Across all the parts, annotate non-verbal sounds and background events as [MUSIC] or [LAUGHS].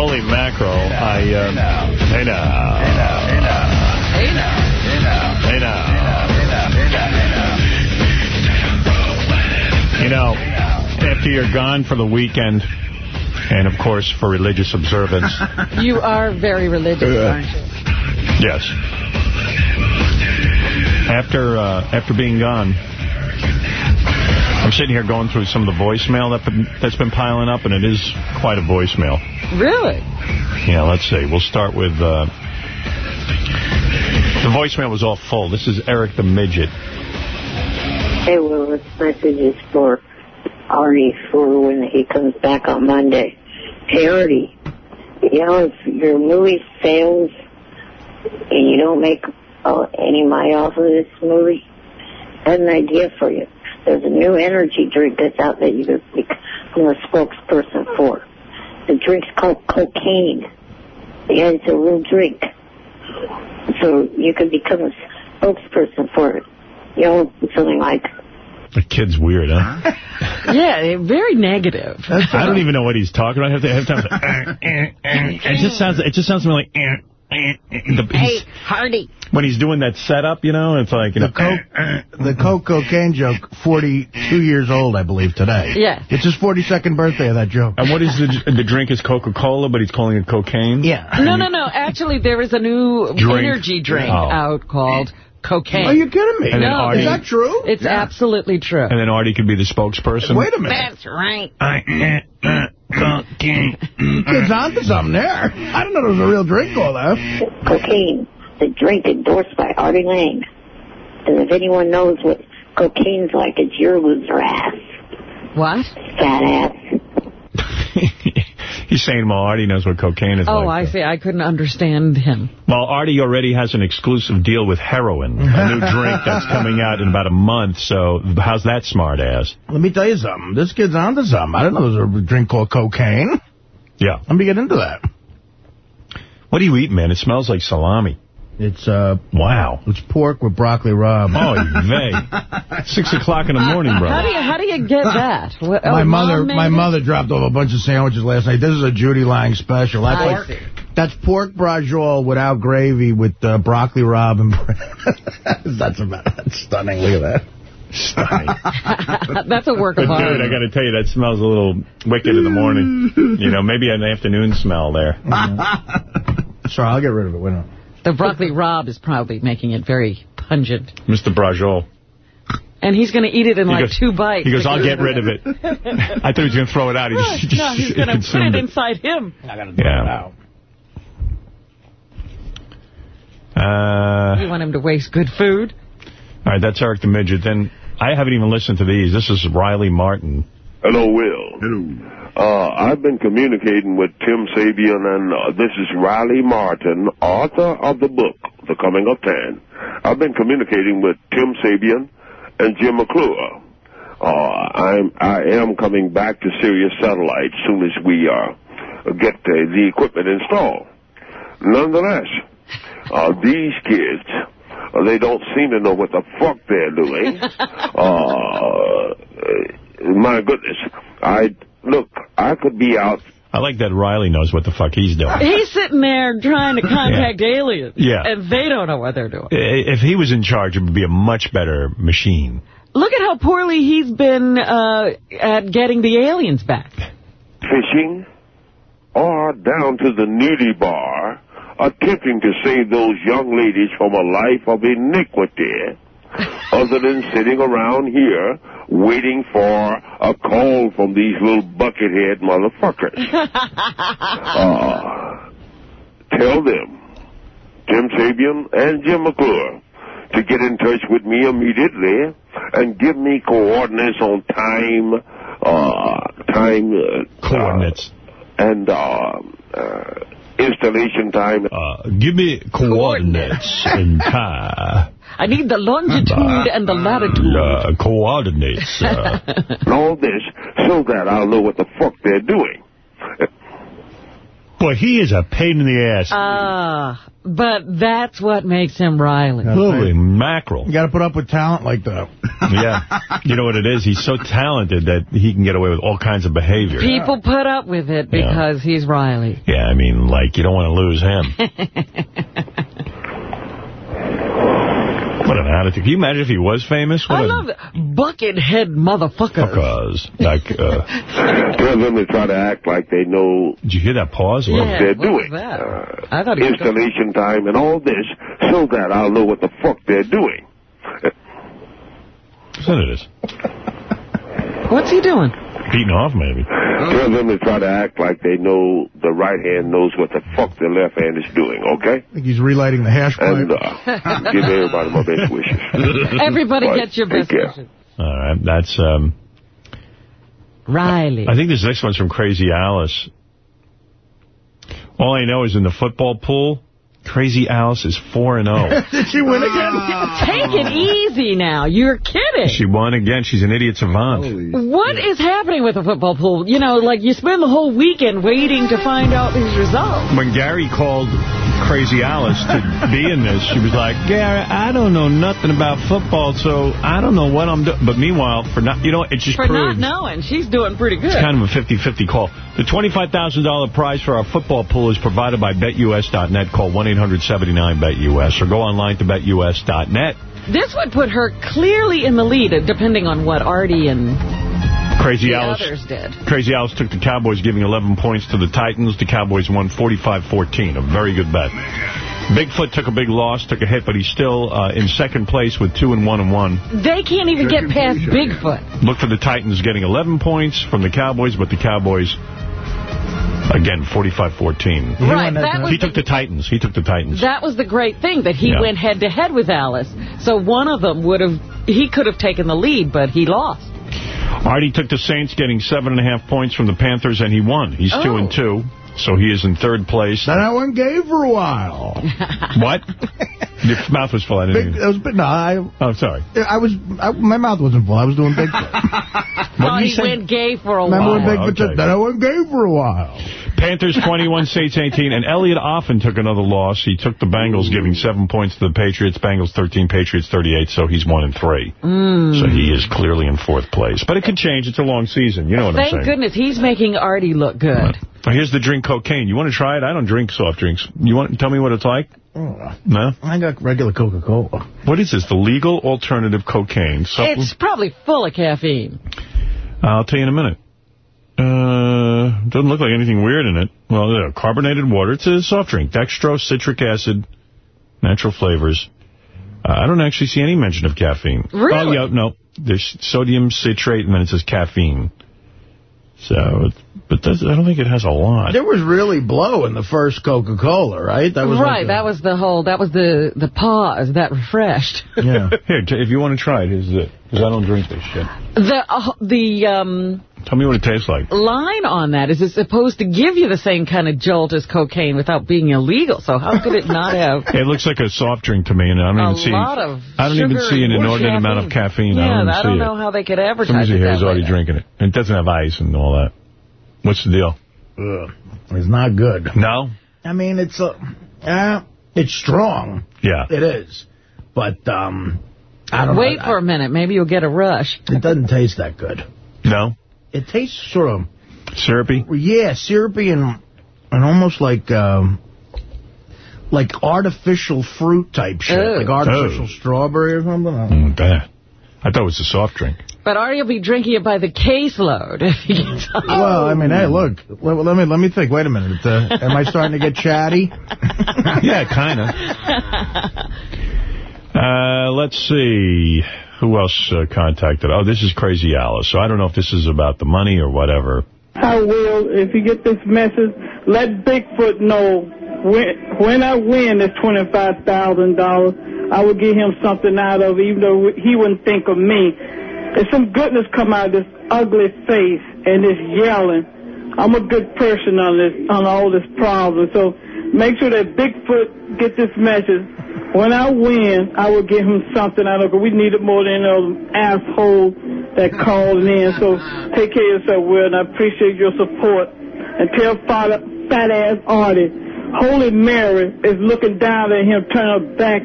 Holy mackerel. I, now, hey um, now. Hey now. Hey now. Hey now. Hey now. Hey now. Hey now. You know, after you're gone for the weekend, and, of course, for religious observance. [LAUGHS] you are very religious, aren't you? Yes. After, uh, after being gone, I'm sitting here going through some of the voicemail that been, that's been piling up, and it is quite a voicemail. Really? Yeah, let's see. We'll start with... Uh, the voicemail was all full. This is Eric the Midget. Hey, well, this message is for Artie for when he comes back on Monday. Hey, Artie, you know, if your movie fails and you don't make uh, any money off of this movie, I have an idea for you. There's a new energy drink that's out that you could become a spokesperson for. The drink's called cocaine. Yeah, it's a real drink. So you could become a spokesperson for it. You know, something like The kid's weird, huh? [LAUGHS] Yeah, very negative. I don't even know what he's talking about. I have to have time. [LAUGHS] it just sounds. It just sounds to me like. The, he's- Hardy. when he's doing that setup, you know, it's like you know. The coke, the coke cocaine joke, 42 years old, I believe, today. Yeah. It's his 42nd birthday of that joke. And what is the the drink is Coca-Cola, but he's calling it cocaine. Yeah. No, no, no. Actually, there is a new Drink. energy drink Oh. out called cocaine. Are you kidding me? And No, Artie, Is that true? It's absolutely true. and then Artie could be the spokesperson. Wait a minute. That's right. Kid's onto something there. I didn't know there was a real drink called that. cocaine, the drink endorsed by Artie Lange. And if anyone knows what cocaine's like, it's your loser ass, What? fat ass. He's saying, well, Artie knows what cocaine is Oh, like. I see. I couldn't understand him. Well, Artie already has an exclusive deal with heroin, a new [LAUGHS] drink that's coming out in about a month. So how's that smart ass? Let me tell you something. This kid's onto something. I didn't know there was a drink called cocaine. Yeah. Let me get into that. What do you eat, man? It smells like salami. It's uh, Wow. it's pork with broccoli rabe. Oh, vey. [LAUGHS] Six o'clock in the morning, bro. How do you how do you get [LAUGHS] that? What, oh, my mother, my it? mother dropped off a bunch of sandwiches last night. This is a Judy Lange special. That's, I like- see. that's pork brajol without gravy with uh, broccoli rabe and bread. [LAUGHS] that's about that's stunning. Look at that. Stunning. That's a work But, art. dude. I got to tell you, that smells a little wicked in the morning. You know, maybe an afternoon smell there. Sorry, I'll get rid of it. Wait a minute. The broccoli rabe is probably making it very pungent. Mr. Brajol. And he's going to eat it in He like goes- two bites. He goes, I'll get rid of it. [LAUGHS] I thought he was going to throw it out. He just, he just no, he's going to put it it. inside him. I got to do Yeah. it now. Uh, You want him to waste good food? all right, that's Eric the Midget. Then I haven't even listened to these. This is Riley Martin. Hello, Will. Hello. Uh, I've been communicating with Tim Sabean, and uh, this is Riley Martin, author of the book, The Coming of Tan. I've been communicating with Tim Sabean and Jim McClure. Uh, I'm, I am coming back to Sirius Satellite as soon as we uh, get the, the equipment installed. Nonetheless, uh, these kids, uh, they don't seem to know what the fuck they're doing. [LAUGHS] uh, my goodness. I look, I could be out. I like that Riley knows what the fuck he's doing. He's sitting there trying to [LAUGHS] contact aliens. Yeah. And they don't know what they're doing. If he was in charge, it would be a much better machine. Look at how poorly he's been uh, at getting the aliens back. fishing or down to the nudie bar attempting to save those young ladies from a life of iniquity other than sitting around here waiting for a call from these little buckethead motherfuckers. [LAUGHS] uh, tell them, Jim Sabean and Jim McClure, to get in touch with me immediately and give me coordinates on time, uh, time, uh, Coordinates. uh, and, uh, uh, installation time. Uh, give me coordinates [LAUGHS] and time. I need the longitude and the latitude. Uh, coordinates. Uh, [LAUGHS] and all this so that I'll know what the fuck they're doing. Boy, he is a pain in the ass. Ah, but that's what makes him Riley. Holy mackerel. You got to put up with talent like that. [LAUGHS] yeah. You know what it is? He's so talented that he can get away with all kinds of behavior. People put up with it because he's Riley. Yeah, I mean, like, you don't want to lose him. [LAUGHS] What an attitude. Can you imagine if he was famous? What I a love that. Buckethead motherfucker. Fuckers. Like, uh, Tell them to try to act like they know did you hear that pause? Yeah, what they're what was doing. that? Uh, I thought he installation time and all this so that I'll know what the fuck they're doing. Listen to this. What's he doing? Beating off, maybe. Tell them to try to act like they know the right hand knows what the fuck the left hand is doing, okay? I think he's relighting the hash pipe. And uh, [LAUGHS] give everybody my best wishes. Everybody Right, gets your best wishes. All right, that's, um, Riley. I think this next one's from Crazy Alice. All I know is in the football pool, Crazy Alice is 4 and 0. [LAUGHS] Did she win again? Ah. Take it easy now. You're kidding. She won again. She's an idiot savant. What is happening with the football pool? You know, like you spend the whole weekend waiting to find out these results. When Gary called Crazy Alice to be in this, she was like, Gary, I don't know nothing about football, so I don't know what I'm doing. But meanwhile, for not, you know, it just For not knowing, she's doing pretty good. it's kind of a 50-50 call. The $25,000 prize for our football pool is provided by BetUS.net. Call 1-800-79-BETUS or go online to BetUS.net. This would put her clearly in the lead, depending on what Artie and Crazy the Alice. others did. Crazy Alice took the Cowboys, giving 11 points to the Titans. The Cowboys won 45-14, a very good bet. Bigfoot took a big loss, took a hit, but he's still uh, in second place with 2 and 1 and 1. They can't even get past Bigfoot. Look for the Titans getting 11 points from the Cowboys, but the Cowboys, again, 45-14. Right, that was He took the Titans. He took the Titans. That was the great thing, that he Yeah. went head-to-head with Alice. So one of them would have, he could have taken the lead, but he lost. Artie took the Saints, getting seven and a half points from the Panthers, and he won. He's two and oh. two, so he is in third place. Then I went gay for a while. [LAUGHS] What? Your mouth was full. I didn't Big, hear. that was, big- no, I, Oh, sorry. I was, I, my mouth wasn't full. I was doing Bigfoot. [LAUGHS] Oh, did he say? went gay for a Remember when while. Bigfoot okay. said, then I went gay for a while. Panthers [LAUGHS] 21, Saints 18, and Elliot Offen took another loss. He took the Bengals, giving seven points to the Patriots. Bengals 13, Patriots 38, so he's one and three. Mm. So he is clearly in fourth place. But it could change. It's a long season. You know what I'm saying? Thank goodness he's making Artie look good. Now, Here's the drink cocaine. You want to try it? I don't drink soft drinks. You want to tell me what it's like? Oh, No? I got regular Coca-Cola. What is this? The legal alternative cocaine. Supple- It's probably full of caffeine. I'll tell you in a minute. Uh, doesn't look like anything weird in it. Well, uh, carbonated water. It's a soft drink. Dextrose, citric acid, natural flavors. Uh, I don't actually see any mention of caffeine. Really? Oh, yeah, no. There's sodium citrate, and then it says caffeine. So, but I don't think it has a lot. There was really blow in the first Coca-Cola, right? That was right, like a- that was the whole, that was the, the pause that refreshed. Yeah. Here, t- if you want to try it, here's it. Because I don't drink this shit. the, uh, the, um, Tell me what it tastes like. line on that is it's supposed to give you the same kind of jolt as cocaine without being illegal. So how could it not have [LAUGHS] It looks like a soft drink to me, and I don't a even see. lot of I don't even see an and inordinate amount of caffeine. Yeah, I don't, I don't see know it. how they could advertise Somebody it here that is way. already drinking it. It doesn't have ice and all that. What's the deal? Ugh. It's not good. No? I mean, it's a, uh, it's strong. Yeah. It is. But, um, I don't Wait know. for a minute. Maybe you'll get a rush. It doesn't taste that good. No? It tastes sort of, Syrupy? yeah, syrupy and, and almost like, um, like artificial fruit type shit. Ew. Like artificial Oh. strawberry or something. Mm, bad. I thought it was a soft drink. But Artie will be drinking it by the caseload if he gets home. Well, I mean, hey, look. Let, let me let me think. Wait a minute. Uh, am I starting to get chatty? [LAUGHS] yeah, kind of. [LAUGHS] Uh, let's see. Who else uh, contacted? Oh, this is Crazy Alice. So I don't know if this is about the money or whatever. I will, if you get this message, let Bigfoot know when, when I win this $25,000, I will give him something out of it, even though he wouldn't think of me. If some goodness come out of this ugly face and this yelling, I'm a good person on this, on all this problem. So make sure that Bigfoot get this message. When I win, I will give him something out of it. We need it more than those assholes that called in. So take care of yourself, Will, and I appreciate your support. And tell Father, fat ass Artie. Holy Mary is looking down at him, turning her back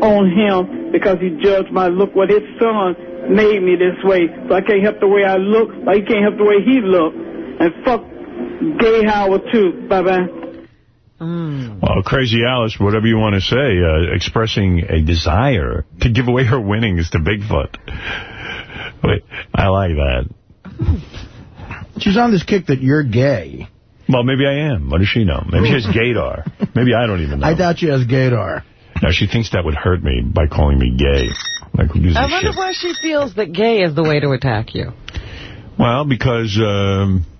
on him because he judged my look. What his son made me this way, so I can't help the way I look, like he can't help the way he look. And fuck Gay Howard too. Bye bye bye. Well, Crazy Alice, whatever you want to say, uh, expressing a desire to give away her winnings to Bigfoot. Wait, I like that. She's on this kick that you're gay. Well, maybe I am. What does she know? Maybe she has gaydar. Maybe I don't even know. I doubt she has gaydar. Now, she thinks that would hurt me by calling me gay. Like, who gives wonder shit? why she feels that gay is the way to attack you. Well, because um, It's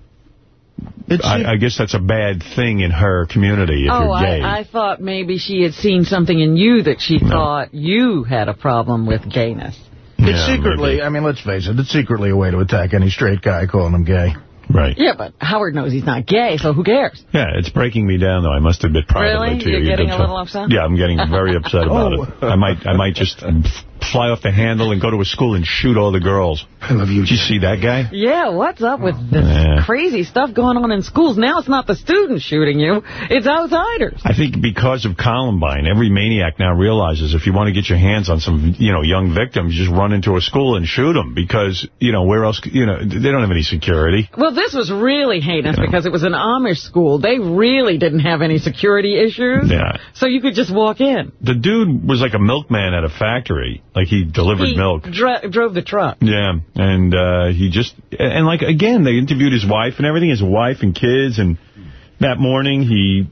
I, I guess that's a bad thing in her community if oh, you're gay. I, I thought maybe she had seen something in you that she thought you had a problem with gayness. It's Yeah, secretly, maybe. I mean, let's face it, it's secretly a way to attack any straight guy calling him gay. Right. Yeah, but Howard knows he's not gay, so who cares? Yeah, it's breaking me down, though. I must admit privately Really? to you. You're getting did a little upset? Yeah, I'm getting very upset about [LAUGHS] Oh. it. I might I might just fly off the handle and go to a school and shoot all the girls. I love you. Did you see that guy? Yeah, what's up with this Yeah. crazy stuff going on in schools? Now it's not the students shooting you, it's outsiders. I think because of Columbine, every maniac now realizes if you want to get your hands on some, you know, young victims, just run into a school and shoot them because, you know, where else, you know, they don't have any security. Well, this was really heinous because it was an Amish school. They really didn't have any security issues. Yeah. So you could just walk in. The dude was like a milkman at a factory. Like he delivered He milk. dra- drove the truck. Yeah, and uh, he just, and like, again, they interviewed his wife and everything, his wife and kids, and that morning he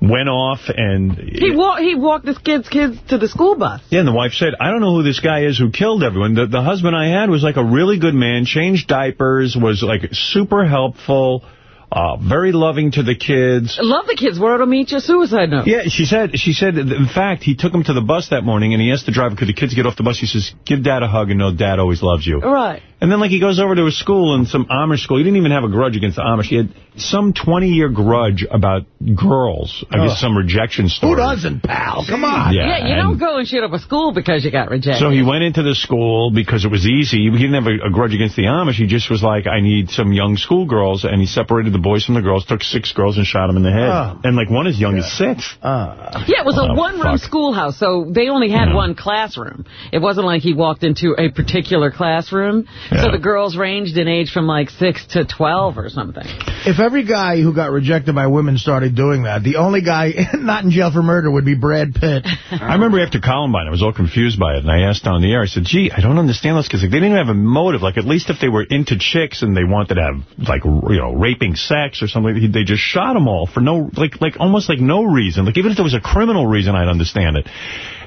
went off and... He, wa- he walked his kids' kids to the school bus. Yeah, and the wife said, I don't know who this guy is who killed everyone. The, the husband I had was like a really good man, changed diapers, was like super helpful, uh, very loving to the kids. Love the kids. Wrote him meet your suicide note. Yeah, she said, she said, in fact, he took him to the bus that morning, and he asked the driver, could the kids get off the bus? He says, give Dad a hug and know Dad always loves you. Right. And then, like, he goes over to a school in some Amish school. He didn't even have a grudge against the Amish. He had some 20-year grudge about girls. I guess Ugh. some rejection story. Who doesn't, pal? Come on. Yeah, Yeah, you don't go and shoot up a school because you got rejected. So he went into the school because it was easy. He didn't have a, a grudge against the Amish. He just was like, I need some young schoolgirls. And he separated the boys from the girls, took six girls and shot them in the head. Oh. And, like, one as young as six. Uh, Yeah, it was a one-room schoolhouse, so they only had Yeah. one classroom. It wasn't like he walked into a particular classroom. Yeah. So the girls ranged in age from like 6 to 12 or something. if every guy who got rejected by women started doing that, the only guy [LAUGHS] not in jail for murder would be Brad Pitt. I remember after Columbine, I was all confused by it, and I asked on the air, I said, gee, I don't understand this, because like, they didn't have a motive. Like, at least if they were into chicks and they wanted to have, like, you know, raping sex or something, they just shot them all for no, like, like almost like no reason. Like, even if there was a criminal reason, I'd understand it.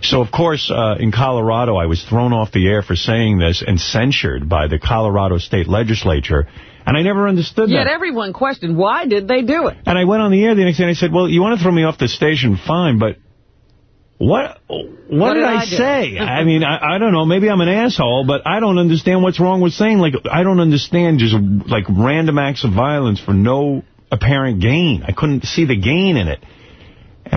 So, of course, uh, in Colorado, I was thrown off the air for saying this and censured by the Colorado State Legislature, and I never understood Yet that. everyone questioned, why did they do it? And I went on the air the next day and I said, well, you want to throw me off the station, fine, but what what, did, did I, I say? [LAUGHS] I mean, I, I don't know. Maybe I'm an asshole, but I don't understand what's wrong with saying, like, I don't understand just, like, random acts of violence for no apparent gain. I couldn't see the gain in it.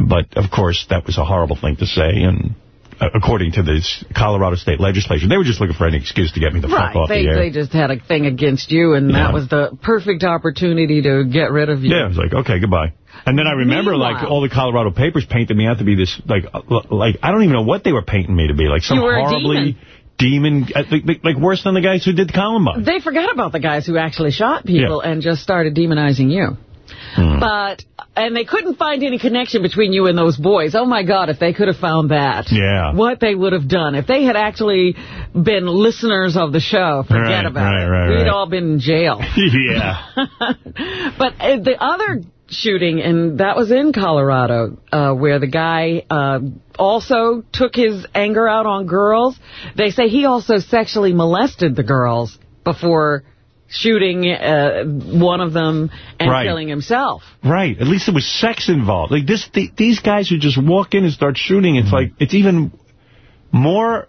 But, of course, that was a horrible thing to say, and uh, according to this Colorado State Legislature, they were just looking for any excuse to get me the fuck off they, the air. they just had a thing against you, and Yeah. that was the perfect opportunity to get rid of you. Yeah, I was like, okay, goodbye. And then I remember, like, all the Colorado papers painted me out to be this, like, uh, like I don't even know what they were painting me to be. Like, some You were a horribly demon, uh, like, like, like worse than the guys who did Columbine. They forgot about the guys who actually shot people Yeah. and just started demonizing you. Hmm. But, and they couldn't find any connection between you and those boys. Oh, my God, if they could have found that. Yeah. What they would have done. If they had actually been listeners of the show, forget Right, about right, it. right, We'd all been in jail. [LAUGHS] [LAUGHS] yeah. but uh, the other shooting, and that was in Colorado, uh, where the guy uh, also took his anger out on girls. They say he also sexually molested the girls before shooting uh, one of them and Right. killing himself. Right. At least there was sex involved. Like, this, the, these guys who just walk in and start shooting, it's like, it's even more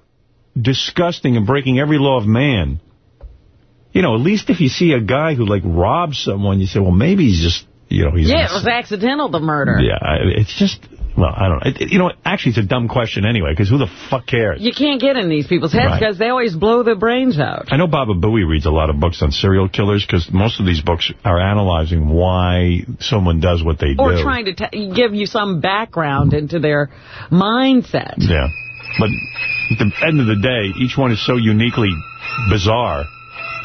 disgusting and breaking every law of man. You know, at least if you see a guy who, like, robs someone, you say, well, maybe he's just you know, he's... Yeah, it was accidental, the murder. Yeah, it's just... Well, I don't know. It, you know, actually, it's a dumb question anyway, because who the fuck cares? You can't get in these people's heads Right. because they always blow their brains out. I know Baba Booey reads a lot of books on serial killers, because most of these books are analyzing why someone does what they Or do. Or trying to t give you some background into their mindset. Yeah. But at the end of the day, each one is so uniquely bizarre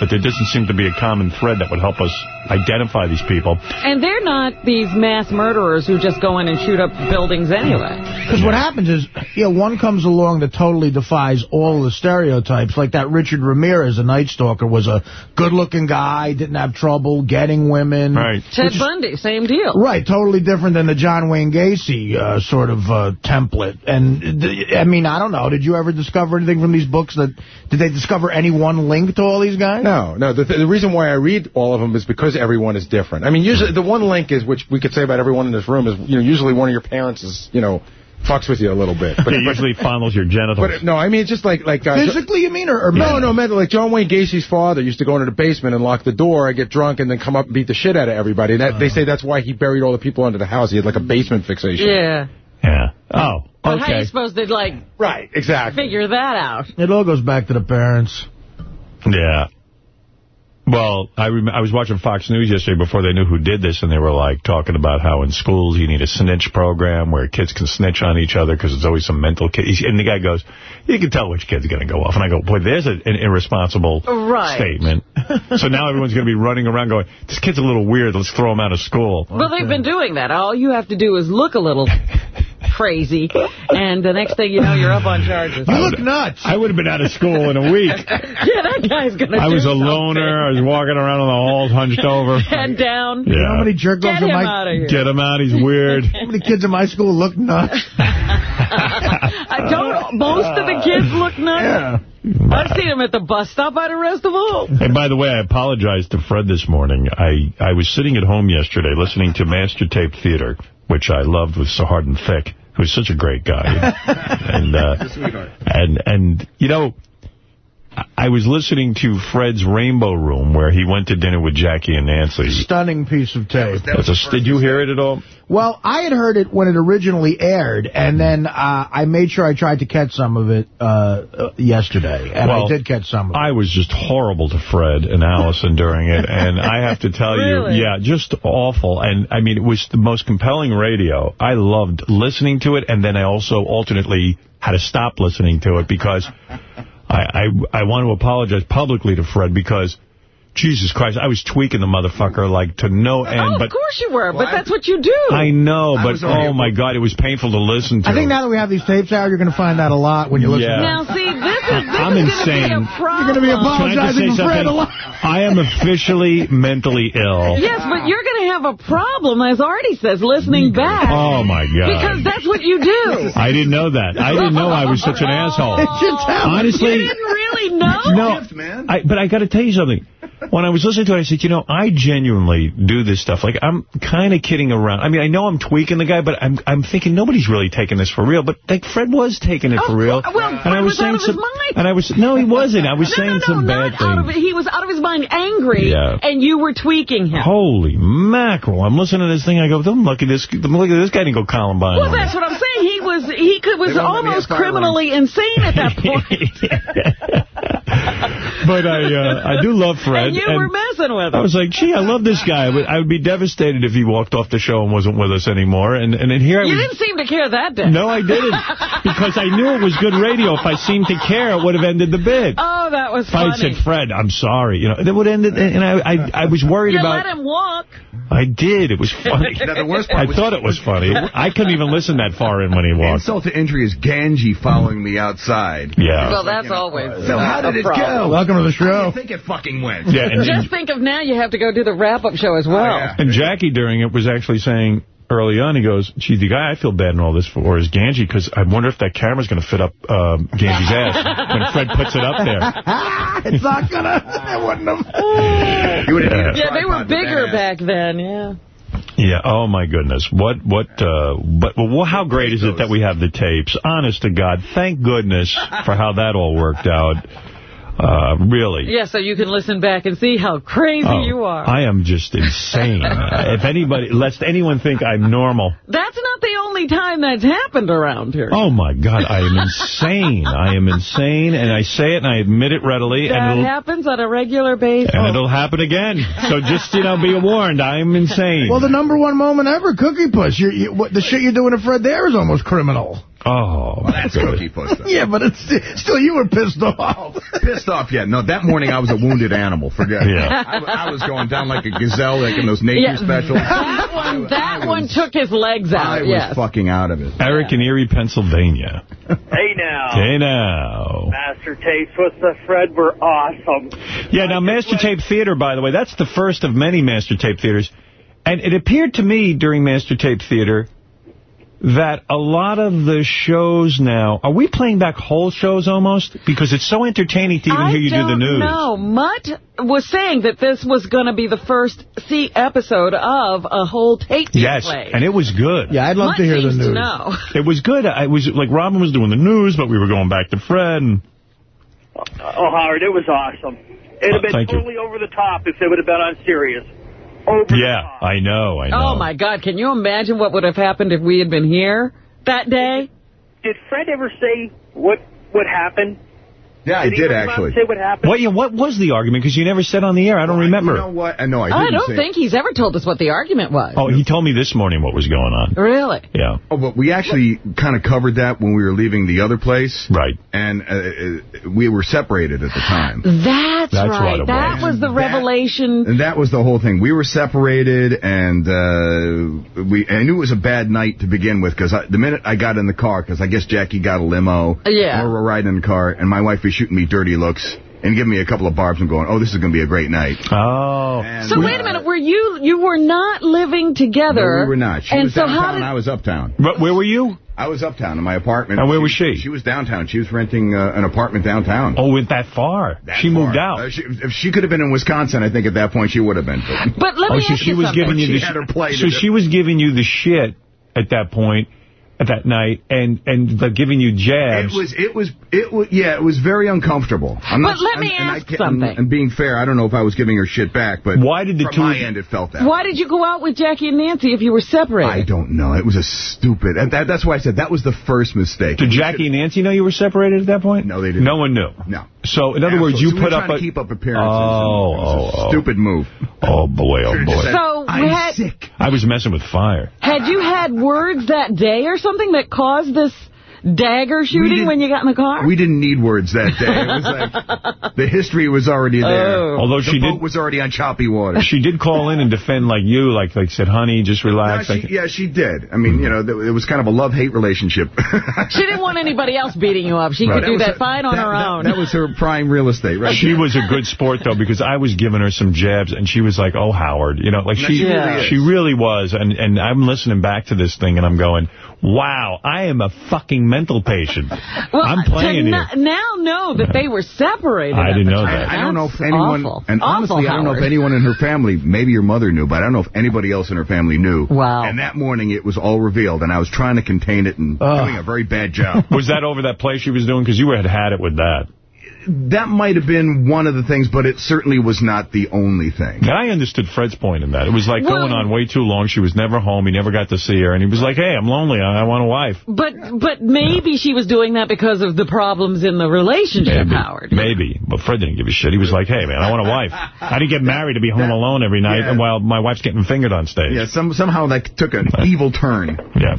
that there doesn't seem to be a common thread that would help us identify these people. And they're not these mass murderers who just go in and shoot up buildings anyway. Because what happens is, you know, one comes along that totally defies all the stereotypes. Like that Richard Ramirez, a Night Stalker, was a good-looking guy, didn't have trouble getting women. Right. Ted Bundy, same deal. Right, totally different than the John Wayne Gacy uh, sort of uh, template. And, I mean, I don't know. Did you ever discover anything from these books? that Did they discover any one link to all these guys? No, no. The, the reason why I read all of them is because everyone is different. I mean, usually the one link is, which we could say about everyone in this room, is you know usually one of your parents is you know fucks with you a little bit. [LAUGHS] But It usually fondles your genitals. But no, I mean it's just like like uh, Physically, you mean, or, or no, no, mentally. Like John Wayne Gacy's father used to go into the basement and lock the door, and get drunk, and then come up and beat the shit out of everybody. And that, they say that's why he buried all the people under the house. He had like a basement fixation. Yeah. Yeah. Oh, But how are you supposed to, like, Right, exactly. figure that out? It all goes back to the parents. Yeah. Well, I rem I was watching Fox News yesterday before they knew who did this, and they were like talking about how in schools you need a snitch program where kids can snitch on each other because there's always some mental kid. And the guy goes, "You can tell which kid's going to go off." And I go, "Boy, there's a, an irresponsible Right. statement." [LAUGHS] so now everyone's going to be running around going, "This kid's a little weird. Let's throw him out of school." Well, they've been doing that. All you have to do is look a little [LAUGHS] crazy, and the next thing you know, you're up on charges. You look nuts. I would have been out of school in a week. [LAUGHS] Yeah, that guy's going to I was a something. loner. I was walking around on the halls, hunched [LAUGHS] over. Head down. You know how many jerk Get offs him in my out of here. Get him out. He's weird. [LAUGHS] How many kids in my school look nuts? [LAUGHS] I don't. Most of the kids look nuts. Yeah. I've seen them at the bus stop. I'd arrest them all. And by the way, I apologize to Fred this morning. I, I was sitting at home yesterday listening to Master Tape Theater, which I loved with So Hard and Thick, who's such a great guy. and, uh, and, and, you know, I- I was listening to Fred's Rainbow Room, where he went to dinner with Jackie and Nancy. Stunning piece of tape. That's a, did you hear it at all? Well, I had heard it when it originally aired, and then uh, I made sure I tried to catch some of it uh, uh, yesterday, and Well, I did catch some of it. I was just horrible to Fred and Allison during it, [LAUGHS] and I have to tell Really? you, yeah, just awful. And, I mean, it was the most compelling radio. I loved listening to it, and then I also alternately had to stop listening to it because I, I, I want to apologize publicly to Fred because, Jesus Christ, I was tweaking the motherfucker like to no oh, end. oh, of course you were, but that's what you do. I know, I but was oh, my God, it was painful to listen to. I think now that we have these tapes out, you're going to find out a lot when you listen Yeah. to Now, see, this is, this I'm is insane. going to be a problem. You're gonna be Can I just apologizing say for Fred a lot. I am officially mentally ill. Yes, but you're going to have a problem, as Artie says, listening back. Oh, my God. Because that's what you do. I didn't know that. I didn't know I was such an [LAUGHS] asshole. It's your talent. Honestly, You didn't really know? no. I, but I got to tell you something. When I was listening to it, I said, you know, I genuinely do this stuff. Like, I'm kind of kidding around. I mean, I know I'm tweaking the guy, but I'm I'm thinking nobody's really taking this for real. But, like, Fred was taking it Of for real. course. Well, and Fred I was out of his some, mind. And I was, no, he wasn't. I was [LAUGHS] No, saying no, no, some not bad out of things. it. He was out of his mind angry, Yeah. and you were tweaking him. Holy mackerel. I'm listening to this thing. I go, don't look at this. Look at this guy didn't go Columbine. Well, on me." that's what I'm saying. He was he could, was They won't let me almost have firearms. criminally insane at that [LAUGHS] point. [LAUGHS] but I uh, I do love Fred. And you were messing with him. I was like, gee, I love this guy. I would, I would be devastated if he walked off the show and wasn't with us anymore. And and then here I You was. didn't seem to care that day. No, I didn't. [LAUGHS] because I knew it was good radio. If I seemed to care, it would have ended the bid. Oh, that was if I had said, Fred, I'm sorry, you know, it would end it. And I, I, I was worried about you about. let him walk. I did. It was funny. [LAUGHS] Now, the worst part I was- thought it was funny. I couldn't even listen that far in when he walked. Insult to injury is Ganji following me outside. Yeah. Well, that's always So how did it problem. go? Welcome to the How do show. you think it fucking went? Yeah, and, Just think of now you have to go do the wrap-up show as well. yeah. And Jackie during it was actually saying early on, he goes, gee, the guy I feel bad in all this for is Ganji, because I wonder if that camera's going to fit up um, Ganji's ass when Fred puts it up there. [LAUGHS] it's not going to. It wouldn't have. [LAUGHS] You would have Yeah, they were bigger that. back then, yeah. Yeah, oh my goodness. What, what, uh, but well, how great is it that we have the tapes? Honest to God, thank goodness for how that all worked out. Uh, really. Yeah, so you can listen back and see how crazy Oh, you are. I am just insane. [LAUGHS] Uh, if anybody, lest anyone think I'm normal. That's not the only time that's happened around here. Oh, my God, I am insane. I am insane, and I say it and I admit it readily, that and it'll, happens on a regular basis. and it'll happen again. So just, you know, be warned, I am insane. Well, the number one moment ever, Cookie Puss. You, you, what, the shit you're doing to Fred there is almost criminal. Oh, That's good. cookie puss. though. Yeah, but it's still you were pissed off. Oh, pissed off, yeah. No, that morning I was a wounded animal. Forget it. Yeah. I, I was going down like a gazelle, like in those nature Yeah. specials. That one, that one took his legs out, I was yes. fucking out of it. Eric in Erie, Pennsylvania. Hey now. Hey now. Master tapes with the Fred were awesome. Yeah, now Master Tape Theater, by the way, that's the first of many Master Tape Theaters. And it appeared to me during Master Tape Theater that a lot of the shows now, are we playing back whole shows almost? Because it's so entertaining to even I hear you do the don't news. know. Mutt was saying that this was going to be the first see episode of a whole tape being Yes, played. and it was good. Yeah, I'd love Mutt to hear the news. to know. [LAUGHS] It was good. I was like Robin was doing the news, but we were going back to Fred. And, Oh, Howard, it was awesome. It'd have Oh, been thank you. totally over the top if it would have been on Sirius. Over the yeah. I know, I oh, know. Oh, my God. Can you imagine what would have happened if we had been here that day? Did Fred ever say what what happened? Yeah, I Did he did come out and actually. say what happened? What, yeah, what was the argument? Because you never said on the air. I don't remember. You know what? I I didn't I don't say think he's ever told us what the argument was. Oh, he told me this morning what was going on. Really? Yeah, Oh, but we actually kind of covered that when we were leaving the other place. right. And uh, uh, we were separated at the time. That's, That's right. what that was. was the That- revelation. And that was the whole thing. We were separated, and uh, we. I knew it was a bad night to begin with because the minute I got in the car, because I guess Jackie got a limo. Yeah. We were riding in the car, and my wife was shooting me dirty looks and giving me a couple of barbs and going, "Oh, this is going to be a great night." Oh. And, So uh, wait a minute, were you you were not living together? No, we were not. She and was so downtown, how did I was uptown. But where were you? I was uptown in my apartment. And where was she? She was downtown. She was renting uh, an apartment downtown. Oh, went that far. That she moved out. Uh, she, if she could have been in Wisconsin, I think at that point she would have been. But But let oh, me so ask she you was something. giving you She the had her plate so she it. was giving you the shit at that point, at that night, and and the giving you jabs. It was, it was, it was, yeah, it was very uncomfortable. I'm But not, let me and, and I ask can't- something. And, and being fair, I don't know if I was giving her shit back, but Why did the from two my end it felt that. Why did you go out with Jackie and Nancy if you were separated? I don't know. It was a stupid. And that, that's why I said that was the first mistake. Did We Jackie and Nancy know you were separated at that point? No, they didn't. No one knew. No. So, in other Absolutely. words, you So we put up a... keep up appearances. Oh, and it a oh, oh. stupid move. Oh, boy, oh, boy. So I'm had sick. I was messing with fire. had you had words that day or something that caused this dagger shooting when you got in the car? We didn't need words that day. It was like [LAUGHS] the history was already there. Oh. Although the she boat did... was already on choppy water. She did call in and defend like you, like like said, honey, just No, relax. she, yeah, she did. I mean, you know, th- it was kind of a love-hate relationship. [LAUGHS] She didn't want anybody else beating you up. She Right. could do that her- fine on that- her own. That was her prime real estate, right? She was a good sport, though, because I was giving her some jabs, and she was like, oh, Howard. You know, like No, she, she really she really was. And, and I'm listening back to this thing, and I'm going, wow, I am a fucking mental patient. [LAUGHS] well, I'm playing to here. now know that they were separated. I didn't know that. I, I don't know if anyone, awful. and Awful, honestly, I don't know if anyone in her family, maybe your mother knew, but I don't know if anybody else in her family knew. Wow. And that morning it was all revealed, and I was trying to contain it and doing a very bad job. [LAUGHS] Was that over that play she was doing? Because you had had it with that. That might have been one of the things, but it certainly was not the only thing. And I understood Fred's point in that. It was like Well- going on way too long. She was never home. He never got to see her. And he was like, hey, I'm lonely. I, I want a wife. But but maybe she was doing that because of the problems in the relationship, Maybe. Howard. Maybe. But Fred didn't give a shit. He was like, hey, man, I want a wife. I didn't get married to be home [LAUGHS] alone every night Yeah. while my wife's getting fingered on stage. Yeah, some, somehow that took an [LAUGHS] evil turn. Yeah.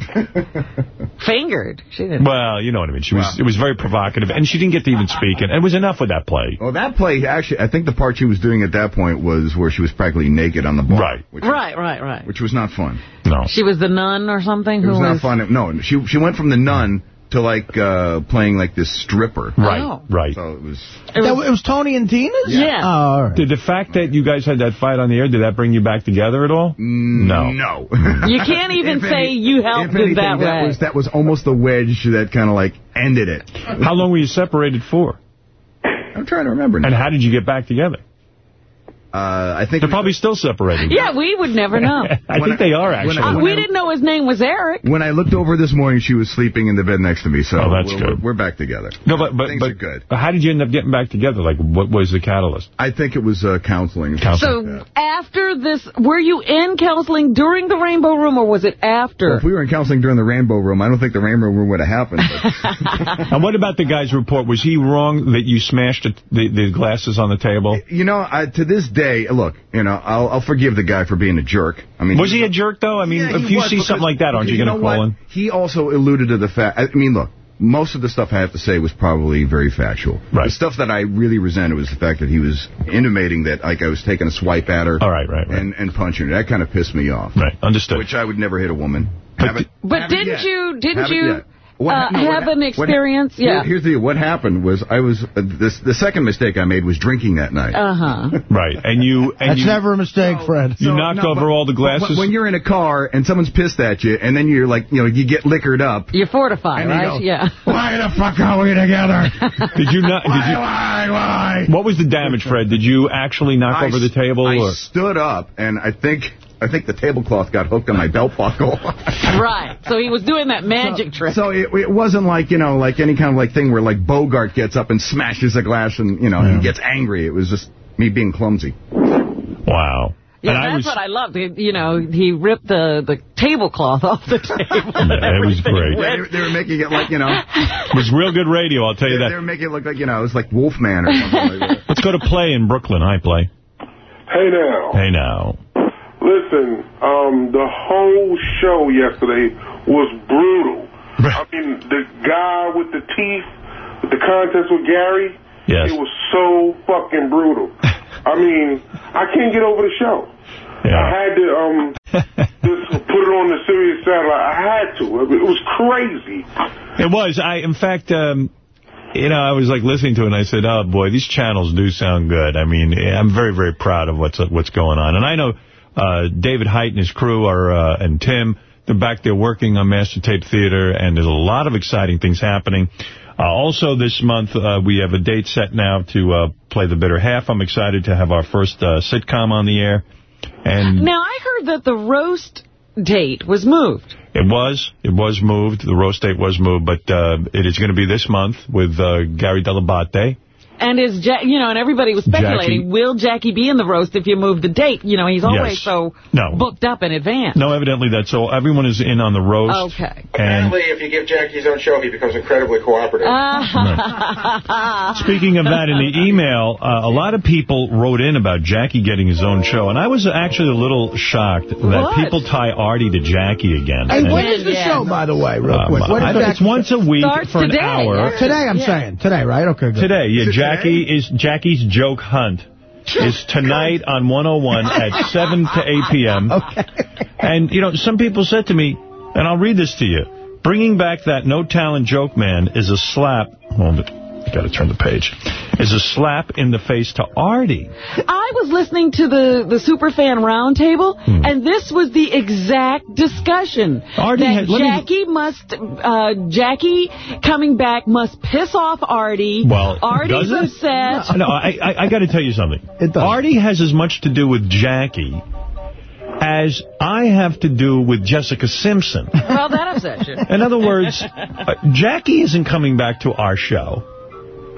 Fingered. She didn't. Well, you know what I mean. She was. Wow. It was very provocative, and she didn't get to even speak. And it was enough with that play. Well, that play, actually, I think the part she was doing at that point was where she was practically naked on the bar. Right. Which, Right, right, right. which was not fun. No. She was the nun or something It who was was... not fun. No, she she went from the nun to like uh playing like this stripper. Right. Oh. Right. So it was. It was- That, it was Tony and Tina's? Yeah. Oh, all right. Did the fact that you guys had that fight on the air, did that bring you back together at all? No. No. [LAUGHS] You can't even If say any- you helped if it anything, that way. was that was almost the wedge that kind of like ended it. How long were you separated for? I'm trying to remember. now. And how did you get back together? Uh, I think They're probably still separated. Yeah, we would never know. [LAUGHS] I think they are, actually. Uh, we didn't know his name was Eric. When I looked over this morning, she was sleeping in the bed next to me, so Oh, that's we're, good. we're back together. No, but but Things but are good. How did you end up getting back together? Like, what was the catalyst? I think it was uh, counseling. So after this, were you in counseling during the Rainbow Room or was it after? Well, if we were in counseling during the Rainbow Room, I don't think the Rainbow Room would have happened. But, [LAUGHS] and what about the guy's report? Was he wrong that you smashed it, the, the glasses on the table? you know, I, to this day, look, you know, I'll, I'll forgive the guy for being a jerk. I mean, Was he a jerk, though? I mean, Yeah, if you was, see because- something like that, aren't you, you going to call what? him? He also alluded to the fact. I mean, look, most of the stuff I have to say was probably very factual. Right. The stuff that I really resented was the fact that he was intimating that like I was taking a swipe at her. All right, right, right. And, and punching her. That kind of pissed me off. Right, understood. Which I would never hit a woman. Haven't- But didn't yet. you didn't Haven't you yet. What uh, no, have hap- an what hap- experience? Here- yeah. Here's the what happened was I was uh, this the second mistake I made was drinking that night. Uh huh. [LAUGHS] Right, and you and That's you, never a mistake, Fred. you So, knocked no, over but- all the glasses. When you're in a car and someone's pissed at you, and then you're like, you know, you get liquored up. You fortify, And you right? go, yeah. [LAUGHS] Why the fuck are we together? [LAUGHS] did you not? Did you? why, why? What was the damage, Fred? Did you actually knock I over the table? I or? stood up, and I think I think the tablecloth got hooked on my belt buckle. [LAUGHS] Right. So he was doing that magic trick. So it, it wasn't like, you know, like any kind of like thing where like Bogart gets up and smashes a glass and, you know, he gets angry. It was just me being clumsy. Wow. yeah, and I that's was, what I loved. He, you know, he ripped the, the tablecloth [LAUGHS] off the table. Yeah, it was [LAUGHS] great. Yeah, they, were- they were making it like, you know, It was real good radio, I'll tell you they, that. they were making it look like, you know, it was like Wolfman or something like that. Let's go to Play in Brooklyn. Hi, Play. Hey now. Hey, now. Listen, um, the whole show yesterday was brutal. I mean, the guy with the teeth, with the contest with Gary, Yes. it was so fucking brutal. [LAUGHS] I mean, I can't get over the show. I had to um [LAUGHS] just put it on the Sirius satellite. I had to. It was crazy. It was. I, in fact, um, you know, I was like listening to it and I said, oh boy, these channels do sound good. I mean, I'm very, very proud of what's what's going on. And I know uh, David Height and his crew are, uh, and Tim, they're back there working on Master Tape Theater, and there's a lot of exciting things happening. Uh, also this month, uh, we have a date set now to uh, play The Bitter Half. I'm excited to have our first uh, sitcom on the air. And Now, I heard that the roast date was moved. It was. It was moved. The roast date was moved, but uh, it is going to be this month with uh, Gary Dell'Abate. And is ja you know, and everybody was speculating, Jackie. will Jackie be in the roast if you move the date? You know, he's always Yes. so No. booked up in advance. No, evidently that's all. Everyone is in on the roast. Okay. And Apparently, if you give Jackie his own show, he becomes incredibly cooperative. Ah. speaking of that, in the email, uh, a lot of people wrote in about Jackie getting his own show, and I was actually a little shocked that What? people tie Artie to Jackie again. Hey, And, when is the Yeah. show, by the way, real um, quick? When is I- it's once a week Starts for an today, hour. Today, I'm Yeah. saying. Today, right? Okay, good. Today, yeah, Is it Jackie is Jackie's joke hunt is tonight on 101 at [LAUGHS] 7 to 8 p.m. Okay. And, you know, some people said to me, and I'll read this to you, bringing back that no-talent joke man is a slap. Hold it. I got to turn the page. Is a slap in the face to Artie. I was listening to the, the Superfan Roundtable, and this was the exact discussion. Hmm. Artie that had- let me- Jackie must, uh, Jackie coming back must piss off Artie. Well, Artie's does it? upset. No, I, I, I got to tell you something. It does. Artie has as much to do with Jackie as I have to do with Jessica Simpson. Well, that upsets you. In other words, uh, Jackie isn't coming back to our show.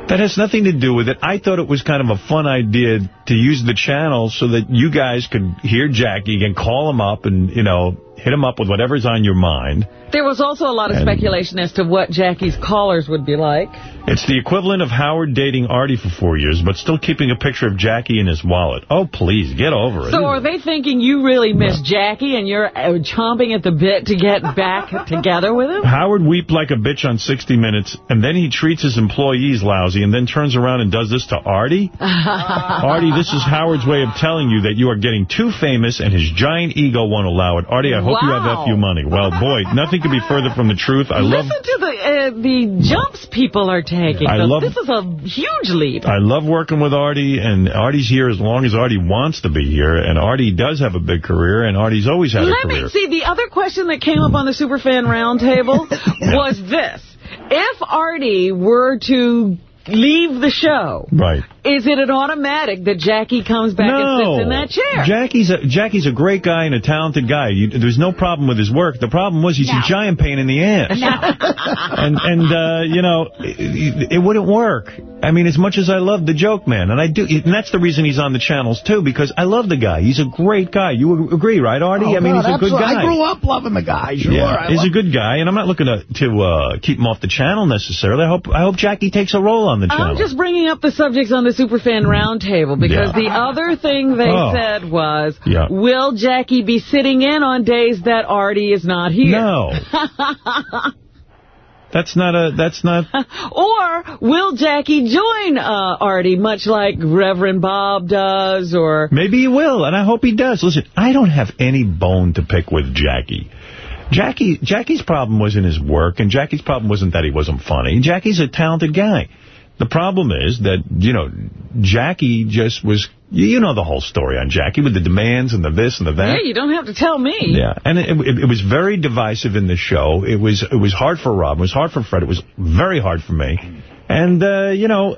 That has nothing to do with it. I thought it was kind of a fun idea to use the channel so that you guys could hear Jackie and call him up and, you know, hit him up with whatever's on your mind. There was also a lot of And- speculation as to what Jackie's callers would be like. It's the equivalent of Howard dating Artie for four years, but still keeping a picture of Jackie in his wallet. Oh, please, get over it. So are they thinking you really miss Jackie and you're uh, chomping at the bit to get back [LAUGHS] together with him? Howard weeped like a bitch on 60 Minutes, and then he treats his employees lousy, and then turns around and does this to Artie? [LAUGHS] Artie, this is Howard's way of telling you that you are getting too famous, and his giant ego won't allow it. Artie, I hope you have Wow. FU money. Well, boy, nothing could be further from the truth. I love... Listen to the uh, the jumps people are taking. I love- this is a huge leap. I love working with Artie, and Artie's here as long as Artie wants to be here, and Artie does have a big career, and Artie's always had a career. Let me see. The other question that came up on the Superfan Roundtable [LAUGHS] was this: If Artie were to leave the show, Right. is it an automatic that Jackie comes back no. and sits in that chair? Jackie's a, Jackie's a great guy and a talented guy. You, there's no problem with his work. The problem was he's No. a giant pain in the ass. [LAUGHS] and, and uh, you know, it, it wouldn't work. I mean, as much as I love the joke man, and I do, and that's the reason he's on the channels, too, because I love the guy. He's a great guy. You agree, right, Artie? Oh, I mean, God, he's a good absolutely. guy. I grew up loving the guy, sure. Yeah, he's a good guy, and I'm not looking to to uh, keep him off the channel necessarily. I hope I hope Jackie takes a role on the channel. I'm just bringing up the subjects on the Superfan Roundtable because Yeah. the other thing they Oh. said was, Yeah. will Jackie be sitting in on days that Artie is not here? No. [LAUGHS] That's not a. That's not. [LAUGHS] or will Jackie join uh, Artie, much like Reverend Bob does, or... [LAUGHS] Maybe he will, and I hope he does. Listen, I don't have any bone to pick with Jackie. Jackie Jackie's problem wasn't his work, and Jackie's problem wasn't that he wasn't funny. Jackie's a talented guy. The problem is that, you know, Jackie just was... You know the whole story on Jackie with the demands and the this and the that. Yeah, you don't have to tell me. Yeah, and it, it, it was very divisive in the show. It was it was hard for Rob. It was hard for Fred. It was very hard for me. And, uh, you know,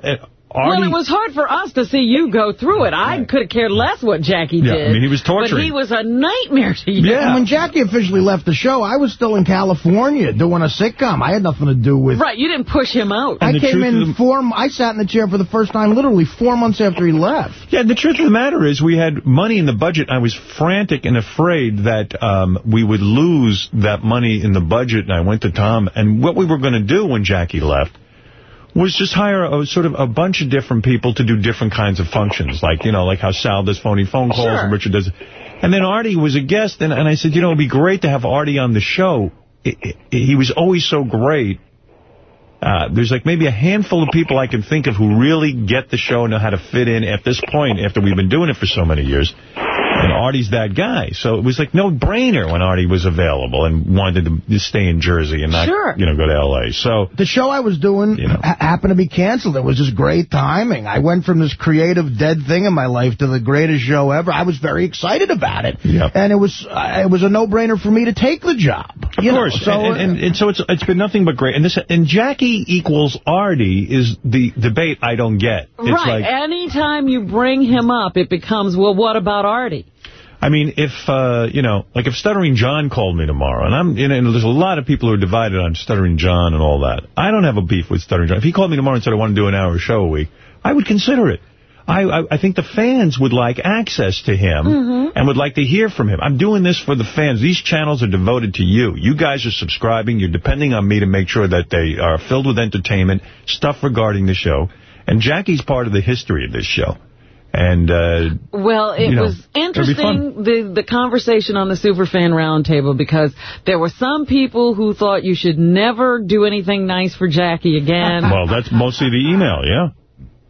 Artie... Well, it was hard for us to see you go through it. I could have cared less what Jackie Yeah, did. I mean, he was torturing. But he was a nightmare to you. And when Jackie officially left the show, I was still in California doing a sitcom. I had nothing to do with... Right, you didn't push him out. I came in four... I sat in the chair for the first time literally four months after he left. Yeah, the truth of the matter is we had money in the budget. I was frantic and afraid that um, we would lose that money in the budget. And I went to Tom. And what we were going to do when Jackie left was just hire a sort of a bunch of different people to do different kinds of functions. Like, you know, like how Sal does phony phone calls Sure. and Richard does. And then Artie was a guest. And, and I said, you know, it'd be great to have Artie on the show. It, it, he was always so great. Uh, there's like maybe a handful of people I can think of who really get the show and know how to fit in at this point after we've been doing it for so many years. And Artie's that guy. So it was like no brainer when Artie was available and wanted to stay in Jersey and not, Sure. you know, go to L.A. So The show I was doing ha- happened to be canceled. It was just great timing. I went from this creative dead thing in my life to the greatest show ever. I was very excited about it. And it was uh, it was a no-brainer for me to take the job. Of You know, course, so, and, and, and so it's it's been nothing but great. And this and Jackie equals Artie is the debate I don't get. It's right. like Anytime you bring him up, it becomes, well, what about Artie? I mean, if, uh, you know, like if Stuttering John called me tomorrow, and I'm, you know, there's a lot of people who are divided on Stuttering John and all that. I don't have a beef with Stuttering John. If he called me tomorrow and said I want to do an hour show a week, I would consider it. I, I, I think the fans would like access to him Mhm. and would like to hear from him. I'm doing this for the fans. These channels are devoted to you. You guys are subscribing. You're depending on me to make sure that they are filled with entertainment, stuff regarding the show. And Jackie's part of the history of this show. And, uh, Well, it You know, was it'll be fun. interesting, the, the conversation on the Superfan Roundtable, because there were some people who thought you should never do anything nice for Jackie again, [LAUGHS] well, that's mostly the email, yeah.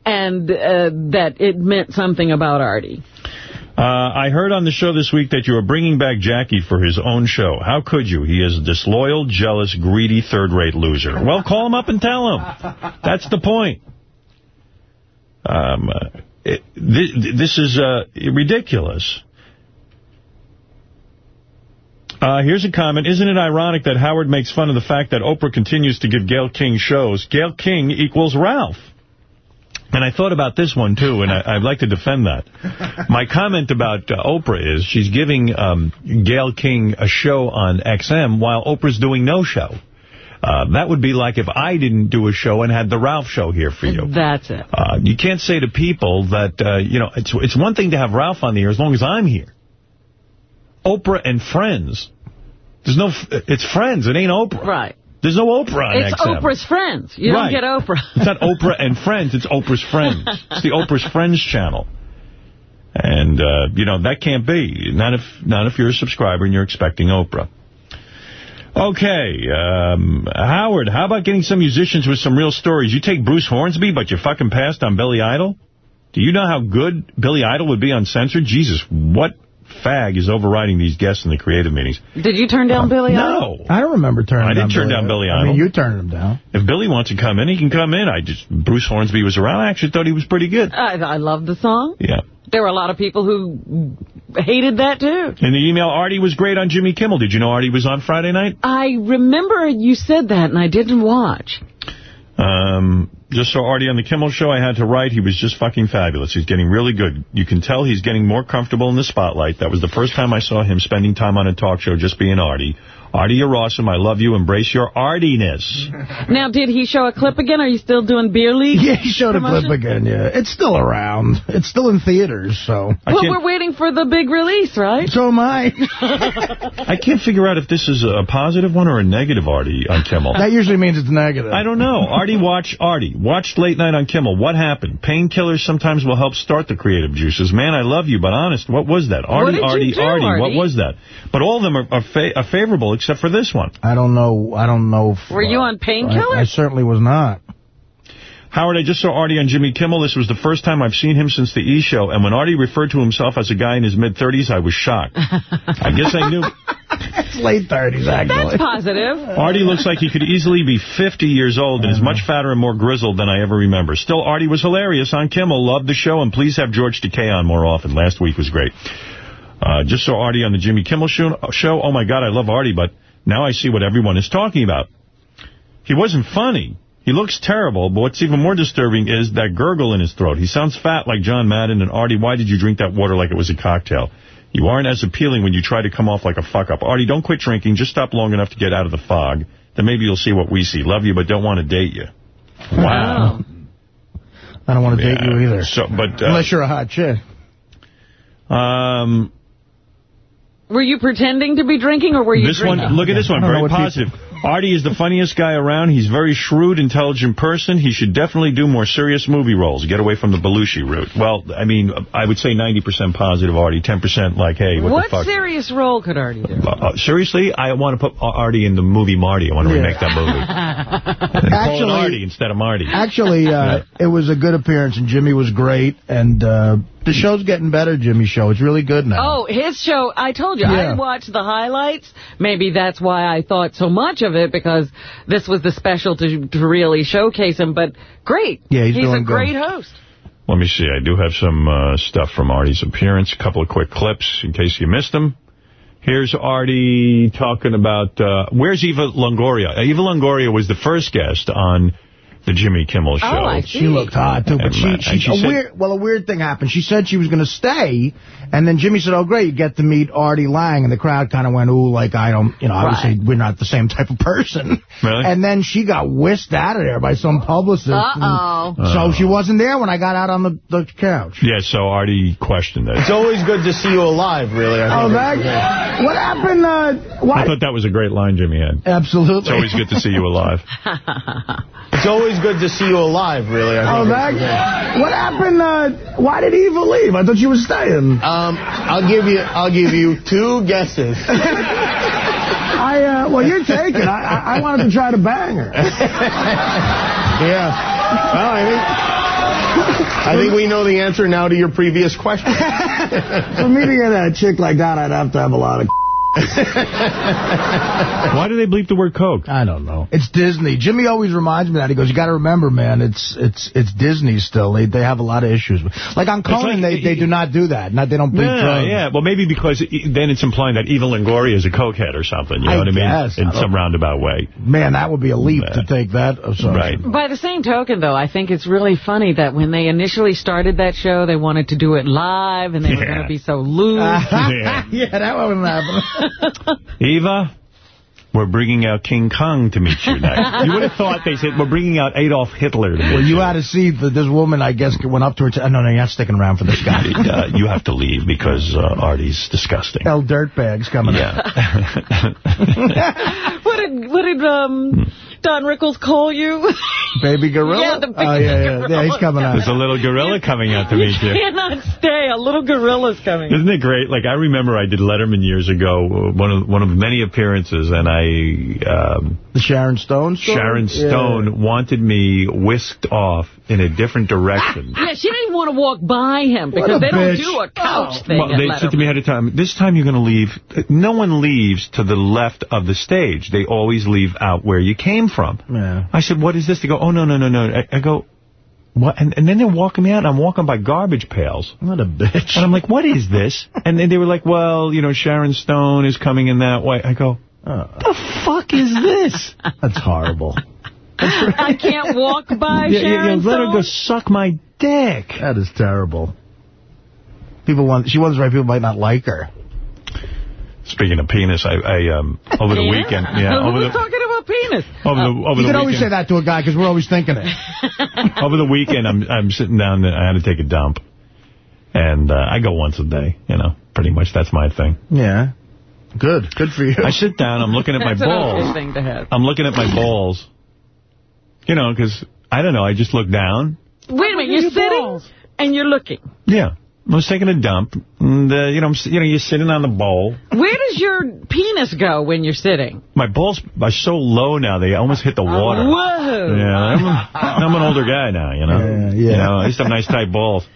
and uh, that it meant something about Artie. Uh, I heard on the show this week that you are bringing back Jackie for his own show. How could you? He is a disloyal, jealous, greedy, third-rate loser. Well, call him up and tell him. That's the point. Um, uh, this, is uh, ridiculous. Uh, here's a comment. Isn't it ironic that Howard makes fun of the fact that Oprah continues to give Gayle King shows? Gayle King equals Ralph. And I thought about this one, too, and I, I'd like to defend that. My comment about uh, Oprah is she's giving um, Gayle King a show on XM while Oprah's doing no show. Uh, that would be like if I didn't do a show and had the Ralph show here for you. That's it. Uh, you can't say to people that, uh, you know, it's it's one thing to have Ralph on the air as long as I'm here. Oprah and Friends. There's no, it's Friends. It ain't Oprah. Right. There's no Oprah on It's XM. Oprah's friends. You Right. don't get Oprah. It's not Oprah and Friends. It's Oprah's Friends. It's the Oprah's Friends channel. And, uh, you know, that can't be. Not if not if you're a subscriber and you're expecting Oprah. Okay, um, Howard, how about getting some musicians with some real stories? You take Bruce Hornsby, but you fucking passed on Billy Idol? Do you know how good Billy Idol would be uncensored? Jesus, what fag is overriding these guests in the creative meetings? Did you turn down Billy Idol? No. I don't remember turning I down didn't turn Billy down Billy I mean, you turned him down. If Billy wants to come in, he can come in. I just Bruce Hornsby was around. I actually thought he was pretty good. I, I love the song. Yeah. There were a lot of people who hated that, too. In the email, Artie was great on Jimmy Kimmel. Did you know Artie was on Friday night? I remember you said that, and I didn't watch. Um, Just saw Artie on the Kimmel Show. I had to write. He was just fucking fabulous. He's getting really good. You can tell he's getting more comfortable in the spotlight. That was the first time I saw him spending time on a talk show just being Artie. Artie, you're awesome. I love you. Embrace your Artiness. [LAUGHS] Now, did he show a clip again? Are you still doing beer league? Yeah, he showed promotion? a clip again, yeah. It's still around. It's still in theaters, so. Well, we're waiting for the big release, right? So am I. [LAUGHS] I can't figure out if this is a positive one or a negative Artie on Kimmel. That usually means it's negative. I don't know. Artie, watch Artie. Watched Late Night on Kimmel. What happened? Painkillers sometimes will help start the creative juices. Man, I love you, but honest, what was that? Artie, did you Artie, do, Artie. What was that? But all of them are, are, fa are favorable except for this one. I don't know. I don't know. If, Were you on uh, I, painkillers? I certainly was not. Howard, I just saw Artie on Jimmy Kimmel. This was the first time I've seen him since the E! Show, and when Artie referred to himself as a guy in his mid-30s, I was shocked. [LAUGHS] I guess I knew... It's late 30s, actually. That's positive. Artie looks like he could easily be 50 years old and is much fatter and more grizzled than I ever remember. Still, Artie was hilarious on Kimmel. Loved the show, and please have George Takei on more often. Last week was great. Uh, just saw Artie on the Jimmy Kimmel show. show. Oh, my God, I love Artie, but now I see what everyone is talking about. He wasn't funny. He looks terrible, but what's even more disturbing is that gurgle in his throat. He sounds fat like John Madden, and Artie, why did you drink that water like it was a cocktail? You aren't as appealing when you try to come off like a fuck-up. Artie, don't quit drinking. Just stop long enough to get out of the fog. Then maybe you'll see what we see. Love you, but don't want to date you. Wow. I don't want to date you either. So, but, uh, Unless you're a hot chick. Um, Were you pretending to be drinking, or were you this drinking? one, look at this one, I don't know very positive. Artie is the funniest guy around. He's a very shrewd, intelligent person. He should definitely do more serious movie roles. Get away from the Belushi route. Well, I mean, I would say 90% positive Artie, 10% like, hey, what, What the fuck? What serious role could Artie do? Uh, uh, seriously, I want to put Artie in the movie Marty. I want to Yeah. remake that movie. [LAUGHS] And call it Actually- Artie instead of Marty. Actually, uh, [LAUGHS] it was a good appearance, and Jimmy was great. And uh, the show's getting better, Jimmy's show. It's really good now. Oh, his show, I told you, Yeah. I watched the highlights. Maybe that's why I thought so much of it, because this was the special to, to really showcase him. But great. Yeah, he's a doing good. great host. Let me see. I do have some uh, stuff from Artie's appearance. A couple of quick clips in case you missed them. Here's Artie talking about, uh, where's Eva Longoria? Uh, Eva Longoria was the first guest on the Jimmy Kimmel show. Oh, I see. She looked hot, too. But And, she, uh, she, she a said- weird, well, a weird thing happened. She said she was going to stay, and then Jimmy said, oh, great, you get to meet Artie Lange. And the crowd kind of went, ooh, like, I don't, you know, obviously we're not the same type of person. Really? And then she got whisked out of there by some publicist. and Uh-oh. So she wasn't there when I got out on the, the couch. Yeah, so Artie questioned it. It's always good to see you alive, really. I Oh, think. that, what happened? Uh, I thought that was a great line Jimmy had. Absolutely. It's always good to see you alive. It's always good to see you alive, really. I Oh, that, what happened? Uh, why did Eva leave? I thought you were staying. Um, I'll give you, I'll give you two guesses. [LAUGHS] I, uh, well, you're taken. I, I, I wanted to try to bang her. [LAUGHS] Yeah. Well, I think, I think we know the answer now to your previous question. [LAUGHS] For me to get a chick like that, I'd have to have a lot of... [LAUGHS] Why do they bleep the word Coke? I don't know. It's Disney. Jimmy always reminds me of that. He goes, you got to remember, man, it's it's it's Disney still. They they have a lot of issues. Like on Conan, like- they, they do not do that. Not They don't bleep Yeah, drugs. yeah. Well, maybe because it, then it's implying that Eva Longoria is a cokehead or something. You know I what I mean? guess. In I don't- some roundabout way. Man, that would be a leap to take that assumption. Right. By the same token, though, I think it's really funny that when they initially started that show, they wanted to do it live, and they were going to be so loose. [LAUGHS] [LAUGHS] Yeah. yeah, that wouldn't happen. [LAUGHS] Eva, we're bringing out King Kong to meet you next. [LAUGHS] you would have thought they said, we're bringing out Adolf Hitler to meet well, you you. had to see that this woman, I guess, went up to her. oh, no, no, you're not sticking around for this guy. [LAUGHS] uh, you have to leave because uh, Artie's disgusting. Hell, dirtbags coming Yeah. what did what did um Don Rickles call you? [LAUGHS] Baby gorilla? Yeah, the big oh, yeah, yeah. Yeah, he's coming out. There's a little gorilla coming out to you meet you. cannot stay. A little gorilla's coming. Isn't it great? Like, I remember I did Letterman years ago, one of one of many appearances, and I... Um, The Sharon Stone story? Sharon Yeah. Stone wanted me whisked off in a different direction. Ah, yeah, she didn't want to walk by him because a they don't do a couch oh. thing. Well, they said to me ahead of time, this time you're going to leave. No one leaves to the left of the stage. They always leave out where you came from. Yeah. I said, what is this? They go, oh, no, no, no, no. I, I go, what? And, and then they're walking me out, and I'm walking by garbage pails. What a bitch. And I'm like, what is this? And then they were like, well, you know, Sharon Stone is coming in that way. I go, Uh, the fuck is this? [LAUGHS] that's horrible. I I can't walk by Yeah, yeah, yeah, let her go suck my dick. That is terrible. People want. She wonders why people might not like her. Speaking of penis, I, I um over the Penis? weekend, yeah, over Who's the talking about penis? over the over you the can always say that to a guy because we're always thinking it. [LAUGHS] over the weekend, I'm I'm sitting down. and I had to take a dump, and uh, I go once a day. You know, pretty much that's my thing. Yeah. Good. Good for you. I sit down. I'm looking at my That's an okay balls. thing to have. I'm looking at my balls. You know, because I don't know. I just look down. Wait a minute, you're sitting and you're looking. Yeah. I was taking a dump, and, uh, you know, I'm, you know, you're sitting on the bowl. Where does your penis go when you're sitting? My balls are so low now, they almost hit the water. Whoa. Yeah, I'm, a, I'm an older guy now, you know. Yeah, yeah. You know, I used to have nice tight balls.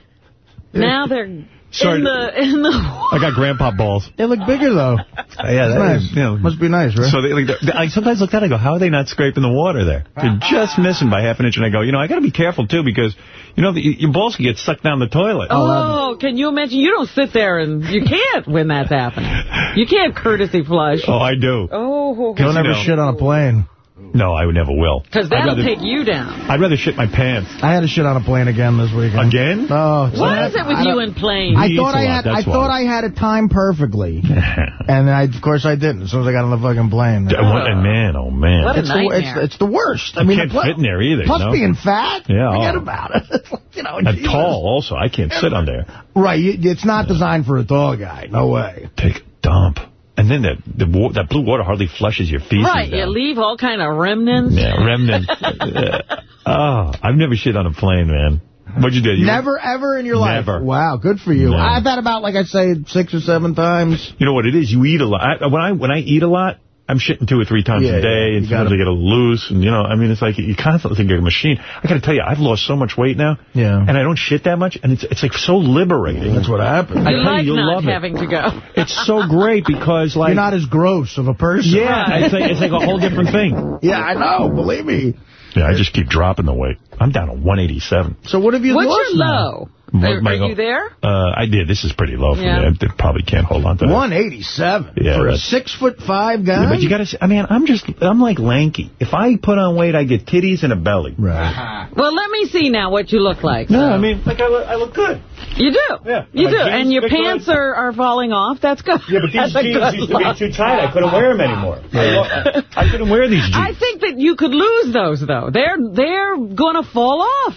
Now they're Sorry. in the in the. I got grandpa balls. They look bigger though. [LAUGHS] Yeah, that's nice. is, you know. Must be nice, right? So they, like, they- I sometimes look down and I go, how are they not scraping the water there? They're just missing by half an inch. And I go, you know, I got to be careful, too, because, you know, the, your balls can get sucked down the toilet. Oh, can you imagine? You don't sit there and you can't when that's happening. You can't courtesy flush. Oh, I do. Oh, Don't ever know. shit on a plane. No, I would never will. because I'd that'll rather- take you down. I'd rather shit my pants. I had to shit on a plane again this weekend. Again? Oh, it's What not- is it with I you and planes? I thought eats a I lot, had. I thought why. I had it timed perfectly, [LAUGHS] and I, of course I didn't. As soon as I got on the fucking plane, D- what- and man, oh, man. What a it's, the, nightmare. it's, it's the worst. I You mean, can't plus, fit in there either, Plus you know? being fat, Yeah, forget oh. about it. [LAUGHS] you know, And Jesus. tall, also. I can't sit on there. Right, it's not designed for a tall guy. No way. Take a dump. And then that the that blue water hardly flushes your feces right, you leave all kind of remnants. Yeah, remnants. [LAUGHS] Uh, oh, I've never shit on a plane, man. What'd you do? You Never, ever in your life. Never. Wow, good for you. No. I've had about, like I say, six or seven times. You know what it is? You eat a lot. I, when I when I eat a lot, I'm shitting two or three times Yeah, a day, yeah, and you sometimes I get a loose, and you know, I mean, it's like you constantly think you're a machine. I got to tell you, I've lost so much weight now, Yeah. and I don't shit that much, and it's it's like so liberating. That's what happened. I You tell like you, you'll not love it. having to go. [LAUGHS] It's so great because like You're not as gross of a person. yeah, it's like it's like a whole different thing. Yeah, I know. Believe me. Yeah, I just keep dropping the weight. I'm down to 187. So what have you What's lost your now? low? My- Are, my are you there? Uh, I did. This is pretty low for Yeah. me. I probably can't hold on to that. 187 Yeah, for a six foot five guy. Yeah, but you got to. I mean, I'm just. I'm like lanky. If I put on weight, I get titties and a belly. right. Well, let me see now what you look like. No, So- I mean, like I look, I look good. You do. Yeah. You do. And your pants good. are, are falling off. That's good. Yeah, but these a jeans good used to be too tight. I couldn't wear them [LAUGHS] anymore. [LAUGHS] I, I couldn't wear these jeans. I think that you could lose those, though. They're they're going to fall off.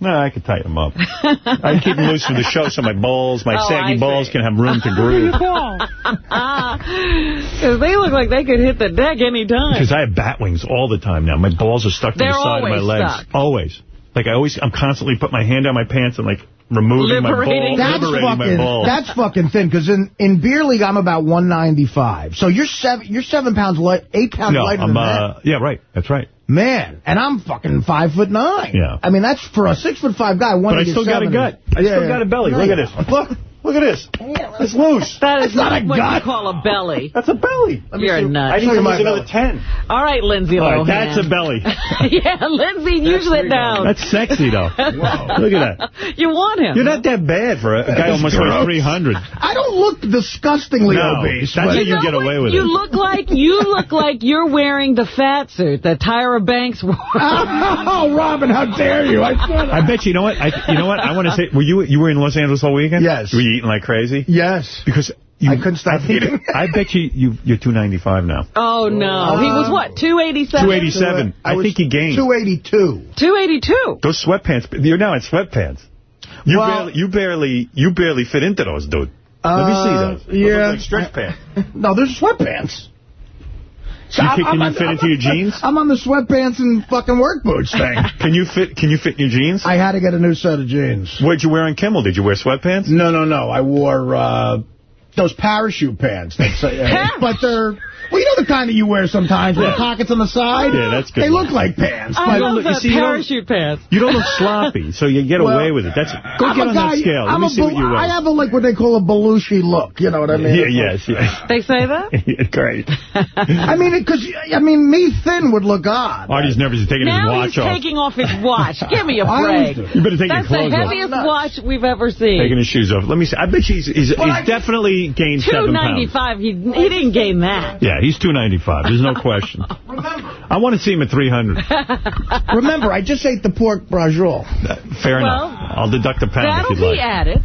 no, I could tighten them up. [LAUGHS] I keep them loose for the show so my balls, my Oh, saggy I balls see. can have room to groove. Because they look like they could hit the deck any time. Because I have bat wings all the time now. My balls are stuck to They're the side of my legs. stuck. Always. Like I always, I'm constantly put my hand down my pants and like removing Liberating. my balls, That's liberating my fucking, balls. that's fucking thin, because in, in beer league, I'm about 195. So you're seven, you're seven pounds light, eight pounds no, lighter I'm, than uh, yeah, right. That's right. Man, and I'm fucking five foot nine. Yeah. I mean, that's for a six foot five guy, But I still got a gut. I Yeah, still yeah. got a belly. Look at this. Look, look at this. It's loose. That is not not a what gut. you call a belly. [LAUGHS] That's a belly. You're I nuts. need to you lose my another 10. All right, Lindsay All right, Lohan. that's a belly. [LAUGHS] yeah, Lindsay, you sit down. That's sexy, though. [LAUGHS] Look at that. You want him. You're not that bad for a, a guy almost weighs 300. I don't look disgustingly No, obese. that's how you know get away with you it. look like you look like you're wearing the fat suit that Tyra Banks wore. oh, Robin, how dare you? I can't. I bet you, you know what? I, you know what? I want to say, were you you were in Los Angeles all weekend? Yes. Were you eating like crazy? Yes. Because you, I couldn't stop I think, eating. I bet you, you you're 295 now. Oh no, he was what 287. 287. I, was think he gained. 282. 282. Those sweatpants. You're now in sweatpants. You Well- barely, you barely, you barely fit into those, dude. Let me see Uh, those. Those yeah. look like stretch pants. [LAUGHS] No, there's sweatpants. You I'm- can, I'm you fit I'm into on- your jeans? I'm on the sweatpants and fucking work boots thing. [LAUGHS] Can you fit? Can you fit in your jeans? I had to get a new set of jeans. What'd you wear on Kimmel? Did you wear sweatpants? No, no, no. I wore uh, those parachute pants. That say, uh, [LAUGHS] but they're, well, you know the kind that you wear sometimes with the pockets on the side? Yeah, that's good They one. look like pants. I but- love look- you the see, you don't- parachute pants. You don't look sloppy, so you get Well, away with it. That's go I'm get a on guy, that scale. Let I'm me see what you wear. I have a, like, what they call a Belushi look. You know what I mean? yeah, yes, yes. They say that? [LAUGHS] Yeah, Great. [LAUGHS] I mean, because, I mean, me thin would look odd. Artie's nervous. He's taking his watch. Now watch he's taking off his watch. [LAUGHS] Give me a break. You better take That's your the clothes off. That's the heaviest Nuts. watch we've ever seen. Taking his shoes off. Let me see. I bet you he's, he's, Well, he's I- definitely gained seven pounds. 295. He he didn't gain that. Yeah, he's 295. There's no question. [LAUGHS] Remember. I want to see him at 300. [LAUGHS] Remember, I just ate the pork braciole. Fair Well, enough. I'll deduct a pound if That'll be added.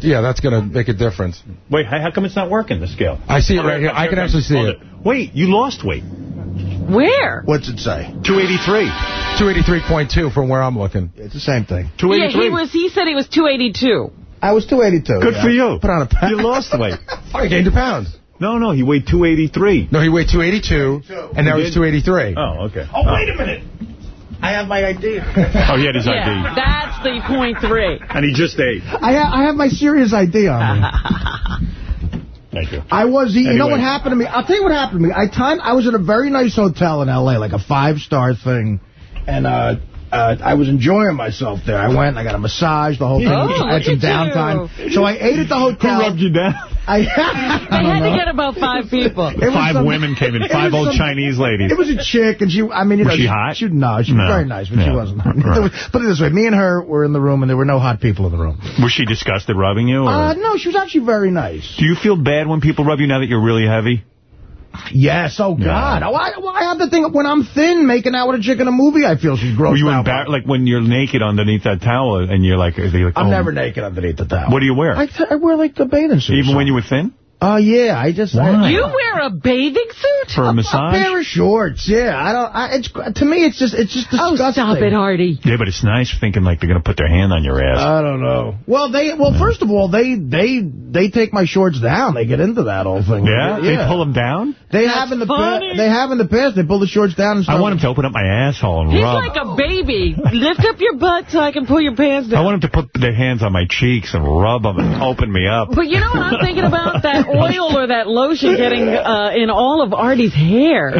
Yeah, that's going to make a difference. Wait, how how come it's not working, the scale? I see it right here. I can actually see it. Wait, you lost weight. Where? What's it say? 283. 283.2 from where I'm looking. It's the same thing. Yeah, he was. He said he was 282. I was 282. Good yeah. for you. Put on a pound. You lost weight. [LAUGHS] He gained a pound. No, no, he weighed 283. No, he weighed 282, and now He he's 283. Oh, okay. Oh, wait a minute. I have my ID. [LAUGHS] Oh, he had his Yeah, ID. that's the point three. And he just ate. I, ha I have my serious ID on me. [LAUGHS] Thank you. I was, you know what happened to me? I'll tell you what happened to me. I timed, I was in a very nice hotel in L.A., like a five-star thing, and uh, uh, I was enjoying myself there. I went, I got a massage, the whole thing. Oh, I had some downtime. So I ate at the hotel. Who rubbed you down? [LAUGHS] I, [LAUGHS] They had to get about five people. Five some- women came in, five old some- Chinese ladies. It was a chick, and she, I mean, you Was know. she hot? She, no, she was No. very nice, but she wasn't. [LAUGHS] Right. Was- Put it this way, me and her were in the room, and there were no hot people in the room. Was she disgusted rubbing you? Or? Uh, no, she was actually very nice. Do you feel bad when people rub you now that you're really heavy? Yes, oh, God. Oh, I, well, I have to think, when I'm thin, making out with a chick in a movie, I feel she's gross. Were you embarrassed, like when you're naked underneath that towel and you're like, like I'm oh, never naked underneath the towel. What do you wear? I, I wear, like, the bathing suit. Even when you were thin? Oh, yeah, I just... Why? You wear a bathing suit? For a massage? A pair of shorts, yeah. I don't. I, it's to me, it's just it's just oh, disgusting. Oh, disgusting. stop it, Artie. Yeah, but it's nice thinking like they're going to put their hand on your ass. I don't know. Well, they well first of all they they they take my shorts down. They get into that whole thing. yeah? They pull them down? They That's have in the funny. past. They have in the past. They pull the shorts down and I start. want him to open up my asshole and He's rub. like a baby. Lift up your butt so I can pull your pants down. I want him to put their hands on my cheeks and rub them and open me up. But you know what I'm thinking about? That oil or that lotion getting uh, in all of Artie's hair. [LAUGHS]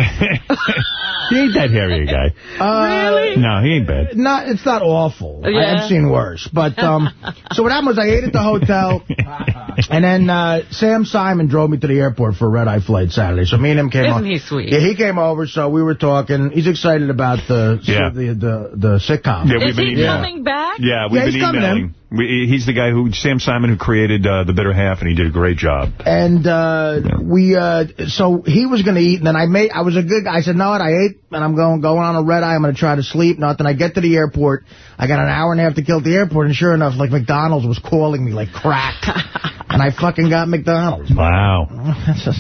he ain't that hairy a guy. [LAUGHS] Uh, really? No, he ain't bad. Not, it's not awful. I Yeah. have seen worse. But um, [LAUGHS] so what happened was I ate at the hotel, [LAUGHS] and then uh, Sam Simon drove me to the airport for a red-eye flight Saturday. So me and him came Isn't on. he sweet? Yeah, he came over, so we were talking. He's excited about the Yeah. the, the the sitcom. Yeah, we've Is been he emailing. coming back? Yeah, we've Yeah, been coming in. emailing. We, he's the guy who, Sam Simon, who created uh, The Bitter Half, and he did a great job. And uh, we, uh, so he was going to eat, and then I made, I was a good guy. I said, no, what, I ate, and I'm going going on a red eye. I'm going to try to sleep. Nothing. I get to the airport. I got an hour and a half to kill at the airport, and sure enough, like McDonald's was calling me like crack. [LAUGHS] and I fucking got McDonald's. Wow.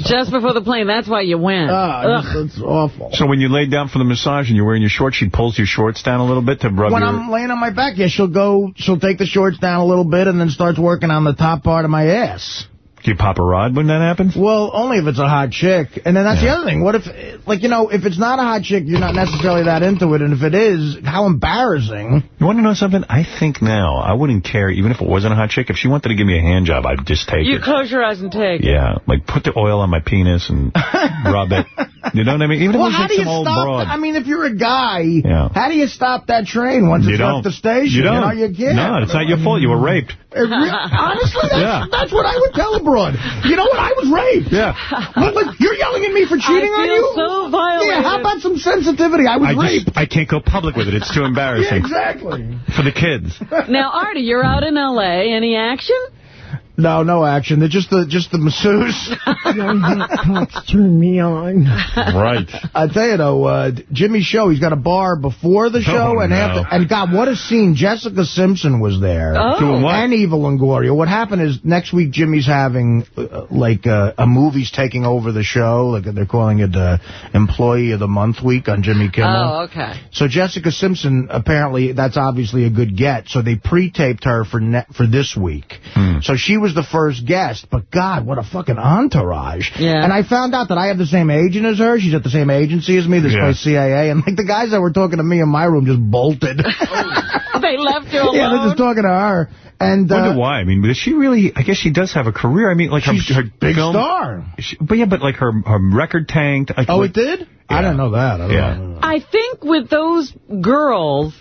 Just before the plane. That's why you went. Ah, Ugh. it's, it's awful. So when you laid down for the massage and you're wearing your shorts, she pulls your shorts down a little bit to rub When your... I'm laying on my back, yeah, she'll go, she'll take the shorts down a little bit and then starts working on the top part of my ass. Do you pop a rod when that happens? Well, only if it's a hot chick. And then that's the other thing. What if, like, you know, if it's not a hot chick, you're not necessarily that into it. And if it is, how embarrassing. You want to know something? I think now, I wouldn't care, even if it wasn't a hot chick. If she wanted to give me a hand job, I'd just take You it. You close your eyes and take it. Yeah, like put the oil on my penis and [LAUGHS] rub it. You know what I mean? Even if Well, it was how like do you some old stop? broad. I mean, if you're a guy, Yeah. how do you stop that train once you it's don't. left the station? You don't. know, you can't. No, it's not your fault. You were raped. It honestly, that's, [LAUGHS] Yeah. that's what I would tell a broad. You know what? I was raped. Yeah. Well, look, you're yelling at me for cheating I on feel you? so violated. Yeah, how about some sensitivity? I was I raped. just I can't go public with it. It's too [LAUGHS] embarrassing. Yeah, embarrassing exactly. for the kids. Now, Artie, you're out in L.A. Any action? No, no action. They're just the just the masseuse. [LAUGHS] turn me on. Right. I tell you though, uh, Jimmy's show. He's got a bar before the show Oh, and no. after. And God, what a scene! Jessica Simpson was there. Oh. Doing what? And Eva Longoria. What happened is next week Jimmy's having uh, like uh, a movie's taking over the show. Like they're calling it uh, Employee of the Month week on Jimmy Kimmel. Oh, okay. So Jessica Simpson, apparently, that's obviously a good get. So they pre-taped her for ne for this week. Hmm. So she was the first guest. But God, what a fucking entourage. Yeah. And I found out that I have the same agent as her. She's at the same agency as me, this Yeah. place CAA. And like the guys that were talking to me in my room just bolted. [LAUGHS] They left you alone. [LAUGHS] yeah, they're just talking to her. And I wonder uh, why. I mean, does she really? I guess she does have a career. I mean, like her, she's her big film, star. She, but yeah, but like her her record tanked. Like, Oh, like- it did? I Yeah. didn't know that. I don't Yeah. know. I think with those girls,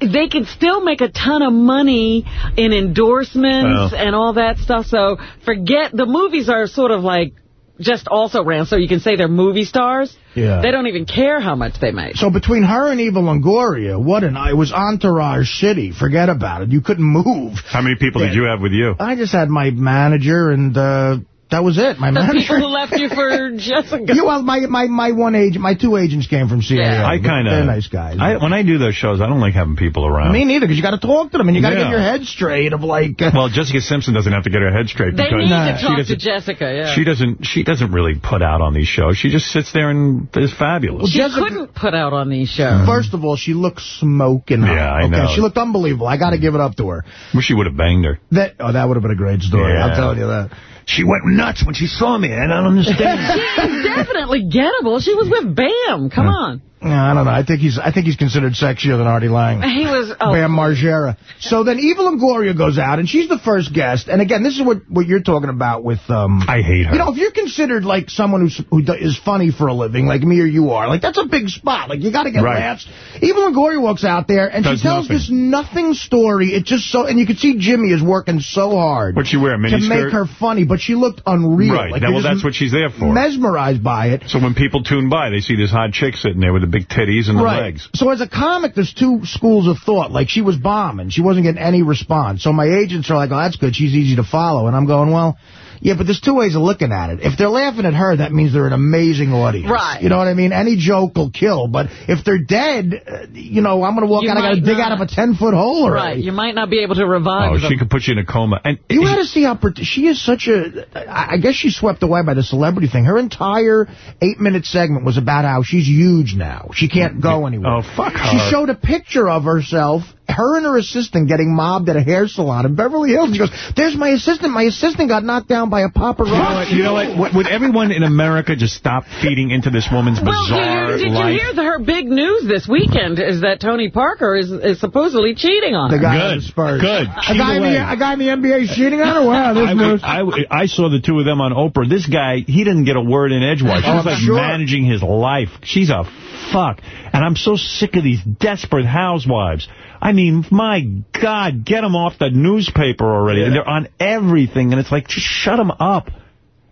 they can still make a ton of money in endorsements Well. and all that stuff. So forget, the movies are sort of like just also ran, so you can say they're movie stars. Yeah. They don't even care how much they make. So between her and Eva Longoria, what an it was entourage city. Forget about it. You couldn't move. How many people did you have with you? I just had my manager and uh, that was it. My The manager. people who left you for [LAUGHS] Jessica. Yeah, well, my my my one agent, my two agents came from CAA. I kind of they're nice guys. I, when I do those shows, I don't like having people around. Me neither, because you got to talk to them and you got to Yeah. get your head straight of like. Uh, Well, Jessica Simpson doesn't have to get her head straight They because need to she talk to doesn't. Jessica, yeah. She doesn't. She doesn't really put out on these shows. She just sits there and is fabulous. she couldn't put out on these shows. First of all, she looked smoking hot. Yeah, I okay? know. She looked unbelievable. I got to give it up to her. Wish she would have banged her. That oh, that would have been a great story. Yeah. I'm telling you that. She went nuts when she saw me. And I don't understand. [LAUGHS] She's definitely gettable. She was with Bam. Come on. Yeah, I don't know. I think he's I think he's considered sexier than Artie Lange. He was... Oh, Bam Margera. So then Eva Longoria goes out, and she's the first guest. And again, this is what, what you're talking about with... Um, I hate her. You know, if you're considered like someone who's, who do- funny for a living, like me or you are, like that's a big spot. Like you got to get Right. laughs. Eva Longoria walks out there, and Does she tells nothing. this nothing story. It just so... And you can see Jimmy is working so hard. What'd she wear, a miniskirt To make her funny, but she looked unreal. Right. Like, Now, well, that's what she's there for. Mesmerized by it. So when people tune by, they see this hot chick sitting there with the big titties and the Right. legs. So as a comic, there's two schools of thought. Like, she was bombing. She wasn't getting any response. So my agents are like, oh, that's good. She's easy to follow. And I'm going, well, yeah, but there's two ways of looking at it. If they're laughing at her, that means they're an amazing audience. Right. You know what I mean? Any joke will kill. But if they're dead, uh, you know, I'm going to walk You out, I got to dig out of a 10-foot hole already. Right. You might not be able to revive Oh, them. she could put you in a coma. And You got to see how she is such a... I guess she's swept away by the celebrity thing. Her entire eight-minute segment was about how she's huge now. She can't go anywhere. Oh, fuck her. She showed a picture of herself, her and her assistant getting mobbed at a hair salon in Beverly Hills. She goes, "There's my assistant. My assistant got knocked down by a paparazzi." You know what? You know what? Would- Would everyone in America just stop feeding into this woman's Well, bizarre did you, did life? you hear the, her big news this weekend is that Tony Parker is, is supposedly cheating on The her? guy Good. the Spurs. Good. A guy, in the, a guy in the NBA is cheating on her? Wow, this I, news. would- I, would- I saw the two of them on Oprah. This guy, he didn't get a word in edgewise. She Oh, was like sure. managing his life. She's a fuck. And I'm so sick of these desperate housewives. I mean, my God, get them off the newspaper already. And they're on everything. And it's like, just shut them up.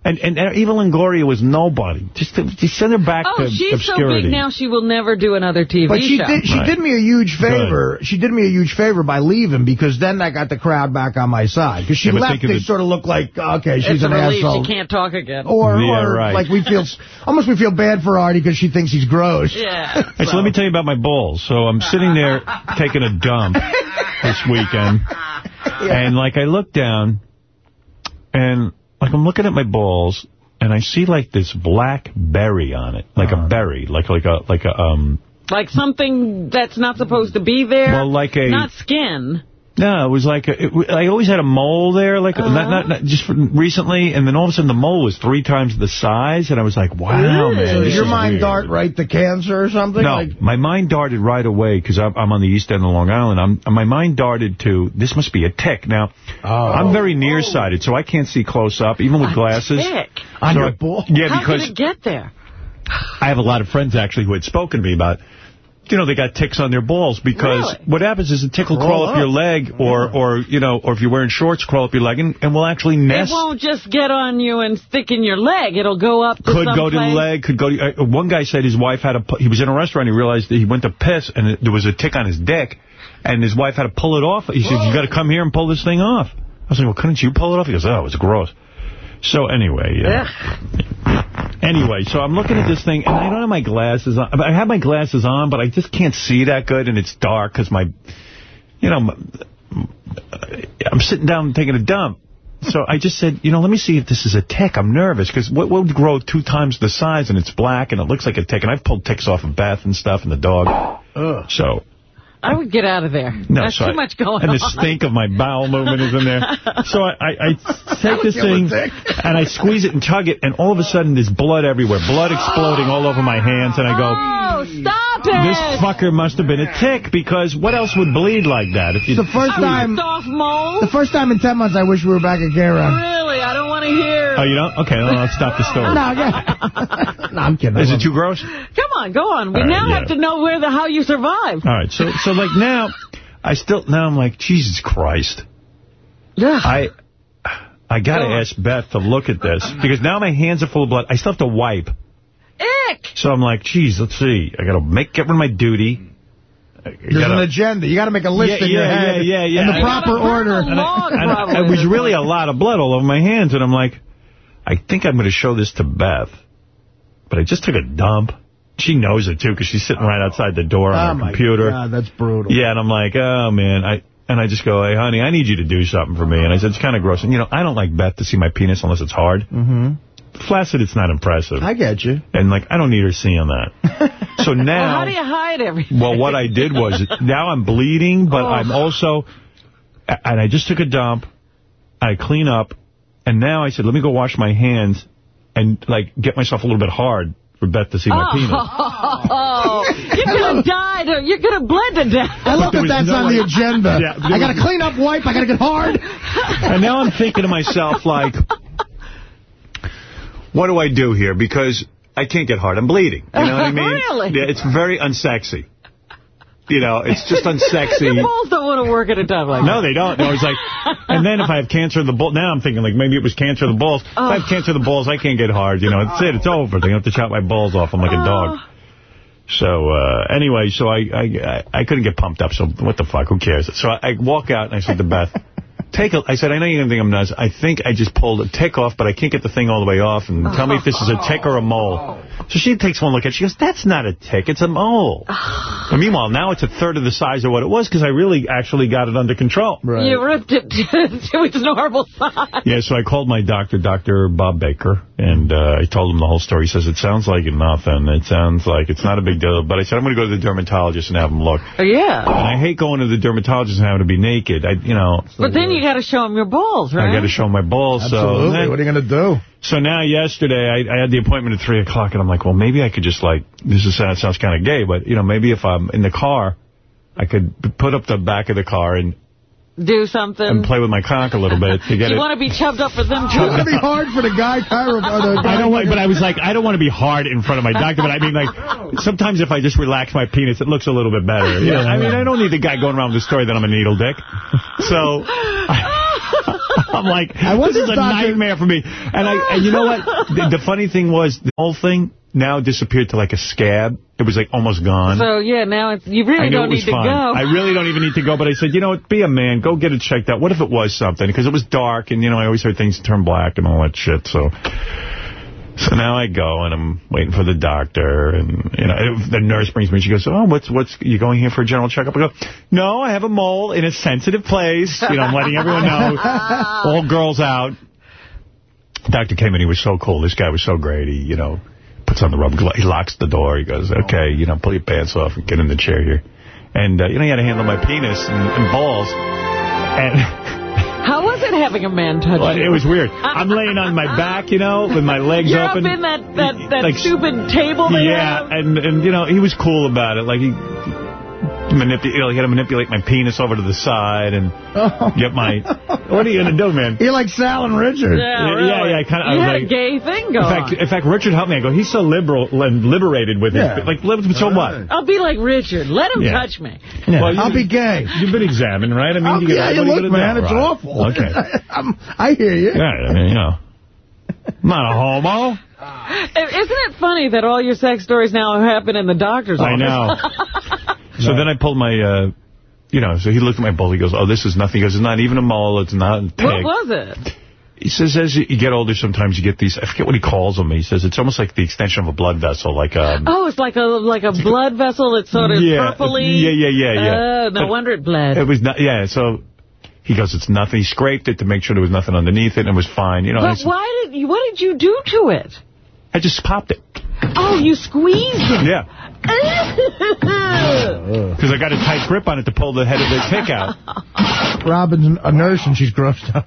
And, and, and Eva Longoria was nobody. Just, to, just send her back Oh, to she's obscurity. so big now she will never do another TV But she show. did she Right. did me a huge favor. She did me a huge favor by leaving because then that got the crowd back on my side. Because she Yeah, left, they the- sort of looked like, okay, she's it's a an relief asshole. she can't talk again. Or, Yeah, or right. like we feel, almost we feel bad for Artie because she thinks he's gross. yeah. Hey, so let me tell you about my balls. So I'm sitting there [LAUGHS] taking a dump this weekend, and like I look down, and like I'm looking at my balls, and I see like this black berry on it, like Uh-huh. a berry, like like a like a um. Like something that's not supposed to be there. Well, like a- Not skin. No, it was like a, it, w- I always had a mole there, like not, uh-huh. not not just recently, and then all of a sudden the mole was three times the size, and I was like, wow, man, So this your mind weird. dart right to cancer or something? No, Like, my mind darted right away because I'm, I'm on the east end of Long Island. I'm, my mind darted to, this must be a tick. Now, Oh. I'm very nearsighted, so I can't see close up, even with glasses. Tick. on So- your ball? Yeah, How because did it get there? I have a lot of friends, actually, who had spoken to me about, you know, they got ticks on their balls because Really? what happens is a tick will Crawl up, up. your leg or, or, you know, or if you're wearing shorts, crawl up your leg and, and will actually nest. It won't just get on you and stick in your leg. It'll go up to could go to the leg, could go to... Uh, one guy said his wife had a... He was in a restaurant, he realized that he went to piss, and it, there was a tick on his dick, and his wife had to pull it off. He said, you got to come here and pull this thing off. I was like, well, couldn't you pull it off? He goes, oh, it's gross. So anyway, yeah. Anyway, so I'm looking at this thing, and I don't have my glasses on. I have my glasses on, but I just can't see that good, and it's dark because my... You know, I'm sitting down taking a dump. So I just said, you know, let me see if this is a tick. I'm nervous because what would grow two times the size and it's black and it looks like a tick. And I've pulled ticks off of Beth and stuff and the dog. So, I would get out of there. no. That's so too I- much going And on. And the stink of my bowel movement is in there. [LAUGHS] So I, I, I take this thing and I squeeze it and tug it and all of a sudden there's blood everywhere. Blood oh. exploding all over my hands and I go, Oh, stop it! this fucker must have been a tick because what else would bleed like that? If you the first oh, time, Soft mole? the first time in 10 months I wish we were back at K-Rock. Really? I don't want to hear. Oh, you don't? Okay, well, I'll stop the story. No, yeah. [LAUGHS] no, I'm kidding. Is it too gross? Come on, go on. We All right, now yeah. have to know where the how you survived. All right, so so like now, I still now I'm like Jesus Christ. Yeah. I I got to ask Beth to look at this because now my hands are full of blood. I still have to wipe. Ick. So I'm like, geez, let's see. I got to make get rid of my duty. I There's gotta- an agenda. You got to make a list Yeah, in your yeah, head yeah, yeah, yeah. in the yeah. proper You gotta burn order. a log, and probably. it was really a lot of blood all over my hands, and I'm like, I think I'm going to show this to Beth, but I just took a dump. She knows it, too, because she's sitting right outside the door Oh, on her my computer. God, that's brutal. Yeah, and I'm like, oh, man. I And I just go, hey, honey, I need you to do something for me. And I said, it's kind of gross. And, you know, I don't like Beth to see my penis unless it's hard. Mm-hmm. Flaccid, it's not impressive. I get you. And, like, I don't need her seeing that. [LAUGHS] so Well, now... how do you hide everything? Well, what I did was, now I'm bleeding, but Oh. I'm also, and I just took a dump, I clean up, and now I said, let me go wash my hands and, like, get myself a little bit hard for Beth to see my oh. penis. Oh, you could have died. or you're going to bled to death. I love there that that's no on one- the agenda. Yeah, I got to clean up, wipe. I got to get hard. And now I'm thinking to myself, like, what do I do here? Because I can't get hard. I'm bleeding. You know what I [LAUGHS] mean? Really? Yeah, it's very unsexy. You know, it's just [LAUGHS] unsexy. Your balls don't want to work at a time like that? No, they don't. No, it's like, [LAUGHS] and then if I have cancer of the balls, now I'm thinking like maybe it was cancer of the balls. If I have cancer of the balls, I can't get hard. You know, it's it. It's over. They have to chop my balls off. I'm like a dog. So uh, anyway, so I, I I couldn't get pumped up. So what the fuck? Who cares? So I, I walk out and I said to Beth, take a. I said I know you're gonna think I'm nuts. I think I just pulled a tick off, but I can't get the thing all the way off. And tell me if this is a tick or a mole. Oh. So she takes one look at it. She goes, that's not a tick. It's a mole. and meanwhile, now it's a third of the size of what it was because I really actually got it under control. You ripped it to its normal size. Yeah, so I called my doctor, Dr. Bob Baker, and uh, I told him the whole story. He says, it sounds like nothing. It sounds like it's not a big deal. But I said, I'm going to go to the dermatologist and have him look. Oh, yeah. And I hate going to the dermatologist and having to be naked. I, you know, But then you got to show him your balls, right? I got to show him my balls. Absolutely. So then- what are you going to do? So now yesterday, I, I had the appointment at 3 o'clock, and I'm like, well, maybe I could just like, this is, that sounds kind of gay, but, you know, maybe if I'm in the car, I could put up the back of the car and, Do something. and play with my cock a little bit to get [LAUGHS] you it. want to be chubbed up for them, [LAUGHS] too? It's going to be hard for the guy, Cairo. or the guy I don't want, but I was like, I don't want to be hard in front of my doctor, but I mean, like, [LAUGHS] sometimes if I just relax my penis, it looks a little bit better. Yeah, I mean, I don't need the guy going around with the story that I'm a needle dick. So, I, [LAUGHS] am like, wonder this is a Dr. nightmare for me. And I, and you know what? The, the funny thing was, the whole thing now disappeared to like a scab. It was like almost gone. So, yeah, now it's you really don't it was need to fine. go. I really don't even need to go, but I said, you know what, be a man, go get it checked out. What if it was something? Because it was dark, and, you know, I always heard things turn black and all that shit, so... So now I go, and I'm waiting for the doctor, and, you know, the nurse brings me, she goes, oh, what's, what's, you going here for a general checkup? I go, no, I have a mole in a sensitive place. You know, I'm letting everyone know. [LAUGHS] All girls out. Doctor came in, he was so cool. This guy was so great. He, you know, puts on the rubber glove. He locks the door. He goes, okay, you know, pull your pants off and get in the chair here. And, uh, you know, he had to handle my penis and, and balls. And [LAUGHS] How was it having a man touch well, you? it was weird. I'm laying on my [LAUGHS] back, you know, with my legs You're open. up in that, that, that Like- stupid table Yeah, have. and, and, you know, he was cool about it. Like, he... Manip- you know, he had to manipulate my penis over to the side and oh. get my... What are you going to do, man? You're like Sal and Richard. Yeah, Yeah, really. yeah, yeah, I kinda- I You was had a like- gay thing In going fact, in fact, Richard helped me. I go, he's so liberal and liberated with Yeah. it. Like, li- so what? I'll be like Richard. Let him Yeah. touch me. Well, I'll be gay. You've been examined, right? I mean, Oh, you get, yeah, you are you look, man, do? it's Right. awful. Okay. [LAUGHS] I'm, I hear you. Yeah, I mean, you know. I'm not a homo. Isn't it funny that all your sex stories now happen in the doctor's I office? know. [LAUGHS] So then I pulled my, uh, you know, so he looked at my bull. He goes, oh, this is nothing. He goes, it's not even a mole. It's not a pig. What was it? He says, as you get older, sometimes you get these, I forget what he calls them. He says, it's almost like the extension of a blood vessel, like, um, Oh, it's like a like a blood vessel. It's sort of Yeah, purpley. yeah, yeah, yeah, yeah. Oh, no But wonder it bled. it was not, yeah, so he goes, it's nothing. He scraped it to make sure there was nothing underneath it, and it was fine. You know, but said, why did you? What did you do to it? I just popped it. Oh, you squeezed it. Yeah. [LAUGHS] Because I got a tight grip on it to pull the head of the tick out. [LAUGHS] Robin's a nurse and she's grossed up.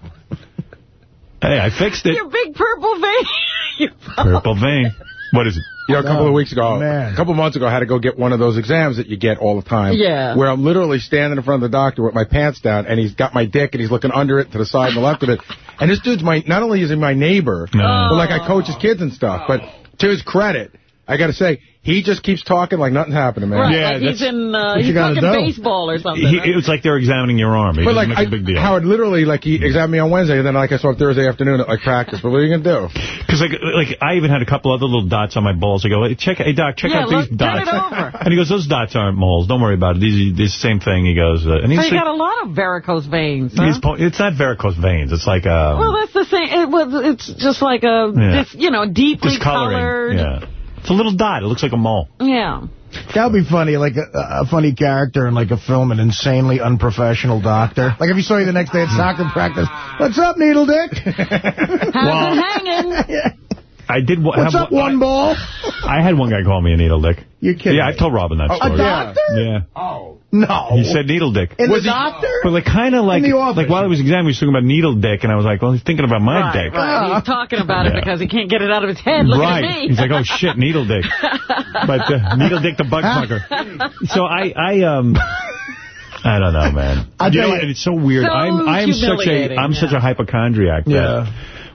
Hey, I fixed it. Your big purple vein. [LAUGHS] You- Purple vein. What is it? You know, a couple No, of oh, weeks ago, man. a couple of months ago, I had to go get one of those exams that you get all the time. Yeah. Where I'm literally standing in front of the doctor with my pants down, and he's got my dick, and he's looking under it to the side and the left of it. And this dude's my, not only is he my neighbor, No. but like I coach his kids and stuff, but to his credit, I got to say, he just keeps talking like nothing's happening, man. Right, Yeah, like he's that's- in, uh, what you he's gotta talking do. baseball or something. He, right? it was like they're examining your arm. He But like, make I, a big deal. Howard, literally, like, he examined me on Wednesday, and then, like, I saw him Thursday afternoon at, like, practice. But what are you going to do? Because like, like I even had a couple other little dots on my balls. I go, hey, check, hey doc, check Yeah, out look, these turn dots. it over. [LAUGHS] And he goes, those dots aren't moles. Don't worry about it. These, this same thing. He goes, uh, and so he's you like, got a lot of varicose veins. huh? he's po- it's not varicose veins. It's like um, Well, that's the same. It was. It's just like a, Yeah. this, you know, deeply discoloring. colored. Yeah, it's a little dot. It looks like a mole. Yeah. That would be funny, like a, a funny character in like a film, an insanely unprofessional doctor. Like if you saw you the next day at soccer practice, what's up, Needle Dick? How's Well- it hanging? [LAUGHS] I did. wa- What's have up, one ball? I had one guy call me a needle dick. You're kidding Yeah, me. I've told Robin that story. A story. doctor? Yeah. Oh. No. He said needle dick. In Was the he- doctor? But like kind of like like while I was examining, he was talking about needle dick, and I was like, well, he's thinking about my right, dick. right. He's talking about it because he can't get it out of his head. Look right. at me. He's like, oh shit, needle dick. but uh, needle dick the bug fucker. So I I um. I don't know, man. I you tell know, you- it's so weird. So I'm I'm such a humiliating, I'm such a hypochondriac. that Yeah.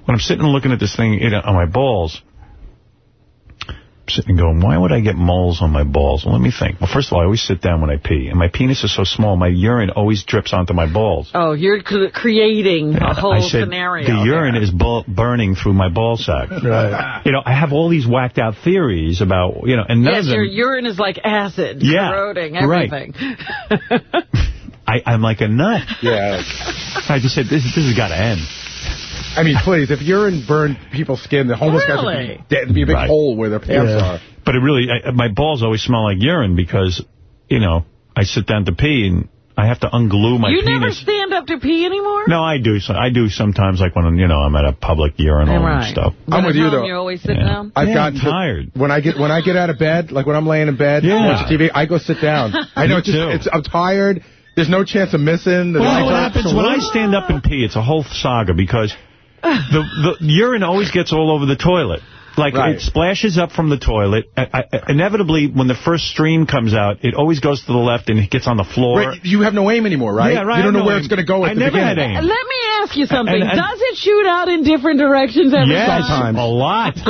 When I'm sitting and looking at this thing you know, on my balls, I'm sitting and going, why would I get moles on my balls? Well, let me think. Well, first of all, I always sit down when I pee, and my penis is so small, my urine always drips onto my balls. Oh, you're cr- creating a whole I said, scenario. the urine there. is burning through my ball sack. [LAUGHS] Right. You know, I have all these whacked out theories about, you know, and none Yes, of them... your urine is like acid, Yeah, corroding right. everything. [LAUGHS] I, I'm like a nut. Yeah. I just said, this, this has got to end. I mean, please, if urine burned people's skin, the homeless guys would be dead. There'd be a big Right. hole where their pants Yeah. are. But it really, I, my balls always smell like urine because, you know, I sit down to pee and I have to unglue my you never stand up to pee anymore? No, I do. So I do sometimes, like when you know I'm at a public urinal right. and stuff. But I'm with you, home, though. You're always sit Yeah. down? I've Yeah, gotten I'm to- tired. when I get when I get out of bed, like when I'm laying in bed Yeah. watching TV, I go sit down. [LAUGHS] I know Me it's just too. it's I'm tired. There's no chance of missing. The Well, lights what happens when I stand up and pee? It's a whole saga because the the urine always gets all over the toilet. Like, Right. it splashes up from the toilet. I, I, inevitably, when the first stream comes out, it always goes to the left and it gets on the floor. Right, you have no aim anymore, right? Yeah, right, You don't know know where aim. it's going to go at I the never had aim. Let me ask you something. And- and- Does it shoot out in different directions every Yes, time? a lot. [LAUGHS]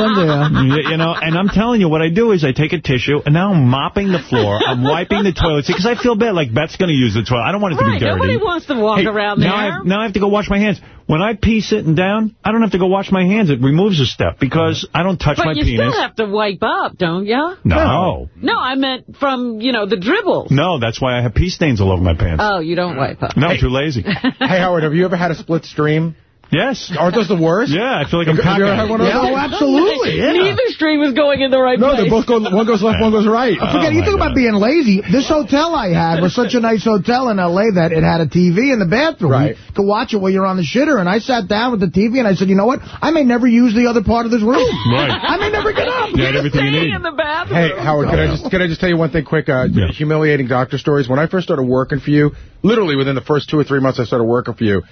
You you know, and I'm telling you, what I do is I take a tissue, and now I'm mopping the floor. I'm wiping the toilet because I feel bad. Like Beth's going to use the toilet. I don't want it to be dirty. nobody wants to walk Hey, around now there. I, have, now I have to go wash my hands. When I pee sitting down, I don't have to go wash my hands. It removes a step because I don't touch but my you still have to wipe up, don't you? no. No, I meant from, you know, the dribbles. No, that's why I have pee stains all over my pants. Oh, you don't wipe up. no, I'm too lazy. [LAUGHS] hey, Howard, have you ever had a split stream? Yes. Aren't those the worst? Yeah, I feel like I'm Have you ever cockeyed. had one of Yeah, those? oh, absolutely. Yeah. Neither stream is going in the right No, place. they both go. One goes left, one goes right. I forget, Oh, you think talk about being lazy. This hotel I had was such a nice hotel in L.A. that it had a TV in the bathroom. Right. You could watch it while you're on the shitter. And I sat down with the TV and I said, you know what? I may never use the other part of this room. [LAUGHS] Right. I may never get up. You had everything you need. in the bathroom. Hey, Howard, can I just can I just tell you one thing quick? Uh, Yeah. Humiliating doctor stories. When I first started working for you, literally within the first two or three months I started working for you,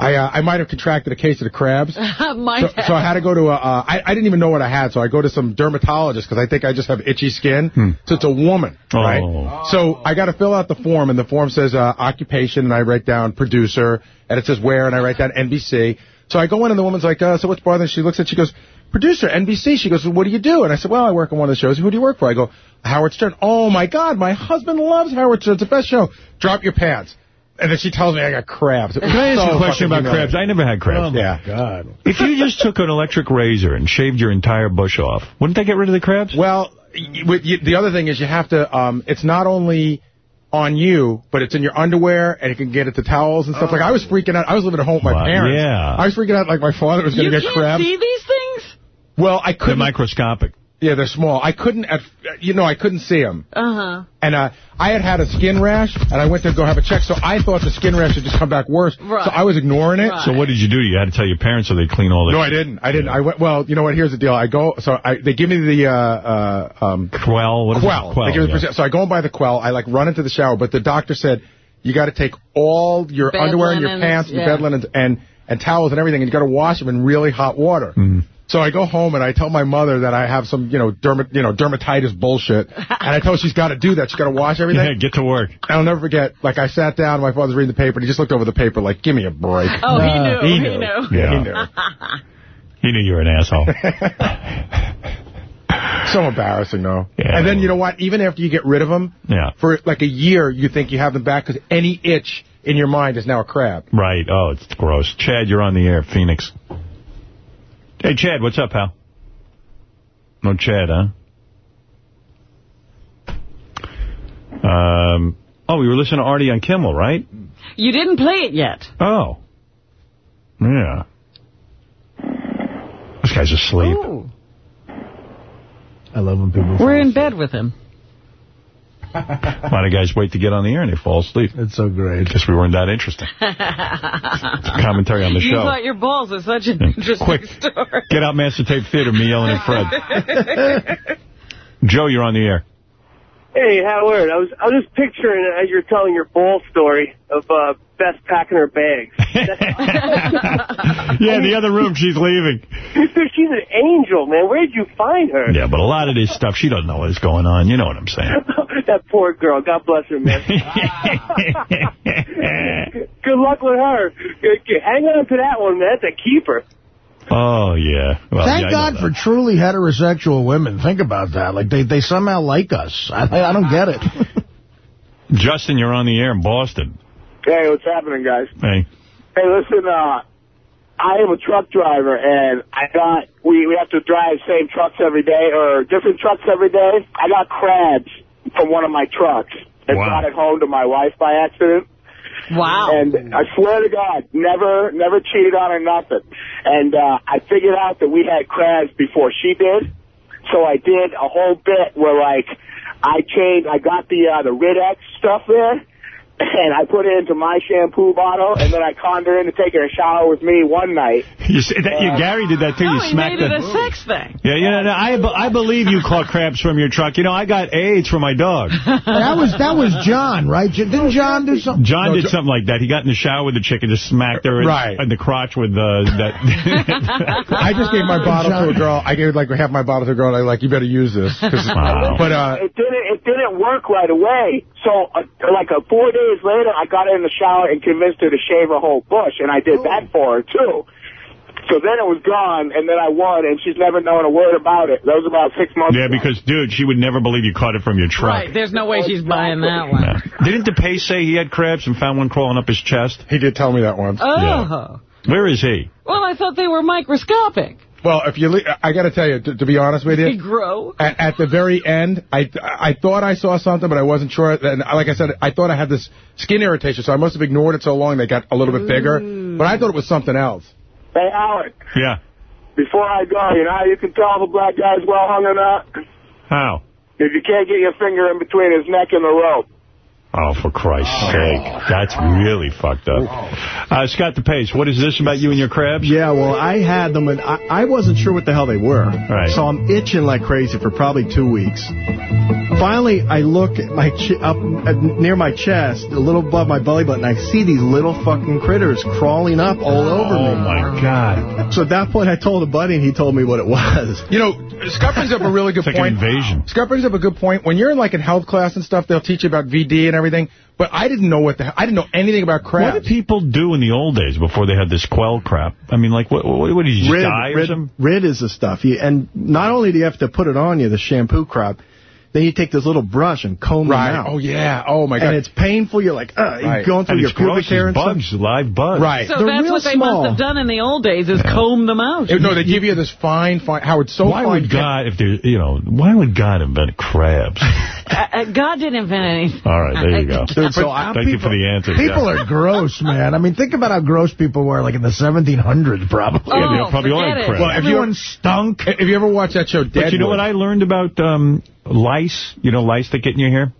I uh, I might have contracted a case of the crabs. [LAUGHS] My So, so I had to go to a, uh, I, I didn't even know what I had, so I go to some dermatologist because I think I just have itchy skin. So it's a woman, right? Oh. So I got to fill out the form, and the form says uh, occupation, and I write down producer, and it says where, and I write down NBC. So I go in, and the woman's like, uh, so what's bothering? She looks at, she goes, producer, NBC. She goes, what do you do? And I said, well, I work on one of the shows. Who do you work for? I go, Howard Stern. Oh my God, my husband loves Howard Stern. It's the best show. Drop your pants. And then she tells me I got crabs. Can I ask so you a question fucking about crabs? I never had crabs. yeah. God. If you just took an electric razor and shaved your entire bush off, wouldn't that get rid of the crabs? Well, with you, the other thing is you have to. Um, it's not only on you, but it's in your underwear, and it can get it to towels and stuff. Like I was freaking out. I was living at home with my Wow, parents. yeah. I was freaking out like my father was going to get can't crabs. see these things? Well, I They're couldn't. microscopic. Yeah, they're small. I couldn't. At, you know, I couldn't see them. Uh-huh. And uh, I had had a skin rash, and I went to go have a check. So I thought the skin rash would just come back worse. Right. So I was ignoring it. Right. So what did you do? You had to tell your parents so they clean all the... No, I didn't. I didn't. I went. Well, you know what? Here's the deal. I go. So I, they give me the uh, uh, um, Kwell? What is Kwell. it? Kwell, They give me yeah. So I go and buy the Kwell. I like run into the shower, but the doctor said you got to take all your Bed underwear and your linens, pants and yeah. bed linens and and towels and everything, and you got to wash them in really hot water. Mm-hmm. So I go home and I tell my mother that I have some, you know, derma, you know, dermatitis bullshit, [LAUGHS] and I tell her she's got to do that. She's got to wash everything. Yeah, get to work. I'll never forget. Like I sat down, my father's reading the paper, and he just looked over the paper like, "Give me a break." Oh, he knew. He He knew. knew. Yeah. He knew. He knew you were an asshole. [LAUGHS] So embarrassing, though. Yeah. And then, you know what? Even after you get rid of them, Yeah. for like a year, you think you have them back because any itch in your mind is now a crab. Right. Oh, it's gross. Chad, you're on the air, Phoenix. Hey, Chad, what's up, pal? No Chad, huh? Um. Oh, we were listening to Artie on Kimmel, right? You didn't play it yet. Oh. Yeah. This guy's asleep. Ooh. I love when people We're in bed with him. A lot of guys wait to get on the air and they fall asleep. It's so great. Guess we weren't that interesting. [LAUGHS] Commentary on the You show. thought your balls were such an interesting Quick. story. Get out Master Tape Theater, me yelling at Fred. [LAUGHS] Joe, you're on the air. Hey, Howard, I was I was just picturing it as you're telling your ball story of uh, Beth packing her bags. [LAUGHS] [LAUGHS] Yeah, in the other room, she's leaving. She's an angel, man. Where did you find her? Yeah, but a lot of this stuff, she doesn't know what is going on. You know what I'm saying. [LAUGHS] that poor girl. God bless her, man. Good luck with her. Hang on to that one, man. That's a keeper. Oh, yeah. Well, Thank yeah, God for truly heterosexual women. Think about that. Like, they, they somehow like us. I, I don't get it. [LAUGHS] Justin, you're on the air in Boston. Hey, what's happening, guys? Hey. Hey, listen, uh, I am a truck driver, and I got, we, we have to drive same trucks every day, or different trucks every day. I got crabs from one of my trucks and Wow. brought it home to my wife by accident. Wow. And I swear to God, never, never cheated on her, nothing. And, uh, I figured out that we had crabs before she did. So I did a whole bit where, like, I changed, I got the, uh, the Rid-X stuff there. And I put it into my shampoo bottle, and then I conned her into taking a shower with me one night. You, see, that, you, Gary did that too. Oh, you he smacked made it the... a sex thing. Yeah, yeah, no, I, be- I believe you caught crabs from your truck. You know, I got AIDS from my dog. that was that was John, right? Didn't John do something? John did something like that. He got in the shower with the chick and just smacked her in, Right. in the crotch with uh, that. [LAUGHS] I just gave my bottle to a girl. I gave like half my bottle to a girl, and I like, you better use this. [LAUGHS] Wow. But uh, it didn't it didn't work right away. So uh, like a four days later, I got in the shower and convinced her to shave her whole bush, and I did that for her too. So then it was gone, and then I won, and she's never known a word about it. That was about six months. yeah, because, dude, she would never believe you caught it from your truck. Right, there's no way she's buying that one. Yeah. Didn't DePace say he had crabs and found one crawling up his chest? He did tell me that once. Oh. Where is he? Well, I thought they were microscopic. Well, if you, le- I got to tell you, to, to be honest with They you, grow. at, at the very end, I I thought I saw something, but I wasn't sure. And like I said, I thought I had this skin irritation, so I must have ignored it so long they got a little bit bigger. But I thought it was something else. Hey, Howard, Yeah. before I go, you know how you can tell if a black guy's well hung or not? How? If you can't get your finger in between his neck and the rope. Oh, for Christ's sake. That's really fucked up. Uh, Scott DePace, what is this about you and your crabs? Yeah, well, I had them, and I, I wasn't sure what the hell they were. Right. So I'm itching like crazy for probably two weeks. Finally, I look at my ch up uh, near my chest, a little above my belly button. and I see these little fucking critters crawling up all over me. Oh, my God. [LAUGHS] So at that point, I told a buddy, and he told me what it was. You know, Scott brings up a really good It's like an point. invasion. Scott brings up a good point. When you're in like in health class and stuff, they'll teach you about VD and everything. But I didn't know what the. I didn't know anything about What did people do in the old days before they had this Kwell crap? I mean, like, what, what, what did you just Rid, die rid, rid is the stuff. You, and not only do you have to put it on you, the shampoo crap, then you take this little brush and comb Right. them out. Oh, yeah. Oh, my God. And it's painful. You're like, uh, Right. you're going through And your it's pubic hair as and stuff. bugs, live bugs. Right. So They're that's what they small. must have done in the old days is comb them out. no, they give you this fine, fine. Howard, so Why fine. would God, if there, you know, why would God invent crabs? [LAUGHS] Uh, uh, God didn't invent anything. All right, there you go. Dude, [LAUGHS] so I- Thank you for the answer. People yeah. are gross, man. I mean, think about how gross people were, like in the 1700s, probably. Yeah, they Oh, probably all forget it. Well, if you- Everyone stunk. Have you ever watched that show, Deadwood? But you know what I learned about um, lice? You know, lice that get in your hair?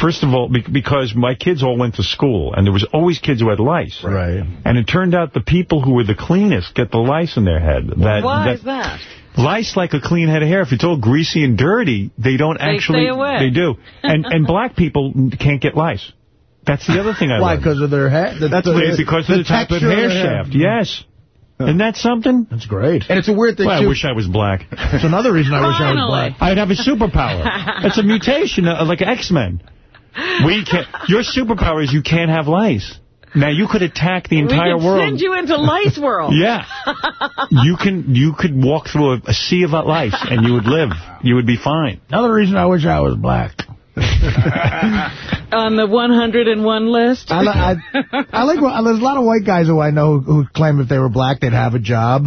First of all, because my kids all went to school, and there was always kids who had lice. Right. And it turned out the people who were the cleanest get the lice in their head. That, Why that, is that? Lice like a clean head of hair. If it's all greasy and dirty, they don't They actually... stay away. They do. [LAUGHS] And and black people can't get lice. That's the other thing I Why? Because of their head? The, That's the, weird, because of the type of texture hair their shaft. Yes. Isn't that something? That's great. And it's a weird thing, Well, I wish I was black. It's another reason I wish I was black. I'd have a superpower. It's a mutation, uh, like X-Men. We can't. Your superpower is you can't have lice. Now, you could attack the entire we could world. send you into lice [LAUGHS] world. Yeah. you can you could walk through a, a sea of lice and you would live. You would be fine. Another reason I wish I was black. [LAUGHS] On the 101 list. I, I, I like. well, There's a lot of white guys who I know who claim if they were black they'd have a job.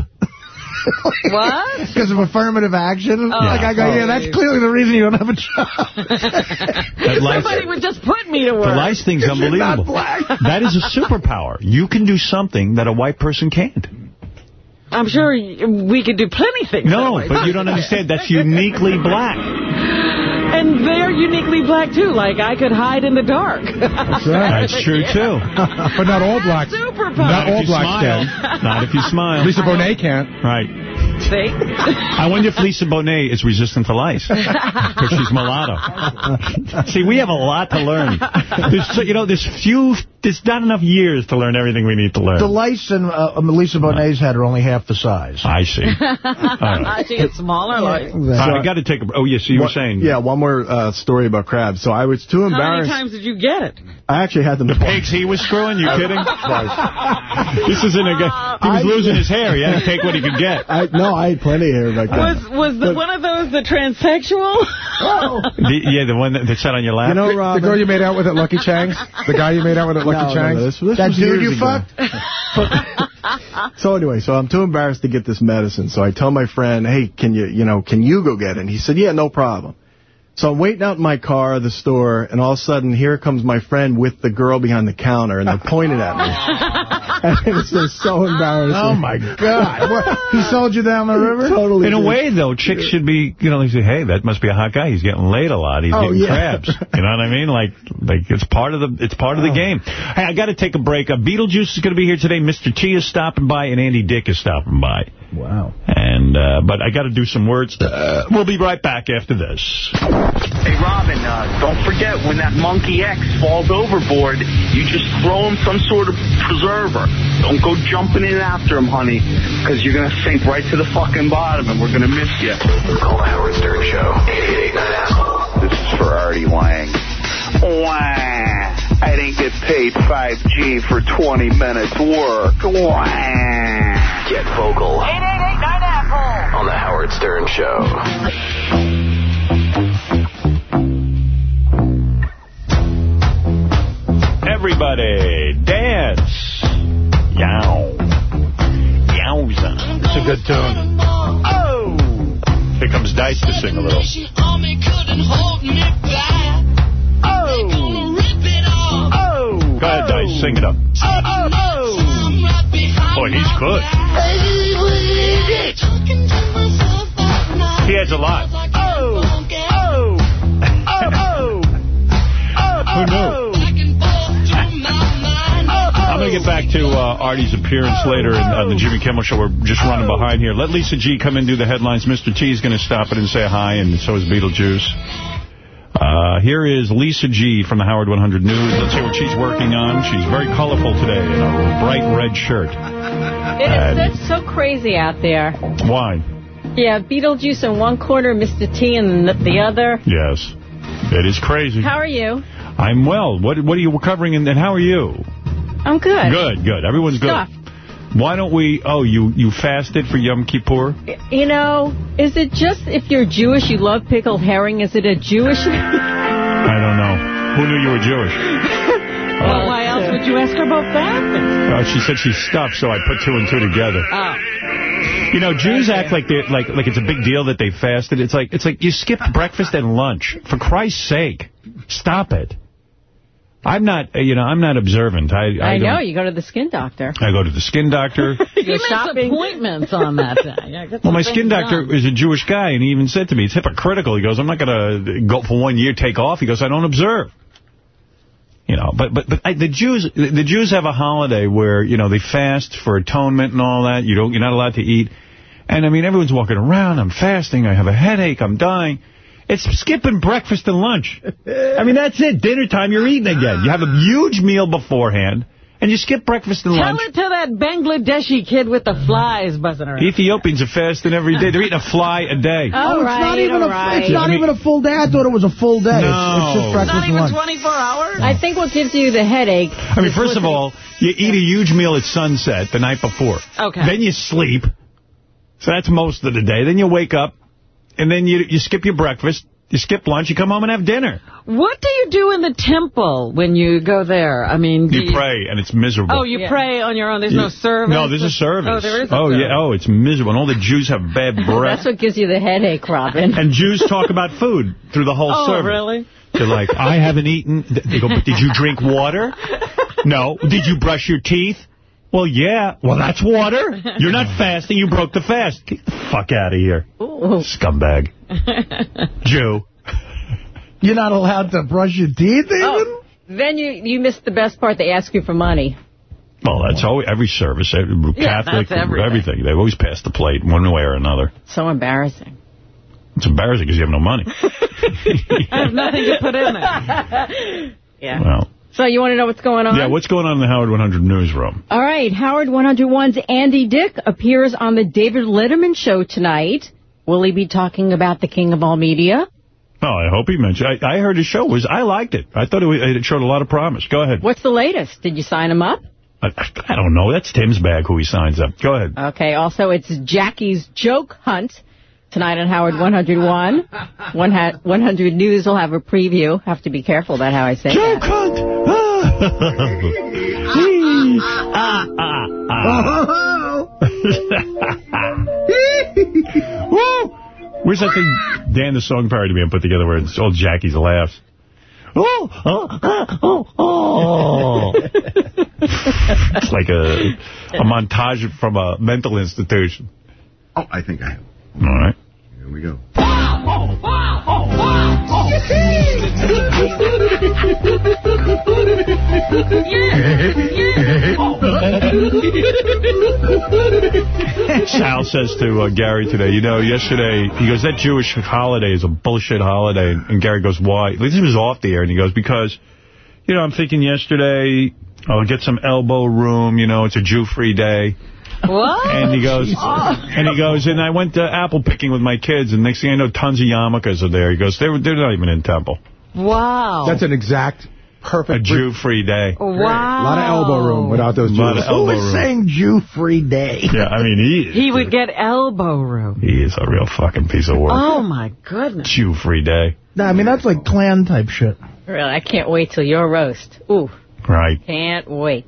What? Because of affirmative action. Oh, like I go, yeah, that's please. clearly the reason you don't have a job. That lice, Somebody would just put me to work. the lice thing's Because you're not unbelievable. black. That is a superpower. You can do something that a white person can't. I'm sure we could do plenty of things. No, but you don't understand. That's [LAUGHS] uniquely black. And they're uniquely black, too. Like, I could hide in the dark. That's, [LAUGHS] That's true, too. [LAUGHS] but not all blacks. Superpower. Not if all you blacks can. Not if you smile. Lisa Bonet can't. Right. See? I wonder if Lisa Bonet is resistant to lice. Because she's mulatto. [LAUGHS] See, we have a lot to learn. There's, you know, there's few, there's not enough years to learn everything we need to learn. The lice in uh, Melissa Bonet's head are only half the size. I see. right. she gets [LAUGHS] smaller. Like, All right, I got to take a... Oh, yes, you were What- saying... Yeah, one more uh, story about crabs. So I was too embarrassed... how many times did you get it? I actually had them The twice. pigs he was screwing? You [LAUGHS] kidding? Twice. This isn't a guy... He was I- losing his hair. He had to take what he could get. I, no, I had plenty of hair back then. Was was the, one of those the transsexual? The, yeah, the one that, that sat on your lap. You know, The girl you made out with at Lucky Chang's? The guy you made out with at Lucky No, no, this, this That dude you fucked? [LAUGHS] So anyway, so I'm too embarrassed to get this medicine. So I tell my friend, hey, can you, you know, can you go get it? And he said, yeah, no problem. So I'm waiting out in my car at the store, and all of a sudden, here comes my friend with the girl behind the counter, and they're pointing at me. [LAUGHS] and it's just so embarrassing. Oh, my God. What, he sold you down the river? Totally. In a way, though, chicks should be, you know, they say, hey, that must be a hot guy. He's getting laid a lot. He's Oh, getting yeah. crabs. You know what I mean? Like, like it's part of the it's part of the game. Hey, I got to take a break. Uh, Beetlejuice is going to be here today. Mr. T is stopping by, and Andy Dick is stopping by. Wow. And uh, but I got to do some words. Uh, we'll be right back after this. Hey, Robin, uh, don't forget when that Monkey X falls overboard, you just throw him some sort of preserver. Don't go jumping in after him, honey, because you're going to sink right to the fucking bottom, and we're going to miss you. Call the Howard Stern Show. 8889 This is for Artie Wang. Wah. I didn't get paid 5G for 20 minutes work. Wah. Get vocal. 8889 Apple. On the Howard Stern Show. Everybody, dance. Yow. Yowza. It's a good tune. Oh! Here comes Dice to sing a little. Oh! Oh! Go ahead, Dice. Sing it up. Oh! Oh! oh. Boy, he's good. He adds a lot. Oh! Oh! Oh! Oh! Knew? I'm going to get back to uh, Artie's appearance later in, on the Jimmy Kimmel Show. We're just running behind here. Let Lisa G come in do the headlines. Mr. T is going to stop it and say hi, and so is Beetlejuice. Uh, here is Lisa G from the Howard 100 News. Let's see what she's working on. She's very colorful today in a bright red shirt. It is so crazy out there. Why? Yeah, Beetlejuice in one corner, Mr. T in the, the other. Yes. It is crazy. How are you? I'm well. What What are you covering, and, and how are you? I'm good. Good, good. Everyone's good. Why don't we... Oh, you, you fasted for Yom Kippur? You know, is it just if you're Jewish you love pickled herring? Is it a Jewish... I don't know. Who knew you were Jewish? [LAUGHS] well, why else would you ask her about that? Uh, she said she's stuffed, so I put two and two together. Oh. You know, Jews act like they're like like it's a big deal that they fasted. It's like it's like you skipped breakfast and lunch. For Christ's sake, stop it. I'm not, uh, you know, I'm not observant. I I, I know, you go to the skin doctor. I go to the skin doctor. [LAUGHS] you makes appointments on that day. [LAUGHS] Yeah, get Well, my skin doctor done. is a Jewish guy, and he even said to me, it's hypocritical. He goes, I'm not going to go for one year, take off. He goes, I don't observe. You know, but but but I, the Jews the Jews have a holiday where you know they fast for atonement and all that. You don't you're not allowed to eat, and I mean everyone's walking around. I'm fasting. I have a headache. I'm dying. It's skipping breakfast and lunch. I mean that's it. Dinner time. You're eating again. You have a huge meal beforehand, And you skip breakfast and Tell lunch. Tell it to that Bangladeshi kid with the flies buzzing around. Ethiopians are fasting every day. They're eating a fly a day. Oh, it's not even a right. it's not I mean- even a full day. I thought it was a full day. It's, No. it's just breakfast Not and even lunch. 24 hours? I think what gives you the headache. I mean, first of all, you eat a huge meal at sunset the night before. Okay. Then you sleep. So that's most of the day. Then you wake up, and then you you skip your breakfast, you skip lunch, you come home and have dinner. What do you do in the temple when you go there? I mean, do You pray, and it's miserable. Oh, you pray on your own. There's no service. No, there's a service. Oh, there is. A Oh, service. yeah. Oh, it's miserable. And all the Jews have bad [LAUGHS] breath. That's what gives you the headache, Robin. and Jews talk about food through the whole Oh, service. really? They're like, I haven't eaten. They go, but did you drink water? [LAUGHS] No. Did you brush your teeth? Well, yeah. Well, that's water. [LAUGHS] You're not fasting. You broke the fast. Get the fuck out of here. Scumbag. [LAUGHS] Jew. You're not allowed to brush your teeth oh, even? Oh, then you, you missed the best part. They ask you for money. Well, that's always, every service, every Yeah, Catholic, everything. everything. They always pass the plate one way or another. So embarrassing. It's embarrassing because you have no money. [LAUGHS] I have nothing to put in there. Yeah. Well, So you want to know what's going on? yeah, what's going on in the Howard 100 newsroom? All right, Howard 101's Andy Dick appears on the David Letterman show tonight. Will he be talking about the king of all media? Oh, I hope he mentioned. I, I heard his show was. I liked it. I thought it, it showed a lot of promise. Go ahead. What's the latest? Did you sign him up? I, I don't know. That's Tim's bag who he signs up. Go ahead. Okay, also it's Jackie's Joke Hunt tonight on Howard 101. One ha 100 News will have a preview. Have to be careful about how I say Joke that. Hunt! [LAUGHS] [LAUGHS] Woo! Where's that thing Dan the song parody man put together where it's all Jackie's laughs? Oh, oh, oh, oh. it's like a, a montage from a mental institution. Oh, I think I have. All right. Here we go. [LAUGHS] Sal says to uh, Gary today, you know, yesterday, he goes, that Jewish holiday is a bullshit holiday. And Gary goes, why? This was off the air. And he goes, because, you know, I'm thinking yesterday, I'll get some elbow room. You know, it's a Jew-free day. What? And he goes, and he goes, and I went to apple picking with my kids, and next thing I know, tons of yarmulkes are there. He goes, they're, they're not even in temple. Wow. That's an exact, perfect... A Jew-free day. Wow. A lot of elbow room without those Jews. of elbow Who is room. saying Jew-free day? Yeah, I mean, he, He would get elbow room. he is a real fucking piece of work. Oh, my goodness. Jew-free day. No, I mean, that's like Klan type shit. Really, I can't wait till your roast. Ooh, Right. can't wait.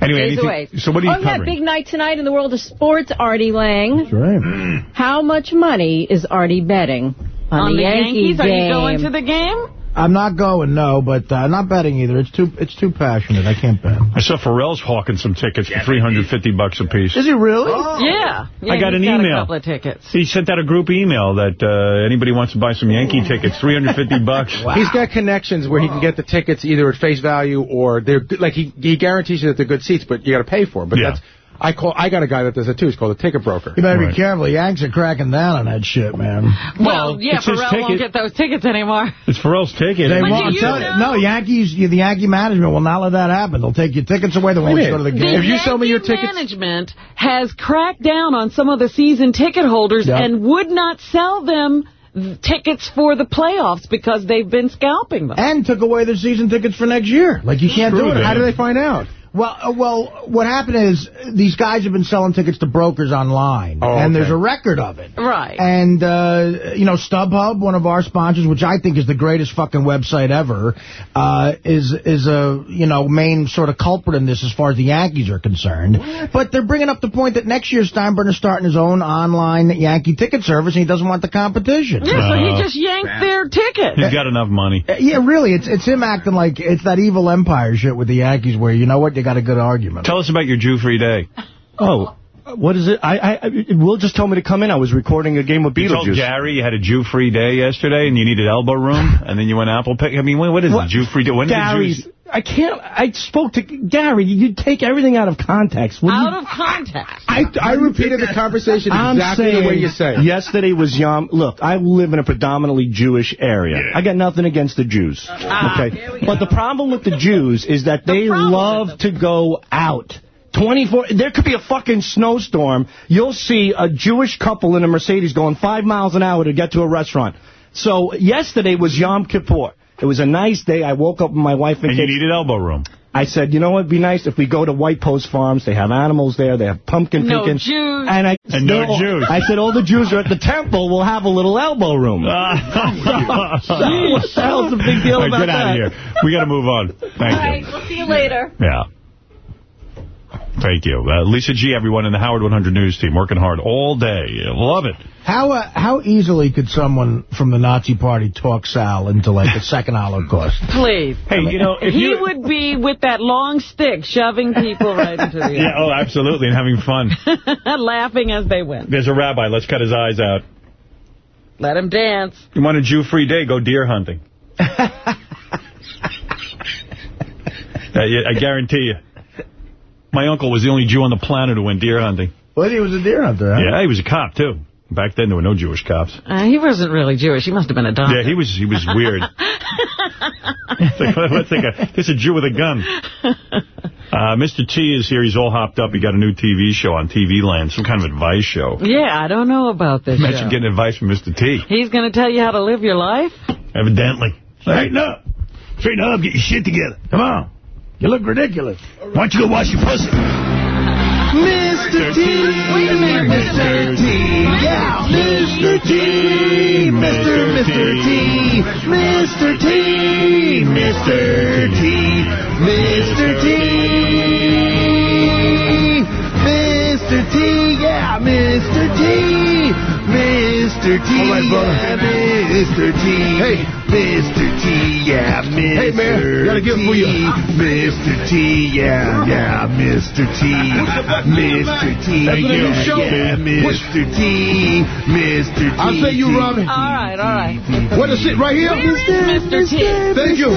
Anyway, anything- away. so what are you oh, yeah, covering? big night tonight in the world of sports. Artie Lange. That's right. How much money is Artie betting on, On the Yankee Yankees? Are game? you going to the game? I'm not going, no, but uh, I'm not betting either. It's too it's too passionate. I can't bet. I saw Pharrell's hawking some tickets for 350 bucks a piece. Is he really? Yeah. yeah. I got he's an got email. a couple of tickets. He sent out a group email that uh, anybody wants to buy some Yankee tickets, 350 [LAUGHS] bucks. He's got connections where he can get the tickets either at face value or they're good, like he he guarantees you that they're good seats, but you got to pay for them. But Yeah. that's I call I got a guy that does it too. It's called a ticket broker. You better Right. be careful. The Yanks are cracking down on that shit, man. Well, yeah, it's Pharrell won't get those tickets anymore. It's Pharrell's ticket. They But won't. do I'm you know- no, Yankees, the Yankee management will not let that happen. They'll take your tickets away. They won't let you go to the The game. If you sell me your Yankee tickets- management has cracked down on some of the season ticket holders Yep. and would not sell them tickets for the playoffs because they've been scalping them. and took away their season tickets for next year. Like, you can't do it. them. How do they find out? Well, uh, well, what happened is these guys have been selling tickets to brokers online, Oh, and okay. there's a record of it. Right. And, uh, you know, StubHub, one of our sponsors, which I think is the greatest fucking website ever, uh, is is a, you know, main sort of culprit in this as far as the Yankees are concerned. But they're bringing up the point that next year Steinbrenner's starting his own online Yankee ticket service, and he doesn't want the competition. yeah, so No. he just yanked their ticket. He's got enough money. Uh, Yeah, really, it's it's him acting like it's that evil empire shit with the Yankees where, you know what, you got a good argument. Tell us about your Jew-free day. Oh, what is it? I, I, I Will just told me to come in. I was recording a game of You told Gary you had a Jew-free day yesterday and you needed elbow room, [LAUGHS] and then you went apple pick. I mean, what what is What? a Jew-free day? When Gary's. did Jews... I can't. I spoke to Gary. You take everything out of context. Will Out you, of context. I, I repeated the conversation I'm exactly saying the way you say it. Yesterday was Yom. Look, I live in a predominantly Jewish area. I got nothing against the Jews. Ah, okay, but the problem with the Jews is that they love to go out. 24, there could be a fucking snowstorm. You'll see a Jewish couple in a Mercedes going five miles an hour to get to a restaurant. So yesterday was Yom Kippur. It was a nice day. I woke up with my wife and, And you kids. needed elbow room. I said, you know what would be nice if we go to White Post Farms. They have animals there. They have pumpkin No picking. Jews. And, I, And no still- Jews. I said, all the Jews are at the temple. We'll have a little elbow room. [LAUGHS] what the hell's the big deal All right, about get out of here. We got to move on. Thank All you. right, we'll see you later. Yeah. Thank you. Uh, Lisa G., everyone in the Howard 100 News team, working hard all day. Love it. How uh, how easily could someone from the Nazi Party talk Sal into like a second Holocaust? [LAUGHS] Please. Hey, you know, if he you... would be with that long stick shoving people right into the [LAUGHS] Yeah, oh, absolutely, and having fun. [LAUGHS] laughing as they went. There's a rabbi. Let's cut his eyes out. Let him dance. You want a Jew-free day, go deer hunting. Uh, yeah, I guarantee you. My uncle was the only Jew on the planet who went deer hunting. Well, he was a deer hunter, huh? Yeah, he was a cop, too. Back then, there were no Jewish cops. Uh, he wasn't really Jewish. He must have been adopted. Yeah, he was he was weird. Let's think of, it's a Jew with a gun. Uh, Mr. T is here. He's all hopped up. He got a new TV show on TV Land, some kind of advice show. Yeah, I don't know about this Imagine show. getting advice from Mr. T. He's going to tell you how to live your life? Evidently. Straighten up. Straighten up. Get your shit together. Come on. You look ridiculous. Why don't you go wash your pussy? Mr. T. Wait a minute, minute. T. Yeah, Mr. T. Mr. Mr. T. Mr. T. Mr. T. Mr. T. Mr. T. Yeah, Mr. T. Mr. T. All right, brother. Yeah, Mr. T. Hey. Mr. T. Yeah, Mr. Hey, man, got a gift for you. Mr. T. Yeah, yeah, Mr. T. Mr. T. Thank you. Yeah, Show. yeah, Mr. T. Mr. T. I'll say you, Robin. All right, all right. Where to sit? Right here? Where is Mr. T? Thank you.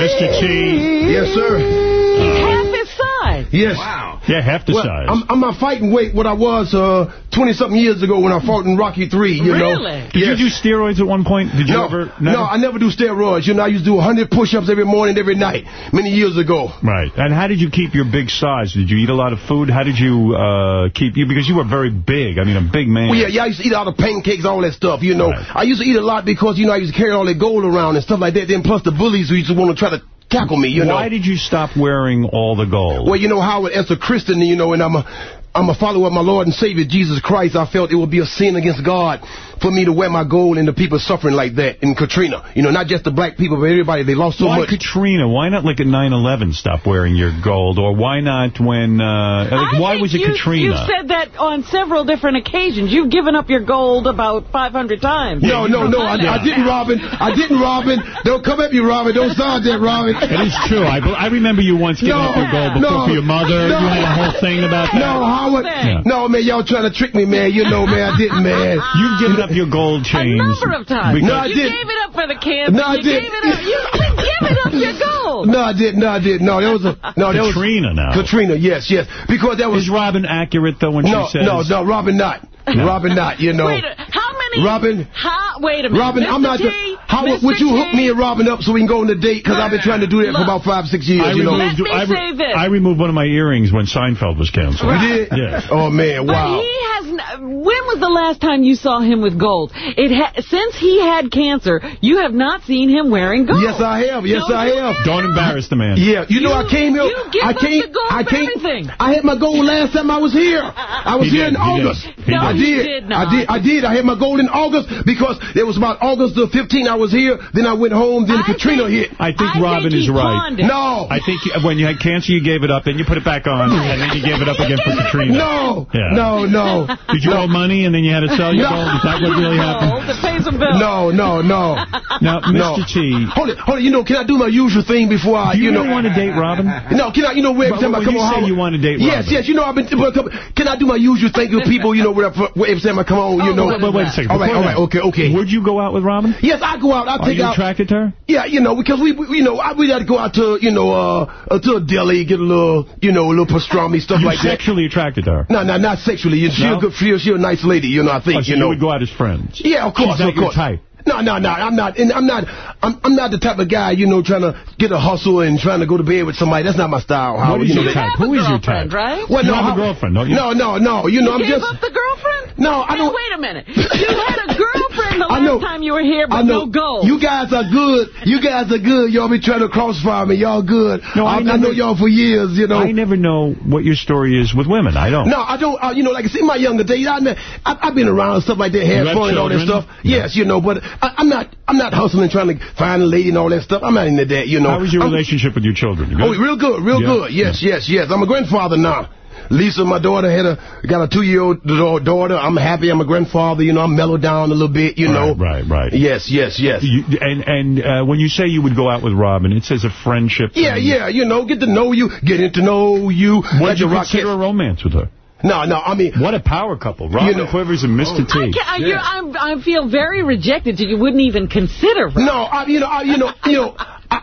Mr. T. Yes, sir. He's half his size. Yes. Yeah, half the Well, size. I'm, I'm not fighting weight what I was uh 20 something years ago when I fought in Rocky 3, you know. Really? Did you do steroids at one point? Did you no, ever? no, no, I never do steroids. You know, I used to do 100 push-ups every morning, every night, many years ago. Right. And how did you keep your big size? Did you eat a lot of food? How did you uh, keep you? Because you were very big. I mean, a big man. Well, yeah, yeah, I used to eat all the pancakes, all that stuff, you know. I used to eat a lot because, you know, I used to carry all that gold around and stuff like that. Then plus the bullies who used to want to try to tackle me, you know. Why did you stop wearing all the gold? Well, you know, Howard, as a Christian, you know, and I'm a, I'm a follower of my Lord and Savior, Jesus Christ, I felt it would be a sin against God for me to wear my gold and the people suffering like that in Katrina. You know, not just the black people, but everybody. They lost so why much. Katrina? Why not like at 9/11 stop wearing your gold? Or why not when? Uh, like, why was it you, Katrina? You've said that on several different occasions. You've given up your gold about 500 times. No, no, no, I, I didn't, Robin. I didn't, Robin. Don't come at me, Robin. Don't sound that, Robin. It is true. I, I remember you once giving No, up your gold before no, for your mother. no. you had a whole thing about that. No, Howard. Yeah. No, man, y'all trying to trick me, man. You know, man, I didn't, man. [LAUGHS] You've given up your gold chains. A number of times. No, I you didn't. gave it up for the cancer. No, I didn't. gave it up. You, you've given up your gold. [LAUGHS] No, I didn't. No, I didn't. No, that was a no. That was Katrina now. Katrina, yes, yes. Because that was Is Robin accurate though when no, she says? no, no. Robin not. Robin not. You know. Wait, a- how many? Robin. How, wait a minute. Robin, Mr. I'm not. T, The, how Mr. would you hook me and Robin up so we can go on a date? Because I've been trying to do that for about five, six years. I you know. removed, Let me I, re- say this. I removed one of my earrings when Seinfeld was canceled. You did? Yes. Oh man, But wow. he has. n- When was the last time you saw him with gold? It ha since he had cancer, you have not seen him wearing gold. Yes, I have. Yes, No, I you have. Don't embarrass the man. Yeah, you know I came here. you give I up came. the gold I for came. everything. I had my gold last time I was here. I was He here did, in he did. August. He No, I he did. did I did. I did. I had my gold in August because it was about August the 15th. I was here. Then I went home. Then I Katrina think- hit. I think I Robin think is right. it. No. I think you- when you had cancer, you gave it up, then you put it back on, and then you gave it up again for [LAUGHS] Katrina. No. Yeah. No. No. [LAUGHS] Did you owe money and then you had to sell your No. gold? Is that what really [LAUGHS] happened? Gold to pay Jezebel. No, no, no. Now, No. Mr. T. Hold it, hold it. You know, can I do my usual thing before I, Do you know? really want to date Robin? No, can I, you know, where every But time I when come you on, say you want to date Yes, Robin. yes, you know, I've been, can I do my usual thing with people, you know, where, where every time I come on, you know? But wait a second. All right, all right, okay, okay. Would you go out with Robin? Yes, I go out, I Are take you attracted to her? Yeah, you know, because we, we you know, I, we got to go out to, you know, uh, uh, to a deli, get a little, you know, a little pastrami, stuff You're like that. sexually attracted to her? No, no, not sexually. She's No? a good, she's she's a nice lady, you know, I think, Oh, so you know. would go out as friends? Yeah, of course, She's not of your course. type. No, no, no. I'm not. And I'm not. I'm, I'm not the type of guy, you know, trying to get a hustle and trying to go to bed with somebody. That's not my style. Howard. What is you know, your that- type? Who is your type? right? Well, You no, have a girlfriend, don't you? No, no, no. You know, you I'm gave just. up the girlfriend? No, I Now, don't. wait a minute. You had a girlfriend you were here, I but know. no gold. You guys are good. You guys are good. Y'all be trying to crossfire me. Y'all good. No, I I, I know y'all for years. You know. I never know what your story is with women. I don't. No, I don't. Uh, you know, like I said, in my younger days, I, I, I've been around and stuff like that, You had have fun and all that children? stuff. Yes, you know, but I, I'm not. I'm not hustling trying to find a lady and all that stuff. I'm not into that. You know. How was your I'm- relationship with your children? You Oh, real good, real Yeah. good. Yes, yes, yes. I'm a grandfather now. Lisa, my daughter, had a got a two-year-old daughter. I'm happy. I'm a grandfather. You know, I'm mellowed down a little bit. You know. Right, right, right. Yes, yes, yes. You, and and uh, when you say you would go out with Robin, it says a friendship. Yeah, thing. yeah. You know, get to know you, getting to know you. Would Let you the rock consider a romance with her? No, no. I mean, What a power couple. Robin you know- Quivers and Mr. I, T. can't, I, I'm, I feel very rejected. That you wouldn't even consider. her. No, I, you know, I, you know, you know. [LAUGHS] I,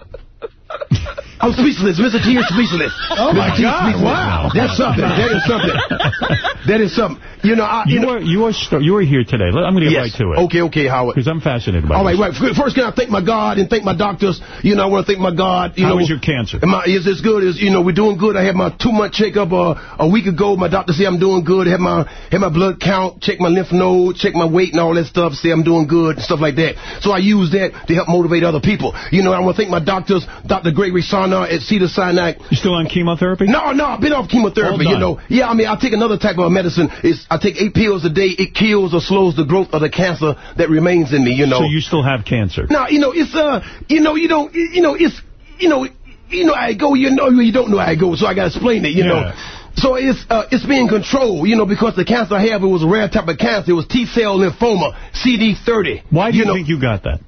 I'm speechless. Mr. T is speechless. [LAUGHS] Oh, my T God, speechless. wow. That's something. That is something. [LAUGHS] that is something. You know, I, you, You know. are you are you are here today. I'm going to get Yes. right to it. Okay, okay, Howard. Because I'm fascinated by All right, this. right. First, can I thank my God and thank my doctors? You know, I want to thank my God. You How know, is your cancer? Am I, is as good as you know? We're doing good. I had my two month checkup uh, a week ago. My doctor said I'm doing good. Had my had my blood count, check my lymph node, check my weight and all that stuff. Say I'm doing good and stuff like that. So I use that to help motivate other people. You know, I want to thank my doctors, Dr. Gregory Sana at Cedar Sinai. You still on chemotherapy? No, no, I've been off chemotherapy. You know, yeah. I mean, I take another type of medicine. It's I take eight pills a day. It kills or slows the growth of the cancer that remains in me. You know. So you still have cancer? Now, you know, it's, uh, you know, you don't, you know, it's, you know, you know how I go, you know, you don't know how I go, so I gotta explain it, you Yeah. know. So it's, uh, it's being controlled, you know, because the cancer I have, it was a rare type of cancer. It was T-cell lymphoma, CD30. Why do you, know, think you got that?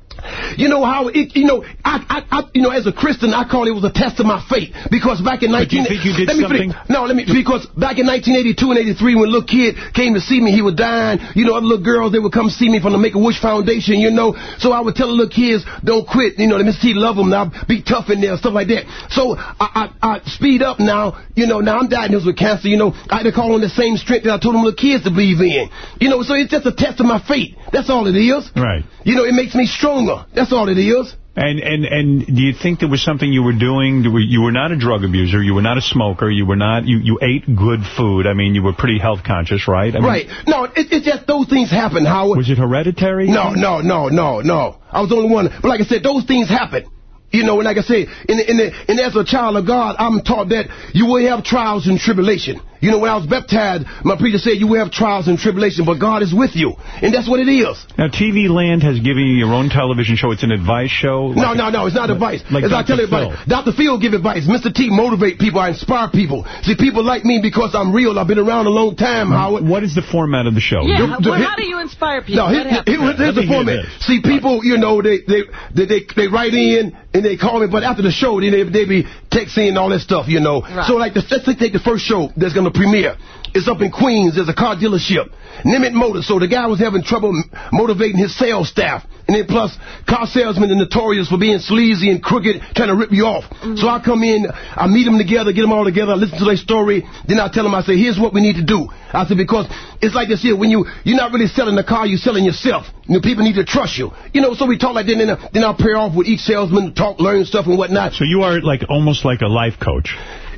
You know how it, you know, I, I, I, you know, as a Christian, I call it was a test of my faith because back in 19, But you think you did let me something? finish. No, let me because back in 1982 and 83, when little kid came to see me, he was dying. You know, other little girls they would come see me from the Make a Wish Foundation. You know, so I would tell the little kids, don't quit. You know, the Miss T love them now, be tough in there, stuff like that. So I, I, I speed up now. You know, now I'm diagnosed with cancer. You know, I had to call on the same strength that I told them little kids to believe in. You know, so it's just a test of my faith. That's all it is. Right. You know, it makes me That's all it is. And and and do you think there was something you were doing? You were, not a drug abuser. You were not a smoker. You were not. You you ate good food. I mean, you were pretty health conscious, right? I mean, right. No, it, it's just those things happen, Howard. Was it hereditary? No, no, no, no, no. I was the only one. But like I said, those things happen. You know, and like I said, in the, in the, and as a child of God, I'm taught that you will have trials and tribulation. You know, when I was baptized, my preacher said you will have trials and tribulation, but God is with you. And that's what it is. Now, TV Land has given you your own television show. It's an advice show. No, Like- no, no, it's not advice. like As I Dr. tell everybody, Phil. Dr. Phil give advice. Mr. T motivate people. I inspire people. See, people like me because I'm real. I've been around a long time, um, Howard. What is the format of the show? Yeah, The- the- well, how do you inspire people? No, here, What happens? here- here's the format. See, people, you know, they they, they they they write in and they call me, but after the show, then they they be texting and all that stuff, you know. Right. So like, the, let's take the first show that's gonna premiere. It's up in Queens. There's a car dealership, Nimitz Motors. So the guy was having trouble motivating his sales staff, and then plus, car salesmen are notorious for being sleazy and crooked, trying to rip you off. Mm-hmm. So I come in, I meet them together, get them all together, I listen to their story, then I tell them, I say, here's what we need to do. I said because it's like this here, when you you're not really selling the car, you're selling yourself. You know, people need to trust you. You know, so we talk like that, and then, then I'll pair off with each salesman, talk, learn stuff and whatnot. So you are like almost like a life coach.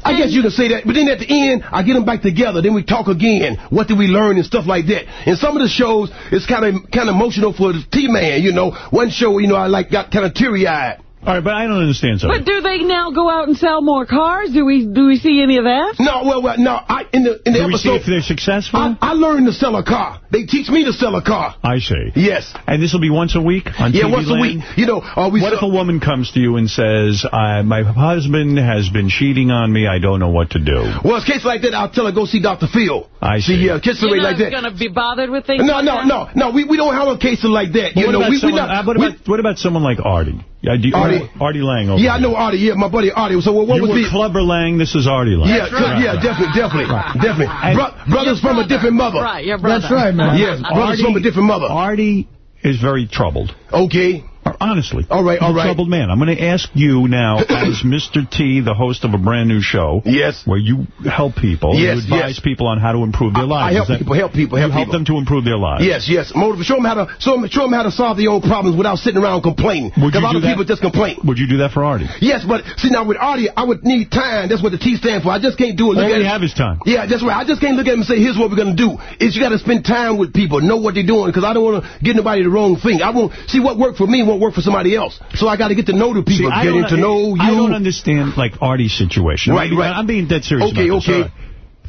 I guess you can say that, but then at the end, I get them back together. Then we talk again. What did we learn and stuff like that. And some of the shows, it's kind of kind of emotional for the T-man. You know, one show, you know, I like got kind of teary eyed. All right, but I don't understand something. But do they now go out and sell more cars? Do we do we see any of that? No, well, well no. I in the in the Do we see if they're successful? I, I learned to sell a car. They teach me to sell a car. I see. Yes. And this will be once a week on Yeah, TV once a week. You know, uh, we What if a woman comes to you and says, I, my husband has been cheating on me, I don't know what to do? Well, it's a case like that, I'll tell her go see Dr. Phil. I see. See, uh, kiss You're away not like that. going to be bothered with things No, like no, that? no, no. We we don't have a case like that. What You know, about we we someone, not. uh, what, we- about, what about someone like Artie? Yeah, do you, Artie- Artie Lange over yeah, I know Artie. Yeah, my buddy Artie. So what you was were the? Clubber Lang, this is Artie Lange. Yeah, Right, yeah, right. definitely, definitely, definitely. Bro- brothers from a different mother. Right, your brother. That's right, man. Yes, brothers from a different mother. Artie is very troubled. Okay. Honestly. All right, all right. troubled man. I'm going to ask you now, [CLEARS THROAT] as Mr. T, the host of a brand new show. Yes. Where you help people. Yes, You advise yes. people on how to improve their lives. I help that- people, help people, you help help people. them to improve their lives. Yes, yes. Motiv- show them how to show them, show them how to solve their own problems without sitting around complaining. Would you a lot do of that? people just complain. Would you do that for Artie? Yes, but see now with Artie, I would need time. That's what the T stands for. I just can't do it. Look we have is time. Yeah, that's right. I just can't look at him and say, here's what we're going to do. Is you got to spend time with people, know what they're doing, because I don't want to get nobody the wrong thing. I won't see what worked for me won't work for somebody else. So I got to get to know the people, See, I getting to know you. I don't understand, like, Artie's situation. Right, I mean, right. I'm being dead serious Okay, about this. okay. All right.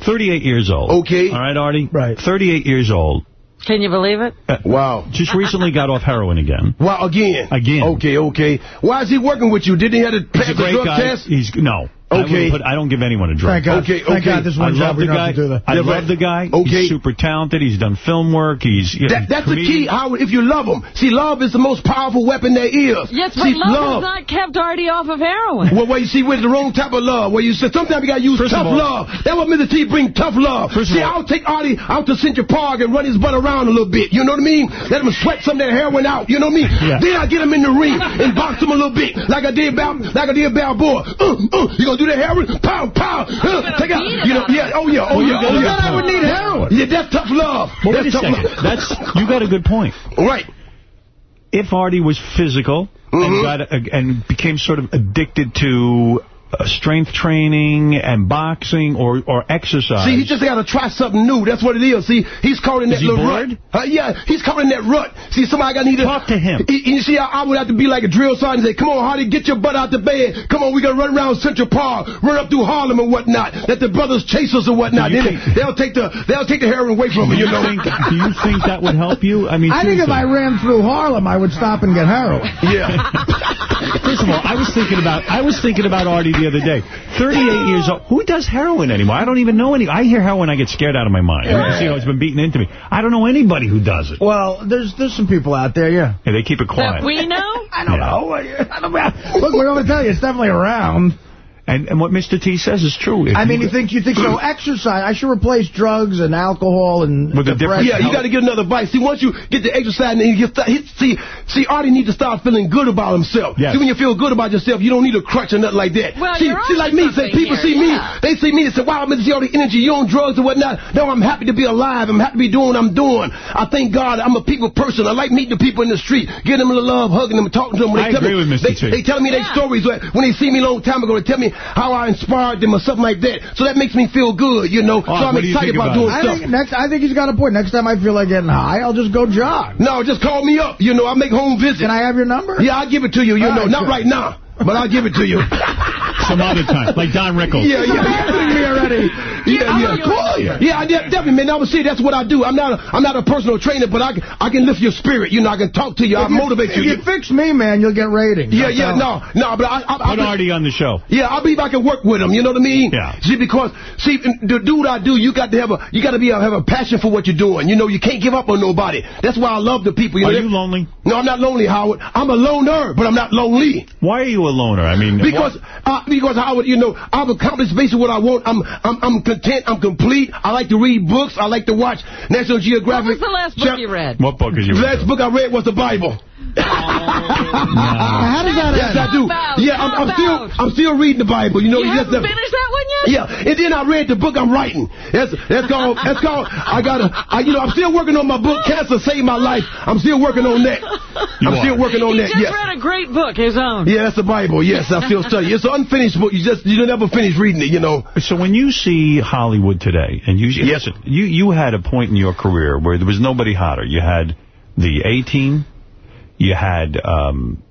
38 years old. Okay. All right, Artie? Right. 38 years old. Can you believe it? Uh, wow. Just recently got off heroin again. Wow, again. Again. Okay, okay. Why is he working with you? Didn't he have to pass a the great drug guy. test? He's No. I, Okay. wouldn't put, I don't give anyone a drug. Thank God. Okay, Thank. God this I one job love we the don't guy. have to do that. I Yeah, love right. the guy. Okay. He's super talented. He's done film work. He's you know, That, that's the key, Howard, if you love him. See, love is the most powerful weapon there is. Yes, but see, love, has not kept Artie off of heroin. Well, where you see, with the wrong type of love, where you say sometimes you got to use First tough all- love. That's what Mr. T bring tough love. First of see, all- I'll take Artie out to Central Park and run his butt around a little bit. You know what I mean? Let him sweat some of that heroin out. You know what I mean? Yeah. Then I get him in the ring and box him a little bit, like I did Bal, like I did Balboa. Uh, uh, you gonna do the heroin? Pow, pow. Uh, take out. You know? Yeah. Oh yeah. Oh Well, you yeah. Oh a yeah. good I would point. need heroin. Yeah, that's tough love. Well, that's wait a tough second. love. That's you got a good point. right. If Artie was physical Mhm. and got a, and became sort of addicted to uh, strength training and boxing or or exercise. See, he just got to try something new. That's what it is. See, he's caught in that Is he little rut. Uh, yeah, he's caught in that rut. See, somebody got to need to Talk to him. He, you see, I, I would have to be like a drill sergeant and say, "Come on, Hardy, get your butt out the bed. Come on, we gonna run around Central Park, run up through Harlem and whatnot. Let the brothers chase us and whatnot. Then think- they'll take the they'll take the heroin away from me. you You know. [LAUGHS] think do you think that would help you? I mean, I think if I ran through Harlem, I would stop and get heroin. yeah. [LAUGHS] First of all, I was thinking about I was thinking about Artie the other day. 38 years old. Who does heroin anymore? I don't even know any. I hear heroin, I get scared out of my mind. Yeah. You know, it's been beaten into me. I don't know anybody who does it. Well, there's there's some people out there, yeah. Yeah, they keep it quiet. That we know? [LAUGHS] I don't know. I don't know. Look, we're going to tell you, it's definitely around. And and what Mr. T says is true. If I mean, you think you think so? [CLEARS THROAT] Exercise. I should replace drugs and alcohol and With a depression. Yeah, you got to get another bite. See, once you get the exercise, and you start, see, see, Artie needs to start feeling good about himself. Yes. See, when you feel good about yourself, you don't need a crutch or nothing like that. Well, see, you're see, like me, say people here, see me, yeah. they see me and say, "Wow, I'm see all the energy. You on drugs or whatnot." No, I'm happy to be alive. I'm happy to be doing what I'm doing. I thank God I'm a people person. I like meeting the people in the street, giving them a little love, hugging them, talking to them. When I they tell agree me, with Mr. They, T. they tell me their stories when when they see me a long time ago. They tell me how I inspired them or something like that. So that makes me feel good, you know. so I'm what do you excited about, about doing I stuff. think next. I think he's got a point. Next time I feel like getting high, I'll just go jog. No, just call me up. You know, I make home visits. Can I have your number? Yeah, I'll give it to you. You All know, right, not good. right now, but I'll give it to you. some other time, like Don Rickles. Yeah, yeah. Answering me already. Yeah, I'm yeah. gonna call you. Yeah, I de- definitely, man. I would say that's what I do. I'm not a, I'm not a personal trainer, but I, can- I can lift your spirit. You know, I can talk to you. I If you- motivate if you. you fix me, man, you'll get ratings. yeah, yeah, no, no, but I, I, I, Artie on the show. Yeah, I believe I can work with him. You know what I mean? Yeah. See, because see, to do what I do, you got to have a, you got to be a, have a passion for what you're doing. You know, you can't give up on nobody. That's why I love the people. You Are know, you lonely? No, I'm not lonely, Howard. I'm a loner, but I'm not lonely. Why are you a loner? I mean, Because, uh, because Howard, you know, I've accomplished basically what I want. I'm, I'm, I'm content. I'm complete. I like to read books. I like to watch National Geographic. What was the last book Chap- you read? what book is you? The last book I read was the Bible. How does that Yes, end? I do. Cop Yeah, I'm, I'm still. I'm still reading the Bible. You know, You you just haven't finished that one yet? Yeah, and then I read the book I'm writing. That's that's called that's called. I gotta. I, you know, I'm still working on my book. Cancer saved my life. I'm still working on that. You I'm are. still working on He that. just Yes. read a great book, his own. Yeah, that's the Bible. Yes, I still study. It's an unfinished book. You just you never finish reading it. You know. So when you see Hollywood today, and you Yes. listen, you you had a point in your career where there was nobody hotter. You had the A Team, you had um,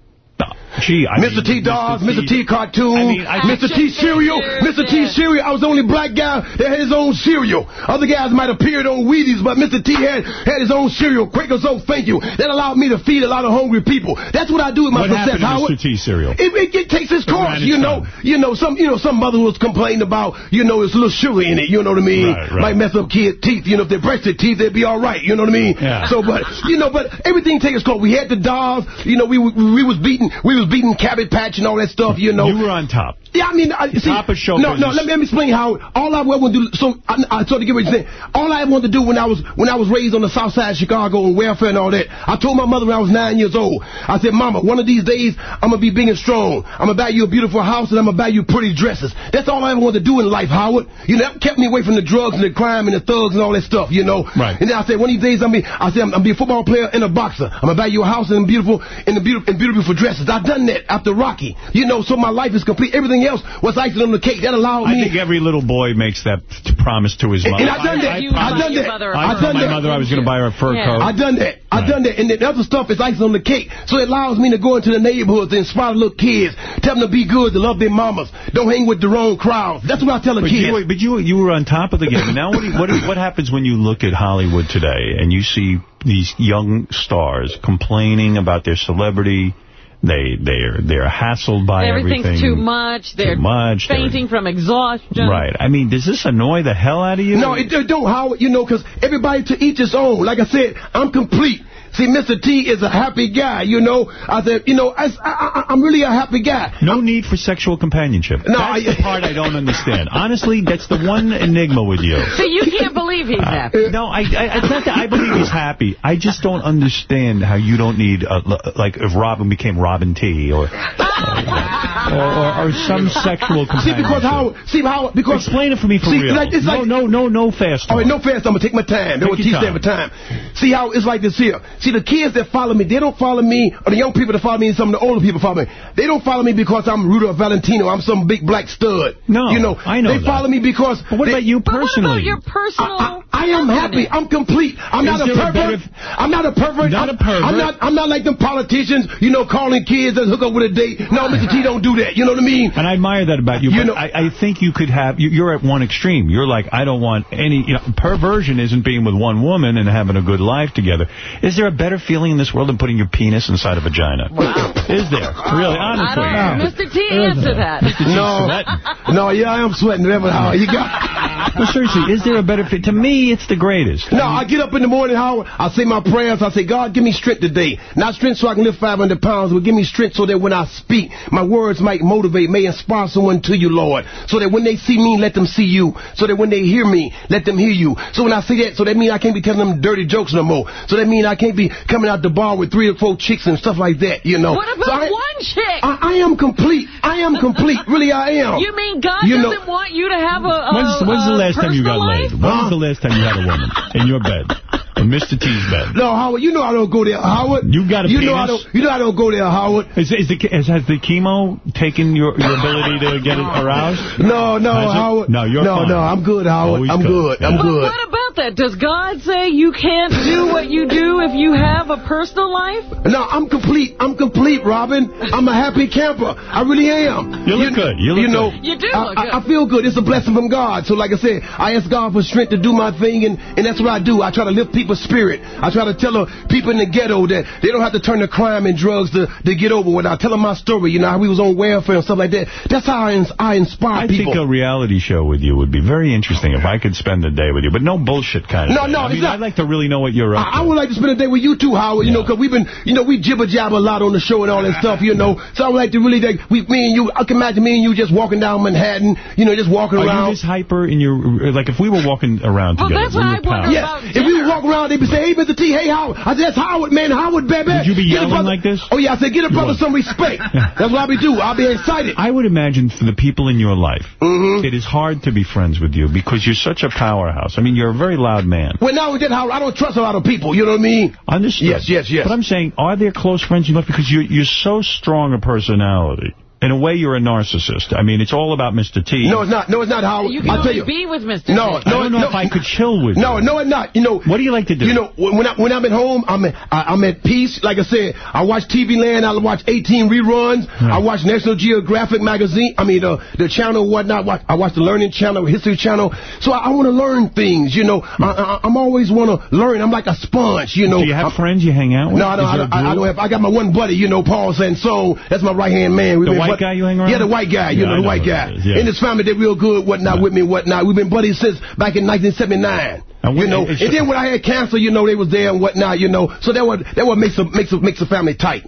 Gee, I Mr. mean, T Dogs, Mr. T Cartoon, I mean, I- Mr. T Cereal, Mr. T Cereal. I was the only black guy that had his own cereal. Other guys might have appeared on Wheaties, but Mr. T had, had his own cereal. Quakers Oh Thank You. That allowed me to feed a lot of hungry people. That's what I do with my What success, Howard. Mr. T cereal? It, it, it takes its course, you know. You know, some you know some mother was complaining about, you know, there's a little sugar in it. You know what I mean? Right, right. Might mess up kids' teeth. You know, if they brush their teeth, they'd be all right. You know what I mean? Yeah. So, but you know, but everything takes its course. We had the dolls. You know, we we, we was beating we was beating Cabbage Patch and all that stuff. You know, You were on top. yeah, I mean, I, see, Top of show no, no. Let me, let me explain how. All I ever wanted to do. So I, I sort of get what you're saying. All I wanted to do when I was when I was raised on the South Side of Chicago and welfare and all that. I told my mother when I was nine years old. I said, Mama, one of these days I'm gonna be big and strong. I'm gonna buy you a beautiful house and I'm gonna buy you pretty dresses. That's all I ever wanted to do in life, Howard. You know, that kept me away from the drugs and the crime and the thugs and all that stuff. You know. Right. And then I said, one of these days I'm be. I said, I'm, I'm be a football player and a boxer. I'm gonna buy you a house and beautiful and the beautiful and beautiful dresses. I've done that after Rocky. You know, so my life is complete. Everything else was icing on the cake. That allowed I me. I think every little boy makes that t- promise to his mother. and I done that. I, You promised- I done that. mother a I I told done my that. mother I was going to buy her a fur Yeah. coat. I done that. I done that. And the other stuff is icing on the cake. So it allows me to go into the neighborhoods and inspire little kids. Tell them to be good, to love their mamas. Don't hang with the wrong crowds. That's what I tell the But kids. you, but you you were on top of the game. Now what, you- what what happens when you look at Hollywood today and you see these young stars complaining about their celebrity? They they're they're hassled by Everything's everything. too much. They're too much. They're- fainting from exhaustion. Right. I mean, does this annoy the hell out of you? No, it, it don't, Howard, you know, because everybody to each his own. Like I said, I'm complete. See, Mr. T is a happy guy, you know. I said, you know, I, I, I, am really a happy guy. No need for sexual companionship. No, that's I- the part I don't understand. Honestly, that's the one enigma with you. [LAUGHS] So you can't believe he's happy. No, I, I, it's not that I believe he's happy. I just don't understand how you don't need, uh, l- like, if Robin became Robin T. or or, or, or some sexual See, companionship. because Howard, see, Howard, because... Explain it for me for see, real. Like, it's no, like, no, no, no fast All right, no fast. I'm gonna take my time. They Take will your teach time. them time. See how it's like this here. See the kids that follow me, they don't follow me, or the young people that follow me, and some of the older people follow me. They don't follow me because I'm Rudolph Valentino. I'm some big black stud. No, you know. I know They that. follow me because. But what they- about you But what personally? about your personal... I, I am happy. I'm complete. I'm Is not a there a pervert. better- I'm not a pervert. Not a I'm- pervert. I'm not. I'm not like them politicians. You know, calling kids and hook up with a date. No, Mr. T, don't do that. You know what I mean? And I admire that about you, You but know- I, I think you could have, you, you're at one extreme. You're like, I don't want any, you know, perversion isn't being with one woman and having a good life together. Is there a better feeling in this world than putting your penis inside a vagina? Wow. Is there? Really, I honestly. don't know. Mr. T, answer that. No, no, yeah, I am sweating. Whatever, how you got. [LAUGHS] Well, seriously, is there a better fit? To me, it's the greatest. No, I get up in the morning, Howard. I say my prayers. I say, God, give me strength today. Not strength so I can lift 500 pounds, but give me strength so that when I speak, my words might motivate, may inspire someone to you, Lord. So that when they see me, let them see you. So that when they hear me, let them hear you. So when I say that, so that means I can't be telling them dirty jokes no more. So that means I can't be coming out the bar with three or four chicks and stuff like that, you know. What about So I- one chick? I, I am complete. I am complete. [LAUGHS] Really, I am. you mean God You know- doesn't want you to have a, a When's, when's the last time you got laid? life? When was the uh-huh. last time you had a woman in your bed? [LAUGHS] In Mr. T's bed? No, Howard, you know I don't go there, Howard. You got a you know I don't. You know I don't go there, Howard. Is, is the, is, has the chemo taken your, your ability to get aroused? No, no, Has it? Howard. No, you're no, fine. no. I'm good, Howard. Always I'm good. good. I'm Yeah. But good. what about that? Does God say you can't do what you do if you have a personal life? No, I'm complete. I'm complete, Robin. I'm a happy camper. I really am. You look good. You look you know, good. You do I, look I- good. I feel good. It's a blessing from God. So, like I said, I ask God for strength to do my thing, and, and that's what I do. I try to lift people's spirit. I try to tell the people in the ghetto that they don't have to turn to crime and drugs to, to get over with. I tell them my story. You know how we was on welfare and stuff like that. That's how I, ins- I inspire I people. I think a reality show with you would be very interesting if I could spend a day with you, but no bullshit kind of No, day. no, I mean, not, I'd like to really know what you're up I, I would like to spend a day with you too, Howard. You know, 'cause we've been, you know, we jibber jabber a lot on the show and all that stuff. You know, so I would like to really, like, we, me and you. I can imagine me and you just walking down Manhattan. You know, just walking Are around. you this hyper in your, like if we were walking around Well, together, that's we what I wonder pals. Yes, about if we would walk around, they'd be saying, "Hey, Mr. T, hey Howard." I said, "That's Howard, man, Howard, baby." Would you be Get yelling like this? Oh yeah, I said, "Get a brother some respect." [LAUGHS] That's what I be do. I'll be excited. I would imagine for the people in your life, Mm-hmm. it is hard to be friends with you because you're such a powerhouse. I mean, you're a very loud man. Well, now we did Howard. I don't trust a lot of people. You know what I mean? Understood. Yes, yes, yes. But I'm saying, are there close friends you love? Because you're, you're so strong a personality. In a way, you're a narcissist. I mean, it's all about Mr. T. No, it's not. No, it's not, how. You can I'll tell only you. be with Mr. No, T. I don't know no. if I could chill with No, you. no, no, it's not. You know, What do you like to do? You know, when I, when I'm at home, I'm at, I, I'm at peace. Like I said, I watch TV Land. I watch A-Team reruns. I watch National Geographic magazine. I mean, uh, the channel, whatnot. Watch, I watch the Learning Channel, History Channel. So I, I want to learn things. You know, I, I, I'm always want to learn. I'm like a sponge. You know. Do you have I'm- friends you hang out with? no, no, I, don't- I, I don't have. I got my one buddy, you know, Paul Sansone. That's my right hand man. We've The been white guy you hang around Yeah, the white guy. You Yeah, know, the know white guy. yeah. And his family, they're real good, whatnot, with me, whatnot. We've been buddies since back in 1979. And you know, and then when I had cancer, you know, they was there and whatnot, you know. So that what that what makes a makes a makes a family tight.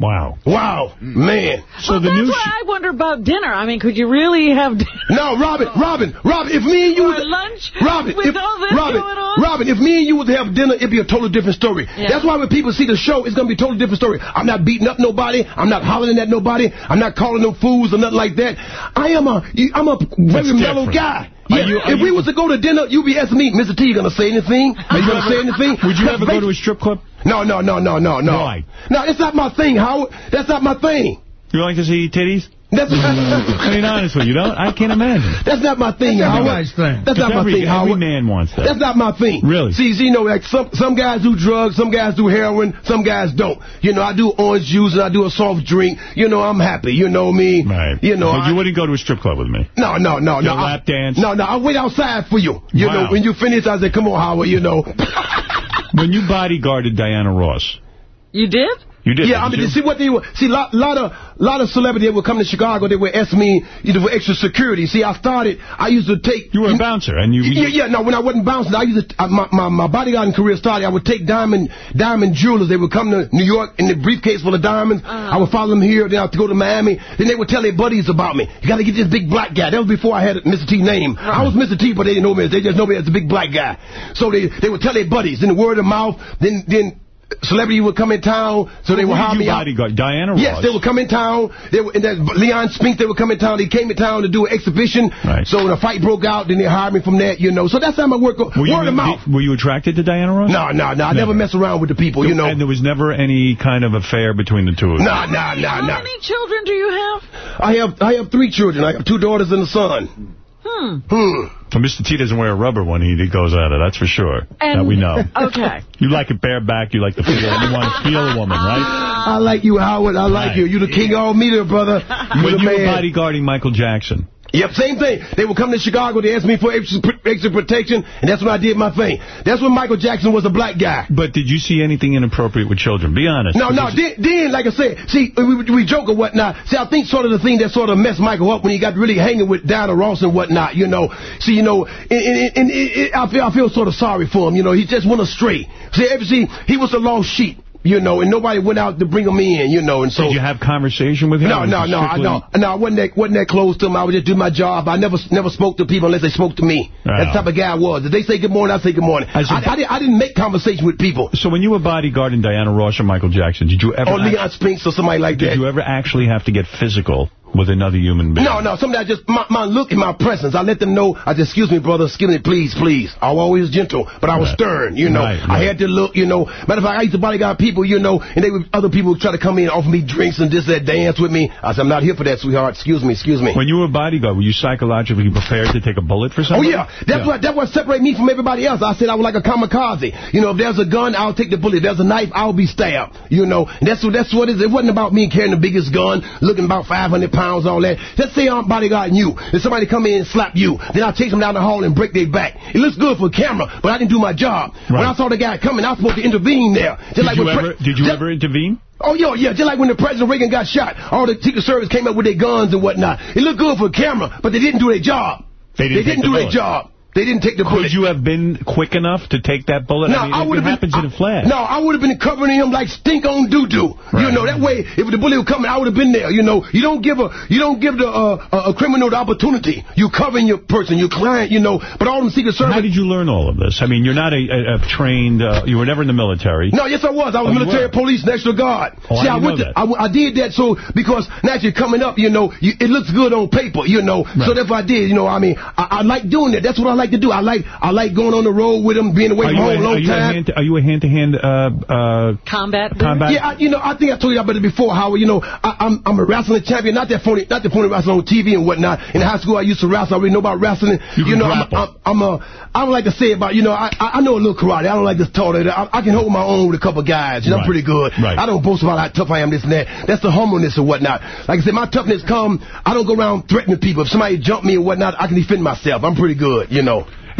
Wow. Wow, mm. man. So well, the that's new why I wonder about dinner. I mean, could you really have dinner? [LAUGHS] No, Robin, Robin, Robin, if me and you Or lunch Robin, with if, all this Robin, going on? Robin, if me and you was to have dinner, it'd be a totally different story. Yeah. That's why when people see the show, it's gonna be a totally different story. I'm not beating up nobody. I'm not hollering at nobody. I'm not calling them fools or nothing like that. I am a, I'm a very mellow different. guy. Yeah, you- if we was to go to dinner, you'd be asking me, Mr. T, you gonna say anything? Are you gonna say anything? Would you ever go to a strip club? No, no, no, no, no, no. Why? No, it's not my thing, Howard. That's not my thing. You like to see titties? That's mm. I mean, honestly, you don't? I can't imagine. That's not my thing, That's Howard. every thing. That's not my every, thing, every Howard. man wants that. That's not my thing. Really? See, you know, like some some guys do drugs, some guys do heroin, some guys don't. You know, I do orange juice and I do a soft drink. You know, I'm happy. You know me. Right. You know, But I- you wouldn't go to a strip club with me. no, no, no, Get no. a I- lap dance? No, no. I wait outside for you. You Wow. know, when you finish, I say, "Come on, Howard." You know. When you bodyguarded Diana Ross, You did? You did. Yeah, I mean, you? see what they were. See, lot, lot of, lot of celebrities would come to Chicago. They would ask me, you know, for extra security. See, I started. I used to take. You were a bouncer, and you. Yeah, yeah, no, when I wasn't bouncing, I used to, uh, my, my, my bodyguarding career started, I would take diamond, diamond jewelers. They would come to New York in the briefcase full of diamonds. I would follow them here, then I'd go to Miami. Then they would tell their buddies about me. You gotta get this big black guy. That was before I had Mr. T name. I was Mr. T, but they didn't know me. They just know me as the big black guy. So they, they would tell their buddies, then the word of mouth, then, then, Celebrity would come in town, so they would hire you me out. bodyguard? Diana Ross. Yes, they would come in town. They were, and that Leon Spink, they would come in town. They came in town to do an exhibition. Right. So when a fight broke out, then they hired me from that, you know. So that's how my work go. Were you, Word of mouth. Were you attracted to Diana Ross? No, no, no. I never mess around with the people, you know. And there was never any kind of affair between the two of you? Nah, nah, nah, How many children do you have? I have I have three children. I have two daughters and a son. Hmm. Well, Mr. T doesn't wear a rubber when he goes at it, that's for sure. And- that we know. [LAUGHS] Okay. [LAUGHS] You like it bareback, you like to feel You want to feel a woman, right? I like you, Howard. I like Right. you. You the king of all media, brother. You When the you were bodyguarding Michael Jackson, Yep, same thing. They would come to Chicago. They asked me for extra, extra protection, and that's when I did my thing. That's when Michael Jackson was a black guy. but did you see anything inappropriate with children? Be honest. No, no, then, then, like I said, see, we, we joke or whatnot. See, I think sort of the thing that sort of messed Michael up when he got really hanging with Diana Ross and whatnot, you know. See, you know, and, and, and, and I, feel, I feel sort of sorry for him, you know. He just went astray. See, ever see, he was a lost sheep, you know, and nobody went out to bring him in, you know, and so... Did you have conversation with him? No, no, no, I strictly- no, no. I wasn't that, wasn't that close to him. I would just do my job. I never, never spoke to people unless they spoke to me. That's the type of guy I was. If they say good morning, I say good morning. I, I, didn't, I didn't make conversation with people. So when you were bodyguarding Diana Ross or Michael Jackson, did you ever... Oh, or Leon Spinks or somebody like did that. Did you ever actually have to get physical with another human being? No, no, sometimes I just, my, my look and my presence, I let them know, I just, excuse me, brother, excuse me, please, please. I was always gentle, but I was Right. stern, you know. Right, I had to look, you know. Matter of fact, I used to bodyguard people, you know, and they would, other people would try to come in and offer me drinks and this, that, dance with me. I said, I'm not here for that, sweetheart. Excuse me, excuse me. When you were a bodyguard, were you psychologically prepared to take a bullet for Oh somebody? yeah, that's what that's what separates me from everybody else. I said I was like a kamikaze. You know, if there's a gun, I'll take the bullet. If there's a knife, I'll be stabbed. You know, and that's what that's what it is. It wasn't about me carrying the biggest gun, looking about 500 pounds, all that. Let's say I'm bodyguarding you, and somebody come in and slap you, then I'll chase them down the hall and break their back. It looks good for camera, but I didn't do my job. When I saw the guy coming, I was supposed to intervene there. Just Did like you ever? Did you just- ever intervene? Oh, yeah, yeah, just like when the President Reagan got shot, all the Secret Service came up with their guns and whatnot. It looked good for camera, but they didn't do their job. They didn't take the do their job. They didn't take the bullet. Could you have been quick enough to take that bullet? No, I mean, I would have been. in a flash. No, I would have been covering him like stink on doo doo. You know that way. If the bullet was coming, I would have been there. You know, you don't give a you don't give the uh, a, a criminal the opportunity. You covering your person, your client. You know, but all them Secret Service. How did you learn all of this? I mean, you're not a, a, a trained. Uh, you were never in the military. No, yes, I was. I was Oh, military police, National Guard. Oh, I See, I, didn't went to. I, I did that so because naturally coming up, you know, you, it looks good on paper, you know. So therefore I did, you know. I mean, I, I like doing that. That's what I like to do. I like I like going on the road with them, being away Are from home a, a long are, you a time. are you a hand-to-hand uh, uh, Combat? Combat? Yeah, I, you know, I think I told you about it before, Howard. You know, I, I'm I'm a wrestling champion, not that phony, not the phony wrestling on TV and whatnot. In high school, I used to wrestle. I already know about wrestling. You can know, grapple. I'm, I'm, I'm a, I don't like to say about, you know, I I I know a little karate. I don't like this talk. I, I can hold my own with a couple guys. You know, Right. I'm pretty good. Right. I don't boast about how tough I am, this and that. That's the humbleness and whatnot. Like I said, my toughness come. I don't go around threatening people. If somebody jump me and whatnot, I can defend myself. I'm pretty good. You know.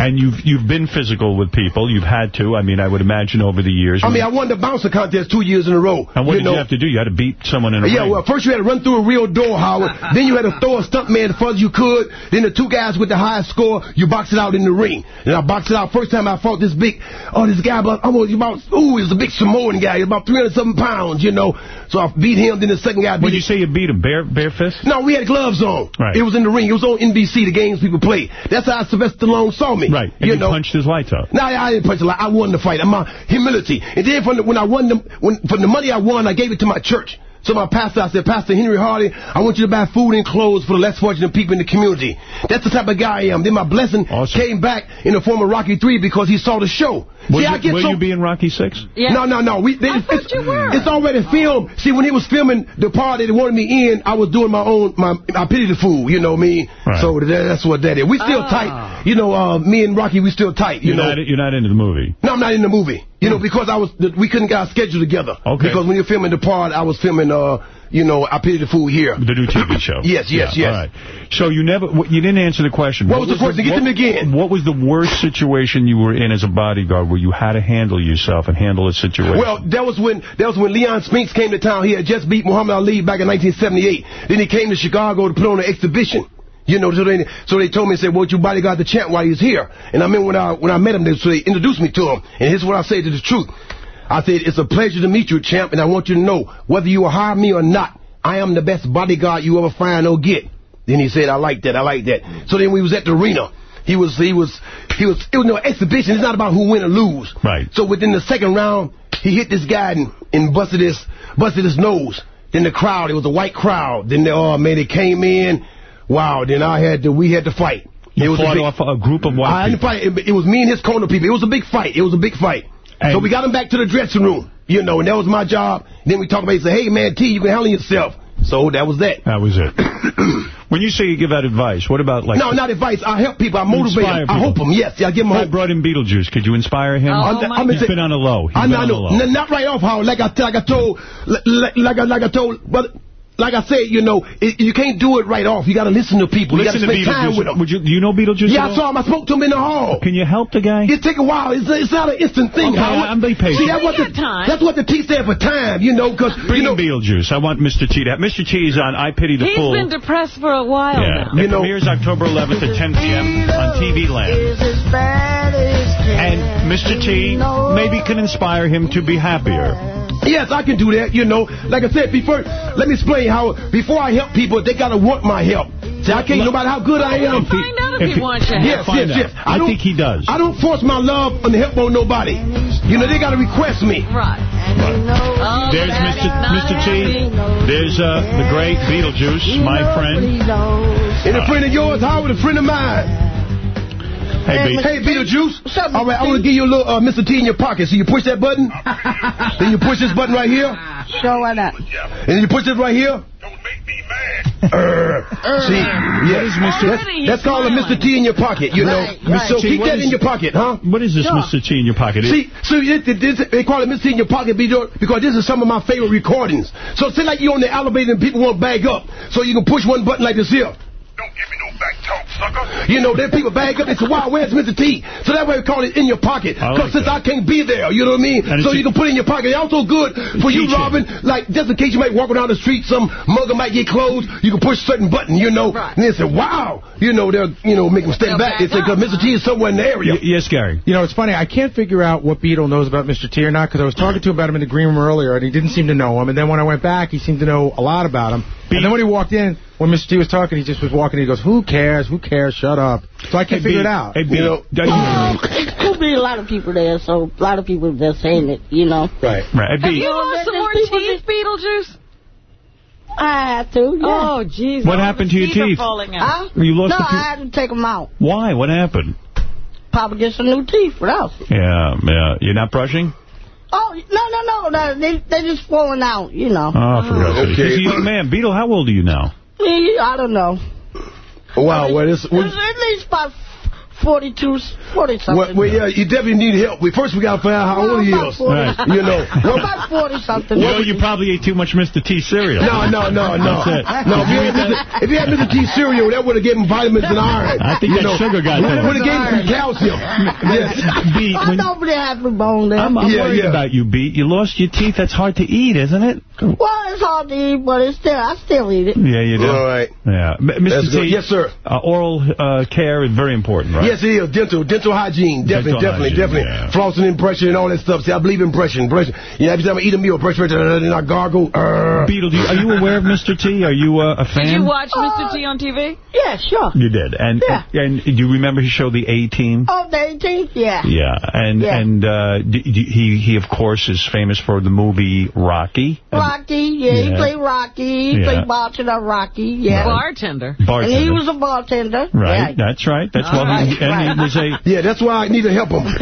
And you've you've been physical with people. You've had to. I mean, I would imagine over the years. I mean, I won the bouncer contest two years in a row. and what you did know? you have to do? You had to beat someone in a Yeah, ring. well, first you had to run through a real door, Howard. [LAUGHS] then you had to throw a stunt man as far as you could. Then the two guys with the highest score, you box it out in the ring. And I boxed it out. First time I fought this big, oh, this guy about, almost about, ooh, he was a big Samoan guy. He was about 300 something pounds, you know. So I beat him. Then the second guy beat When you say you beat him, bare bare fist? no, we had gloves on. Right. It was in the ring. It was on NBC, the games people play. That's how Sylvester Stallone saw me. Right. And you, know. punched his lights out. No, I didn't punch a lot. I won the fight. I'm my humility. And then from the, when I won the, when, from the money I won, I gave it to my church. So my pastor, I said, Pastor Henry Hardy, I want you to buy food and clothes for the less fortunate people in the community. That's the type of guy I am. Then my blessing came back in the form of Rocky 3 because he saw the show. Will, See, I you, get will so... you be in Rocky 6? Yeah. No, no, no. We, they, it's, it's already filmed. See, when he was filming the part that they wanted me in, I was doing my own, my, I pity the fool, you know me. Right. So that, that's what that is. We still Ah. tight. You know, uh, me and Rocky, we still tight, you You're, know. not, you're not into the movie. No, I'm not in the movie. You know, because I was, we couldn't get our schedule together. Okay. Because when you're filming the part, I was filming, uh, you know, I pity the fool here. The new TV [COUGHS] show. Yes, yes, Yeah, yes. All right. So you never, you didn't answer the question. What was the question? Get what, them again. What was the worst situation you were in as a bodyguard where you had to handle yourself and handle a situation? Well, that was when that was when Leon Spinks came to town. He had just beat Muhammad Ali back in 1978. Then he came to Chicago to put on an exhibition. You know, so they, so they told me, they said, well, you bodyguard the champ while he's here. And I mean, when I when I met him, they, so they introduced me to him. And here's what I say to the truth. I said, it's a pleasure to meet you, champ, and I want you to know, whether you will hire me or not, I am the best bodyguard you ever find or get. Then he said, I like that, I like that. So then we was at the arena. He was, he was, he was, it was no exhibition. It's not about who win or lose. Right. So within the second round, he hit this guy and, and busted his, busted his nose. Then the crowd, it was a white crowd. Then they, oh man, they came in. Wow. Then I had to, we had to fight. You it was fought a big, off a group of white I didn't people. fight. It, it was me and his corner people. It was a big fight. It was a big fight. so we got him back to the dressing room. You know, and that was my job. Then we talked about it. He said, hey man, T, you can handle yourself. So that was that. That was it. [COUGHS] when you say you give out advice, what about like... no, not advice. I help people. I motivate Inspire them. I hope them. Yes, I give them I hope. brought in Beetlejuice. Could you inspire him? Oh, I'm- I'm He's gonna been on a low. He's I been know, I on a low. Not right off, Howard. Like I, like I told, like, like, I- like I told, but like I said, you know, it, you can't do it right off. You got to listen to people. Listen you got to to spend time with them. Would you, do you know Beetlejuice Yeah, I saw him. I spoke to him in the hall. Can you help the guy? It take a while. It's, it's not an instant thing. Okay, Howard. I'm being patient. See, that's what, the, that's what the T stand for time, you know, because, Bring you know, in Beetlejuice. I want Mr. T to have... Mr. T is on I Pity the He's Fool. been depressed for a while Yeah. now. It premieres October 11th at 10 p.m. on TV Land. And Mr. T maybe can inspire him to be happier. Yes, I can do that, you know. Like I said before, let me explain how, before I help people, they got to want my help. See, I can't, no matter how good I am. Find out if, he wants your Yes, help. yes, yes. I don't- think he does. I don't force my love and help on nobody. You know, they got to request me. Right. Oh, There's Mr. Mr. T. There's uh, the great Beetlejuice, my friend. And a friend of yours, Howard, a friend of mine. Hey, Beat. Hey, Beetlejuice. All right, I'm going to give you a little uh, Mr. T in your pocket. So you push that button. [LAUGHS] then you push this button right here. Show why not? And then you push this right here. Don't make me mad. [LAUGHS] Uh, see, yes. That's, that's called a Mr. T in your pocket, you know. right. So T, keep what that is- in your pocket, huh? What is this Mr. T in your pocket? See, so it, it, it, they call it Mr. T in your pocket because this is some of my favorite recordings. So say like you're on the elevator and people want to bag up. So you can push one button like this here. You know, then people bag up. They say, wow, where's Mr. T? So that way we call it in your pocket. Because like since I can't be there, you know what I mean? And So you can put it in your pocket. It's also good for you, Teaching. Robin. Like, just in case you might walk around the street, some mugger might get closed, you can push a certain button, you know. And they say, wow. You know, they'll, you know, make them step back. They say, because Mr. T is somewhere in the area. yes, Gary. You know, it's funny. I can't figure out what Beetle knows about Mr. T or not because I was talking to him about him in the green room earlier, and he didn't seem to know him. And then when I went back, he seemed to know a lot about him. And then when he walked in, when Mr. T was talking, he just was walking. He goes, "Who cares? Who cares? Shut up." So I can't Hey, figure B, it out. hey, B, you know, [LAUGHS] It could be a lot of people there, so a lot of people just saying it, you know. right, right. Have you lost some more teeth, Beetlejuice? I had to, yeah. Oh, jeez. What happened to your teeth are teeth? falling out. You lost no, a I had to take them out. Why? What happened? probably get some new teeth. What else? Yeah, yeah. You're not brushing? Oh, no, no, no. no they, they just falling out, you know. Oh, for God's sake. He's a young man. Beetle, how old are you now? Me, I don't know. Wow, well, this, It's at least about 42, 40 something. well, well, yeah, you definitely need help. We, first, we got to find out how old he is. Right. [LAUGHS] You know. Well, [LAUGHS] about 40 something. You know, you probably ate too much Mr. T cereal. No, no, no, [LAUGHS] no. That's. No, if you, had Mr., if you had Mr. T cereal, that would have given him vitamins and iron. I think you that sugar got to him. Would have given him some calcium. yes. Beat, I don't really have a bone there. I'm, I'm Yeah, worried yeah. about you, Beat. You lost your teeth. That's hard to eat, isn't it? Well, it's hard to eat, but it's still, I still eat it. Yeah, you do. All right. Yeah. Mr. That's T, good. Yes, sir. Uh, oral uh, care is very important, right? Yes, it is. Dental, dental hygiene. Definitely, Dental definitely, hygiene, definitely. yeah. Flossing and brushing and all that stuff. See, I believe in brushing, brushing. You know, every time I eat a meal, brush, brush, and I gargle. Uh, Beetle, do you, are you aware of Mr. T? Are you uh, a fan? Did you watch Mr. T on TV? Yeah, sure. You did. And, Yeah. and do you remember his show, The A-Team? Oh, the 18th? Yeah. Yeah, and Yeah. and uh, d- d- he he of course is famous for the movie Rocky. Rocky, yeah, he played Rocky. He Yeah. played bartender Rocky, yeah. Bartender. Bartender. And he was a bartender. Right, Yeah. that's right. That's All what right, he, and right. it was a [LAUGHS] yeah, that's why I need to help him. [LAUGHS]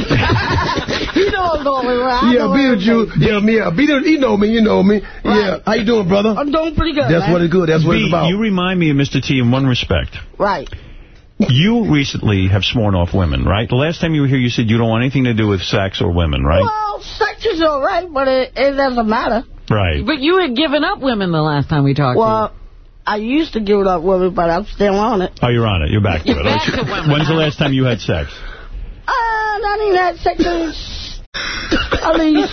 You know what's going on. I yeah, know Beetlejuice. Yeah, me. Yeah, Beetle, you know me, you know me. Yeah. How you doing, brother? I'm doing pretty good, That's man. what it's good. That's what B, it's about. You remind me of Mr. T in one respect. Right. You recently have sworn off women, right? The last time you were here, you said you don't want anything to do with sex or women, right? Well, sex is all right, but it, it doesn't matter. right. But you had given up women the last time we talked Well, I used to give it up with it, but I'm still on it. Oh, you're on it. You're back to You're it. back to women. When's the last time you had sex? Uh, I mean, that sex is at least,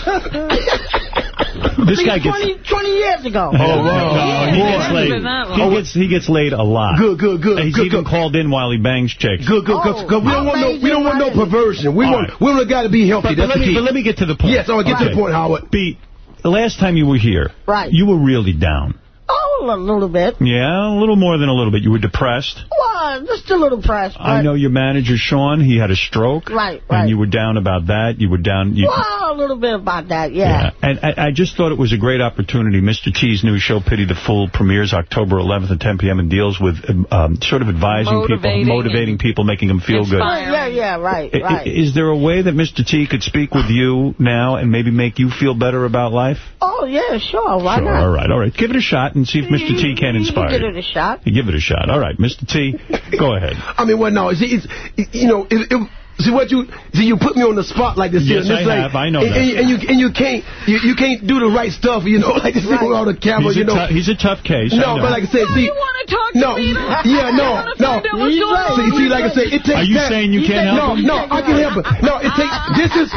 This guy least gets... 20, 20 years ago. Oh, wow. he gets laid. Been that He gets he gets laid a lot. Good, good, good. He's good, even good. called in while he bangs chicks. Good, good, good. Oh, good. We don't want no, we don't want no perversion. We All want, right. we want a guy to be healthy. But, but That's let me key. but let me get to the point. Yes, I want to get to the Okay. point, Howard. Beat. The last time you were here, Right. you were really down. Oh, a little bit. Yeah, a little more than a little bit. You were depressed. Well, just a little pressed. I know your manager, Sean, he had a stroke. Right, right. And you were down about that. You were down. You, Well, a little bit about that, yeah. yeah. And I, I just thought it was a great opportunity. Mr. T's new show, Pity the Fool, premieres October 11th at 10 p.m. and deals with um, sort of advising Motivating people, motivating people, making them feel good. Yeah, yeah, right, I- right. Is there a way that Mr. T could speak with you now and maybe make you feel better about life? Oh, yeah, sure, why Sure, not? all right, all right. Give it a shot and see if Mr. T can You inspire Give it a shot. You Give it a shot. All right, Mr. T, go ahead. I mean, well, no, it's, it's, it- you know, it, it, see what you see, you put me on the spot like this. Yes, and it's I like, have. I know and, that. And, and you and you can't you, you can't do the right stuff, you know, [LAUGHS] like this Right. with all the camera, He's, you know. he's a tough case. No, but like I said, oh, see, you want to talk to no, Beetle? yeah, no, I no. find out what's He's going right. See, see, like I said, it takes Are you time. saying you can't help no, him? No, I can help it. No, it takes. This is.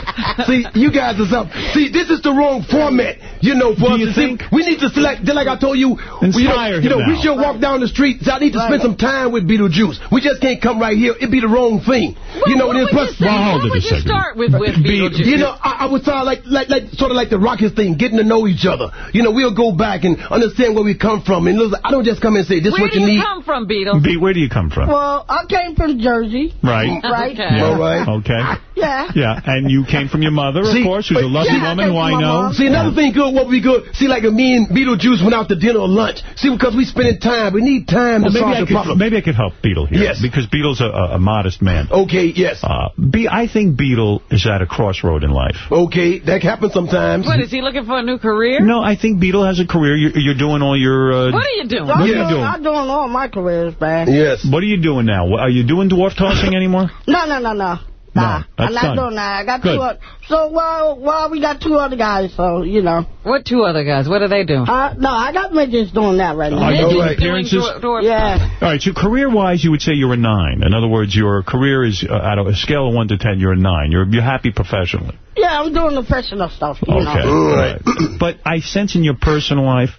See, you guys is up. See, this is the wrong format. You know, for Do us you to see- we need to select. Just like I told you, Inspire you know, you know we should walk down the street. I need to spend some time with Beetlejuice. We just can't come right here. It'd be the wrong thing. you know, what and would you? Well, hold What a would you second. start with with [LAUGHS] Beetlejuice? you know, I, I would start like, like, like, sort of like the Rockets thing, getting to know each other. You know, we'll go back and understand where we come from. And listen, I don't just come and say, this is Where what do you you need. come from, Beetle? B, where do you come from? Well, I came from Jersey. Right. [LAUGHS] Right? Okay. Yeah. All right. Okay. Yeah. Yeah, and you came from your mother, of See, course, who's a but- lovely yeah, woman came who I know. mom. See, another thing good, what we good, see, like me and Beetlejuice went out to dinner or lunch. See, because we spending time. We need time Well, to maybe solve I the could problem. maybe I could help Beetle here. Yes. Because Beetle's a, a, a modest man. Okay, yes. Uh, B, I think Beetle is at a crossroad in life. Okay, that happens sometimes. What, is he looking for a new career? No, I think Beetle has a career. You're, you're doing all your... Uh, What are you doing? I'm What are you doing, doing? I'm doing all my careers, man. Yes. What are you doing now? Are you doing dwarf tossing anymore? No, no, no, no. Nah, that's I'm not done. doing that. I got Good. two other, So, well, well, we got two other guys, so, you know. What two other guys? What are they doing? Uh, no, I got midgets doing that right now. Are you Midgets doing doing appearances? dwar- dwarf- Yeah. All right, so career-wise, you would say you're a nine. In other words, your career is, uh, out of a scale of one to ten, you're a nine. You're, you're happy professionally. Yeah, I'm doing the professional stuff, you Okay. know. all right. But I sense in your personal life,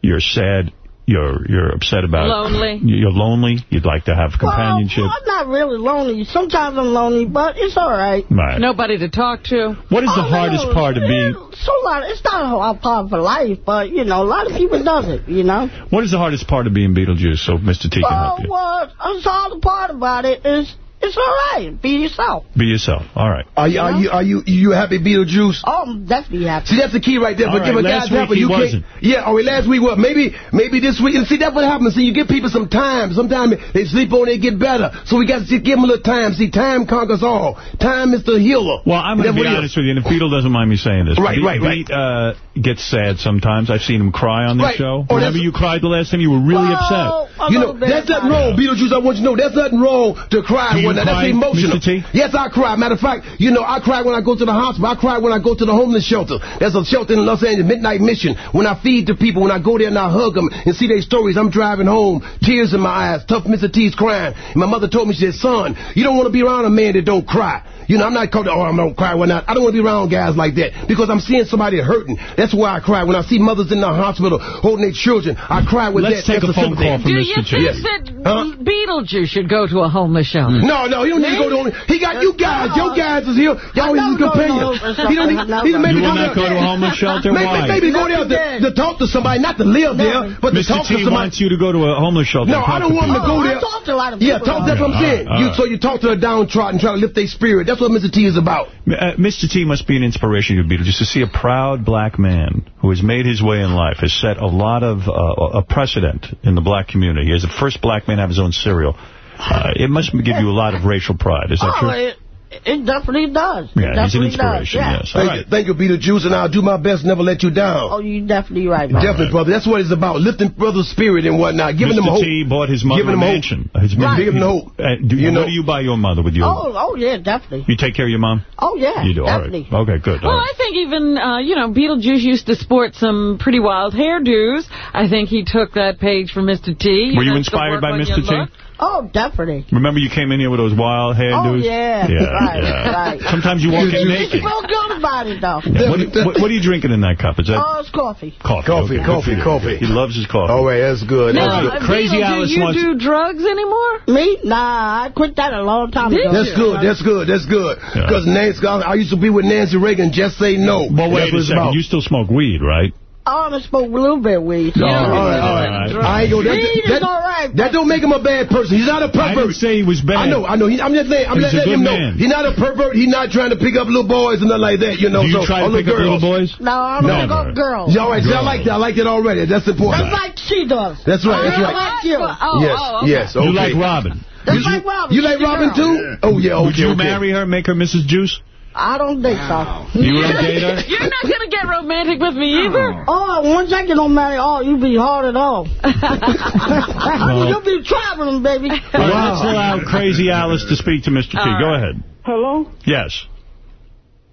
you're sad, you're you're upset about Lonely. You're lonely. You'd like to have companionship. Well, I'm not really lonely. Sometimes I'm lonely, but it's all right. right. Nobody to talk to. What is the Oh, hardest no, part of being... So a lot. It's not a hard part for life, but you know, a lot of people does it. You know. What is the hardest part of being Beetlejuice so Mr. T can Well, help you? what? The hard part about it is It's all right. Be yourself. Be yourself. All right. Are you, are you, are you, you happy Beetlejuice? Oh, I'm definitely happy. See, that's the key right there. All but give right, a last guy week he you wasn't. can't. Yeah, or last week what? Maybe, maybe this week. And see, that's what happens. See, you give people some time. Sometimes they sleep on, they get better. So we got to give them a little time. See, time conquers all. Time is the healer. Well, I'm going to be what it is. honest with you, and if Beetle doesn't mind me saying this. Right, Beat, right, right. Beat, uh, gets sad sometimes. I've seen him cry on this Right. show. Oh, Remember that's- you cried the last time? You were really upset. You know, that's nothing wrong, Beetlejuice. I want you to know, that's nothing wrong to cry That- that's emotional. Yes, I cry. Matter of fact, you know, I cry when I go to the hospital. I cry when I go to the homeless shelter. There's a shelter in Los Angeles, Midnight Mission. When I feed the people, when I go there and I hug them and see their stories, I'm driving home, tears in my eyes. Tough Mr. T's crying. And my mother told me, she said, son, you don't want to be around a man that don't cry. You know, I'm not called, oh, I don't cry when not. I don't want to be around guys like that because I'm seeing somebody hurting. That's why I cry. When I see mothers in the hospital holding their children, I cry with Let's that. take That's a phone call from Do Mr. you T. think Yes. that Huh? Beetlejuice should go to a homeless shelter? Mm. No, no, he don't need to go to only. He got you guys. Your guys is here. Y'all is his go to companion. homeless He don't need. shelter. He maybe You will go not go to a homeless shelter? Maybe, Why? maybe go there to, to talk to somebody, not to live there, but to Mr. talk to T somebody. wants you to go to a homeless shelter. No, I don't want him to go there. I talked to a lot of Yeah, talk. That's what I'm uh, saying. all You, right. so you talk to the downtrodden, try to lift their spirit. That's what Mr. T is about. Uh, Mr. T must be an inspiration to Beetle, just to see a proud black man who has made his way in life, has set a lot of uh, a precedent in the black community. He is the first black man to have his own cereal. Uh, it must give you a lot of racial pride. Is that Oh, true? it, it definitely does. It Yeah, he's an definitely inspiration, Does. Yeah. yes. All Thank right. you, thank you, Beetlejuice, and I'll do my best, never let you down. Oh, you're definitely right, man. Definitely, brother. That's what it's about. Lifting brother's spirit and whatnot. Giving them Mr. hope. T bought his mother Giving a them hope. mansion. His Right. Giving them hope. Uh, do, You what know- do you buy your mother with your... Oh, oh yeah, definitely. You take care of your mom? Oh yeah, You do, definitely. all right. Okay, good. Well, all right. I think even, uh, you know, Beetlejuice used to sport some pretty wild hairdos. I think he took that page from Mr. T. Were you know, inspired by Mr. your T? look. Oh, definitely. Remember you came in here with those wild hairdos? Oh, yeah. Yeah, Right, yeah. right. Sometimes you walk in naked. You naked. feel good about it, though. Yeah. What, what, what are you drinking in that cup? Is that Oh, it's coffee. coffee? Coffee, Okay, coffee, good for you. coffee. He loves his coffee. Oh, All right, that's good. That's good. Crazy Beetle, Alice do you wants- do drugs anymore? Me? Nah, I quit that a long time Did ago. That's good. That's good. That's good. Yeah. Because Nancy, I used to be with Nancy Reagan. Just say no. But That's wait a second. about. You still smoke weed, right? Oh, I smoke a little bit of weed. all right, all right. I ain't gonna. That, Weed is all right. that don't make him a bad person. He's not a I didn't pervert. say he was bad. I know, I know. He, I'm just saying. I'm just letting good him know. man. He's not a pervert. He's not trying to pick up little boys and nothing like that. You know. Do you so, try to pick up little boys? No, I don't No. pick up girls. Yeah, all right. See, I like that. I like that already. That's important. That's like she does. That's right. That's right. like you. Oh, yes. oh, okay. Yes. Okay. You like Robin? That's like Robin. You like Robin girl. too? Oh yeah. Okay. Would you okay. marry her, make her Mrs. Juice? I don't think so. You would date her? You're not going to get romantic with me either. Oh, once I get on marry, oh, you be hard at all. [LAUGHS] You'll be traveling, baby. All right, let's allow Crazy Alice to speak to Mr. T. Go uh, ahead. Hello? Yes.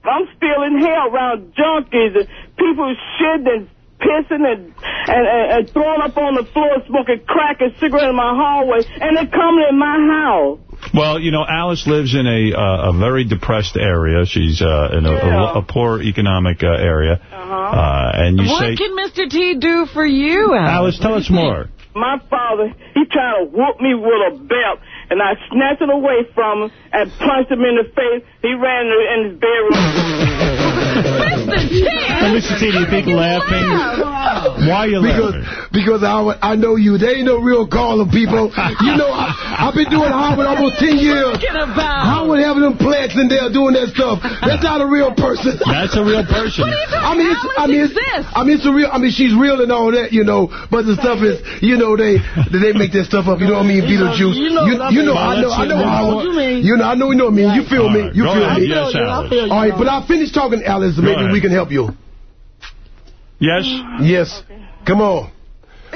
I'm still in hell around junkies and people shitting and pissing and, and, and, and throwing up on the floor, smoking crack and cigarette in my hallway, and they're coming in my house. Well, you know, Alice lives in a uh, a very depressed area. She's uh, in a, Yeah. a, a poor economic uh, area. Uh, and you what say, can Mr. T do for you, Alice? Alice, tell us more. My father, he tried to whoop me with a belt, and I snatched it away from him and punched him in the face. He ran in, in his bedroom. Mr. T! Now, Mr. T, do you think laughing? Why are you Because, laughing? because I, I know you. They ain't no real caller, people. You know, I, I've been doing Howard almost 10 years. Talking about? Howard having them plants in there doing that stuff. That's not a real person. That's a real person. I mean, it's, I mean, it's. I mean, it's a real. I mean, she's real and all that, you know. But the stuff is, you know, they they make that stuff up. You know what I mean? Beetlejuice. You know you, what I you know, mean. I know, I know. Well, Howard. what you mean. You know, I know, you know what I. You feel All me? You feel ahead. me? Yes, I Alice. feel you. All right, but I'll finish talking, Alice. Maybe we can help you. Yes? Yes. Come on.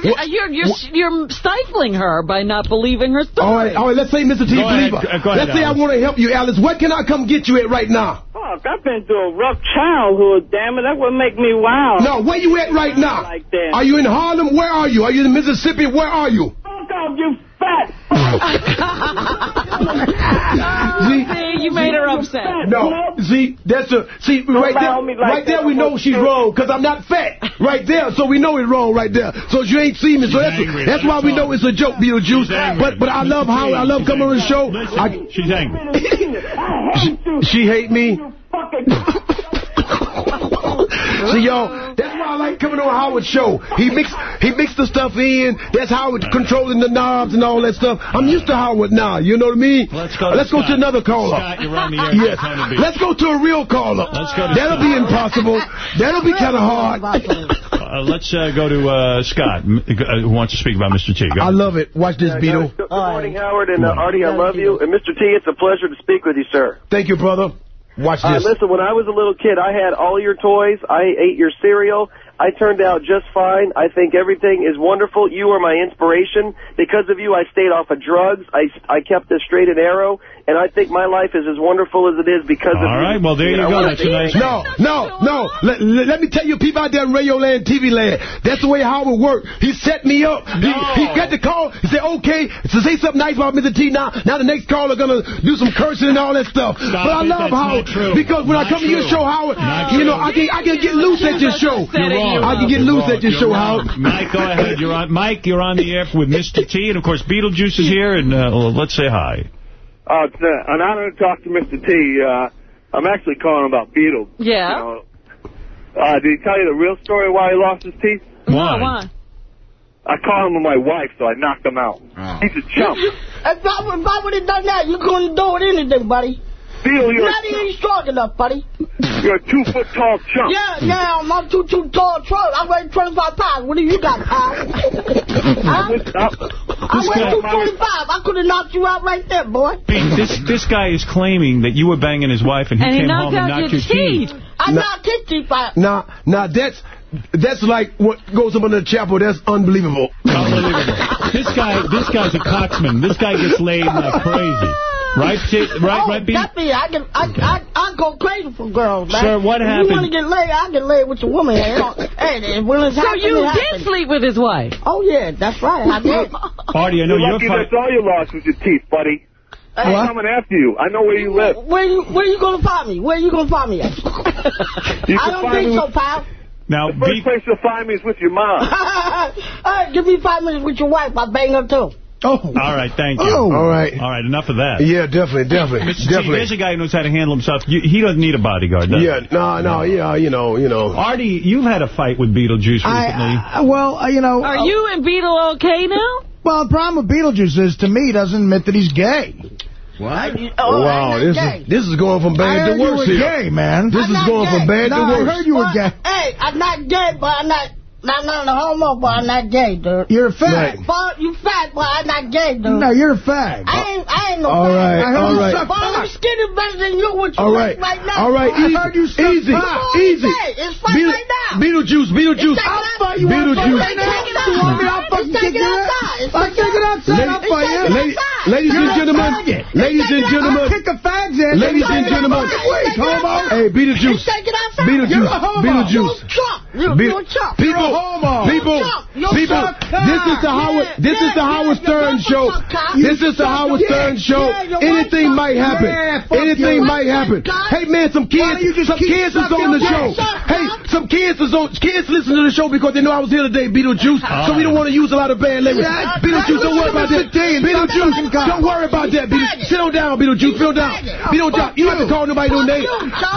You're, you're, you're stifling her by not believing her story. All right, all right. Let's say Mr. T. Go ahead, Believer. go- go ahead, Let's say I want to help you, Alice. What can I come get you at right now? Fuck, I've been through a rough childhood, damn it. That would make me wild. No, where you at right now? Like that. Are you in Harlem? Where are you? Are you in Mississippi? Where are you? Fuck off, you fat. [LAUGHS] See, you made her upset. No, see, that's a see right there. like right there, we know she's kill wrong because I'm not fat. Right there, so we know it's wrong right there. So you ain't seen me, so that's angry, that's why we know it's a joke, Beetlejuice. She's angry. But but I love how I love coming on the show. Listen, I, she's angry. [LAUGHS] she hate me. Fucking See y'all, that's why I like coming on Howard's show. He mix he mixed the stuff in. That's Howard controlling the knobs and all that stuff. I'm used to Howard now. You know what I mean? Let's go to Let's go to another caller. Scott, you're on the air. Yes. Daytona Let's go to a real caller. Let's go to That'll Scott. be impossible. That'll be kind of hard. Uh, let's uh, go to uh, Scott, m- uh, who wants to speak about Mr. T. Go I ahead. love it. Watch this, Beetle. Good morning, Howard and uh, Artie. I love you. And Mr. T, it's a pleasure to speak with you, sir. Thank you, brother. Watch Uh, listen, when I was a little kid, I had all your toys. I ate your cereal. I turned out just fine. I think everything is wonderful. You are my inspiration. Because of you, I stayed off of drugs. I, I kept a straight and arrow. And I think my life is as wonderful as it is because of All you. right, well, there you I go. That's a nice... No, no, no. Let, let, let me tell you, people out there in Radio Land, TV Land, that's the way Howard worked. He set me up. He, he got the call. He said, okay, so say something nice about Mr. T now. Now the next caller going to do some cursing and all that stuff. but I love that's Howard because when I Not come to your show, Howard, Not you know. I can, I can get loose at your show. You're wrong. I can get You're loose wrong. at your You're show, wrong. Howard. Mike, go ahead. You're on. Mike, you're on the air with Mr. T, and of course Beetlejuice is here, and uh, let's say hi. Uh, it's uh, an honor to talk to Mr. T. Uh, I'm actually calling about Beetle. Yeah. You know, uh, did he tell you the real story why he lost his teeth? Why? why? I called him with my wife, so I knocked him out. He's a chump. [LAUGHS] If I, if I would have done that, you couldn't do it anything, buddy. Beetle, you're, You're not even strong enough, buddy. you're a two-foot-tall chump. Yeah, yeah, I'm not too, too tall. Trump. I weigh 25 pounds. What do you got, pal? huh? [LAUGHS] I This weigh guy- 245. I could have knocked you out right there, boy. Pete, this this guy is claiming that you were banging his wife, and he And came knocked home and out knocked your your teeth. I No. knocked his teeth out. Now, now that's that's like what goes up in the chapel. That's unbelievable. Unbelievable. this guy, this guy's a coxman. This guy gets laid like crazy. Right, T- right, oh, right, Pete? definitely. I can, I, I, I go crazy for girls, man. Sir, what if happened? you want to get laid, I get laid with your woman. hey, when it's So happening, you it did happens. sleep with his wife? Oh, yeah, that's right. I did. [LAUGHS] Artie, I know you're you're lucky fine. that's all you lost was your teeth, buddy. I'm What? coming after you. I know where you live. Where you, where you going to find me? Where are you going to find me at? [LAUGHS] You I don't find think me so, pal. Now, The first place you'll find me is with your mom. [LAUGHS] hey, give me five minutes with your wife. I'll bang her, too. Oh. All right, thank you. Oh. All right. All right, enough of that. Yeah, definitely, definitely, Mr. T, definitely. there's a guy who knows how to handle himself. You, he doesn't need a bodyguard, does Yeah, he? no, no, yeah, you know, you know. Artie, you've had a fight with Beetlejuice recently. I, I, well, uh, you know... Are you and Beetle okay now? Well, the problem with Beetlejuice is, to me, he doesn't admit that he's gay. What? Oh, wow, I'm this not is this is going from I bad heard to you worse were gay, man. This I'm is going gay. from bad No, to I worse. heard you were Well, gay. Hey, I'm not gay, but I'm not... Not none of the homo, but I'm not gay, dude. You're a fag. But you fat, but I'm not gay, dude. No, you're a fag. I ain't, I ain't no All fat. right, I heard all you right. suck But I'm cock. skinny better than you with your All weight right, right now. all right, I easy, heard you suck easy, cock. easy. It's fine Beetle- right now. Beetlejuice, Beetlejuice, I'll fight you Beetlejuice. outside right now. You want me? I'll fucking kick your ass. I'll kick it outside. I'll fight you. Ladies, ladies and gentlemen, ladies and I'll gentlemen, kick a fag's ass. ladies and gentlemen, Wait, homo. hey, Beetlejuice, Take it outside. Beetlejuice, You're a homo. Beetlejuice. You chump. You, Be- a chump. People, You're a homo. people, people. This is the Howard. This is the Howard yeah, Stern show. This is the Howard Stern show. Yeah, Anything might happen. Yeah, Anything might happen. Hey man, some kids, some kids is on the show. Hey, some kids is on. Kids listen to the show because they know I was here today. Beetlejuice. So we don't want to use a lot of bad language. Yeah, Beetlejuice, don't worry about that. Beetlejuice, don't worry about that. Beetlejuice, sit on down, Beetlejuice. Sit down. Beetlejuice, you don't have to call nobody no name.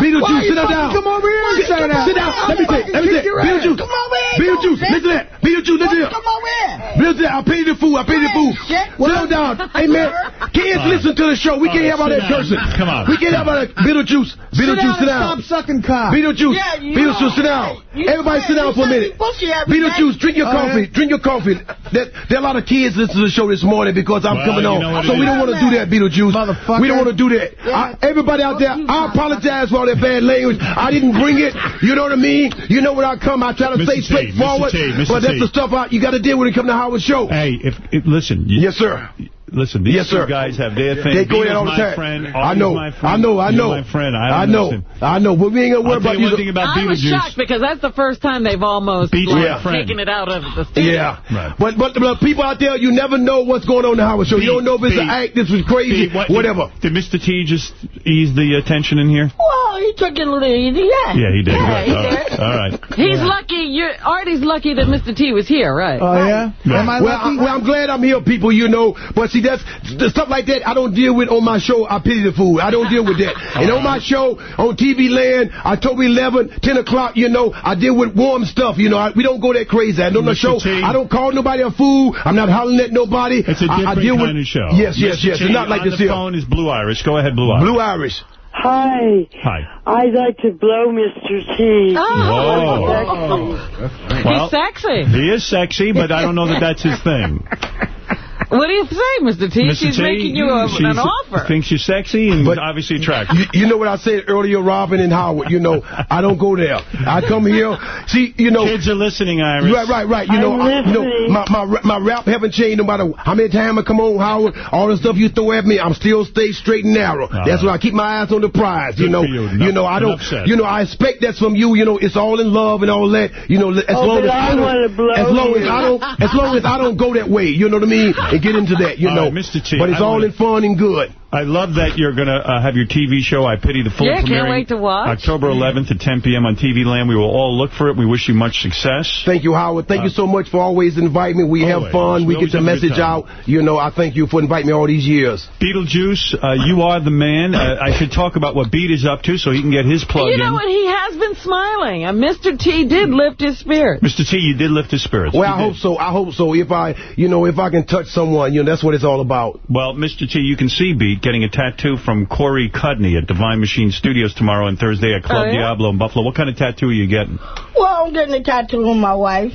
Beetlejuice, sit down. Come over here and say that. Sit down. Let me say. Let me say. Kick your ass. Beetlejuice. Come over here. Beetlejuice, listen to that. Beetlejuice, listen to that. Come over here. Beetlejuice, I paid the food. I paid the food. Shit. Sit down. Hey, man. Kids, listen to the show. We can't have all that cursing. Come on. We can't have all that. Beetlejuice. Beetlejuice, sit down. Stop sucking cock. Beetlejuice. Beetlejuice, sit down. Everybody sit down for a minute. you Beetlejuice, drink your coffee. Drink your coffee. There, there are a lot of kids listening to the show this morning because I'm coming on. So we don't want to do that, Beetlejuice. Motherfucker. We don't want to do that. Everybody out there, I apologize for all that bad language. I didn't bring it. You know what I mean? You know when I come, I try to Mr. stay T, straightforward. Mr. T, Mr. But that's T. the stuff I, you got to deal with when it come to Howard Show. Hey, if, if listen. Yes, sir. Listen, these Yes, two sir. guys have their thing. They go Beetle's there all the time. friend. I know. My friend. I know. I You're know. my friend. I, I know. listen. I know. But we ain't gonna worry about you thing about I was shocked because that's the first time they've almost Beat like, my friend. taken it out of the studio. Yeah. Right. But, but but people out there, you never know what's going on in the Howard Show. you don't know if it's an act, this was crazy, Pete, what- whatever. Did, did Mr. T just ease the uh, tension in here? Well, he took it a little easy, yeah. Yeah, he did. Yeah, he All right. did. All right. He's lucky. You're, Artie's lucky that Mr. T was here, right? Oh, yeah? Am I lucky? Well, I'm glad I'm here, people, you know. But see, that's the stuff like that I don't deal with on my show, I Pity the Fool. I don't deal with that. [LAUGHS] and on my show, on TV Land, October 11, 10 o'clock, you know, I deal with warm stuff, you know. I, we don't go that crazy. I on the Mr. show, T. I don't call nobody a fool. I'm not hollering at nobody. It's a I, different I deal kind with, of show. Yes, yes, yes. T, It's not like on this the here. phone is Blue Irish. Go ahead, Blue Irish. Blue Irish. Hi. Hi. I'd like to blow Mr. T. Oh. Whoa. Well, He's sexy. He is sexy, but I don't know that that's his thing. [LAUGHS] What do you say, Mr. T? Mr. She's T, making you a, She an offer. thinks you're sexy and obviously attractive. You, you know what I said earlier, Robin and Howard. You know, I don't go there. I come here. See, you know. Kids are listening, Iris. Right, right, right. You know, I'm I, you know my, my my rap haven't changed no matter how many times I come on, Howard. All the stuff you throw at me, I'm still stay straight and narrow. That's why I keep my eyes on the prize. You Good know, for you. Know, I don't. enough. You know, I expect that from you. You know, it's all in love and all that. You know, as Oh, long as I don't, as long as. I don't, as long as I don't go that way. You know what I mean? [LAUGHS] Get into that. You All know, right, Mr. But it's I all wanna- in fun and good. I love that you're going to uh, have your TV show, I Pity the Fool, Yeah, can't wait to watch. October 11th at 10 p.m. on TV Land. We will all look for it. We wish you much success. Thank you, Howard. Thank you so much for always inviting me. We have fun. We We get the always have a good message out. You know, I thank you for inviting me all these years. Beetlejuice, uh, you are the man. Uh, I should talk about what Beat is up to so he can get his plug You in. know what? He has been smiling. And Mr. T did lift his spirit. Mr. T, you did lift his spirits. Well, You I did. hope so. I hope so. If I, you know, if I can touch someone, you know, that's what it's all about. Well, Mr. T, you can see Beat getting a tattoo from Corey Cudney at Divine Machine Studios tomorrow and Thursday at Club Oh, yeah? Diablo in Buffalo. What kind of tattoo are you getting? Well, I'm getting a tattoo on my wife.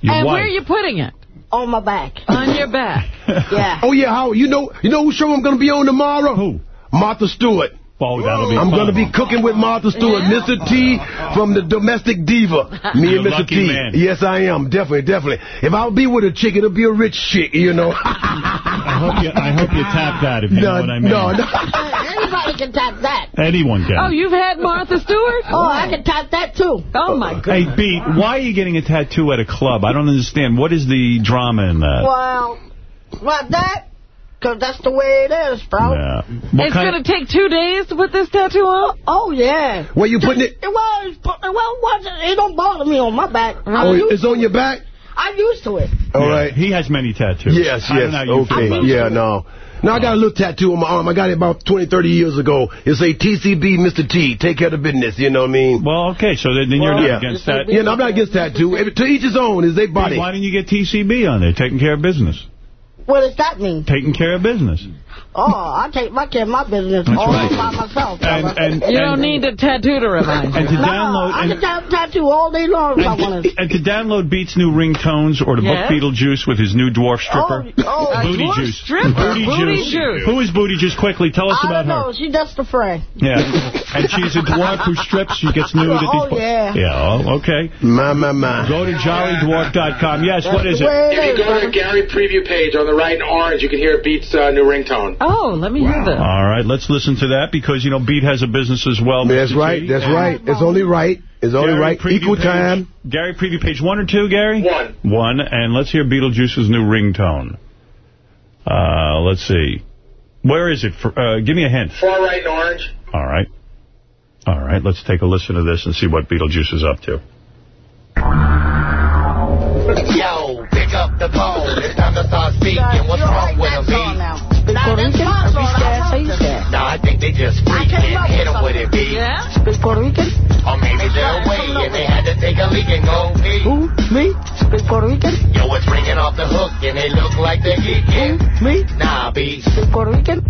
Your and wife. where are you putting it? On my back. On your back. [LAUGHS] yeah. Oh, yeah, Howard. You know, you know whose show I'm going to be on tomorrow? Who? Martha Stewart. Oh, that'll be I'm going to be cooking with Martha Stewart, Mr. T from the Domestic Diva. Me You're and Mr. lucky T. man. Yes, I am. Definitely, definitely. If I'll be with a chick, it'll be a rich chick, you know. [LAUGHS] I hope you, I hope you tap that, if you know what I mean. no, no. [LAUGHS] Anybody can tap that. Anyone can. Oh, you've had Martha Stewart? Oh, I can tap that too. Oh, my God. Hey, goodness. Beat, why are you getting a tattoo at a club? I don't understand. What is the drama in that? Well, what that? Because that's the way it is, bro. Yeah. It's going to take two days to put this tattoo on? Oh, yeah. Where you putting it? It was, well, what, it don't bother me on my back. Oh, it's on your back? I'm used to it. All Yeah, right. He has many tattoos. Yes, I yes. know how you feel Okay. Yeah, no. No, I got a little tattoo on my arm. I got it about 20, 30 years ago. It say TCB, Mr. T. Take care of the business. You know what I mean? Well, okay, so then you're not yeah. against that. Yeah, no, I'm not against tattoo. To each his own. Is their body. Why didn't you get TCB on there, taking care of business? What does that mean? Taking care of business. Oh, I take my care of my business That's all right. by myself. And, brother. and, You don't and, need a tattoo to remind and you. to no, download... I and- can tattoo all day long if I want to. And to download Beats' new ringtones or to Yes. book Beetlejuice with his new dwarf stripper. Oh, oh, A Booty dwarf Juice. stripper? Booty, Booty Juice. Juice. Who is Booty Juice? Quickly, tell us I about don't know. her. She just a friend. Yeah. and she's a dwarf who strips. She gets nude at Oh, these yeah. Yeah, oh, okay. My, my, my. Go to jollydwarf.com. Yes, what is it? Where If you go to brother. the Gary preview page on the right in orange, you can hear Beat's uh, new ringtone. Oh, let me hear this. All right, let's listen to that because, you know, Beat has a business as well. That's Mr. right. T. That's right. It's only right. It's only Gary, right. Equal page. time. Gary, preview page one or two, Gary? One. One, and let's hear Beetlejuice's new ringtone. Uh, let's see. Where is it? For, uh, give me a hint. Far right in orange. All right. All right, let's take a listen to this and see what Beetlejuice is up to. Yo, pick up the phone. It's time to start speaking. What's wrong with them? Song now. Big Puerto Rican? Are we scared? Say you scared. Nah, I think they just freaking. Hit them with it, B. Yeah? Big Puerto Rican? Or maybe they're away and they had to take a leak and go pee. Who? Me? Big Puerto Rican? Yo, it's ringing off the hook and they look like they're geeking. Me? Nah, B. Big Puerto Rican?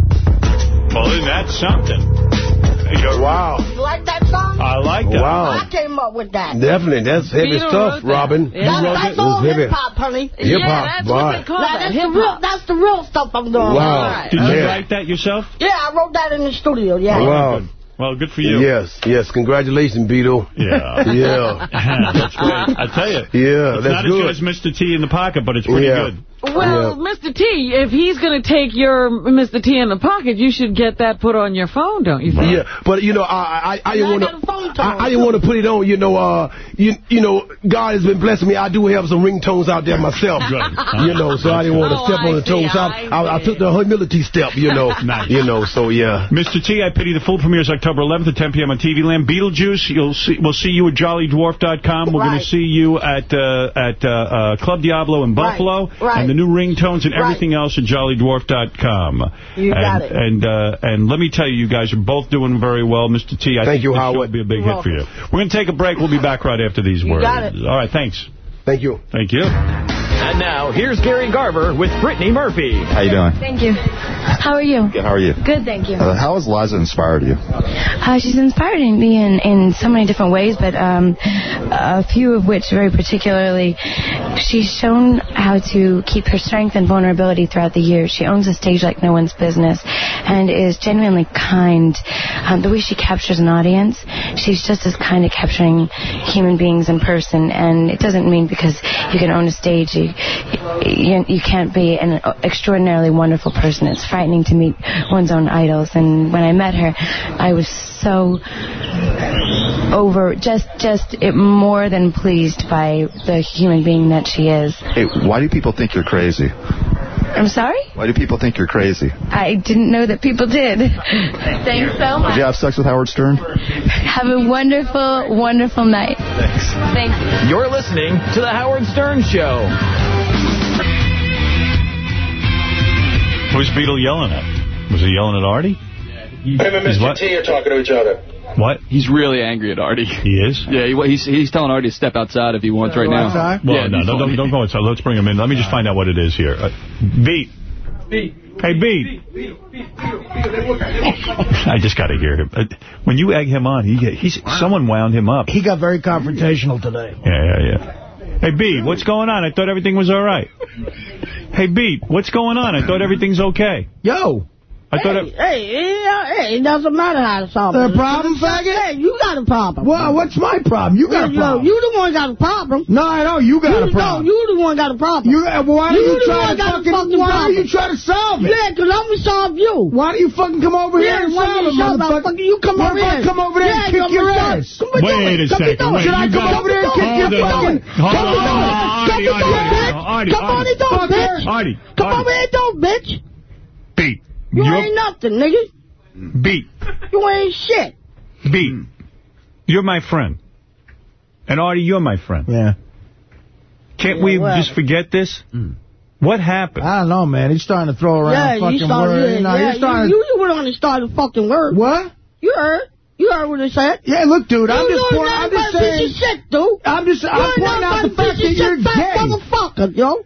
Well, isn't that something? You're, Wow. You like that song? I like that. Wow. I came up with that. Definitely. That's heavy Beetle stuff, wrote that. Robin. Yeah. That's, You wrote that's it. all hip-hop, honey. Hip yeah, hop, that's what they call Now, that, that's, the real, hip-hop. that's the real stuff I'm doing. Wow. right. Did you Yeah. write that yourself? Yeah, I wrote that in the studio, yeah. Wow. Well, good for you. Yes, yes. Congratulations, Beetle. Yeah. Yeah. [LAUGHS] that's great. I tell you. Yeah, It's that's not as good as Mr. T in the pocket, but it's pretty Yeah. good. Well, Mr. T, if he's going to take your Mr. T in the pocket, you should get that put on your phone, don't you think? Yeah, but you know, I I, I didn't I want got a phone to. I, I didn't want to put it on. You know, uh, you you know, God has been blessing me. I do have some ringtones out there myself. You know, so I didn't want to Oh, step I on the toes. I, I I, I took the humility step. You know, [LAUGHS] Nice. you know. So yeah. Mr. T, I Pity the Fool premieres October 11th at 10 p.m. on TV Land. Beetlejuice, you'll see, we'll see you at JollyDwarf.com. We're going to see you at uh, at uh, uh, Club Diablo in Right. Buffalo. Right. And the new ringtones and everything else at jollydwarf.com. You and, got it. And, uh, and let me tell you, you guys are both doing very well. Mr. T, I Thank think you, this show Howard. will be a big You're hit for you. We're going to take a break. We'll be back right after these You words. got it. All right, thanks. Thank you. Thank you. And now, here's Gary Garver with Brittany Murphy. How you doing? Thank you. How are you? Good. How are you? Good, thank you. Uh, how has Liza inspired you? Uh, she's inspired me in, in so many different ways, but um, a few of which very particularly, she's shown how to keep her strength and vulnerability throughout the years. She owns a stage like no one's business and is genuinely kind. Um, the way she captures an audience, she's just as kind at capturing human beings in person, and it doesn't mean because you can own a stage, you, you, you can't be an extraordinarily wonderful person. It's frightening to meet one's own idols, and when I met her, I was so over, just, just it, more than pleased by the human being that she is. Hey, why do people think you're crazy? I'm sorry? Why do people think you're crazy? I didn't know that people did. Thanks so much. Did you have sex with Howard Stern? Have a wonderful, wonderful night. Thanks. Thank you. You're listening to The Howard Stern Show. Who's Beetle yelling at? Was he yelling at Artie? Him and Mr. what? T are talking to each other. What? He's really angry at Artie. He is? Yeah, he, he's he's telling Artie to step outside if he wants right now. Well, yeah, no, no, don't, don't go inside. Let's bring him in. Let me just find out what it is here. Uh, Beat. Hey, Beat. I just got to hear him. Uh, When you egg him on, he get, he's someone wound him up. He got very confrontational today. Yeah, yeah, yeah. Hey, Beat, what's going on? I thought everything was all right. Hey, Beat, what's going on? I thought everything's okay. Yo. I thought it, Hey, it, hey, it doesn't matter how to solve The it. problem, faggot? Hey, you got a problem. Well, what's my problem? You got a problem. You the one got a problem. No, I don't. You got a problem. No, you the one got a problem. You, uh, why you don't you the try one to got fucking, a fucking why problem. don't you try to solve it? Yeah, because I'm going to solve you. Why don't you fucking come over here and why solve don't it, you shut up, motherfucker? motherfucker? You come over here. come over there and Yeah, kick I'm your gonna ass? start- Come Wait on, do it. a Come second, on, wait, Should I you come got- over there and kick your Hold it, fucking... hold Come on, on, Artie, come on, Artie, bitch. Artie, Come on, Artie. it don't, bitch. Artie, Come Artie. over here, don't, bitch. Beat. You You're- ain't nothing, nigga. B. You ain't shit. B. You're my friend. And Artie, you're my friend. Yeah. Can't Yeah, we what? just forget this? Mm. What happened? I don't know, man. He's starting to throw around Yeah, fucking you started, words. yeah, you know, yeah, he's starting you, you the one that started fucking word. What? You heard. You heard what they said. Yeah, look, dude, I'm you just know point- nothing I'm just about saying- piece of shit, dude. I'm just- I'm pointing out the but fact that you're shit, fat gay. motherfucker, yo.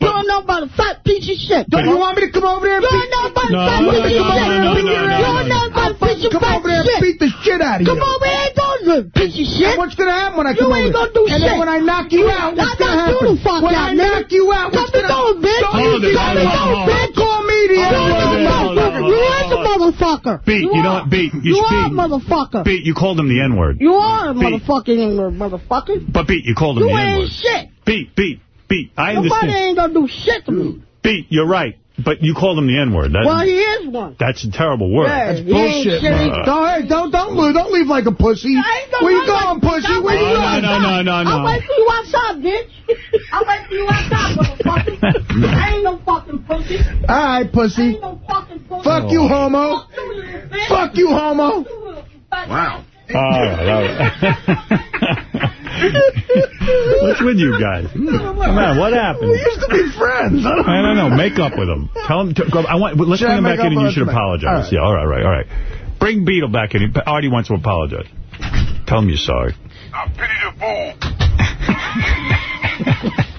You don't know about a fat piece of shit. Don't you want me to come over there and You beat don't know about No, a fat piece of shit. no, no, no, You no, don't no, know about a piece of Come fat over there and beat the shit out of you. Come over here and don't do piece of shit. What's going to happen when I come over? You ain't gonna do and shit. then when I knock you out, what's going to knock you happen? the fuck when I knock you out, what's Come to going to go, bitch. It, Come to hold it, go, bitch. Call me the You Hold are it, the hold it, motherfucker. You are the motherfucker. Beat, you know are. what, Beat, you You are a motherfucker. Beat, you called him the N-word. You are a Beat. motherfucking motherfucker. But Beat, you called him the N-word. You ain't shit. Beat, Beat, Beat, I Nobody understand. ain't gonna do shit to me. Beat, you're right. But you called him the N-word. Well, he is one. That's a terrible word. Yeah, That's he ain't bullshit, shit. Uh, Don't, don't, don't, leave, don't leave like a pussy. I ain't gonna Where you going, like pussy? Where wait you going? no, no, no, no. I'll wait till you outside, bitch. [LAUGHS] I'll wait till you outside, motherfucker. I [LAUGHS] ain't no fucking pussy. All right, pussy. ain't no fucking pussy. Fuck you, homo. Fuck you. Fuck you, homo. Wow. All right, all right. [LAUGHS] [LAUGHS] What's with you guys? [LAUGHS] Come on, what happened? We used to be friends. I don't I don't know. Make up with him. Tell him. To, go, I want. Let's Should bring him back in, and you should apologize. All right. Yeah. All right. Right. All right. Bring Beetle back in. Artie wants to apologize. Tell him you're sorry. I [LAUGHS]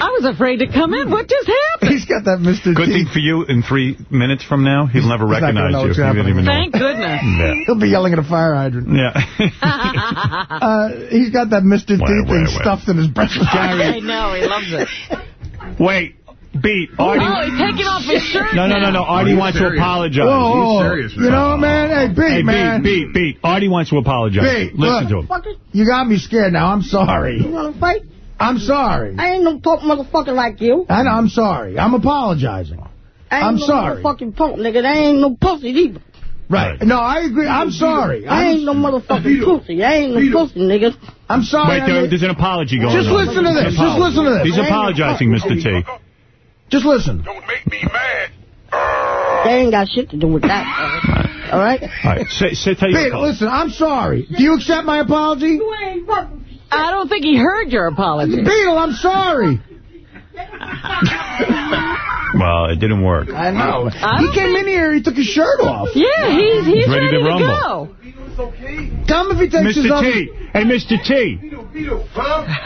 was afraid to come in. What just happened? He's got that Mr. Good T. thing for you. In three minutes from now, he'll never He's recognize you. He won't know. Thank goodness. Yeah. He'll be yelling at a fire hydrant. Yeah. [LAUGHS] [LAUGHS] Uh, he's got that Mr. T Wait, thing wait, wait. stuffed in his breast. I know. He loves it. Wait. Beat. Artie. Oh, he's taking off his shirt No, no, no, no. Artie he's wants serious. to apologize. Whoa, serious, you know, man. Hey, beat, Hey, man. beat, beat, beat. Artie wants to apologize. Beat, Listen look. to him. You got me scared now. I'm sorry. you wanna fight? I'm sorry. I ain't no punk motherfucker like you. I know, I'm sorry. I'm apologizing. I ain't I'm no sorry. motherfucking punk, nigga. They ain't no pussy either. Right. No, I agree. I'm sorry. I ain't no motherfucking pussy. I ain't no pussy, nigga. I'm sorry. Wait, there, there's an apology going Just on. Just listen to this. Just listen to this. He's apologizing, Mr. T. Just listen. Don't make me mad. They ain't got shit to do with that. All right? All right. Say, say, tell your Pete, apology. listen, I'm sorry. Do you accept my apology? You ain't fucking. I don't think he heard your apology. Beetle, I'm sorry. [LAUGHS] Well, it didn't work. I know. I He don't came in here, he took his shirt off. Yeah, he's, he's Ready ready, to to, rumble. go. Tell him if he takes his Mr. other... T. Hey, Mr. T. [LAUGHS]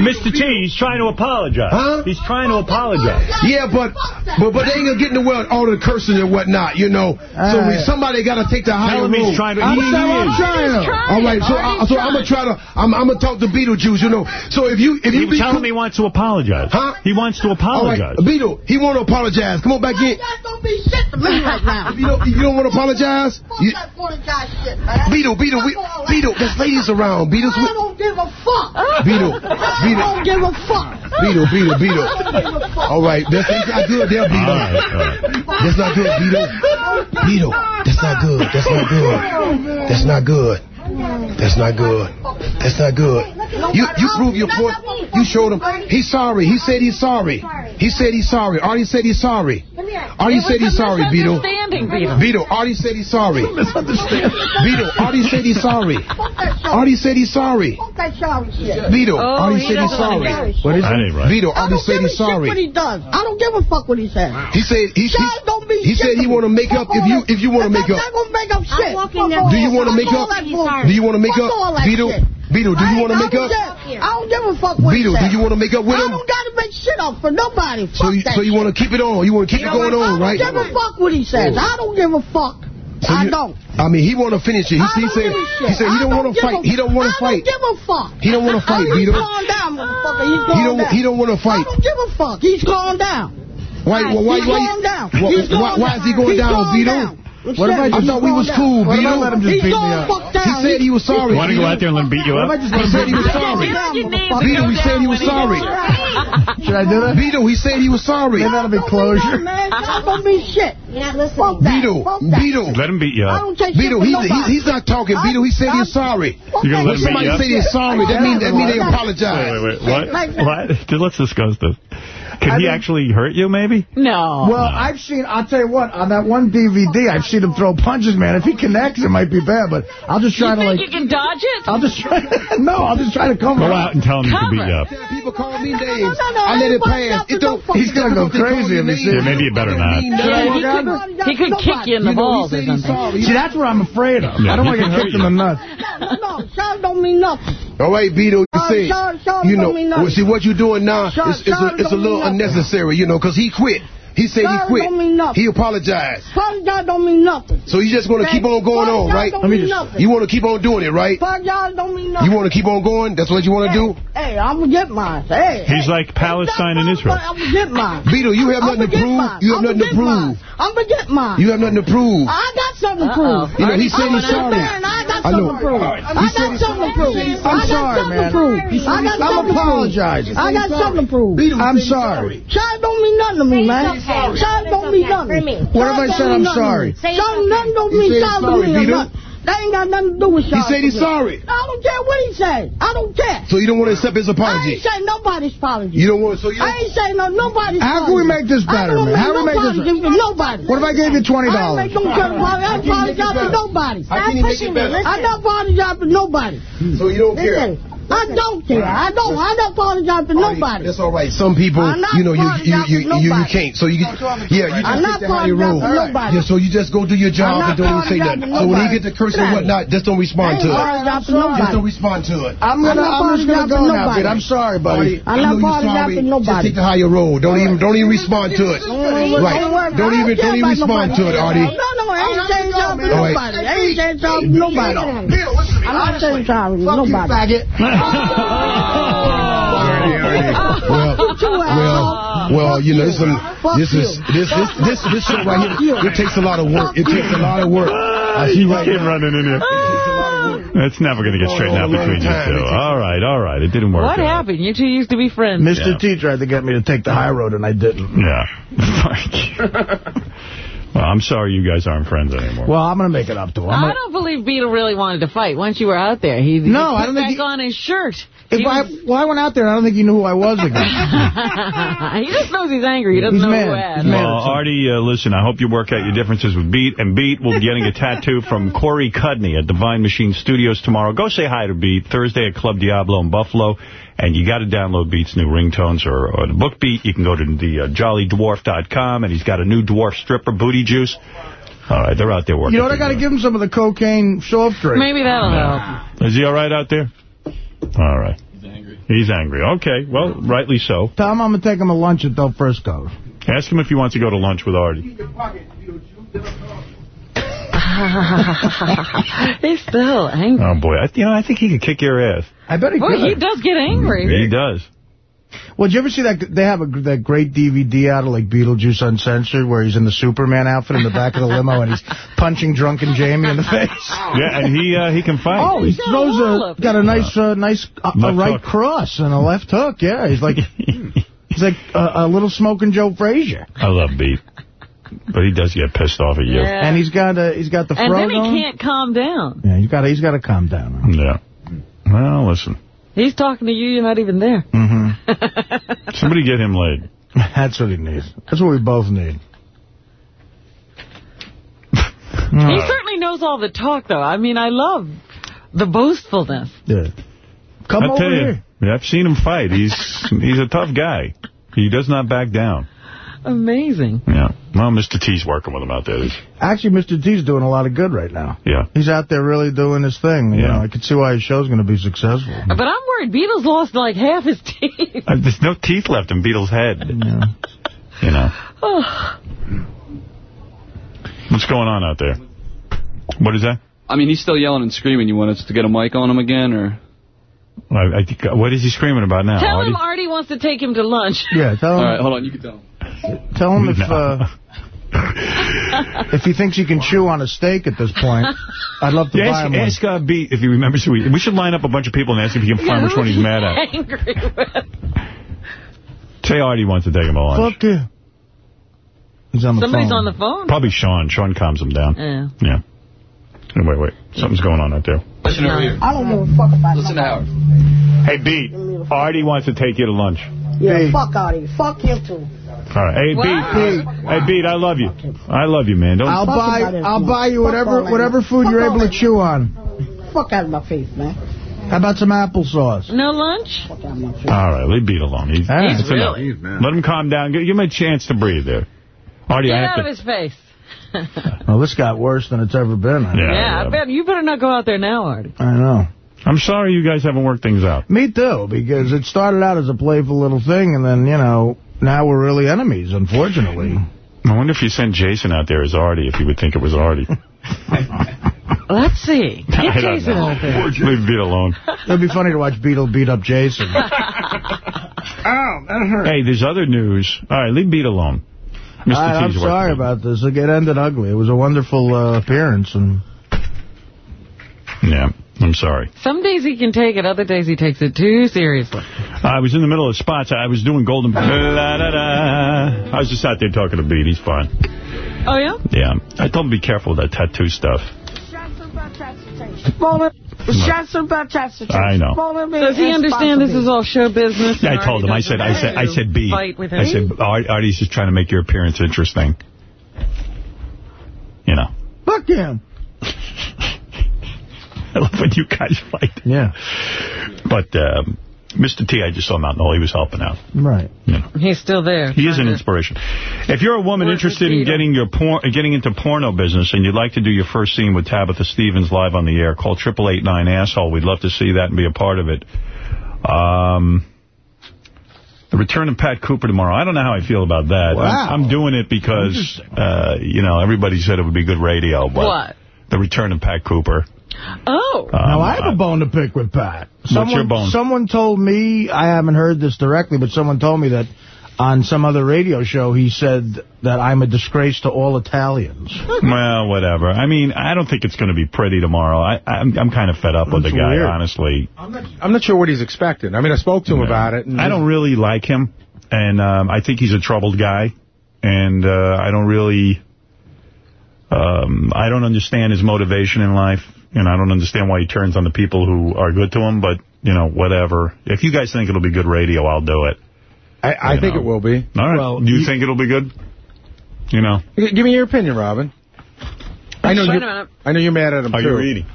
Mr. T, he's trying to apologize. Huh? He's trying to apologize. Yeah, but but but they ain't gonna get in the world all the cursing and whatnot, you know. so Uh, we, somebody got to take the higher Tell him he's road. trying to... I'm he- he trying- I'm is. trying. All right, so I, so I'm gonna try to I'm I'm gonna talk to Beetlejuice, you know. So if you if you He, be tell cool- him he wants to apologize. Huh? He wants to all right, apologize. Beetle, he want to apologize. Come on back in. That don't be shit to me [LAUGHS] right now. If you don't, if you don't want to apologize, Fuck you, that apologize shit, man. Beetle, Beetle, we, Fuck all that. Beetle, there's ladies around. Beetle's I with don't give a fuck. Beetle, I don't give a fuck. Beetle, Beetle, Beetle. I don't give a fuck. All right, that's, that's not good there, Beetle. All right, all right. That's not good, Beetle. Beetle, that's not good. That's not good. That's not good. That's not good. That's not good. You you prove your point. You showed him. He's sorry. He said he's sorry. He said he's sorry. Artie said he's sorry. Artie said he's sorry, Beetle. Misunderstanding, Beetle. Beetle, Artie said he's sorry. Beetle, Artie said he's sorry. Fuck that shit. Artie said he's sorry. Fuck oh, that sorry shit. Beetle, Oh, Artie said he's sorry. go. What is That it? ain't right. Beetle, I Artie don't said give a he's shit what sorry. he does. I don't give a fuck what he says. He said he, he, Child he said he want to make up if you if you want to make I'm up. not gonna make up shit. walking Fuck that all Do you want to make up? Do you want to make Fuck up? all that Beetle, shit. Beetle, do you want to make up? I don't give a fuck what he do you want to make up with I him? don't gotta make shit up for nobody. So you so you want to keep it on? You want to keep it going on, right? I don't give a fuck what he says. I don't give a fuck. So I you- don't. I mean, he want to finish it. He, he said give a shit. he said he I don't want to fight. He don't want to I fight. don't give a fuck. He don't want to fight, oh, he's gone down, motherfucker. He's gone He don't down. he don't want to fight. I don't give a fuck. He's gone down. Why why why why, why, why, why is he going He's down, gone Beetle? down. What if I I thought we was cool, What if I Beetle. let him just He's beat me up? fuck down. He said he was sorry. Want to go out there and let him beat you What if I up? just He let him said he was I sorry. heard your name Beetle, he said he was sorry. Should I do that? Beetle, he said he was sorry. Maybe that'll be Don't closure. be nothing, don't be shit. You're not listening. Fuck that. Beetle, Fuck. Beetle, Let him beat you I up. don't take Beetle, shit he's, he's, he's not talking. I- Beetle, he said he's I- sorry. You're gonna let him beat Somebody you up? say they're sorry. That mean that mean they apologize. wait, wait. Like- What? What? Let's discuss this. Can I he mean- actually hurt you, maybe? No. Well, I've seen, I'll tell you what, on that one DVD, I've seen him throw punches, man. If he connects, it might be bad, but I'll just you try to, like, you can dodge it? I'll just try [LAUGHS] no, I'll just try to come Go out and tell him he can beat you up. People call me No, names. no, no, I let it pass. It don't. know He's gonna go crazy if he sees Yeah, maybe you better not. Should I Yeah, walk he out? could, he could kick you in the You know, he balls or something. See, that's what I'm afraid of. Yeah, I don't want to can get hurt kicked in the nuts. No, Sean don't mean nothing. All right, Beto, you Uh, say, Sean- Sean you know, don't mean nothing. well, see what you're doing now Sean- is, is, a, Sean it's a don't little unnecessary, you know, because he quit. He said he quit. don't mean nothing. He apologized. Fuck y'all don't mean nothing. So you just going to keep on going Fuck on, y'all right? Don't mean nothing. You want to keep on doing it, right? Fuck y'all don't mean nothing. You want to keep on going? That's what you want to do? Hey, I'm gonna get mine. Hey, He's hey. like Palestine and Israel. I'm gonna get mine. Beto, you have nothing to prove. mine. You have I'm nothing to gonna mine. prove. I'm gonna get mine. You have nothing to prove. I got something to Uh-oh. prove. You know, he said I'm he's sorry. saying I got something to prove. All right. I He said got something to prove. I'm I got sorry, something man. to prove. He I he's- got I'm something to prove. apologizing. I got something to prove. I'm he said he's sorry. Child don't mean nothing to me, man. Child don't mean nothing. What have I said I'm mean sorry? Child nothing don't He mean said child sorry, don't mean Beto. nothing. That ain't got nothing to do with He said he's to sorry. I don't care what he said. I don't care. So you don't want to accept his apology? I apology? ain't saying nobody's apology. You don't want so you I ain't saying no nobody's How can we make this better, man? How do we make make this- no apology for nobody. What if I gave you $20? I ain't make no kind of apology. I apologize to nobody. How can you make it better? I don't apologize to nobody. So you don't care? Listen, I don't care. I don't. I don't apologize to nobody. That's all right. Some people, you know, you you you, you, you, you apologizing to can't. So you, yeah, you I'm just not take the higher road. apologizing. Yeah, so you just go do your job and don't even say apologizing nothing. So when he get to cursing and whatnot, just don't respond to it. Just don't respond to it. I'm gonna, I'm I'm just gonna go now, nobody. I'm sorry, buddy. I'm not know you're apologizing sorry. to Just take the higher road. Don't even don't even respond to it. Right. Don't even don't even respond to it, Artie. No, no, I ain't saying something to nobody. I ain't saying something to nobody. I'm not saying something to nobody. [LAUGHS] Well, well, well, you know, this, is- this is this this this this show right here. It takes a lot of work. It takes a lot of work. I see right Came now. running in here. It takes a lot of work. It's never going to get straightened out Oh, a between you two. All right, all right. It didn't work What out. happened? You two used to be friends. Mr. Yeah. T tried to get me to take the high road, and I didn't. Yeah. [LAUGHS] Thank you. [LAUGHS] Well, I'm sorry you guys aren't friends anymore. Well, I'm going to make it up to him. I'm I gonna- don't believe Beetle really wanted to fight once you were out there. He, he No, put I don't think back he- on his shirt If I, well, I went out there, I don't think he knew who I was [LAUGHS] again. he just knows he's angry. He doesn't He's know mad. who had. He's mad. Well, Artie, uh, listen, I hope you work out your differences with Beat. And Beat will be getting a tattoo from Corey Cudney at Divine Machine Studios tomorrow. Go say hi to Beat Thursday at Club Diablo in Buffalo. And you got to download Beat's new ringtones or, or the book Beat. You can go to the uh, jollydwarf.com, and he's got a new dwarf stripper, Booty Juice. All right, they're out there working. You know what? I got to give him some of the cocaine soft drink. Maybe that'll help. Is he all right out there? All right. He's angry. He's angry. Okay, well, rightly so. Tell him I'm going to take him to lunch at Del Frisco. Ask him if he wants to go to lunch with Artie. [LAUGHS] he's still angry. Oh, boy. I, you know, I think he could kick your ass. I bet he Well, could. he does get angry. He does. Well, did you ever see that? They have a, that great DVD out of like Beetlejuice Uncensored where he's in the Superman outfit in the back of the limo and he's punching drunken Jamie in the face. [LAUGHS] Yeah, and he uh, he can fight. Oh, he throws a got a nice uh, nice uh, a right hook. cross and a left hook. Yeah, he's like [LAUGHS] he's like a, a little smoking Joe Frazier. I love Beat. But he does get pissed off at you. Yeah. And he's got a he's got the And then he going. can't calm down. Yeah, he's got he's got to calm down. Yeah. Well, listen. He's talking to you. You're not even there. Mm-hmm. [LAUGHS] Somebody get him laid. [LAUGHS] That's what he needs. That's what we both need. He certainly knows all the talk, though. I mean, I love the boastfulness. Yeah. Come I'll over tell you, here. yeah, I've seen him fight. He's he's a tough guy. He does not back down. Amazing. Yeah. Well, Mr. T's working with him out there. Actually, Mr. T's doing a lot of good right now. Yeah. He's out there really doing his thing. You Yeah. know, I can see why his show's going to be successful. But I'm worried Beetle's lost like half his teeth. Uh, there's no teeth left in Beetle's head. Yeah. You know. Oh. [SIGHS] What's going on out there? What is that? I mean, he's still yelling and screaming. You want us to get a mic on him again, or? I, I think, what is he screaming about now? Tell Artie? him Artie wants to take him to lunch. Yeah, tell him. All right, hold on. You can tell him. Tell him if No. uh, if he thinks he can chew on a steak at this point. I'd love to Yeah, buy ask, him one. ask uh, B if he remembers who he... We should line up a bunch of people and ask if he can find which one he's mad at. Angry with. Say Artie wants to take him to lunch. Fuck yeah. He's on the Somebody's phone. on the phone. Probably Sean. Sean calms him down. Yeah. Yeah. Wait, wait. Something's going on out there. Listen over here. I don't give a fuck about Listen to nobody. Howard. Hey, Beat. Artie wants to take you to lunch. Yeah, Hey. fuck out of here. Fuck him too. All right. Hey, Wow. Beat. Hey, Beat, I love you. I love you, man. Don't... I'll buy. I'll buy you whatever all whatever food Fuck you're able to chew on. Fuck out of my face, man. How about some applesauce? No lunch? Fuck out of. All right, leave Beat alone. He's, All right. that's enough. really- Let him calm down. Give give him a chance to breathe there. Artie, Get I out have of his face. [LAUGHS] Well, this got worse than it's ever been. I, Yeah, yeah, I bet you better not go out there now, Artie. I know. I'm sorry you guys haven't worked things out. Me too, because it started out as a playful little thing, and then, you know, now we're really enemies, unfortunately. I wonder if you sent Jason out there as Artie, if he would think it was Artie. [LAUGHS] Let's see. Get Jason out there. Leave Beat alone. It'd be funny to watch Beetle beat up Jason. [LAUGHS] Hey, there's other news. All right, leave Beat alone. Mr. I, I'm sorry working. about this. It ended ugly. It was a wonderful uh, appearance, and Yeah, I'm sorry. Some days he can take it, other days he takes it too seriously. I was in the middle of spots. I was doing Golden... [LAUGHS] La, da, da. I was just out there talking to Beat. He's fine. Oh, yeah? Yeah. I told him to be careful with that tattoo stuff. I know. Does he understand this is all show business? Yeah, I told him. I said, I said, I said, B. Fight with I said, him? Ar- Artie's just trying to make your appearance interesting. You know. fuck him. [LAUGHS] [LAUGHS] I love when you guys fight. Yeah. But um, Mr. T, I just saw him out in the hall. He was helping out. Right. You know. He's still there. He is an inspiration. If you're a woman Work with interested in getting your por getting into porno business and you'd like to do your first scene with Tabitha Stevens live on the air, call 889 asshole. We'd love to see that and be a part of it. Um, the return of Pat Cooper tomorrow. I don't know how I feel about that. Wow. I'm, I'm doing it because, uh, you know, everybody said it would be good radio. But What? The return of Pat Cooper. Oh. Um, now, I have a bone to pick with Pat. What's Someone, your bone? Someone told me, I haven't heard this directly, but someone told me that on some other radio show, he said that I'm a disgrace to all Italians. [LAUGHS] well, whatever. I mean, I don't think it's going to be pretty tomorrow. I, I'm, I'm kind of fed up with the guy, weird. honestly. I'm not sure what he's expecting. I mean, I spoke to him about it. And I don't really like him, and um, I think he's a troubled guy, and uh, I don't really, um, I don't understand his motivation in life, and I don't understand why he turns on the people who are good to him, but you know, whatever. If you guys think it'll be good radio, I'll do it. I, I think know. it will be. All right. do you, think it'll be good? You know. Give me your opinion, Robin. I know you. minute. I know you're mad at him Are too. you eating?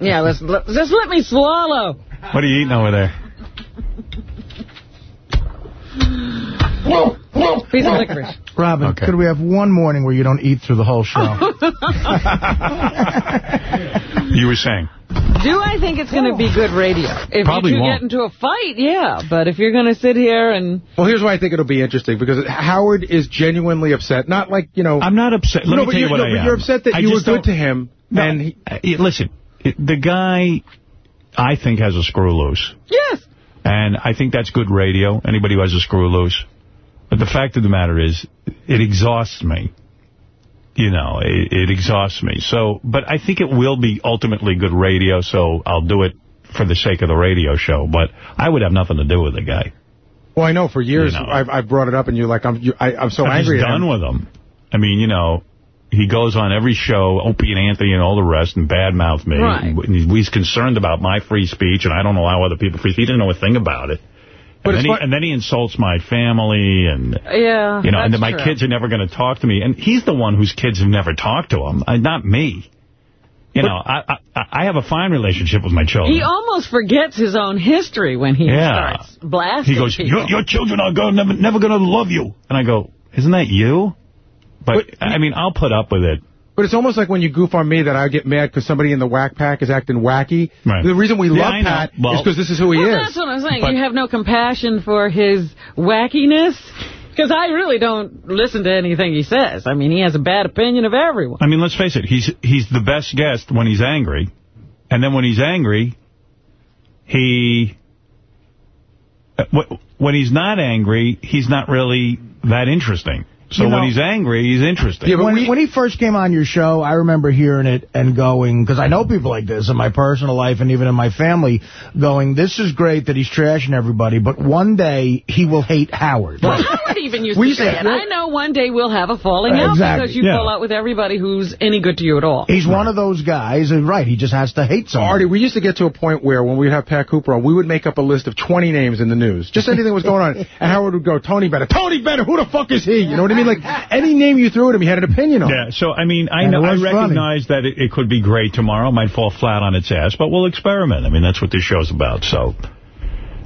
Yeah, let's, let, just let me swallow. What are you eating over there? [LAUGHS] Piece of licorice. Robin, Okay. could we have one morning where you don't eat through the whole show? [LAUGHS] You were saying. Do I think it's going to be good radio? If Probably you two won't. get into a fight, yeah. But if you're going to sit here and... Well, here's why I think it'll be interesting, because Howard is genuinely upset. Not like, you know... I'm not upset. Let no, me but tell you you're, what no, I but am. you're upset that I you were good to him. No, and he, uh, listen, the guy, I think, has a screw loose. Yes. And I think that's good radio, anybody who has a screw loose. But the fact of the matter is, it exhausts me. You know, it, it exhausts me. So, but I think it will be ultimately good radio, so I'll do it for the sake of the radio show. But I would have nothing to do with the guy. well, I know for years You know. I've, I've brought it up, and you're like, I'm, you, I, I'm so I'm angry just at done him. with him. I mean, you know, he goes on every show, Opie and Anthony and all the rest, and badmouth me. Right. And he's concerned about my free speech, and I don't allow other people free speech. He doesn't know a thing about it. But and, then he, and then he insults my family, and Yeah, you know, and then my true. kids are never going to talk to me. And he's the one whose kids have never talked to him, uh, not me. You know, I, I I have a fine relationship with my children. He almost forgets his own history when he Yeah. starts blasting He goes, your, your children are going never, never going to love you. And I go, isn't that you? But, I mean, I'll put up with it. But it's almost like when you goof on me that I get mad because somebody in the whack pack is acting wacky. Right. The reason we Yeah, love I. Pat Well- is because this is who he well, is. that's what I'm saying. But- you have no compassion for his wackiness? Because I really don't listen to anything he says. I mean, he has a bad opinion of everyone. I mean, let's face it. He's he's the best guest when he's angry. And then when he's angry, he... uh, When he's not angry, he's not really that interesting. So You know- when he's angry, he's interesting. Yeah, when, when he first came on your show, I remember hearing it and going, because I know people like this in my personal life and even in my family, going, this is great that he's trashing everybody, but one day he will hate Howard. Well, Howard even used We to say said- it. I know one day we'll have a falling out Exactly. because you Yeah. fall out with everybody who's any good to you at all. He's one of those guys, and right, he just has to hate someone. Artie, we used to get to a point where when we'd have Pat Cooper on, we would make up a list of 20 names in the news. Just anything was going on. [LAUGHS] And Howard would go, Tony Bennett. Tony Bennett, who the fuck is he? You know what I mean? Like, any name you threw at him, he had an opinion on. Yeah, so, I mean, I And know I was funny. recognize that it, it could be great tomorrow. It might fall flat on its ass, but we'll experiment. I mean, that's what this show's about. So,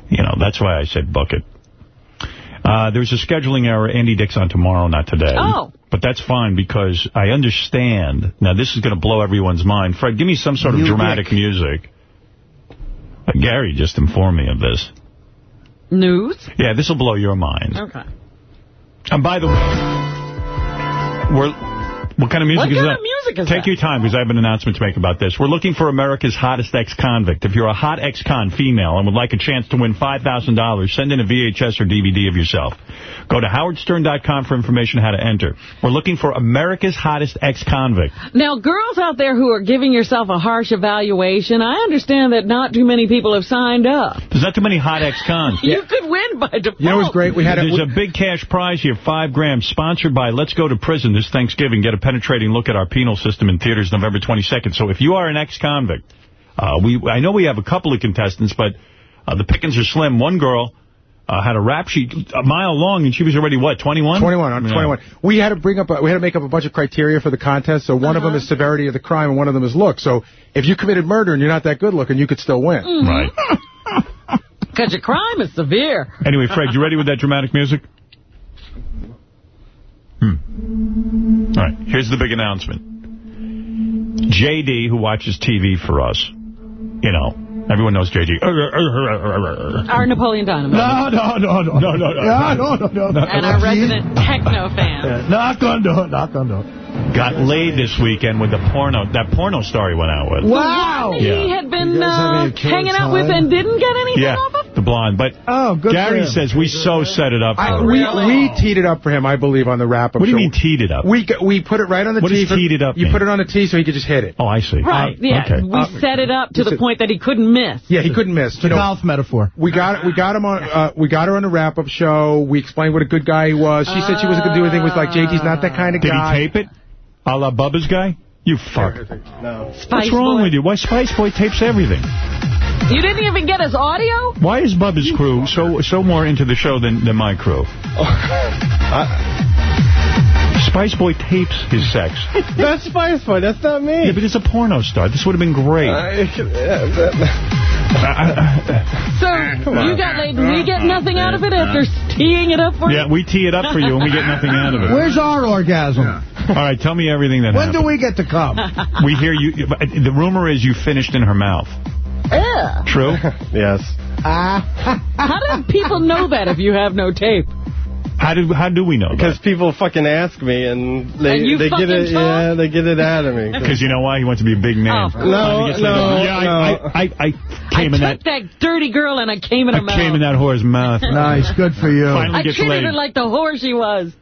you know, that's why I said book it. Uh, there's a scheduling error. Andy Dick's on tomorrow, not today. Oh. But that's fine because I understand. Now, this is going to blow everyone's mind. Fred, give me some sort of You dramatic music. Uh, Gary just informed me of this. News? Yeah, this will blow your mind. Okay. And by the way, we're what kind of music What is kind that? of music is Take that? your time, because I have an announcement to make about this. We're looking for America's hottest ex-convict. If you're a hot ex-con female and would like a chance to win $5,000, send in a VHS or DVD of yourself. Go to howardstern.com for information how to enter. We're looking for America's hottest ex-convict. Now, girls out there who are giving yourself a harsh evaluation, I understand that not too many people have signed up. There's not too many hot ex-cons. [LAUGHS] You could win by default. You know what's great? We had There's a, a big cash prize here, five grams, sponsored by Let's Go to Prison this Thanksgiving. Get a penetrating look at our penal system in theaters November 22nd. So if you are an ex-convict, uh, we I know we have a couple of contestants, but uh, the pickings are slim. One girl uh, had a rap sheet a mile long, and she was already, what, 21? 21, I'm Yeah. 21. We had to bring up, a, we had to make up a bunch of criteria for the contest. So one of Uh-huh. them is severity of the crime, and one of them is look. So if you committed murder and you're not that good looking, you could still win. Mm-hmm. Right. [LAUGHS] Because your crime is severe. Anyway, Fred, you ready with that dramatic music? Hmm. All right, here's the big announcement. JD, who watches TV for us, you know, everyone knows JD. Our Napoleon Dynamite. No, no, no, no. No, no, no. No, no, no, no. And our resident techno fan. [LAUGHS] Yeah, Not gonna do it, not gonna do it. Got laid this weekend with the porno, that porno star he went out with. Wow! He Yeah. had been You uh, having a kid hanging out with and didn't get anything Yeah, off of? the blonde. But Oh, good for Gary him. says we so set it up for I, him. we, we teed it up for him, I believe, on the wrap-up What do you show. mean teed it up? We, we put it right on the What tee. does for- teed it up You mean? put it on the tee so he could just hit it. Oh, I see. Right, Uh, yeah. Okay. We set it up to the Listen. point that he couldn't miss. Yeah, he couldn't miss. It's a know, golf metaphor. we got we got him on uh, we got her on the wrap up show. We explained what a good guy he was. She said she wasn't gonna do anything. Was like JD's not that kind of Did guy. Did he tape it? A la Bubba's guy? You fuck. No. Spice What's wrong Boy. with you? Why Spice Boy tapes everything? You didn't even get his audio? Why is Bubba's crew so so more into the show than, than my crew? [LAUGHS] Spice Boy tapes his sex. [LAUGHS] That's Spice Boy. That's not me. Yeah, but it's a porno star. This would have been great. [LAUGHS] So you got laid and we get nothing out of it after teeing it up for you? Yeah, we tee it up for you and we get nothing out of it. Where's our orgasm? All right, tell me everything that When happened. do we get to come? We hear you. The rumor is you finished in her mouth. Ugh. True? [LAUGHS] yes. How do people know that if you have no tape? How do how do we know? Because people fucking ask me and they And you they get it. talk? Yeah, they get it out of me. [LAUGHS] Because you know why? He wants to be a big man. Oh. No, Finally gets laid. no, Yeah, I, no. I, I, I I came in that. took that dirty girl and I came in her I mouth. came in that whore's mouth. Nice, good for you. Finally I treated laid. her like the whore she was.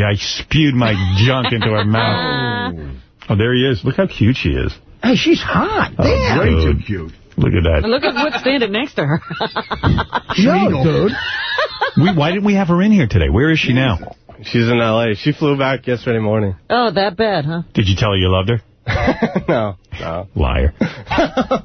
Yeah, I spewed my junk into her mouth. Uh-huh. Oh, there he is. Look how cute she is. Hey, she's hot. Oh, Damn. Way dude. too cute. Look at that. Look at what's standing next to her. [LAUGHS] No, dude. We, why didn't we have her in here today? Where is she now? She's in L.A. She flew back yesterday morning. oh, that bad, huh? Did you tell her you loved her? [LAUGHS] no, no. Liar. [LAUGHS]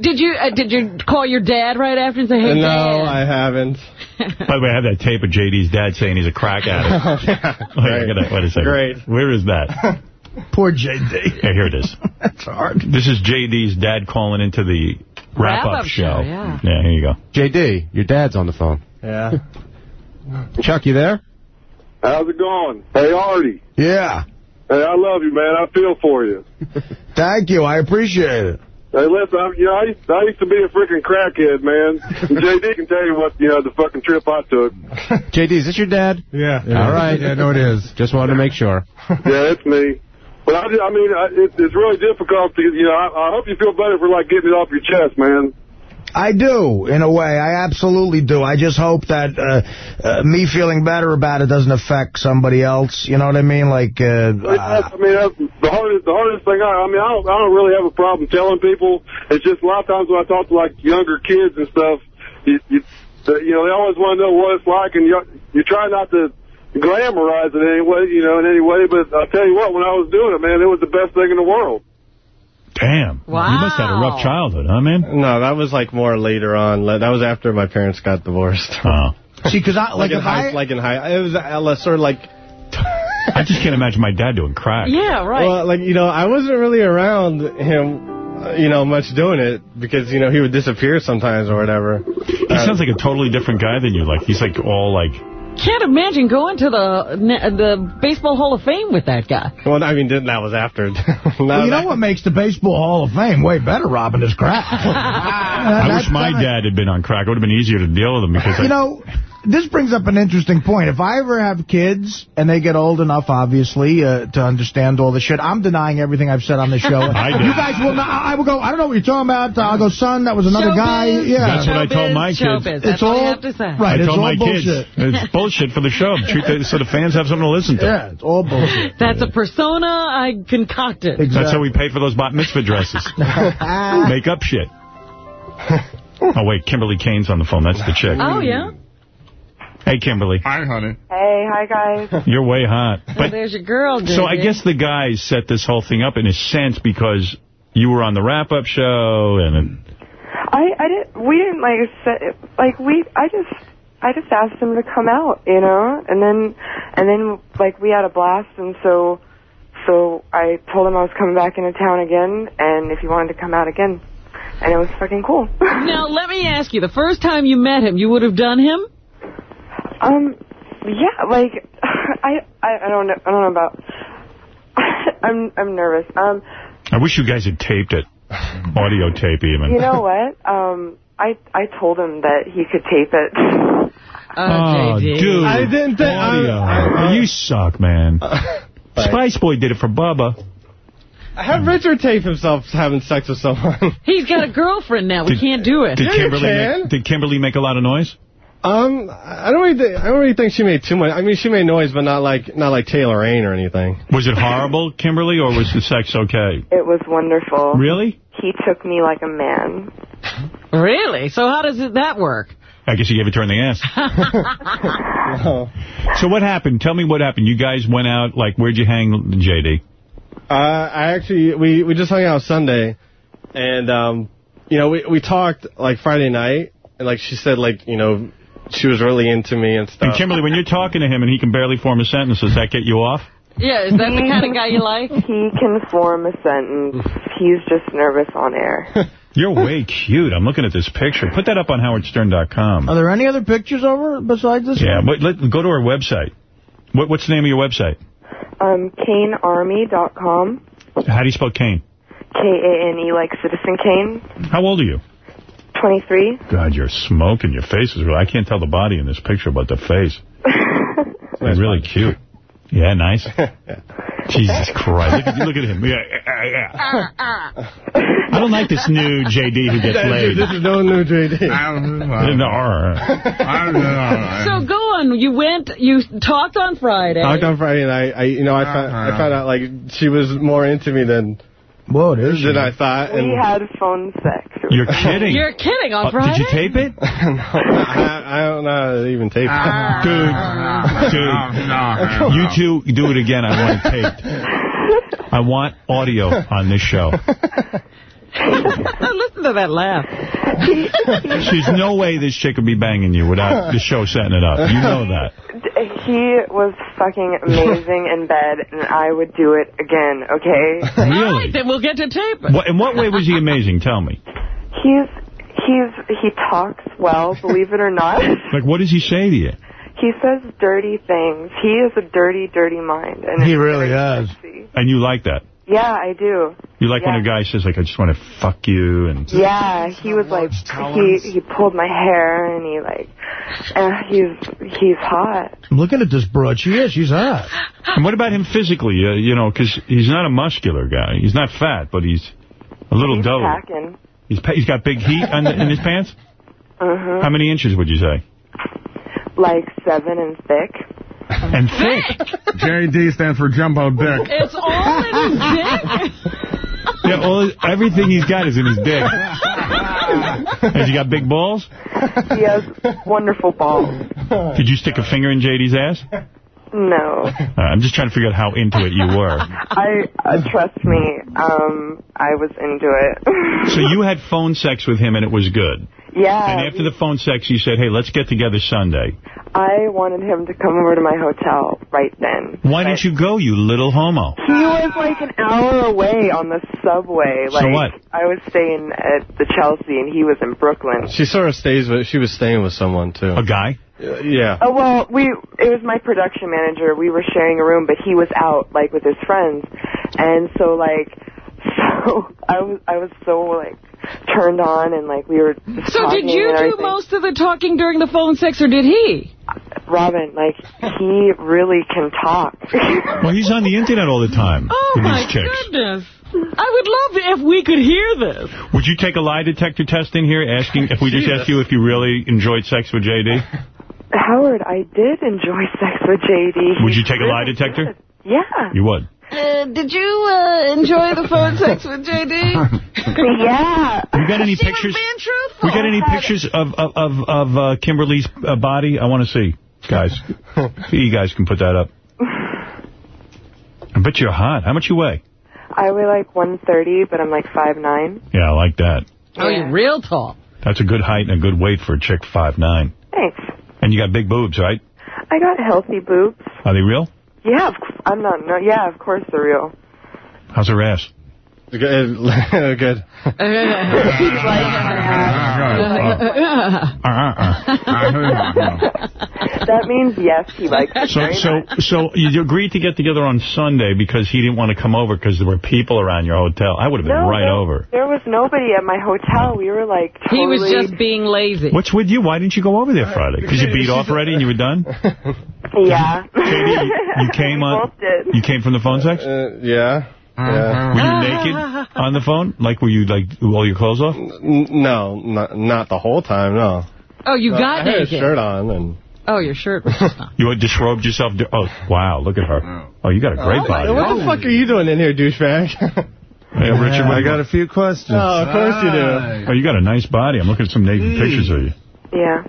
Did you uh, did you call your dad right after and say, hey, no, Dad? I haven't. By the way, I have that tape of JD's dad saying he's a crack addict. [LAUGHS] [LAUGHS] Wait, I gotta- wait a second. Great. Where is that? [LAUGHS] Poor JD. Yeah, here it is. That's hard. This is JD's dad calling into the wrap-up Wrap-up show, yeah. Yeah, here you go. JD, your dad's on the phone. Yeah. Chuck, you there? How's it going? Hey, Artie. Yeah. Hey, I love you, man. I feel for you. Thank you. I appreciate it. Hey, listen, I, you know, I used, I used to be a freaking crackhead, man. And [LAUGHS] JD can tell you what, you know, the fucking trip I took. [LAUGHS] JD, is this your dad? Yeah. All right. Yeah, no, it is. [LAUGHS] Just wanted to make sure. Yeah, it's me. But I, I mean, I, it, it's really difficult to, you know, I, I hope you feel better for, like, getting it off your chest, man. I do, in a way. I absolutely do. I just hope that uh, uh, me feeling better about it doesn't affect somebody else. You know what I mean? Like, uh, I mean, the hardest, the hardest thing. I, I mean, I don't, I don't really have a problem telling people. It's just a lot of times when I talk to like younger kids and stuff, you, you, you know, they always want to know what it's like, and you, you try not to glamorize it anyway, you know, in any way. But I'll tell you what, when I was doing it, man, it was the best thing in the world. Damn. Wow. You must have had a rough childhood, huh, man? No, that was like more later on. That was after my parents got divorced. Oh. [LAUGHS] see, because I, like, like, in if high, I, like in high, it was uh, sort of like [LAUGHS] I just can't imagine my dad doing crack. Yeah, right. Well, like, you know, I wasn't really around him, uh, you know, much doing it because, you know, he would disappear sometimes or whatever. He sounds like a totally different guy than you. Like, he's like all like... Can't imagine going to the the Baseball Hall of Fame with that guy. Well, I mean, that was after. [LAUGHS] well, you know what makes the Baseball Hall of Fame way better, Robin, is crack. [LAUGHS] Uh, I wish my dad had been on crack. It would have been easier to deal with him because... You I, know, this brings up an interesting point. If I ever have kids, and they get old enough, obviously, uh, to understand all the shit, I'm denying everything I've said on the show. [LAUGHS] I did. You guys will not, I will go, I don't know what you're talking about. I'll go, son, that was another Showbiz, guy. Yeah. That's what I told my kids. Showbiz. That's It's all you have to say. right, I it's told all my bullshit. kids, it's [LAUGHS] bullshit for the show. Treat the, so the fans have something to listen to. Yeah, it's all bullshit. [LAUGHS] That's a persona I concocted. Exactly. That's how we pay for those bat mitzvah dresses. Make up shit. Oh, wait, Kimberly Kane's on the phone. That's the chick. Oh, yeah? Hey, Kimberly. Hi, honey. Hey, hi guys. [LAUGHS] You're way hot. But there's your girl, dude. So I guess the guys set this whole thing up in a sense because you were on the wrap-up show and... I I didn't we didn't like set, like we I just I just asked him to come out, you know, and then and then like we had a blast, and so so I told him I was coming back into town again, and if he wanted to come out again, and it was fucking cool. [LAUGHS] Now, let me ask you, the first time you met him, you would have done him? Um, yeah, like [LAUGHS] I I, I don't know I don't know about. [LAUGHS] I'm I'm nervous. Um, I wish you guys had taped it. Audio tape, even. you know [LAUGHS] what? Um, I I told him that he could tape it. Oh, dude. I didn't think- Audio. I- I- you suck, man. Spice Boy did it for Bubba. Have Richard tape himself having sex with someone. He's got a girlfriend now. We Did- can't do it. Did Yeah, Kimberly can. make, did Kimberly make a lot of noise? Um, I don't really, think, I don't really think she made too much. I mean, she made noise, but not like not like Taylor Rain or anything. Was it horrible, Kimberly, or was the sex okay? It was wonderful. Really? He took me like a man. Really? So how does it, that work? I guess you gave it to her in the ass. [LAUGHS] So what happened? Tell me what happened. You guys went out, like, where'd you hang, JD? Uh, I actually, we, we just hung out Sunday, and um, you know, we we talked like Friday night, and like she said, like you know, she was really into me and stuff. And Kimberly, when you're talking to him and he can barely form a sentence, does that get you off? Yeah, is that the kind of guy you like? [LAUGHS] He can form a sentence. He's just nervous on air. [LAUGHS] You're way cute. I'm looking at this picture. Put that up on howardstern.com. Are there any other pictures over besides this Yeah, one? but let, go to our website. What, what's the name of your website? Um, KaneArmy.com. How do you spell Kane? K-A-N-E, like Citizen Kane. How old are you? 23. God, you're smoking. Your face is real. I can't tell the body in this picture, but the face. [LAUGHS] It's really cute. Yeah, nice. [LAUGHS] Jesus Christ. Look at, look at him. Yeah, yeah, yeah. I don't like this new JD who gets laid. This is no new JD. No. So go on. You went, you talked on Friday. Talked on Friday night. I, you know, I found, I uh-huh. found out like she was more into me than Whoa, than I thought. We And had phone sex. You're kidding. You're kidding on Uh, Friday? did you tape it? [LAUGHS] I, I don't know how to even tape it. Dude, dude, you two do it again. I want it taped. [LAUGHS] I want audio on this show. [LAUGHS] [LAUGHS] Listen to that laugh. [LAUGHS] There's no way this chick would be banging you without the show setting it up. You know that. [LAUGHS] He was fucking amazing in bed, and I would do it again, okay? All right, then we'll get to tape it. What, in what way was he amazing? Tell me. He's, he's, he talks well, believe it or not. Like, what does he say to you? He says dirty things. He is a dirty, dirty mind. And He really very is. sexy. And you like that? Yeah, I do. You like when Yeah. a guy says, like, I just want to fuck you, and... Yeah, he was like, he he pulled my hair, and he like, uh, he's he's hot. I'm looking at this broad. She is. She's hot. And what about him physically? Uh, you know, because he's not a muscular guy. He's not fat, but he's a little He's dough. packing. He's pa he's got big heat on the, in his pants. [LAUGHS] Uh-huh. How many inches would you say? Like seven and thick. [LAUGHS] And thick. JD stands for Jumbo Dick. It's all in his dick? [LAUGHS] Yeah, all everything he's got is in his dick. [LAUGHS] Has he got big balls? He has wonderful balls. Did you stick a finger in JD's ass? No. Uh, I'm just trying to figure out how into it you were. [LAUGHS] I uh, trust me. Um, I was into it. [LAUGHS] So you had phone sex with him and it was good. yeah. And after the phone sex, you said, hey, let's get together Sunday. I wanted him to come over to my hotel right then. Why didn't you go, you little homo? He was like an hour away on the subway. So Like what? I was staying at the Chelsea and he was in Brooklyn. She sort of stays with, she was staying with someone, too. A guy? Yeah. Oh well, we it was my production manager. We were sharing a room, but he was out like with his friends, and so like [LAUGHS] so I was I was so like turned on and like we were So did you do everything. most of the talking during the phone sex, or did he? Robin, like he really can talk. [LAUGHS] Well, he's on the internet all the time Oh, my chicks. goodness. I would love if we could hear this. Would you take a lie detector test in here, asking if we just Jesus. asked you if you really enjoyed sex with JD? [LAUGHS] Howard, I did enjoy [LAUGHS] sex with JD. Would you take a lie detector? Yeah. You would. Uh, did you uh, enjoy the phone sex with JD? [LAUGHS] yeah. We got any She was pictures? being truthful. We got any pictures of of of, of uh, Kimberly's uh, body? I want to see, guys. [LAUGHS] you guys can put that up. I bet you're hot. How much you weigh? I weigh like 130, but I'm like 5'9". Yeah, I like that. Oh, you're real tall. That's a good height and a good weight for a chick five nine. Thanks. And you got big boobs, right? I got healthy boobs. Are they real? Yeah, I'm not. No, yeah, of course they're real. How's her ass? Good. [LAUGHS] Good. [LAUGHS] that means yes, he likes it So, so, much. so you agreed to get together on Sunday because he didn't want to come over because there were people around your hotel. I would have been No, right there, over. There was nobody at my hotel. We were like totally. He was just being lazy. What's with you? Why didn't you go over there Friday? Because you beat off already and you were done? [LAUGHS] Yeah. You came on. You came from the phone sex? Uh, yeah. Yeah. Were you naked [LAUGHS] on the phone? Like, were you, like, all your clothes off? N- No, not, not the whole time, no. Oh, you No, got I had a shirt on. and Oh, your shirt was just [LAUGHS] on. You had disrobed yourself? Oh, wow, look at her. Oh, you got a great Oh, body. What the fuck are you doing in here, douchebag? [LAUGHS] Hey, Richard, I got a few questions. Oh, of course you do. Oh, you got a nice body. I'm looking at some naked pictures of you. Yeah.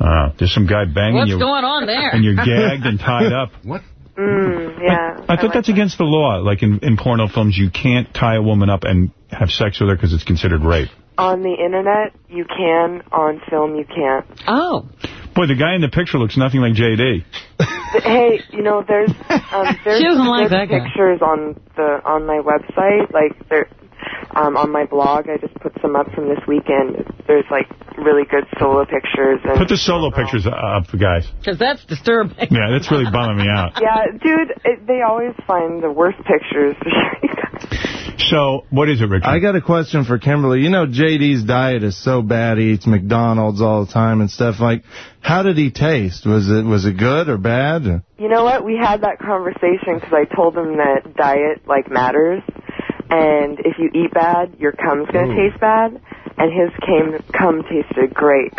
Uh, there's some guy banging What's you. What's going on there? And you're gagged and tied up. What? Mm, yeah. I thought that's against the law. Like in, in porno films, you can't tie a woman up and have sex with her because it's considered rape. On the internet, you can. On film, you can't. Oh. Boy, the guy in the picture looks nothing like J.D. hey, you know, there's um, [LAUGHS] there's, She doesn't like there's that guy. pictures on the on my website, like there, um, on my blog. I just put some up from this weekend. There's like really good solo pictures and. Put the solo pictures up, guys. Because that's disturbing. Yeah, that's really bumming me out. yeah, dude, it, they always find the worst pictures. So, what is it, Richard? I got a question for Kimberly. You know, JD's diet is so bad. He eats McDonald's all the time and stuff. Like, how did he taste? Was it was it good or bad? Or? You know what? We had that conversation because I told him that diet like matters, and if you eat bad, your cum's gonna Ooh. taste bad. And his came, cum tasted great.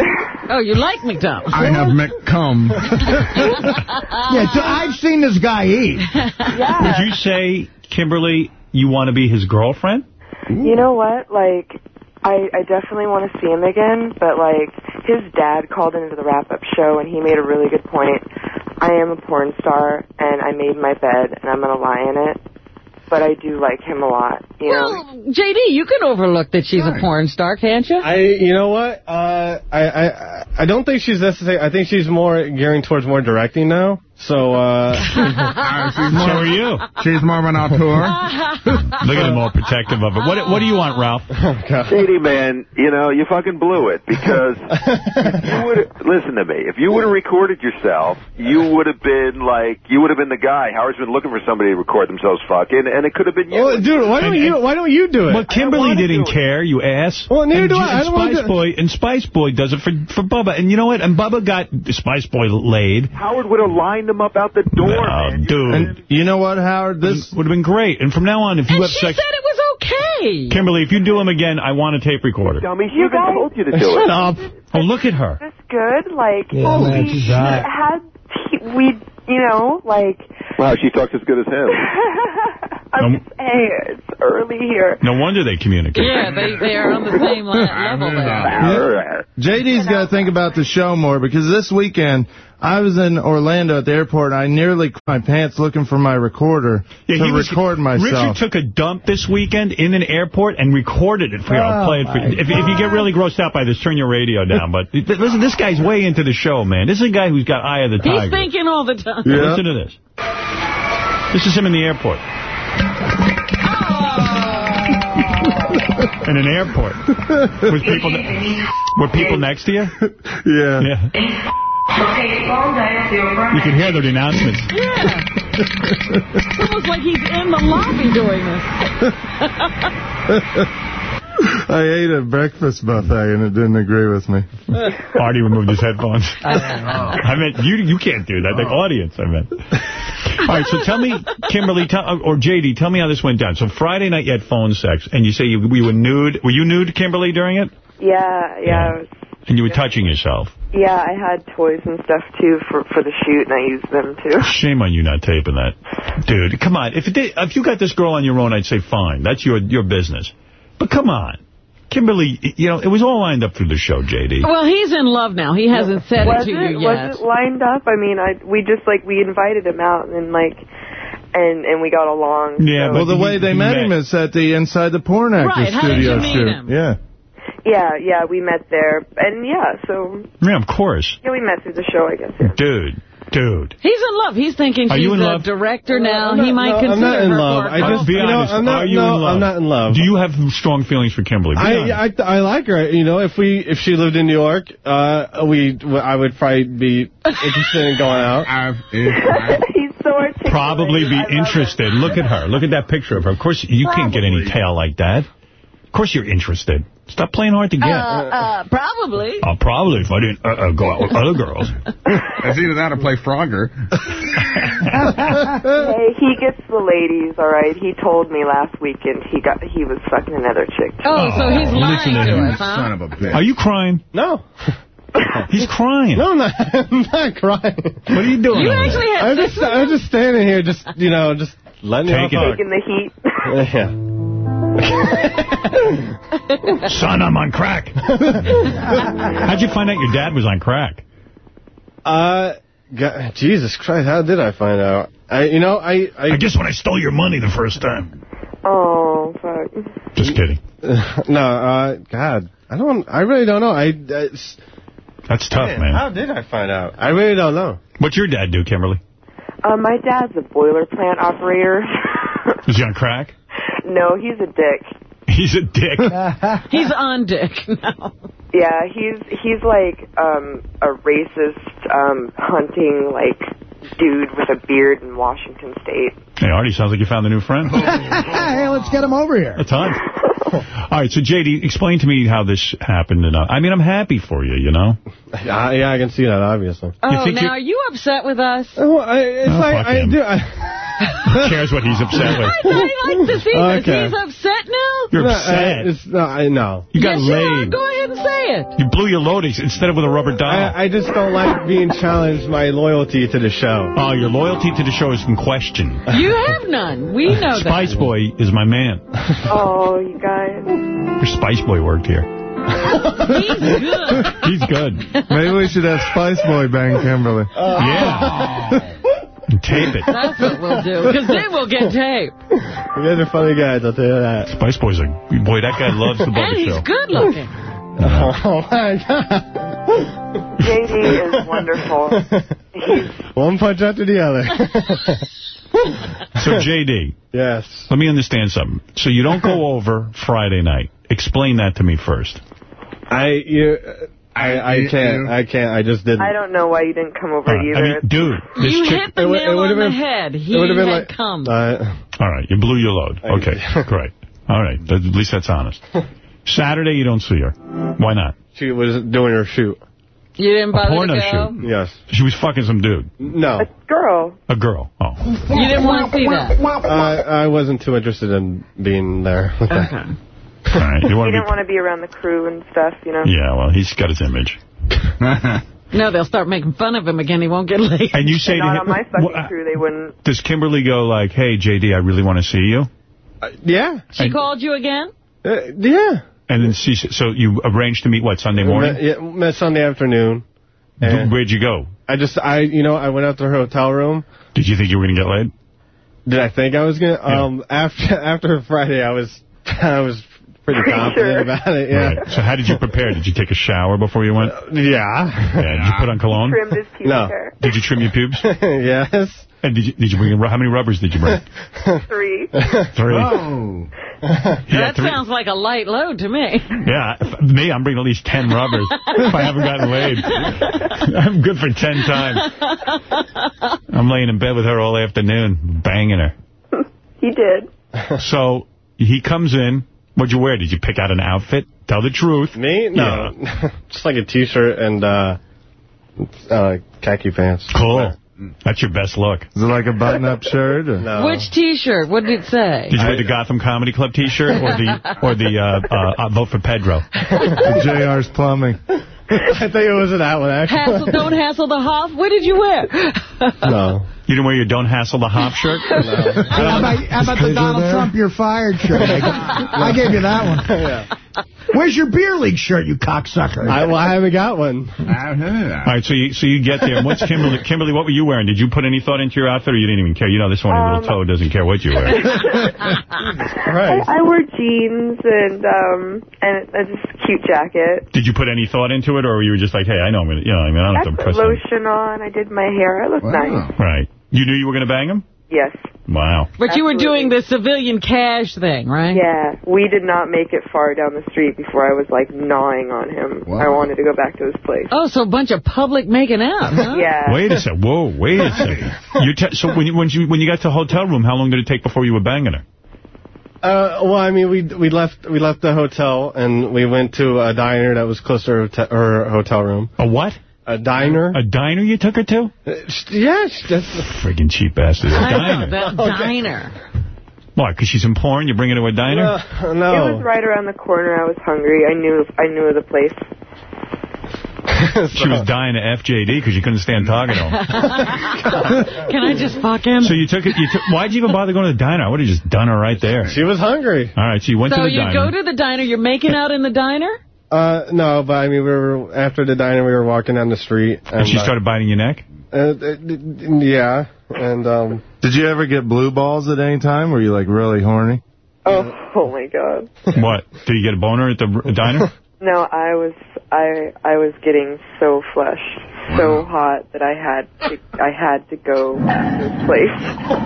Oh, you like McDonald's? I have [LAUGHS] McCum. [LAUGHS] yeah, so I've seen this guy eat. Would you say, Kimberly, you want to be his girlfriend? You know what? Like, I I definitely want to see him again, but like his dad called into the wrap up show and he made a really good point. I am a porn star and I made my bed and I'm gonna lie in it. But I do like him a lot. You know? Well, J.D., you can overlook that she's a porn star, can't you? I, you know what? Uh, I, I, I don't think she's necessary. I think she's more gearing towards more directing now. So, uh, [LAUGHS] she's So are you. She's more of an auteur. [LAUGHS] Look at him all protective of it. What What do you want, Ralph? [LAUGHS] Oh, Shady man, you know, you fucking blew it because you would listen to me. If you would have recorded yourself, you would have been like you would have been the guy. Howard's been looking for somebody to record themselves fucking, and it could have been you. well, dude, why don't you why don't you do it? Well, Kimberly didn't care, you ass. Well, neither and, do Ju- I. I don't wanna Spice do- Boy and Spice Boy does it for for Bubba, and you know what? And Bubba got Spice Boy laid. Howard would have lined them up out the door, Oh, man. dude, And you know what, Howard? This would have been great. And from now on, if you And have she sex, said it was okay. Kimberly, if you do him again, I want a tape recorder. Dummy, she You even guys- told you to do Shut it. up. Oh, look at her. This good? Like, Yeah, we man, she's had, we, you know, like, Wow, she talks as good as him. [LAUGHS] I'm just, hey, it's early here. No wonder they communicate. Yeah, they, they are on the same le- [LAUGHS] level there. JD's got to think about the show more because this weekend I was in Orlando at the airport. and I nearly crapped my pants looking for my recorder Yeah, to he was- record myself. Richard took a dump this weekend in an airport and recorded it for you. I'll Oh, play it for you. If, if you get really grossed out by this, turn your radio down. But [LAUGHS] th- listen, this guy's way into the show, man. This is a guy who's got eye of the tiger. He's tiger. thinking all the time. Listen to this. This is him in the airport. [LAUGHS] in an airport. With people, [LAUGHS] were people next to you? Yeah. Yeah. You can hear the announcements. Yeah. It's almost like he's in the lobby doing this. [LAUGHS] I ate a breakfast buffet and it didn't agree with me. [LAUGHS] Artie removed his headphones. [LAUGHS] I I meant, you you can't do that. The oh. audience, I meant. All right, so tell me, Kimberly, tell, uh, or JD, tell me how this went down. So Friday night you had phone sex, and you say you, you were nude. Were you nude, Kimberly, during it? Yeah, yeah, I was- And you were touching yourself. yeah. I had toys and stuff too for for the shoot, and I used them too. Shame on you not taping that. Dude, come on. If it did, if you got this girl on your own, I'd say fine. That's your your business. But come on. Kimberly, you know, it was all lined up through the show, JD. Well, he's in love now. He hasn't said was it to it you yet. was it lined up? I mean, I we just like we invited him out and then like and and we got along. so- well, the way they met him is at the Inside the Porn Actor Right, studio you shoot. Yeah. Yeah, yeah, we met there, and yeah, so Yeah, of course. yeah, we met through the show, I guess. Yeah. Dude, dude. He's in love. He's thinking Are she's you in a love? director now. I'm he might no, I'm consider not in her love. for a I just- Be you know, honest. I'm not- are you no, in love? I'm not in love. Do you have strong feelings for Kimberly? Be honest. I, I I like her. You know, if we if she lived in New York, uh, we I would probably be interested in going out. [LAUGHS] [LAUGHS] He's so articulate. Probably be interested. Look at her. Look at that picture of her. Of course, you can't get any tail like that. Of course you're interested. Stop playing hard to Uh, get. uh, probably. Oh, probably if I didn't uh, uh, go out with other girls. [LAUGHS] It's either that or play Frogger. [LAUGHS] hey, he gets the ladies, all right. He told me last weekend he got he was fucking another chick. Oh, so he's listen lying to to him. us, huh? Son of a bitch. Are you crying? No. [LAUGHS] He's crying. No, I'm not, I'm not crying. What are you doing? You over actually had I'm just I'm just standing here, just you know, just letting you Taking off. Taking the heat. Yeah. [LAUGHS] Son, I'm on crack. How'd you find out your dad was on crack? Uh, God, Jesus Christ, how did I find out? I, you know, I, I... I guess when I stole your money the first time. Oh, fuck. Just kidding. [LAUGHS] no, uh, God, I don't, I really don't know. I, it's, That's tough, man. How did I find out? I really don't know. What's your dad do, Kimberly? Uh, my dad's a boiler plant operator. Is he on crack? No, he's a dick. He's a dick. [LAUGHS] He's on dick now. Yeah, he's he's like um a racist um hunting like dude with a beard in Washington State. Hey, Artie, sounds like you found a new friend. [LAUGHS] hey, let's get him over here. A ton. All right, so JD, explain to me how this happened. And uh, I mean, I'm happy for you, you know? Yeah, yeah, I can see that, obviously. Oh, think now you- are you upset with us? Oh, I, it's Oh, like, fuck I him. do, I, Who cares what he's upset [LAUGHS] with? I thought I'd like to see Okay. this. He's upset now? You're No, I- upset. it's, no, I know. You got yes, you are. laid. Go ahead and say it. You blew your load instead of with a rubber doll. I, I just don't like being challenged, my loyalty to the show. Oh, your loyalty to the show is in question. You have none. We [LAUGHS] know Spice that. Boy is my man. Oh, you guys. Your Spice Boy worked here. He's good. [LAUGHS] He's good. Maybe we should have Spice Boy bang Kimberly. [LAUGHS] Yeah. And tape it. That's what we'll do, because then we'll get tape. You guys are funny guys, I'll tell you that. Spice Boy's like, boy, that guy loves the show. And he's good looking. [LAUGHS] Oh, my God. JD is wonderful. He's [LAUGHS] One punch after the other. So, JD, yes. let me understand something. So you don't go [LAUGHS] over Friday night. Explain that to me first. I, you, I, I can't, I can't, I just didn't. I don't know why you didn't come over Uh, either. I mean, dude, this You chick... hit the it would- nail it would've on the been- head. He it would've been like- come. Uh, All right, you blew your load. Okay, great. All right, at least that's honest. Saturday, you don't see her. Why not? she was doing her shoot. you didn't bother porno to go? shoot. Yes. She was fucking some dude. No. A girl. A girl. Oh. You didn't want to see that? I, I wasn't too interested in being there. with that. Okay. All right. You He want to didn't want to be around the crew and stuff, you know. Yeah, well, he's got his image. [LAUGHS] No, they'll start making fun of him again. He won't get laid. And you say to Not him... on my fucking Wha- crew, they wouldn't. Does Kimberly go like, hey, JD, I really want to see you? Uh, yeah. She called you again? Uh, yeah. And then she, so you arranged to meet, what, Sunday morning? Met, yeah, met Sunday afternoon. And Where'd you go? I just, I, you know, I went out to her hotel room. Did you think you were going to get laid? Did I think I was gonna? Um, after after Friday, I was, [LAUGHS] I was pretty confident Sure. about it. Yeah. Right. So how did you prepare? Did you take a shower before you went? Yeah. Yeah. Did you put on cologne? Trimmed his pubic No. hair. Did you trim your pubes? [LAUGHS] yes. And did you, did you bring, how many rubbers did you bring? [LAUGHS] Three. Three. Oh. That three- sounds like a light load to me. Yeah, me, I'm bringing at least 10 rubbers if I haven't gotten laid. I'm good for 10 times. I'm laying in bed with her all afternoon, banging her. He did. So he comes in. What'd you wear? Did you pick out an outfit? Tell the truth. Me? No. [LAUGHS] Just like a T-shirt and uh, uh, khaki pants. Cool. That's your best look. Is it like a button-up shirt? Or? No. Which T-shirt? What did it say? Did you wear the Gotham Comedy Club T-shirt or the [LAUGHS] or the uh, uh, uh, vote for Pedro? The JR's Plumbing. I think it was that one, actually. Hassle, don't hassle the Hoff. What did you wear? No. You didn't wear your Don't Hassle the Hoff shirt? [LAUGHS] How about, how about the Donald Trump You're Fired shirt? I, [LAUGHS] I gave you that one. yeah. Where's your beer league shirt, you cocksucker? I, well, I haven't got one. All right, so you so you get there. What's Kimberly? [LAUGHS] Kimberly, what were you wearing? Did you put any thought into your outfit, or you didn't even care? You know, this one, your little toe, doesn't care what you wear. [LAUGHS] Right. I, I wore jeans and um and a just cute jacket. Did you put any thought into it, or were you just like, hey, I know I'm gonna, you know, I mean, I don't I have to put impress lotion on. I did my hair. I looked nice. Right. You knew you were gonna bang him? Yes. Wow. But you were doing the civilian cash thing, right? Yeah. We did not make it far down the street before I was like gnawing on him. I wanted to go back to his place. Oh, so a bunch of public making out, huh? [LAUGHS] Yeah. Wait a second. Whoa, wait a second. [LAUGHS] You te- so when you, when you when you got to the hotel room, how long did it take before you were banging her? Uh, well, I mean, we we left we left the hotel and we went to a diner that was close to her, her hotel room. A what? A diner. A diner you took her to? Uh, yes, that's Friggin' cheap bastard. A I know, diner. that diner. What? Because she's in porn? You bring her to a diner? Uh, It was right around the corner. I was hungry. I knew I knew the place. [LAUGHS] She was dying to FJD because you couldn't stand talking to him. Can I just fuck him? So you took it. You took, why'd you even bother going to the diner? I would have just done her right there. She was hungry. All right, so you went So to the you diner. go to the diner, you're making out in the diner? Uh, no, but I mean, we were after the diner. We were walking down the street, and she uh, started biting your neck? Uh, uh, yeah, and um. Did you ever get blue balls at any time? Were you like really horny? Oh, [LAUGHS] oh my God. What? Did you get a boner at the diner? [LAUGHS] No, I was I I was getting so flushed, so hot that I had to I had to go to this place.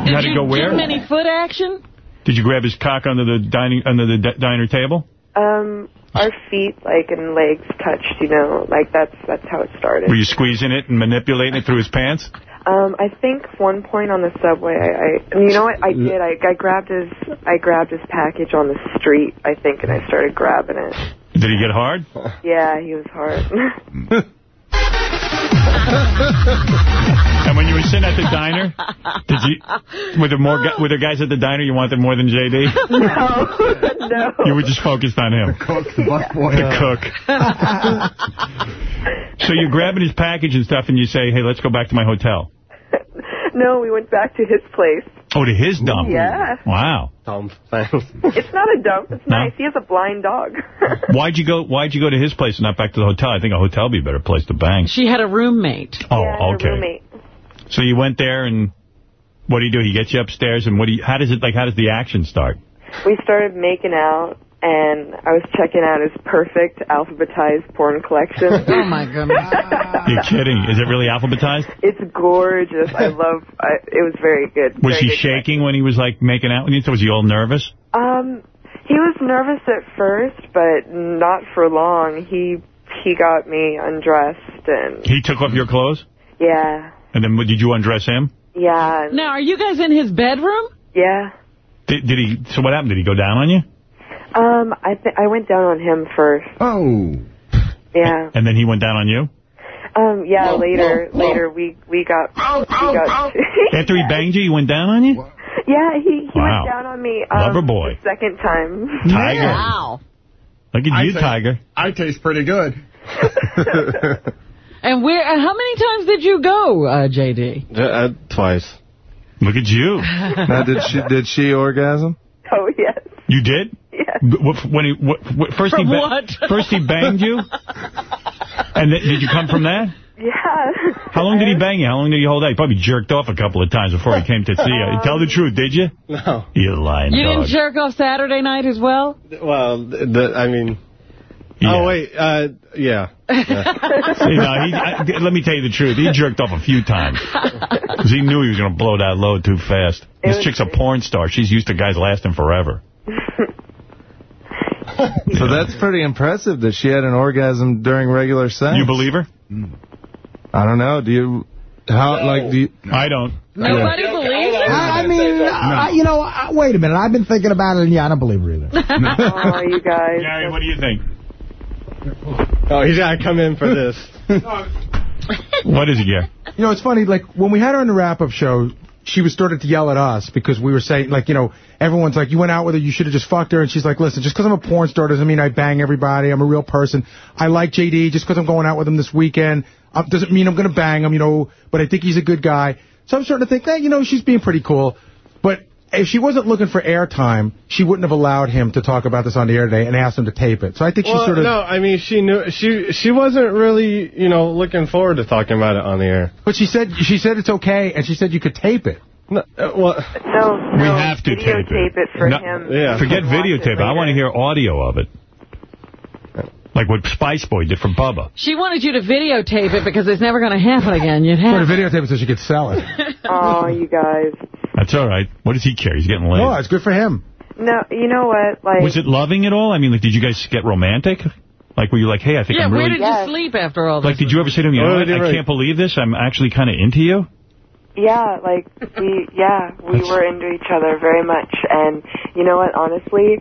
You had to go where? him any foot action? Did you grab his cock under the dining under the d- diner table? Um, our feet like and legs touched, you know, like that's that's how it started. Were you squeezing it and manipulating it through his pants? Um, I think one point on the subway, I, I you know what I did? I, I grabbed his, I grabbed his package on the street, I think, and I started grabbing it. Did he get hard? Yeah, he was hard. [LAUGHS] [LAUGHS] And when you were sitting at the diner, [LAUGHS] did you were there more gu- were there guys at the diner you wanted more than JD? no, [LAUGHS] no. You were just focused on him. Cook, the busboy. The uh. cook. [LAUGHS] so you're grabbing his package and stuff, and you say, "Hey, let's go back to my hotel." No, we went back to his place. Oh, to his dump. Yeah. Wow. Dump. It's not a dump. It's No? nice. He has a blind dog. Why'd you go? Why'd you go to his place and not back to the hotel? I think a hotel would be a better place to bang. She had a roommate. Oh, yeah, her okay. roommate. So you went there, and what do you do? He gets you upstairs, and what do you? How does it like? How does the action start? We started making out, and I was checking out his perfect alphabetized porn collection. [LAUGHS] Oh, my goodness. [LAUGHS] You're kidding? Is it really alphabetized? It's gorgeous. I love. I, it was very good. Was very he good. shaking when he was like making out with you? Was he all nervous? Um, he was nervous at first, but not for long. He he got me undressed, and He took off your clothes, yeah, and then did you undress him? yeah, Now, are you guys in his bedroom? yeah. Did, did he? So what happened? Did he go down on you? Um, I th I went down on him first. Oh. Yeah. And then he went down on you? Um, yeah. later, later we we got we got. [LAUGHS] After he banged you, he went down on you? yeah, he he Wow. went down on me. Um, Lover boy. The second time. Tiger. Wow. Look at I you, taste- Tiger. I taste pretty good. [LAUGHS] [LAUGHS] And where? uh, how many times did you go, uh, J.D.? Uh, twice. Look at you. [LAUGHS] Now, did she did she orgasm? Oh yes. You did? Yes. B- When he wh- wh- first From he what? first he banged you, and then, did you come from that? Yeah. How long did he bang you? How long did you hold out? He probably jerked off a couple of times before he came to see you. Tell the truth, did you? No. You lying You dog. didn't jerk off Saturday night as well? Well, the, the, I mean... Yeah. Oh, wait. Uh, yeah. [LAUGHS] You know, he, I, let me tell you the truth. He jerked off a few times. [LAUGHS] Because he knew he was going to blow that load too fast. This chick's a porn star. She's used to guys lasting forever. [LAUGHS] So that's pretty impressive that she had an orgasm during regular sex. You believe her? I don't know. Do you? How like do you? I don't. Nobody believes it? I, I mean, I, you know, I, wait a minute. I've been thinking about it, and yeah, I don't believe her either. Oh, you guys. Gary, what do you think? Oh, he's got to come in for this. [LAUGHS] What is it, Gary? You know, it's funny, like, when we had her on the wrap-up show, she was started to yell at us because we were saying, like, you know, everyone's like, you went out with her, you should have just fucked her. And she's like, listen, just because I'm a porn star doesn't mean I bang everybody. I'm a real person. I like JD just because I'm going out with him this weekend. Uh, doesn't mean I'm going to bang him, you know, but I think he's a good guy. So I'm starting to think, hey, you know, she's being pretty cool. But if she wasn't looking for airtime, she wouldn't have allowed him to talk about this on the air today and asked him to tape it. So I think she Well, sort of... no, I mean, she knew she she wasn't really, you know, looking forward to talking about it on the air. But she said she said it's okay, and she said you could tape it. No, uh, well, No, We no, have to tape it. videotape it for No, him. yeah. Forget Watch videotape. I want to hear audio of it. Like what Spice Boy did for Bubba. She wanted you to videotape it because it's never going to happen again. You'd Put a have videotape it so she could sell it. [LAUGHS] Oh, you guys. That's all right. What does he care? He's getting laid. No, it's good for him. No, you know what? Like, Was it loving at all? I mean, like, did you guys get romantic? Like, were you like, hey, I think Yeah, I'm really... Yeah, where really... did you sleep after all this? Like, did you ever say to him, you Oh, know what, did I you can't believe this. I'm actually kind of into you? Yeah, like we, yeah, we were into each other very much, and you know what? Honestly,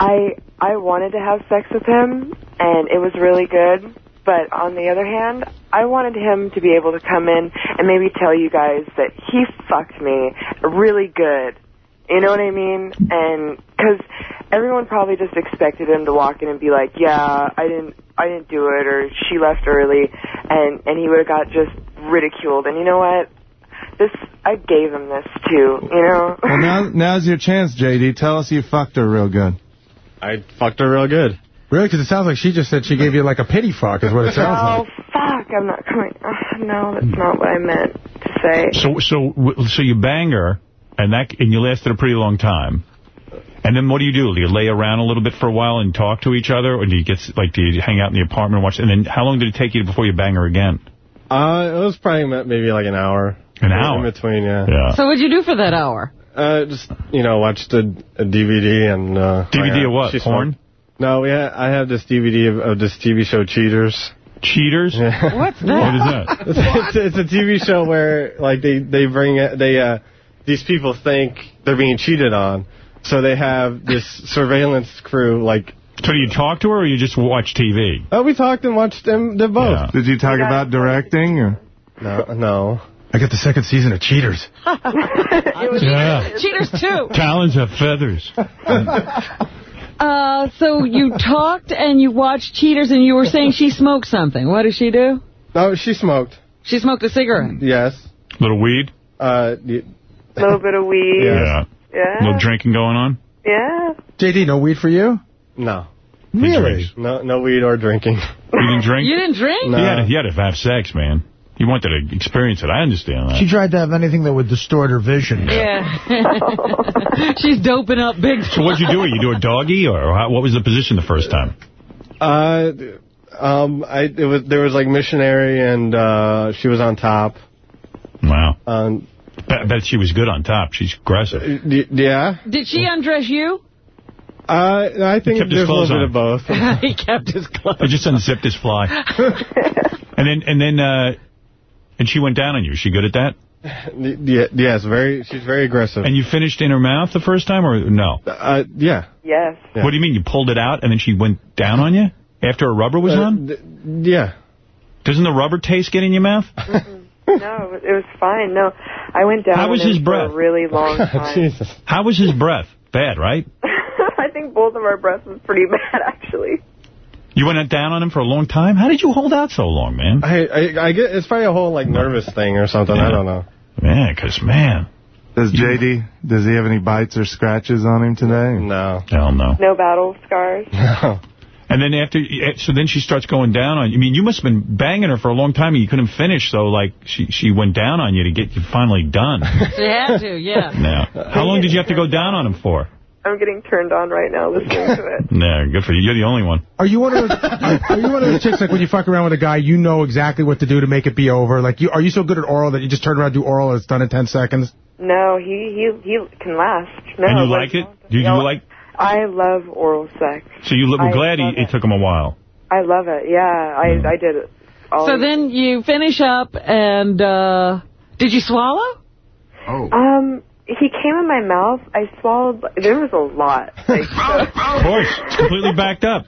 I I wanted to have sex with him, and it was really good. But on the other hand, I wanted him to be able to come in and maybe tell you guys that he fucked me really good. You know what I mean? And because everyone probably just expected him to walk in and be like, "Yeah, I didn't, I didn't do it," or "She left early," and and he would have got just ridiculed. And you know what? This I gave him this too. You know? Well, now now's your chance, JD. Tell us you fucked her real good. I fucked her real good. Really? Because it sounds like she just said she gave you like a pity fuck is what it sounds oh like. Oh, fuck! I'm not coming. Uh, no, that's not what I meant to say. So so so you bang her, and that and you lasted a pretty long time. And then what do you do? Do you lay around a little bit for a while and talk to each other, or do you get like do you hang out in the apartment and watch? And then how long did it take you before you bang her again? Uh, it was probably maybe like an hour. An hour? In between, yeah. Yeah. So what'd you do for that hour? Uh, just, you know, watched a, a DVD and... Uh, DVD of what? she Porn? Smoked- No, yeah, I have this DVD of, of this TV show, Cheaters. Cheaters? Yeah. What's that? [LAUGHS] What is that? [LAUGHS] it's, it's a TV show where, like, they, they bring, it- they, uh, these people think they're being cheated on. So they have this [LAUGHS] surveillance crew, like... So do you talk to her, or you just watch TV? Oh, we talked and watched them, them both. Did you talk about directing? Or? No, no. I got the second season of Cheaters. Yeah. Cheaters too. Talons have feathers. Uh, so you [LAUGHS] talked and you watched Cheaters and you were saying she smoked something. What did she do? No, she smoked. She smoked a cigarette. Yes. A Little weed? Uh, y- A little bit of weed. Yeah. Yeah. Little drinking going on? Yeah. JD, no weed for you? no. Really? No, no weed or drinking. You didn't drink? You didn't drink? No. He, had to, he had to have sex, man. He wanted to experience it. I understand that. She tried to have anything that would distort her vision. Yeah. [LAUGHS] She's doping up big. So what'd you do? You do a doggy, or how, what was the position the first time? Uh, um, I it was there was like missionary and uh, she was on top. Wow. Um, Bet, bet she was good on top. She's aggressive. y- yeah. Did she undress you? Uh, I think kept his there's a clothes little bit of both. [LAUGHS] he kept his clothes. I just unzipped his fly. [LAUGHS] and then, and then, uh, and she went down on you. Is she good at that? [LAUGHS] Yeah, yes, very. She's very aggressive. And you finished in her mouth the first time, or no? Uh, yeah. Yes. Yeah. What do you mean? You pulled it out, and then she went down on you after a rubber was Uh, on? yeah. Doesn't the rubber taste get in your mouth? [LAUGHS] No, it was fine. No, I went down How was on his breath? for a really long [LAUGHS] time. Jesus. How was his breath? Bad, right? I think both of our breaths was pretty bad, actually. You went down on him for a long time? How did you hold out so long, man? I, I I get it's probably a whole like nervous thing or something. I don't know. Man, because, man. Does JD, does he have any bites or scratches on him today? No. Hell no. No battle scars. [LAUGHS] No. And then after, eh, so then she starts going down on you. I mean, you must have been banging her for a long time and you couldn't finish, so like she she went down on you to get you finally done. [LAUGHS] She had to, yeah. now, how long did you have to go down on him for? I'm getting turned on right now listening to it. [LAUGHS] No, good for you. You're the only one. Are you one of those? [LAUGHS] are you one of those chicks like when you fuck around with a guy, you know exactly what to do to make it be over? Like, you are you so good at oral that you just turn around, and do oral, and it's done in ten seconds? No, he he he can last. No, and you but- like it? Do you No, like? I love oral sex. So you were I glad he, it took him a while. I love it. Yeah, I I did it. All So then you finish up and, uh, did you swallow? Oh. Um, he came in my mouth. I swallowed. There was a lot. [LAUGHS] Like, Of course, it's completely backed up.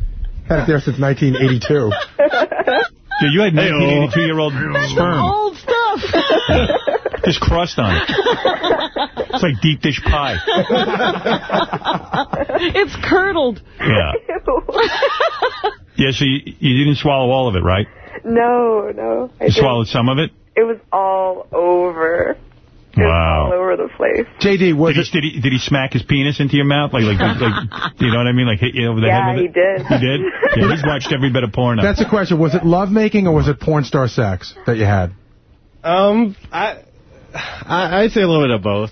Had it there since 1982. [LAUGHS] Yeah, you had 1982-year-old sperm. Old stuff. [LAUGHS] Just crust on it. It's like deep dish pie. it's curdled. Yeah. Yeah, so you, you didn't swallow all of it, right? no, no. I You didn't. swallowed some of it? It was all over. All Wow. over the place. JD, was did he, did he did he smack his penis into your mouth like like like [LAUGHS] you know what I mean like hit you over the Yeah, head with he did. He did. [LAUGHS] Yeah, he's watched every bit of porn. That's a question. Was it lovemaking or was it porn star sex that you had? Um, I, I I'd say a little bit of both.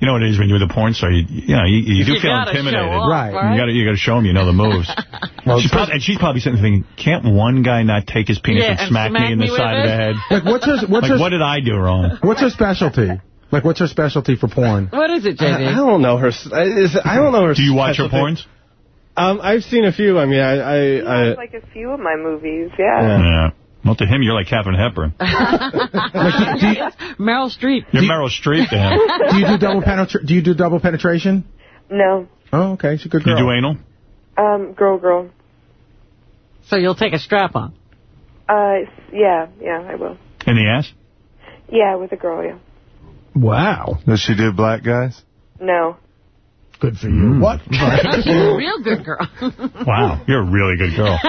You know what it is when you're the porn star. You, you know, you, you do You feel intimidated, show off, Right. right? You got to you got to show them you know the moves. [LAUGHS] she's probably, and she's probably sitting there thinking, can't one guy not take his penis Yeah, and and smack, smack me in the me side of the head? Like, what's her, what's like, her, what did I do wrong? What's her specialty? Like, what's her specialty for porn? What is it, JD? I, I don't know her. Is, I don't know her. Do you watch her specialty. porns? Um, I've seen a few. I mean, I, I, I like a few of my movies. Yeah. Yeah. Well, to him, you're like Katharine Hepburn. [LAUGHS] Meryl Streep. You're Meryl Streep to him. [LAUGHS] do you do double penetra- Do you do double penetration? No. Oh, okay. She's a good girl. You do anal? Um, girl, girl. So you'll take a strap on. Uh, yeah, yeah, I will. In the ass? Yeah, with a girl. Yeah. Wow. Does she do black guys? No. Good for you. What? [LAUGHS] She's a real good girl. [LAUGHS] Wow, you're a really good girl. [LAUGHS]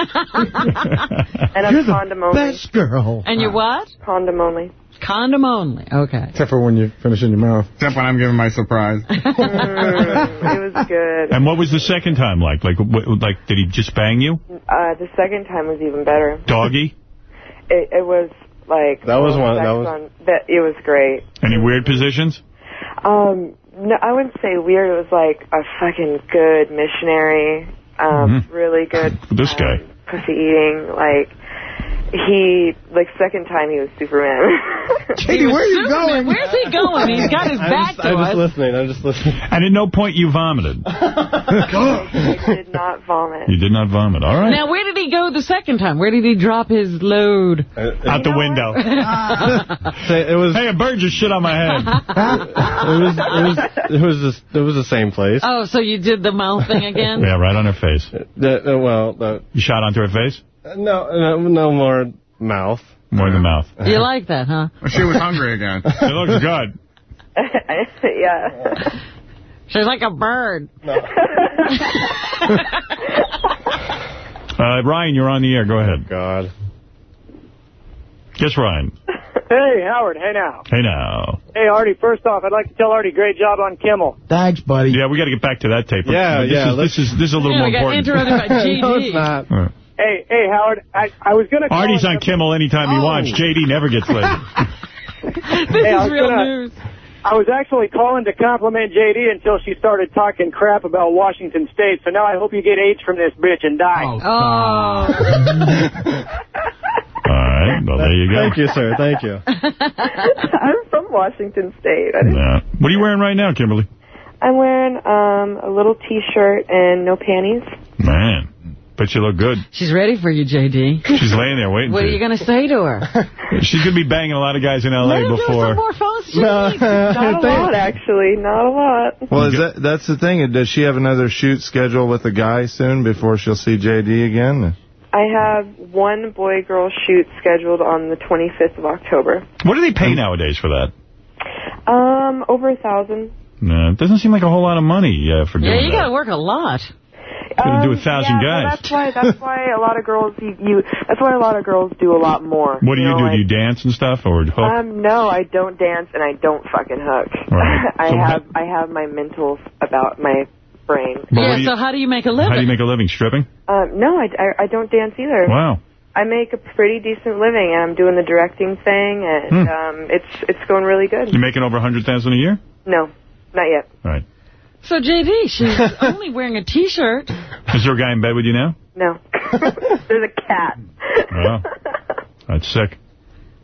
And I'm You're the condom only. best girl. And you what? Condom only. Condom only. Okay. Except for when you finish in your mouth. Except when I'm giving my surprise. Mm, it was good. And what was the second time like? Like, what, like did he just bang you? Uh, the second time was even better. Doggy? it, it was like That was one- that was- on- that it was great. Any weird positions? Um, no, I wouldn't say weird. It was like a fucking good missionary. Um, Mhm. really good [LAUGHS] This guy. pussy eating. Like he, like second time he was Superman. [LAUGHS] Katie, where are you going? Where's he going? He's got his I'm back just, to I'm us. just listening. I'm just listening. And at no point you vomited. [LAUGHS] I did not vomit. You did not vomit. All right. Now, where did he go the second time? Where did he drop his load? Uh, uh, Out the window. [LAUGHS] it was. Hey, a bird just shit on my head. it was. It was. It was. The, it was the same place. Oh, so you did the mouth thing again? Yeah, right on her face. Uh, uh well, the, You shot onto her face? No, no, no more mouth. More than mouth. You like that, huh? [LAUGHS] She was hungry again. It looks good. [LAUGHS] yeah. She's like a bird. [LAUGHS] Uh, Ryan, you're on the air. Go ahead. God. Yes, Ryan. Hey, Howard. Hey, now. Hey, now. Hey, Artie, first off, I'd like to tell Artie, great job on Kimmel. Thanks, buddy. Yeah, we got to get back to that tape. Yeah, this yeah, Is, this is this is a little Yeah, more we got important. interrupted by JD. No, it's not. Hey, hey, Howard, I, I was going to call... Artie's on Kimmel anytime he wants. JD never gets laid. [LAUGHS] This Hey, is real gonna- news. I was actually calling to compliment JD until she started talking crap about Washington State, so now I hope you get AIDS from this bitch and die. Oh. [LAUGHS] All right. Well, there you go. Thank you, sir. Thank you. [LAUGHS] I'm from Washington State. I didn't- Yeah. What are you wearing right now, Kimberly? I'm wearing um a little T-shirt and no panties. Man, bet you look good. She's ready for you, J.D. She's laying there waiting What are you going to say to her? She's going to be banging a lot of guys in L.A. Let before. some more phones. [LAUGHS] No. Not a lot, actually. Not a lot. Well, is that that's the thing. Does she have another shoot scheduled with a guy soon before she'll see JD again? I have one boy-girl shoot scheduled on the 25th of October. What do they pay nowadays for that? Um, over a thousand. No, it doesn't seem like a whole lot of money uh, for doing Yeah, you got to work a lot. Gotta do a Um, thousand yeah, well, guys. that's why. That's why a lot of girls. You, you. That's why a lot of girls do a lot more. What do you, know, do? like- do you dance and stuff or hook? Um, no, I don't dance and I don't fucking hook. Right. [LAUGHS] I So have I have my mentals about my brain. But yeah, you- so how do you make a living? How do you make a living? Stripping? Um, no, I, I, I don't dance either. Wow. I make a pretty decent living, and I'm doing the directing thing, and Hmm. um, it's it's going really good. You making over a 100000 a year? No, not yet. Right. So, J.D., she's [LAUGHS] only wearing a T-shirt. Is there a guy in bed with you now? No, [LAUGHS] there's a cat. Wow. That's sick.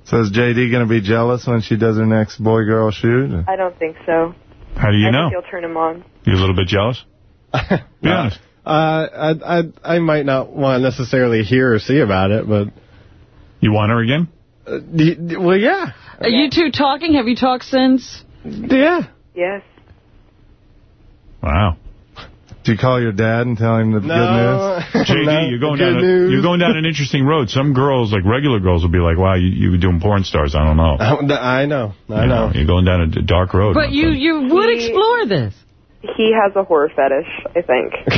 So is JD going to be jealous when she does her next boy-girl shoot? I don't think so. How do you I know? think he'll turn him on. You a little bit jealous? [LAUGHS] Be honest. Uh, I, I, I might not want to necessarily hear or see about it, but... You want her again? Uh, d- d- well, yeah. Are you two talking? Have you talked since? Yeah. Yes. Wow. Do you call your dad and tell him the No. good news? [LAUGHS] JD, you're going down a, you're going down an interesting road. Some girls, like regular girls, will be like, "Wow, you you were doing porn stars." I don't know. I know. I You know. You're going down a dark road. But you, you would explore this. He has a horror fetish, I think. [LAUGHS]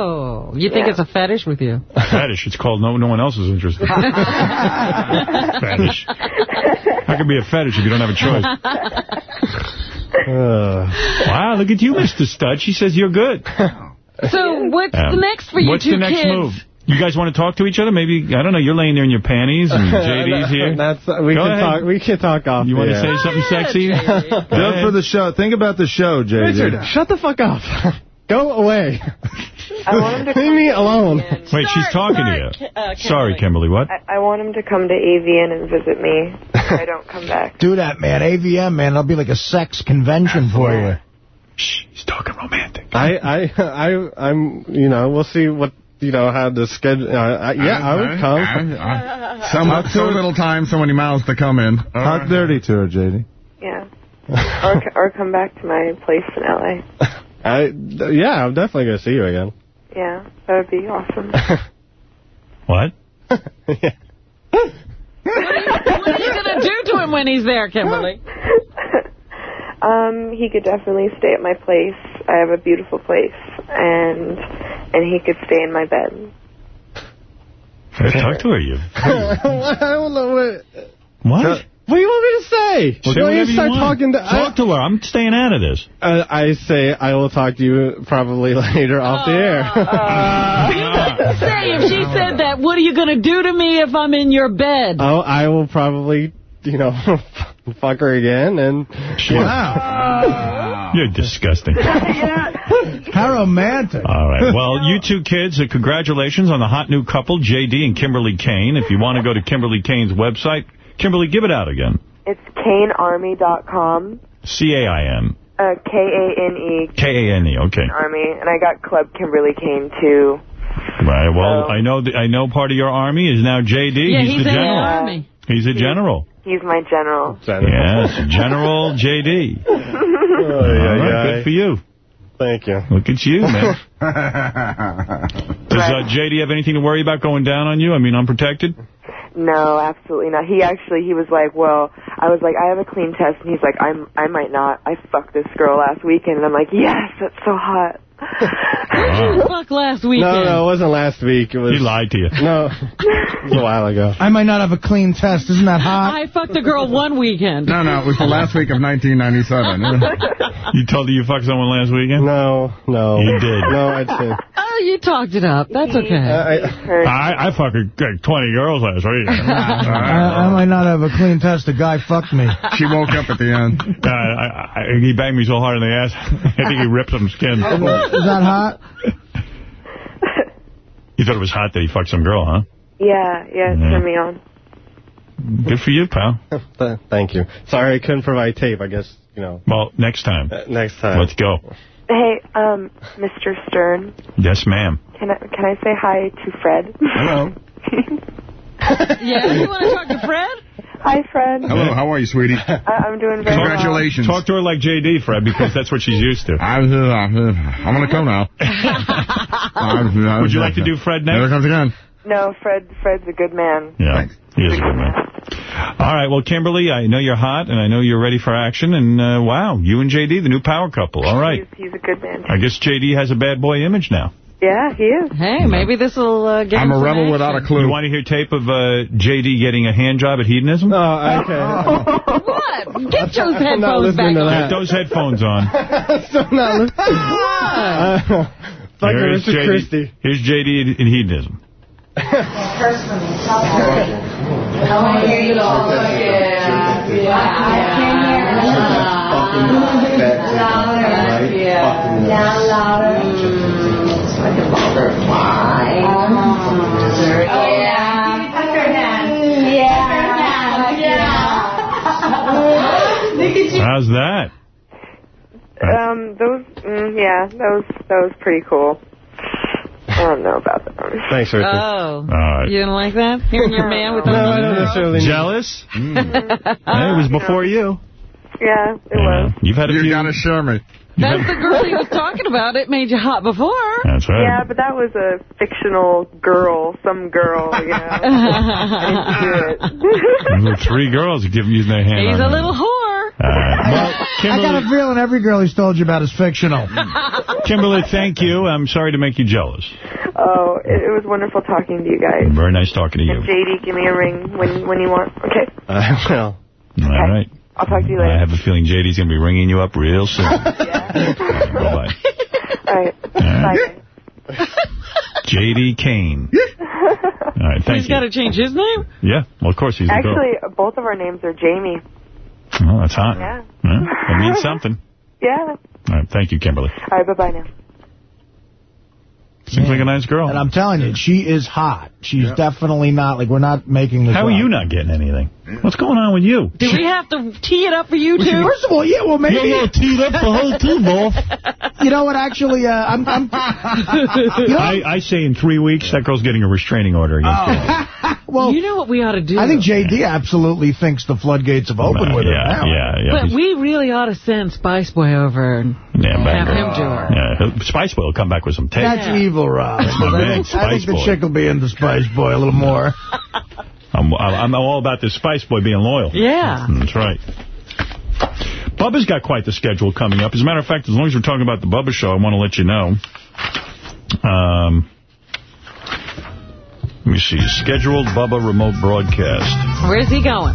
Oh, you think Yeah. it's a fetish with you? fetish. It's called no no one else is interested. [LAUGHS] fetish. How can be a fetish if you don't have a choice? [LAUGHS] wow, look at you, Mr. Stud. She says you're good. So what's Um, the next for you What's two the next kids? move? You guys want to talk to each other? Maybe, I don't know, you're laying there in your panties and [LAUGHS] JD's here. That's, we, Go can ahead. talk, we can talk off You want to say something sexy? Go Good for the show. Think about the show, JD. Richard, shut the fuck up. [LAUGHS] Go away. I want him to Leave me alone. AVN. Wait, she's talking to you. uh, Sorry, Kimberly, what? I, I want him to come to AVN and visit me. if I don't come back. [LAUGHS] Do that, man. AVN, man. It'll be like a sex convention [LAUGHS] for you. Shh, he's talking romantic. I, I, I, I'm, you know, we'll see what, you know, how the schedule, uh, I, yeah, I would come. [LAUGHS] Some, so little time, so many miles to come in. Talk dirty to her, JD. Yeah. or, or come back to my place in LA. I, yeah, I'm definitely going to see you again. Yeah, that would be awesome. [LAUGHS] What? [LAUGHS] What are you going to do to him when he's there, Kimberly? [LAUGHS] um, he could definitely stay at my place. I have a beautiful place, and and he could stay in my bed. Hey, Talk to her, you. I don't know what, What? What do you want me to say? Hey, Say don't you you start want. talking to... Talk to her. I'm staying out of this. Uh, I say I will talk to you probably [LAUGHS] later off the air. [LAUGHS] Say, if she said that, what are you going to do to me if I'm in your bed? oh, I will probably, you know, [LAUGHS] fuck her again and... Wow. You're disgusting. How romantic. All right. Well, you two kids, uh, congratulations on the hot new couple, J.D. and Kimberly Kane. If you want to go to Kimberly Kane's website, Kimberly, give it out again. It's kanearmy.com. C-A-I-N. Uh, K-A-N-E. K-A-N-E. Okay. Army. And I got Club Kimberly Kane, too. Right. Well, I know th I know part of your army is now J.D. Yeah, he's, he's the in the general. army. He's a general. He's my general. Yes, [LAUGHS] General J.D. All right, good for you. Thank you. Look at you, man. [LAUGHS] [LAUGHS] Does uh, J.D. have anything to worry about going down on you? I mean, unprotected? No, absolutely not. He actually, he was like, well, I was like, I have a clean test, and he's like, I'm, I might not. I fucked this girl last weekend, and I'm like, yes, that's so hot. Who'd you fuck last week. No, no, it wasn't last week. It was. He lied to you. No, it was a while ago. I might not have a clean test. Isn't that hot? I fucked a girl one weekend. No, no, it was the last week of 1997. [LAUGHS] You told her you fucked someone last weekend? No, no. You did. No, I did. Oh, you talked it up. That's okay. I, I fucked like 20 girls last weekend. [LAUGHS] I, I might not have a clean test. The guy fucked me. She woke up at the end. [LAUGHS] Uh, I, I, he banged me so hard in the ass, I think he ripped some skin. Is that hot? You thought it was hot that he fucked some girl, huh? Yeah, yeah, Yeah. turn me on. Good for you, pal. Thank you. Sorry I couldn't provide tape. I guess, you know. Well, next time. Uh, next time. Let's go. Hey, um, Mr. Stern, Yes, ma'am. can I, can I say hi to Fred? Hello. [LAUGHS] Yeah, you want to talk to Fred? Hi, Fred. Hello, how are you, sweetie? I, I'm doing very well. Congratulations. Talk to her like J.D., Fred, because that's what she's used to. [LAUGHS] I'm, uh, I'm going to come now. [LAUGHS] Would you like to do Fred next? There comes again. No, Fred. Fred's a good man. Yeah, he is a good man. All right, well, Kimberly, I know you're hot, and I know you're ready for action, and uh, wow, you and J.D., the new power couple. All right. He's, he's a good man. I guess J.D. has a bad boy image now. Yeah, he is. Hey, maybe this will uh, get I'm a rebel action. without a clue. You want to hear tape of uh, J.D. getting a hand job at hedonism? Oh, okay. [LAUGHS] What? Get those headphones back on. Get those headphones on. [LAUGHS] Still not listening. Uh, Fuck Here is Mr. JD Christie. Here's J.D. in, in hedonism. I want to hear you all. Yeah, yeah. I can hear Louder. Yeah. Down louder. It's fucking vulgar. Why? Oh, yeah. Touch her hand. Yeah. Yeah. Look at you. How's that? Um, those, mm, yeah, that was that was pretty cool. I don't know about that one. Thanks, Oh, All right. you didn't like that? Hearing your [LAUGHS] man with No, those I don't necessarily. Jealous? Hey, it was before you. Yeah, it Yeah. was. You've had a You few. got to show me. That's the girl he was [LAUGHS] talking about. It made you hot before. That's right. Yeah, but that was a fictional girl, some girl, you know. I didn't do it. There were three girls who give using their hand He's on a him. little whore. All right. Well, I got a feeling every girl he's told you about is fictional. [LAUGHS] Kimberly, thank you. I'm sorry to make you jealous. Oh, it, it was wonderful talking to you guys. Very nice talking to you. And JD, give me a ring when when you want. Okay, [LAUGHS] I will. All right. I'll talk to you later. I have a feeling JD's going to be ringing you up real soon. [LAUGHS] Bye-bye. All right. Bye. J.D. Kane. All right, thank He's you. He's got to change his name? Yeah, well, of course he's a. Actually, both of our names are Jamie. Oh, that's hot. Yeah. Yeah, that means something. Yeah. All right, thank you, Kimberly. All right. Bye bye now. Seems like a nice girl. And I'm telling you, she is hot. She's definitely not, like, we're not making this How are you not getting anything? What's going on with you? Do we have to tee it up for you, too? First of all, yeah, well, maybe... Yeah, yeah, teed up the whole team off. [LAUGHS] You know what, actually, uh, I'm... I'm [LAUGHS] you know, I, I say in three weeks, that girl's getting a restraining order against her. [LAUGHS] well, You know what we ought to do? I think J.D. absolutely thinks the floodgates have opened with her yeah, now. yeah, yeah. But He's- we really ought to send Spice Boy over and yeah, have her. him do her. Yeah, Spice Boy will come back with some tape. That's evil, Rob. That's my I man, think, I think Spice the chick will be into Spice Boy a little more. I'm, I'm all about this Spice Boy being loyal. Yeah. That's right. Bubba's got quite the schedule coming up. As a matter of fact, as long as we're talking about the Bubba Show, I want to let you know. Um, let me see. Scheduled Bubba remote broadcast. Where's he going?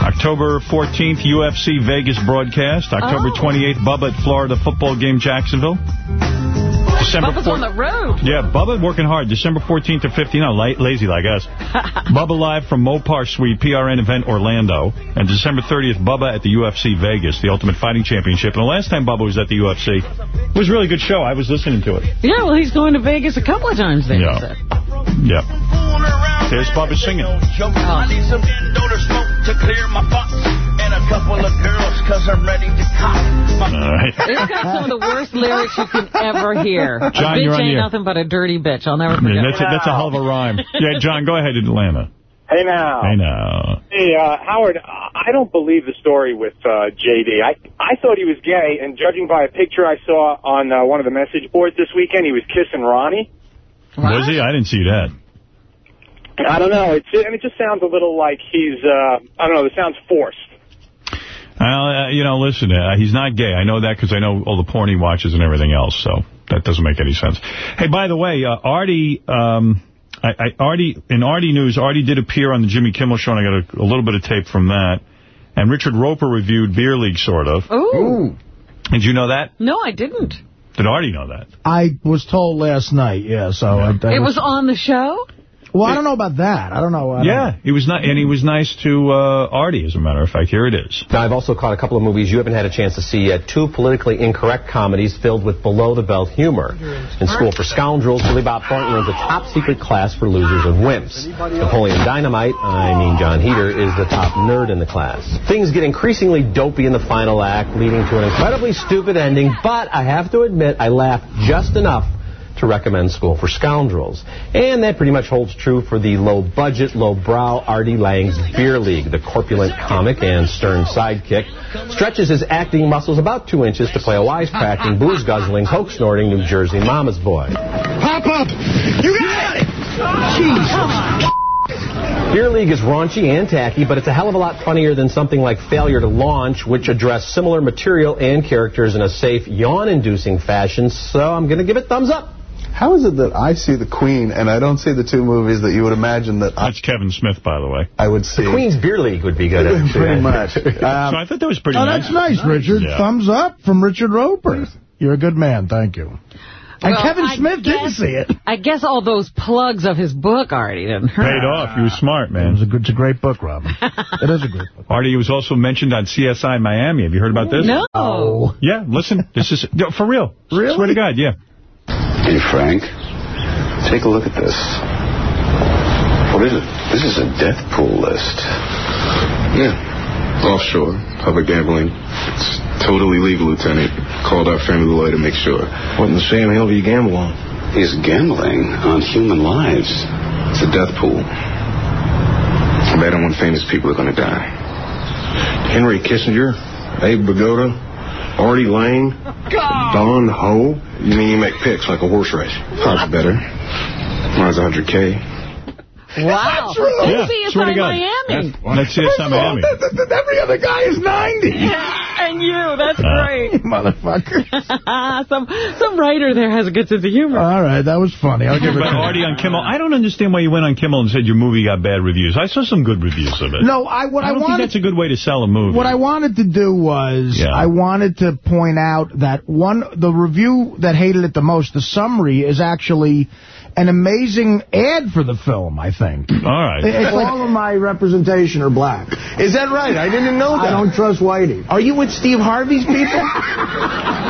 October 14th, UFC Vegas broadcast. October 28th, Bubba at Florida football game, Jacksonville. December Bubba's on the road. Yeah, Bubba working hard. December 14th to 15th. No, la lazy like us. [LAUGHS] Bubba live from Mopar Suite, PRN event Orlando. And December 30th, Bubba at the UFC Vegas, the Ultimate Fighting Championship. And the last time Bubba was at the UFC, it was a really good show. I was listening to it. Yeah, well, he's going to Vegas a couple of times there. Yeah. he said. Yeah. There's Bubba singing. Oh. I need some dollar smoke to clear my thoughts. And a couple of girls, cause I'm ready to cop. All right. It's got some of the worst lyrics you can ever hear. [LAUGHS] John, a you're bitch on ain't the air. nothing but a dirty bitch. I'll never forget Yeah, that's, a, that's a hell of a rhyme. [LAUGHS] Yeah, John, go ahead, Atlanta. Hey now. Hey now. Hey, uh, Howard, I don't believe the story with uh, JD. I I thought he was gay, and judging by a picture I saw on uh, one of the message boards this weekend, he was kissing Ronnie. Was he? I didn't see that. I don't know. It's and it just sounds a little like he's. Uh, I don't know. It sounds forced. Well, uh, you know, listen, uh, he's not gay. I know that because I know all the porn he watches and everything else, so that doesn't make any sense. Hey, by the way, uh, Artie, um, I, I, Artie, in Artie News, Artie did appear on the Jimmy Kimmel Show, and I got a, a little bit of tape from that. And Richard Roeper reviewed Beer League, sort of. Ooh. Did you know that? No, I didn't. Did Artie know that? I was told last night, yeah, so... I, I It was on the show? Well, I don't know about that. I don't know. I don't Yeah, he was not, and he was nice to uh, Artie, as a matter of fact. Here it is. Now, I've also caught a couple of movies you haven't had a chance to see yet. Two politically incorrect comedies filled with below-the-belt humor. In School for Scoundrels, Billy Bob Thornton runs a top-secret class for losers and wimps. Napoleon Dynamite, I mean Jon Heder, is the top nerd in the class. Things get increasingly dopey in the final act, leading to an incredibly stupid ending, but I have to admit I laughed just enough to recommend School for Scoundrels. And that pretty much holds true for the low-budget, low-brow Artie Lange's Beer League. The corpulent comic and stern sidekick stretches his acting muscles about two inches to play a wisecracking, booze-guzzling, coke-snorting New Jersey mama's boy. Pop up! You got it! Beer League is raunchy and tacky, but it's a hell of a lot funnier than something like Failure to Launch, which addressed similar material and characters in a safe, yawn-inducing fashion, so I'm going to give it thumbs up. How is it that I see the Queen and I don't see the two movies that you would imagine that I, That's Kevin Smith, by the way. I would see? The Queen's Beer League would be good. [LAUGHS] actually. Pretty much. [LAUGHS] so I thought that was pretty Oh, nice. that's nice, Richard. Yeah. Thumbs up from Richard Roeper. You're a good man. Thank you. And Well, Kevin I Smith didn't guess- see it. I guess all those plugs of his book already didn't hurt. Paid off. He was smart, It man. was a good, it's a great book, Robin. [LAUGHS] it is a great book. Artie was also mentioned on CSI Miami. Have you heard about this? No. Yeah, listen. This is for real. Really? Swear to God, yeah. Hey, Frank, take a look at this. What is it? This is a death pool list. Yeah. Offshore, public gambling. It's totally legal, Lieutenant. Called our family lawyer to make sure. What in the Sam hell do you gamble on? He's gambling on human lives. It's a death pool. I bet on when famous people are going to die. Henry Kissinger, Abe Vigoda, Artie Lange, Don Ho. You mean you make picks like a horse race? Probably better. Mine's 100K. Wow. Yeah, CSI swear to God. Miami. That's CSI Miami. Every other guy is 90. [LAUGHS] and you, that's Uh, great. [LAUGHS] Motherfucker. [LAUGHS] some some writer there has a good sense of humor. All right, that was funny. I'll give it But to. Artie on Kimmel, I don't understand why you went on Kimmel and said your movie got bad reviews. I saw some good reviews of it. No, I what I, I don't think wanted that's a good way to sell a movie. What I wanted to do was, Yeah. I wanted to point out that one, the review that hated it the most, the summary, is actually an amazing ad for the film, I think. [CLEARS THROAT] All right. It's all of my representation are black. Is that right? I didn't know that. I don't trust Whitey. Are you with Steve Harvey's people? [LAUGHS]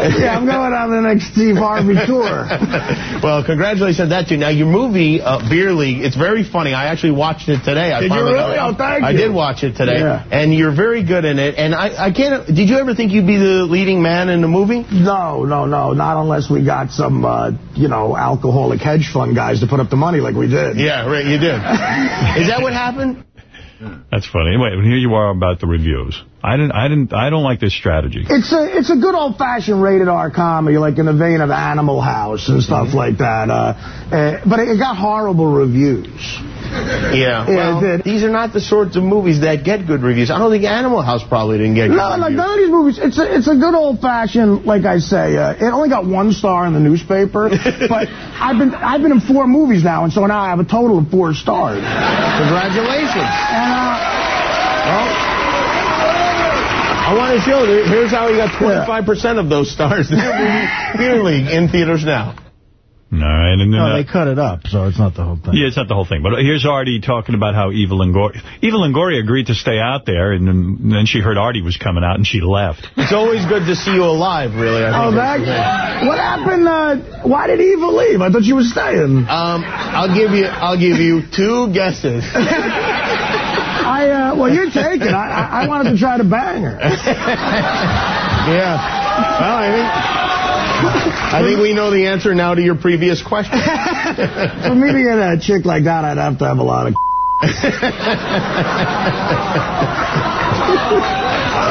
[LAUGHS] yeah, I'm going on the next Steve Harvey tour. [LAUGHS] well, congratulations on that, too. Now, your movie, uh, Beer League, it's very funny. I actually watched it today. I Did you really? Oh, thank I you. did watch it today. Yeah. And you're very good in it. And I, I can't... Did you ever think you'd be the leading man in the movie? No, no, no, not unless we got some, uh, you know, alcoholic hedge fund guys to put up the money like we did. Yeah, right, you did. [LAUGHS] Is that what happened? That's funny. Anyway, here you are about the reviews. I didn't. I didn't. I don't like this strategy. It's a it's a good old fashioned rated R comedy, like in the vein of Animal House and stuff Mm-hmm. like that. Uh, uh, but it got horrible reviews. [LAUGHS] Yeah. Yeah, well, it these are not the sorts of movies that get good reviews. I don't think Animal House probably didn't get good No, like reviews. none of these movies. It's a it's a good old fashioned, like I say. Uh, it only got one star in the newspaper, [LAUGHS] but I've been I've been in four movies now, and so now I have a total of four stars. Congratulations. And uh, I want to show. you. Here's how he got 25% of those stars. [LAUGHS] Beer League in theaters now. All right. And then, No, uh, they cut it up, so it's not the whole thing. Yeah, it's not the whole thing. But here's Artie talking about how Eva Longoria... Eva Longoria agreed to stay out there, and then, and then she heard Artie was coming out, and she left. It's always good to see you alive, really. I Oh, think that, what happened? Uh, why did Eva leave? I thought she was staying. Um, I'll give you, I'll give you two guesses. [LAUGHS] I, uh, well, you're taken. I, I, I wanted to try to bang her. [LAUGHS] yeah. Well, I think, [LAUGHS] I think we know the answer now to your previous question. For me to get a chick like that, I'd have to have a lot of... [LAUGHS]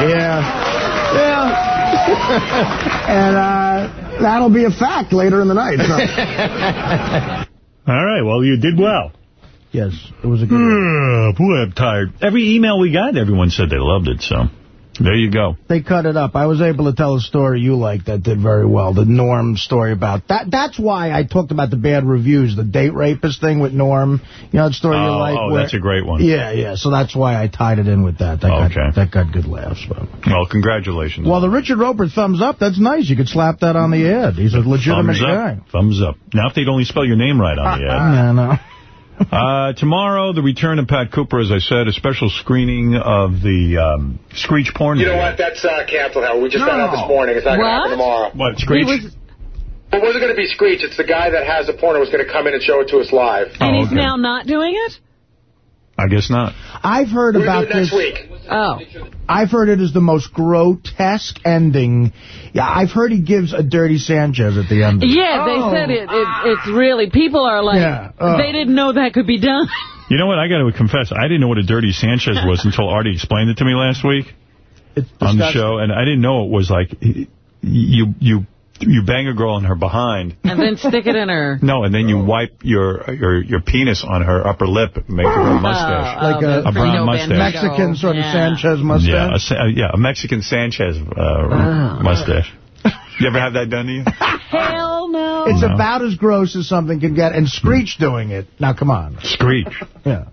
yeah. Yeah. and uh, that'll be a fact later in the night. So. [LAUGHS] All right, well, you did well. Yes, it was a good one. Boy, I'm tired. Every email we got, everyone said they loved it, so there you go. They cut it up. I was able to tell a story you liked that did very well. The Norm story about that. That's why I talked about the bad reviews, the date rapist thing with Norm. You know that story you Oh, like? oh, where- that's a great one. Yeah, yeah. So that's why I tied it in with that. That Okay. got, that got good laughs. But. Well, congratulations. Well, the Richard Roeper thumbs up, that's nice. You could slap that on the ad. He's a legitimate Thumbs up. guy. Thumbs up. Now, if they'd only spell your name right on the ad. [LAUGHS] Yeah, no. [LAUGHS] Uh, tomorrow, the return of Pat Cooper, as I said, a special screening of the um, Screech porn. You know video. what? That's uh, canceled, Howard. We just found out this morning. It's not going to happen tomorrow. What, Screech? It wasn't going to be Screech. It's the guy that has the porno was going to come in and show it to us live. And he's now not doing it? I guess not. I've heard We'll about do it next this. week. Oh. I've heard it is the most grotesque ending. Yeah, I've heard he gives a dirty Sanchez at the end. of it. Yeah, they said it, it. It's really, people are like, Yeah, uh. they didn't know that could be done. [LAUGHS] You know what? I got to confess, I didn't know what a dirty Sanchez [LAUGHS] was until Artie explained it to me last week on the show, and I didn't know it was like you you you bang a girl on her behind. and then stick it in her. [LAUGHS] No, and then you wipe your your your penis on her upper lip, and make her a uh, mustache, Oh, Like a- a brown Frito mustache, Mexican sort of Sanchez mustache. Yeah, a, uh, yeah, a Mexican Sanchez uh, ah. mustache. You ever have that done to you? [LAUGHS] Hell no. It's No. about as gross as something can get. And Screech doing it. Now, come on. Screech. Yeah.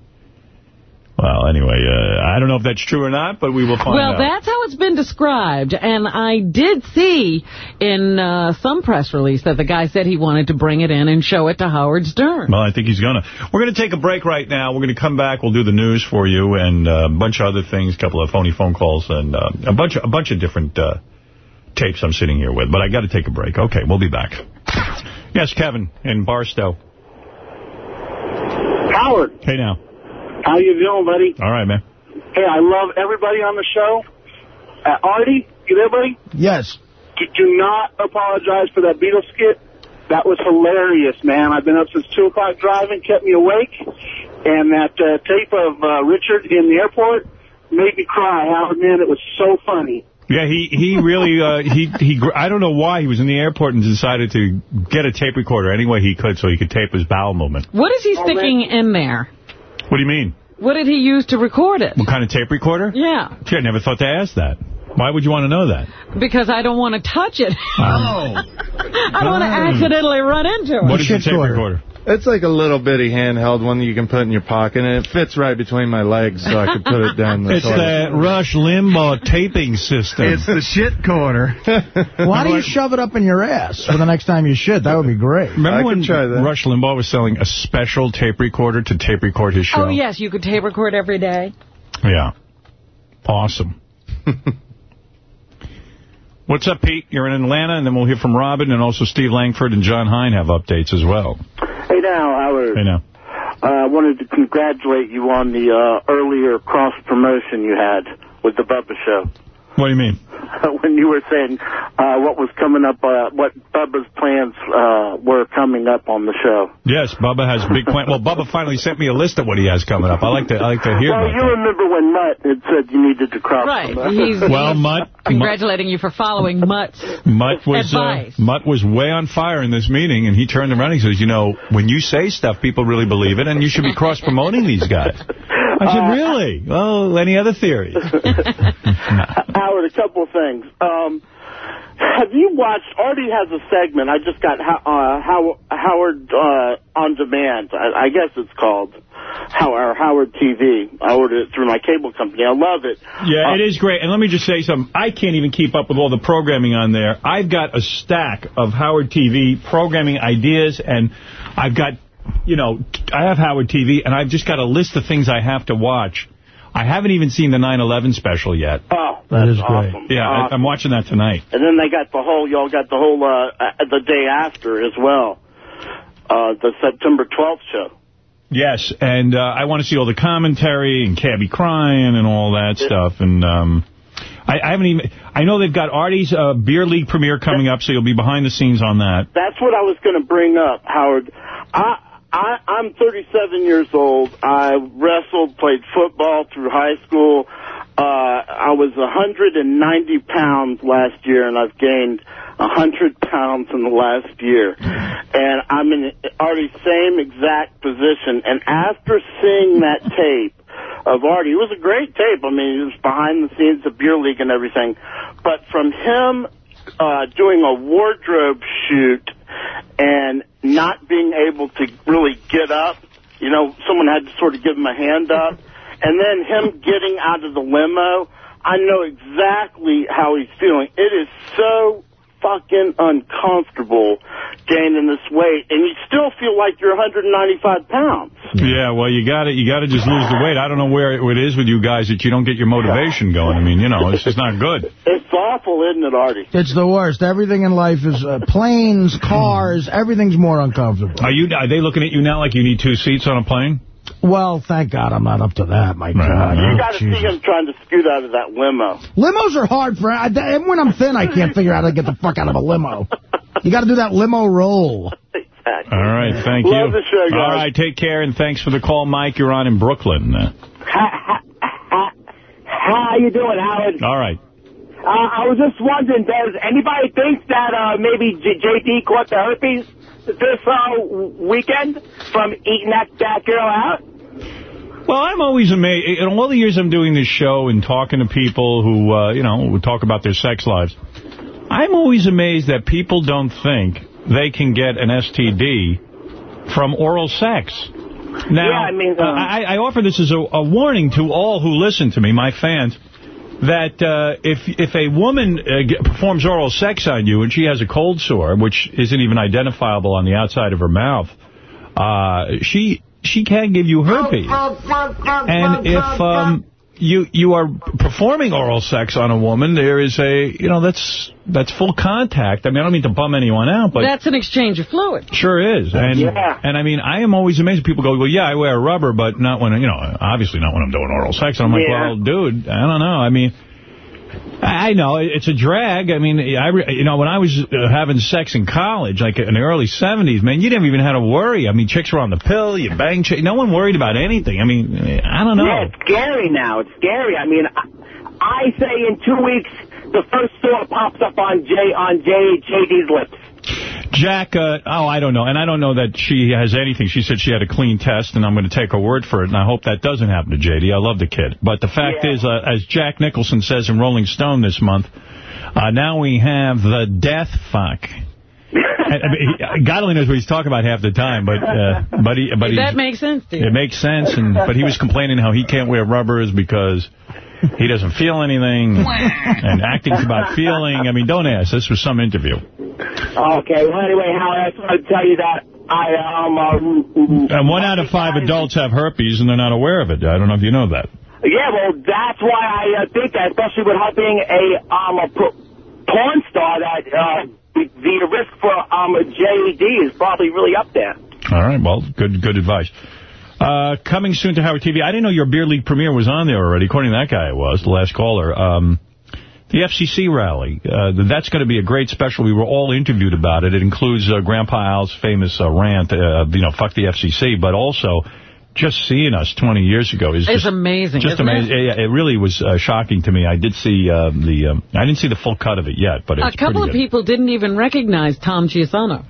Well, anyway, uh, I don't know if that's true or not, but we will find Well, out. Well, that's how it's been described. And I did see in uh, some press release that the guy said he wanted to bring it in and show it to Howard Stern. Well, I think he's going to. We're going to take a break right now. We're going to come back. We'll do the news for you and uh, a bunch of other things, a couple of phony phone calls, and uh, a bunch of, a bunch of different uh, tapes I'm sitting here with. But I got to take a break. Okay, we'll be back. Yes, Kevin in Barstow. Howard, Hey, now. How you doing, buddy? All right, man. Hey, I love everybody on the show. Uh, Artie, you there, buddy? Yes. Do, do not apologize for that Beatles skit. That was hilarious, man. I've been up since 2 o'clock driving, kept me awake. And that uh, tape of uh, Richard in the airport made me cry, Howard, man. It was so funny. Yeah, he he really uh, he he. gr- I don't know why he was in the airport and decided to get a tape recorder any way he could so he could tape his bowel movement. What is he sticking in there? What do you mean? What did he use to record it? What kind of tape recorder? Yeah, Gee, I never thought to ask that. Why would you want to know that? because I don't want to touch it. Oh. [LAUGHS] I don't want to oh. accidentally run into it. What is your tape recorder? It's like a little bitty handheld one that you can put in your pocket, and it fits right between my legs, so I could put it down the It's toilet. that Rush Limbaugh taping system. It's the shit corner. [LAUGHS] Why don't you shove it up in your ass for the next time you shit? That would be great. Remember when Rush Limbaugh was selling a special tape recorder to tape record his show? Oh, yes, you could tape record every day. Yeah. Awesome. [LAUGHS] What's up, Pete? You're in Atlanta, and then we'll hear from Robin, and also Steve Langford and John Hein have updates as well. Hey now, Howard. Hey now. I uh, wanted to congratulate you on the uh, earlier cross promotion you had with the Bubba Show. What do you mean? [LAUGHS] when you were saying uh, what was coming up, uh, what Bubba's plans uh, were coming up on the show. Yes, Bubba has big plans. Well, Bubba finally sent me a list of what he has coming up. I like to I like to hear well, about you remember when Mutt had said you needed to cross Right. promote. He's, Well, he's Mutt- congratulating you for following Mutt's Mutt was uh, advice. Mutt was way on fire in this meeting, and he turned around and he says, you know, when you say stuff, people really believe it, and you should be cross-promoting these guys. [LAUGHS] I said, Uh, really? Well, any other theories? [LAUGHS] Howard, a couple of things. Um, Have you watched? Artie has a segment. I just got uh, How, Howard uh, on demand. I, I guess it's called Howard, Howard TV. I ordered it through my cable company. I love it. Yeah, it is great. And let me just say something. I can't even keep up with all the programming on there. I've got a stack of Howard TV programming ideas, and I've got, you know, I have Howard TV, and I've just got a list of things I have to watch. I haven't even seen the 9/11 special yet. Oh, That is awesome. Yeah, I, I'm watching that tonight. And then they got the whole, y'all got the whole, uh, uh, the day after as well. Uh, the September 12th show. Yes, and uh, I want to see all the commentary and Cabby crying and all that stuff. And um, I, I haven't even. I know they've got Artie's uh, beer league premiere coming up, so you'll be behind the scenes on that. That's what I was going to bring up, Howard. I, I, I'm 37 years old. I wrestled, played football through high school. Uh, I was 190 pounds last year, and I've gained 100 pounds in the last year. And I'm in Artie's same exact position. And after seeing that [LAUGHS] tape of Artie, it was a great tape. I mean, it was behind the scenes of Beer League and everything. But from him uh, doing a wardrobe shoot and not being able to really get up, you know, someone had to sort of give him a hand up. [LAUGHS] And then him getting out of the limo, I know exactly how he's feeling. It is so fucking uncomfortable gaining this weight, and you still feel like you're 195 pounds. Yeah, well, you got to you got to just lose the weight. I don't know where it is with you guys that you don't get your motivation going. I mean, you know, it's just not good. It's awful, isn't it, Artie? It's the worst. Everything in life is uh, planes, cars, everything's more uncomfortable. Are you? Are they looking at you now like you need two seats on a plane? Well, thank God I'm not up to that, my God. You Oh, got to see him trying to scoot out of that limo. Limos are hard for... I, I- when I'm thin, I can't figure out how to get the fuck out of a limo. You got to do that limo roll. All right, thank Love you. the show, guys. All right, take care, and thanks for the call, Mike. You're on in Brooklyn. Uh, How you doing, Howard? all right. Uh, I was just wondering, does anybody think that uh, maybe J- JD caught the herpes this uh, weekend from eating that, that girl out? Well, I'm always amazed. In all the years I'm doing this show and talking to people who, uh, you know, talk about their sex lives, I'm always amazed that people don't think they can get an STD from oral sex. Now, Yeah, I mean, uh, um, I, I offer this as a, a warning to all who listen to me, my fans, that uh, if if a woman uh, performs oral sex on you and she has a cold sore, which isn't even identifiable on the outside of her mouth, uh, she she can give you herpes. And if um, you you are performing oral sex on a woman, there is a, you know, that's that's full contact. I mean, I don't mean to bum anyone out, but That's an exchange of fluid. Sure is. And Yeah. and I mean, I am always amazed. People go, well, yeah, I wear rubber, but not when, you know, obviously not when I'm doing oral sex. And I'm like, Yeah. well, dude, I don't know. I mean, I know it's a drag. I mean, I you know when I was uh, having sex in college, like in the early 70s, man, you didn't even have to worry. I mean, chicks were on the pill, you bang chick. No one worried about anything. I mean, I don't know. Yeah, it's scary now. It's scary. I mean, I, I say in two weeks, the first sore pops up on J on J JD's lips. Jack, uh, oh, I don't know. And I don't know that she has anything. She said she had a clean test, and I'm going to take her word for it, and I hope that doesn't happen to J.D. I love the kid. But the fact is, uh, as Jack Nicholson says in Rolling Stone this month, uh, now we have the death fuck. [LAUGHS] I mean, he- God only knows what he's talking about half the time, but uh, but he, but that makes sense to you. it makes sense. And but he was complaining how he can't wear rubbers because he doesn't feel anything, [LAUGHS] and acting's about feeling. I mean, don't ask. This was some interview. Okay. Well, anyway, Howard, I just want to tell you that I um uh, And one out of five adults have herpes, and they're not aware of it. I don't know if you know that. Yeah, well, that's why I uh, think that, especially with her being a um a porn star, that uh, the, the risk for um a JED is probably really up there. All right, well, good good advice. Uh, coming soon to Howard TV. I didn't know your Beer League premiere was on there already. According to that guy, it was, the last caller. Um, the FCC rally, uh, that's going to be a great special. We were all interviewed about it. It includes uh, Grandpa Al's famous uh, rant, uh, you know, fuck the FCC, but also just seeing us 20 years ago is It's just, amazing, Just amazing. it? It really was uh, shocking to me. I did see uh, the, um, I didn't see the full cut of it yet, but it's A couple of people didn't even recognize Tom Chiusano.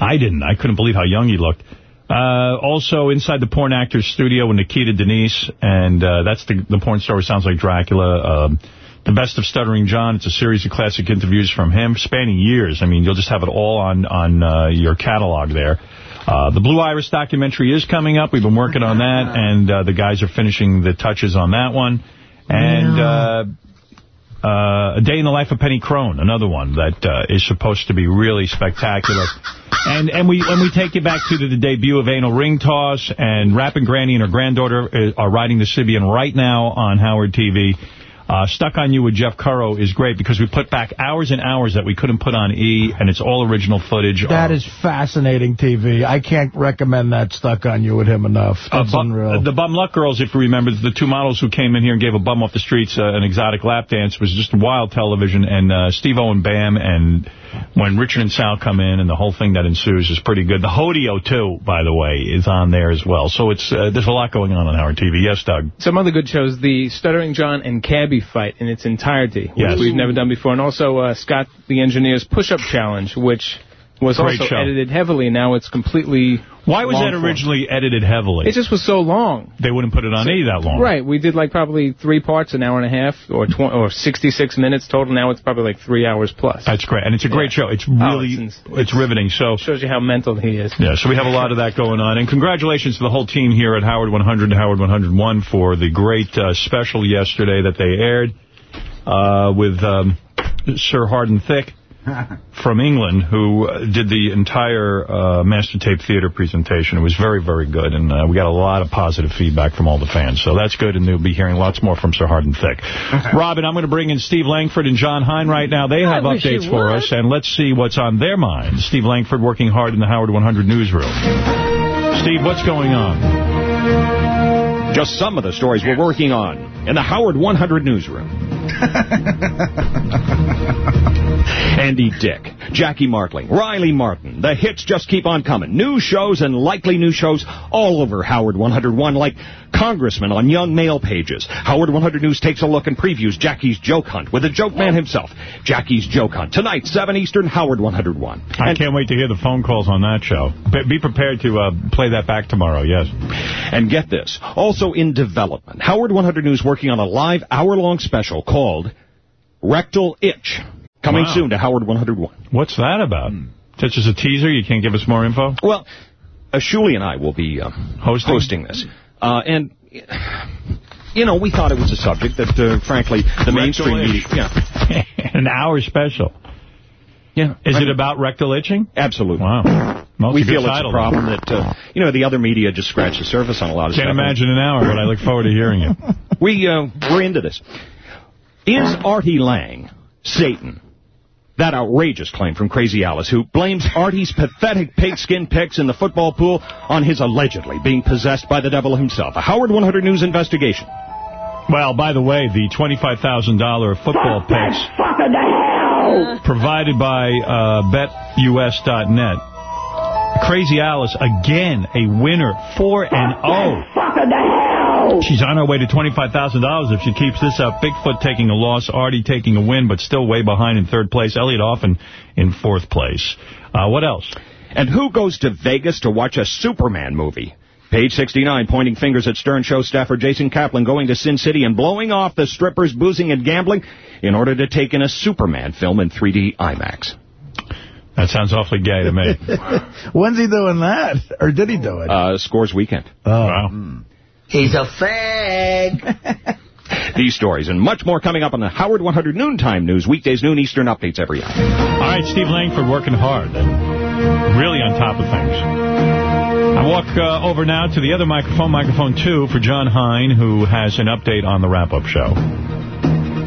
I didn't. I couldn't believe how young he looked. Uh, also, inside the porn actor's studio with Nikita Denise, and uh, that's the, the porn star who sounds like Dracula. Um, The Best of Stuttering John. It's a series of classic interviews from him, spanning years. I mean, you'll just have it all on, on uh, your catalog there. Uh, the Blue Iris documentary is coming up. We've been working on that, and uh, the guys are finishing the touches on that one. And uh, A Day in the Life of Penny Crone, another one that uh, is supposed to be really spectacular. And and we and we take you back to the, the debut of Anal Ring Toss, and Rapping Granny and her granddaughter uh, are riding the Sybian right now on Howard TV. Uh, Stuck on You with Jeff Currow is great because we put back hours and hours that we couldn't put on E, and it's all original footage. That is fascinating TV. I can't recommend that Stuck on You with him enough. Uh, That's bu- unreal. The Bum Luck Girls, if you remember, the two models who came in here and gave a bum off the streets uh, an exotic lap dance was just wild television. And uh, Steve-O and Bam, and when Richard and Sal come in, and the whole thing that ensues is pretty good. The Hodeo, too, by the way, is on there as well. So it's uh, there's a lot going on on our TV. Yes, Doug? Some other good shows, the Stuttering John and Cabby fight in its entirety, Yes. which we've never done before, and also uh, Scott the Engineer's Push-Up Challenge, which was Great also show. edited heavily. Now it's completely Why was that form. originally edited heavily? It just was so long. They wouldn't put it on E that long. Right, we did like probably three parts, an hour and a half, or tw or 66 minutes total. Now it's probably like three hours plus. That's great. And it's a great show. It's Oh, really, it's it's, riveting. So Shows you how mental he is. Yeah, so we have a lot of that going on. And congratulations to the whole team here at Howard 100 and Howard 101 for the great uh, special yesterday that they aired uh, with um, Sir Hardin Thick [LAUGHS] from England, who uh, did the entire uh, Master Tape Theater presentation. It was very, very good, and uh, we got a lot of positive feedback from all the fans. So that's good, and we'll be hearing lots more from Sir Hardin Thick. [LAUGHS] Robin, I'm going to bring in Steve Langford and John Hein right now. They have wish updates for would. us, and let's see what's on their minds. Steve Langford working hard in the Howard 100 newsroom. Steve, what's going on? Just some of the stories we're working on in the Howard 100 newsroom. [LAUGHS] Andy Dick, Jackie Martling, Riley Martin. The hits just keep on coming. New shows and likely new shows all over Howard 101, like Congressman on Young Male pages. Howard 100 News takes a look and previews Jackie's Joke Hunt with the Joke Man himself. Jackie's Joke Hunt, tonight, 7 Eastern, Howard 101. I can't wait to hear the phone calls on that show. Be be prepared to uh, play that back tomorrow, yes. And get this, also in development, Howard 100 News working on a live hour-long special called Rectal Itch, coming Wow. soon to Howard 101. What's that about? That's just a teaser? You can't give us more info? Well, uh, Shuli and I will be uh, hosting? this. Uh, and, you know, we thought it was a subject that, uh, frankly, the mainstream media... Yeah. [LAUGHS] An hour special. Yeah. Is I it about rectal itching? Absolutely. Wow. Well, we feel it's a problem though. that, uh, you know, the other media just scratch the surface on a lot of Can't stuff. imagine an hour, but I look forward to hearing it. [LAUGHS] We, uh, we're into this. Is Artie Lange Satan? That outrageous claim from Crazy Alice, who blames Artie's pathetic pigskin picks in the football pool on his allegedly being possessed by the devil himself. A Howard 100 News investigation. Well, by the way, the $25,000 football picks provided by uh, BetUS.net. Crazy Alice, again, a winner, 4 and 0. She's on her way to $25,000 if she keeps this up. Bigfoot taking a loss, Artie taking a win, but still way behind in third place. Elliot Offen in fourth place. Uh, what else? And who goes to Vegas to watch a Superman movie? Page 69, pointing fingers at Stern Show staffer Jason Kaplan going to Sin City and blowing off the strippers, boozing, and gambling in order to take in a Superman film in 3D IMAX. That sounds awfully gay to me. [LAUGHS] When's he doing that? Or did he do it? Uh, scores weekend. Oh. Wow. He's a fag. [LAUGHS] These stories and much more coming up on the Howard 100 Noontime News, weekdays noon Eastern updates every hour. All right, Steve Langford working hard and really on top of things. I walk uh, over now to the other microphone, microphone two, for John Hein, who has an update on the wrap-up show.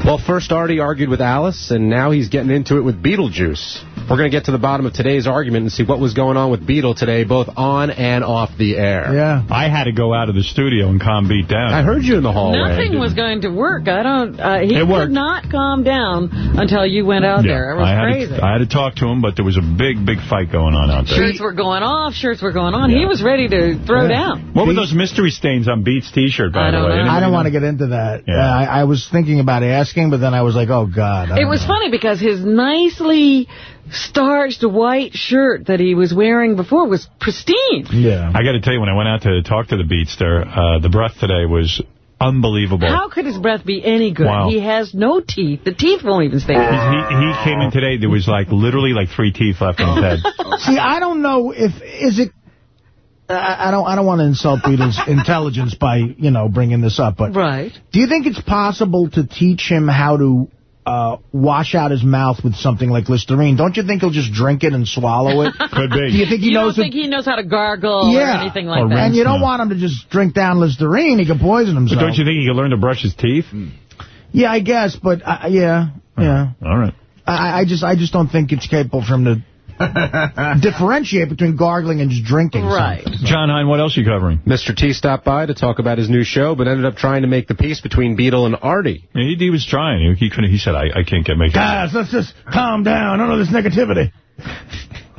Well, first Artie argued with Alice, and now he's getting into it with Beetlejuice. We're going to get to the bottom of today's argument and see what was going on with Beetle today, both on and off the air. Yeah. I had to go out of the studio and calm beat down. I heard you in the hallway. Nothing was going to work. I don't. Uh, he It could not calm down until you went out there. It was I had, crazy. to, I had to talk to him, but there was a big, big fight going on out there. Shirts were going off. Shirts were going on. He was ready to throw down. What were those mystery stains on Beat's T-shirt, by the way? know. I don't want to get into that. Yeah. Uh, I, I was thinking about asking, but then I was like, oh, God. It was know. funny because his nicely starched white shirt that he was wearing before was pristine. Yeah. I got to tell you, when I went out to talk to the Beatster, uh, the breath today was Unbelievable. How could his breath be any good? Wow. He has no teeth. The teeth won't even stay. He, he came in today, there was like literally like three teeth left in his head. [LAUGHS] See, I don't know if is it. I I don't. I don't want to insult Beetle's [LAUGHS] intelligence by you know bringing this up, but right. Do you think it's possible to teach him how to uh, wash out his mouth with something like Listerine? Don't you think he'll just drink it and swallow it? [LAUGHS] Could be. Do you think he you knows? don't think he knows how to gargle yeah, or anything like that? and you don't want him to just drink down Listerine. He could poison But himself. don't you think he could learn to brush his teeth? Yeah, I guess, but uh, yeah, yeah. All right. I, I just, I just don't think it's capable for him to [LAUGHS] differentiate between gargling and just drinking. something. John Hein, what else are you covering? Mr. T stopped by to talk about his new show, but ended up trying to make the peace between Beetle and Artie. Yeah, he, he was trying. He, he couldn't. He said, "I, I can't get make it." Guys, let's just calm down. None of this negativity.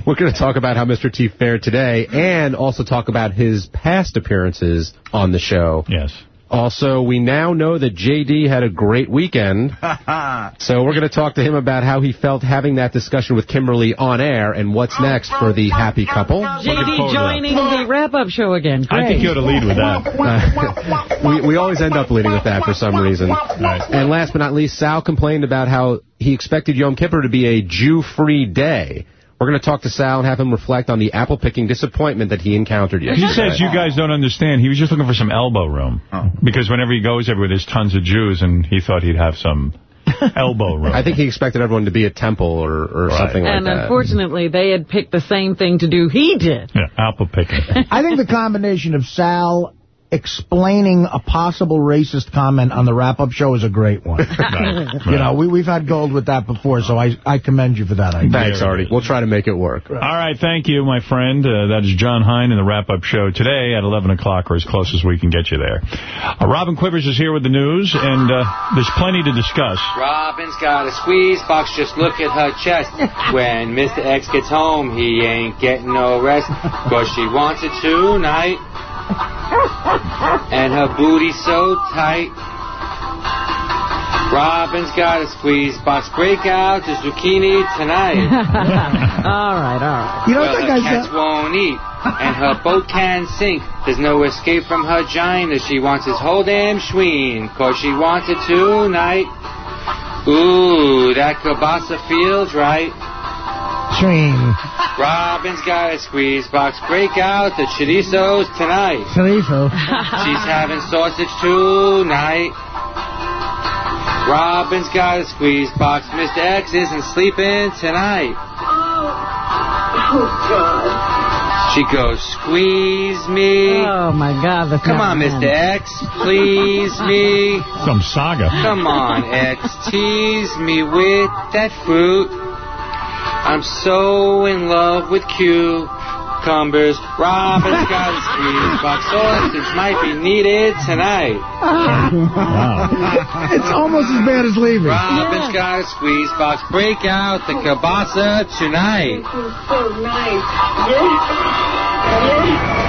We're going to talk about how Mr. T fared today and also talk about his past appearances on the show. Yes. Also, we now know that JD had a great weekend. [LAUGHS] so we're going to talk to him about how he felt having that discussion with Kimberly on air and what's next for the happy couple. JD joining the wrap-up show again. Great. I think you ought to lead with that. [LAUGHS] Uh, we, we always end up leading with that for some reason. And last but not least, Sal complained about how he expected Yom Kippur to be a Jew-free day. We're going to talk to Sal and have him reflect on the apple-picking disappointment that he encountered He says you guys don't understand. He was just looking for some elbow room. Oh. Because whenever he goes everywhere, there's tons of Jews, and he thought he'd have some [LAUGHS] elbow room. I think he expected everyone to be a temple or, or something like and that. And unfortunately, they had picked the same thing to do he did. Yeah, apple picking. [LAUGHS] I think the combination of Sal explaining a possible racist comment on the wrap-up show is a great one. [LAUGHS] You know, we, we've had gold with that before, so I, I commend you for that idea. Thanks, Artie. We'll try to make it work. All right, thank you, my friend. Uh, that is John Hein in the wrap-up show today at 11 o'clock, or as close as we can get you there. Uh, Robin Quivers is here with the news, and uh, there's plenty to discuss. Robin's got a squeeze box, just look at her chest. [LAUGHS] When Mr. X gets home, he ain't getting no rest. Cause she wants it tonight. [LAUGHS] And her booty's so tight. Robin's got a squeeze box. Break out the zucchini tonight. [LAUGHS] all right, all right. You know well, what the that guy's cats won't eat, and her [LAUGHS] boat can sink. There's no escape from her gina. She wants his whole damn schween, cause she wants it tonight. Ooh, that kielbasa feels right. Swing. Robin's got a squeeze box. Break out the chorizos tonight. Chorizo. [LAUGHS] She's having sausage tonight. Robin's got a squeeze box. Mr. X isn't sleeping tonight. Oh, oh God. She goes, squeeze me. Oh, my God. The Come on, Mr. X, please me. Some saga. Come on, X, tease me with that fruit. I'm so in love with cucumbers. Robin's got a squeeze box. Sausage might be needed tonight. It's almost as bad as leaving. Robin's got a squeeze box. Break out the kielbasa tonight. So nice. Yes. Thank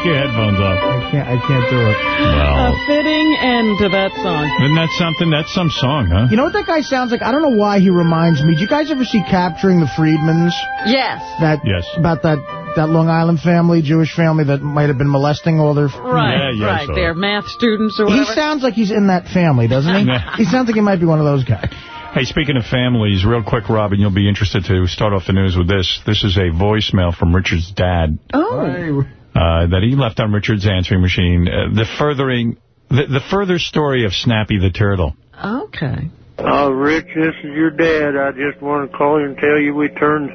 Take your headphones off. I can't, I can't do it. Well, A fitting end to that song. isn't that something? That's some song, huh? You know what that guy sounds like? I don't know why he reminds me. Did you guys ever see Capturing the Friedmans? Yes. That Yes. About that that Long Island family, Jewish family that might have been molesting all their... Right, Yeah, yeah, right. so- They're math students or whatever. He sounds like he's in that family, doesn't he? He sounds like he might be one of those guys. Hey, speaking of families, real quick, Robin, you'll be interested to start off the news with this. This is a voicemail from Richard's dad Oh. Uh, that he left on Richard's answering machine. Uh, the furthering, the, the further story of Snappy the Turtle. Okay. Oh, Rich, this is your dad. I just want to call you and tell you we turned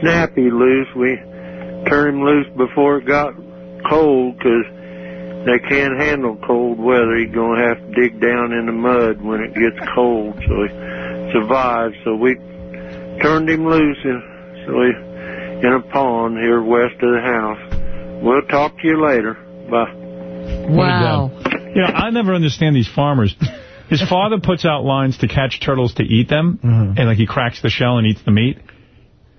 Snappy loose. We turned him loose before it got cold 'cause they can't handle cold weather. He's going to have to dig down in the mud when it gets cold so he survives. So we turned him loose in, so he, in a pond here west of the house. We'll talk to you later. Bye. Wow. You know, I never understand these farmers. His father puts out lines to catch turtles to eat them, and like he cracks the shell and eats the meat.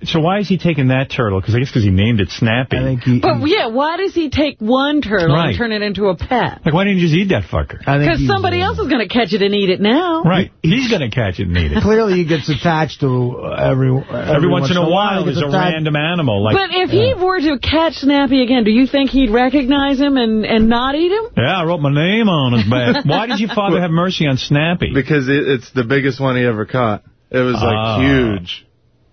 So why is he taking that turtle? Because I guess because he named it Snappy. I think But yeah, why does he take one turtle Right. and turn it into a pet? Like, why didn't you just eat that fucker? Because somebody else is going to catch it and eat it now. Right. He's going to catch it and eat it. Clearly, he gets attached to uh, every, every, Every, once in a while, he there's a attached- random animal. Like, but if he were to catch Snappy again, do you think he'd recognize him and, and not eat him? yeah, I wrote my name on his back. [LAUGHS] Why did your father have mercy on Snappy? Because it, it's the biggest one he ever caught. It was like Ah. huge.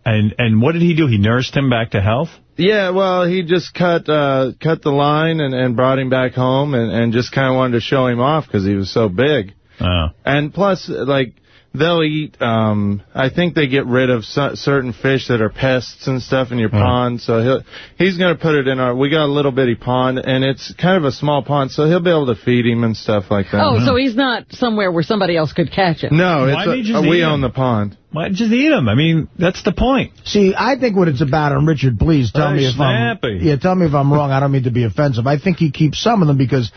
And and what did he do? He nursed him back to health? Yeah, well, he just cut uh, cut the line and, and brought him back home and, and just kind of wanted to show him off because he was so big. Oh. And plus, like, they'll eat, um, I think they get rid of cer- certain fish that are pests and stuff in your pond. So he'll, he's going to put it in our, we got a little bitty pond and it's kind of a small pond. So he'll be able to feed him and stuff like that. Oh, so he's not somewhere where somebody else could catch him. No, Why it's did a, just we eat own the pond. Why just eat him? I mean, that's the point. See, I think what it's about, and Richard, please tell Hey, me if Snappy. I'm yeah, tell me if I'm wrong. I don't mean to be offensive. I think he keeps some of them because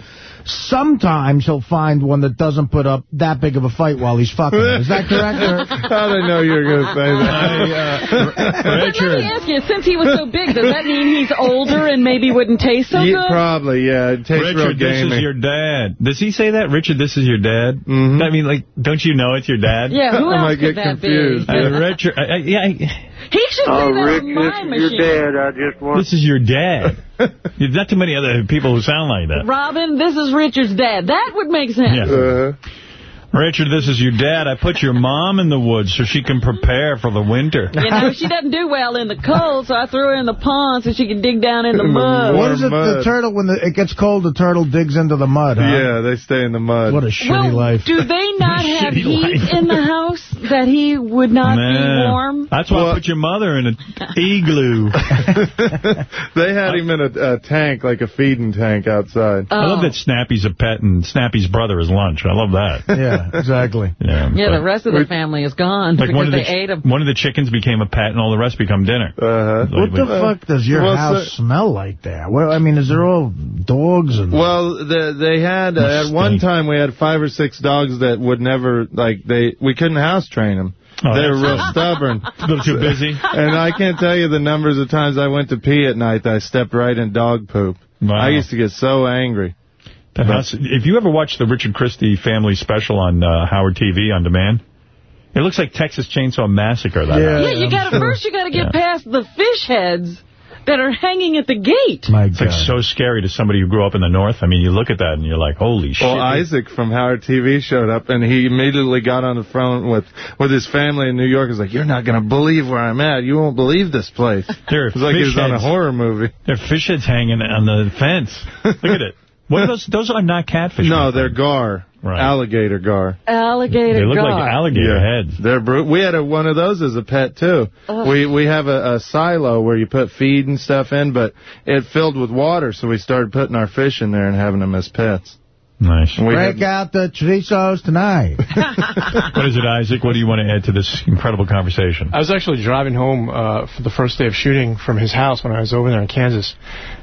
sometimes he'll find one that doesn't put up that big of a fight while he's fucking. Is that correct? Or? How did I know you were going to say that? But [LAUGHS] let me ask you, since he was so big, does that mean he's older and maybe wouldn't taste so Yeah, good? probably, yeah. It tastes real Richard, this is your dad. Does he say that? Richard, this is your dad? Mm-hmm. I mean, like, don't you know it's your dad? Yeah, who I else might could get that confused. be? Uh, Richard, I, I, yeah, I- He should say Oh, that Rick, on this my is your dad. I just want this is your dad. [LAUGHS] There's not too many other people who sound like that. Robin, this is Richard's dad. That would make sense. Yeah. Uh, Richard, this is your dad. I put your mom in the woods so she can prepare for the winter. You know, she doesn't do well in the cold, so I threw her in the pond so she can dig down in the mud. What is it? The turtle when the, it gets cold, the turtle digs into the mud. Huh? yeah, they stay in the mud. What a shitty Well, life. do they [LAUGHS] not have heat life. in the house that he would not be warm? That's why I put your mother in an [LAUGHS] igloo. [LAUGHS] they had him in a, a tank, like a feeding tank outside. I love Oh. that Snappy's a pet and Snappy's brother is lunch. I love that. [LAUGHS] yeah, exactly. Yeah, Yeah, the rest of the family is gone like one because of they the ate him. one of the chickens became a pet and all the rest become dinner. Uh-huh. What the fuck does your Well, house so- smell like there? Well, I mean, is there all dogs and... Well, the, they had, uh, at one time, we had five or six dogs that would never, like, they we couldn't house train them. Oh, they were that's- real [LAUGHS] stubborn. A little too busy. And I can't tell you the numbers of times I went to pee at night that I stepped right in dog poop. Wow. I used to get so angry. The house, if you ever watch the Richard Christie family special on uh, Howard TV on demand, it looks like Texas Chainsaw Massacre. That Yeah, house. you got to first you got to get Yeah. past the fish heads that are hanging at the gate. My It's like so scary to somebody who grew up in the North. I mean, you look at that and you're like, holy shit. Well, Isaac from Howard TV showed up, and he immediately got on the phone with, with his family in New York. He's like, you're not going to believe where I'm at. You won't believe this place. [LAUGHS] There are It's like he was fish on a horror movie. There are fish heads hanging on the fence. Look at it. What are [LAUGHS] those? Those are not catfish. No, they're gar. Right. Alligator gar. Alligator They look like gar. alligator heads. They're bru- we had a, one of those as a pet, too. Ugh. We we have a, a silo where you put feed and stuff in, but it filled with water, so we started putting our fish in there and having them as pets. Nice. We Break had- out the chorizos tonight. [LAUGHS] [LAUGHS] What is it, Isaac? What do you want to add to this incredible conversation? I was actually driving home uh, for the first day of shooting from his house when I was over there in Kansas.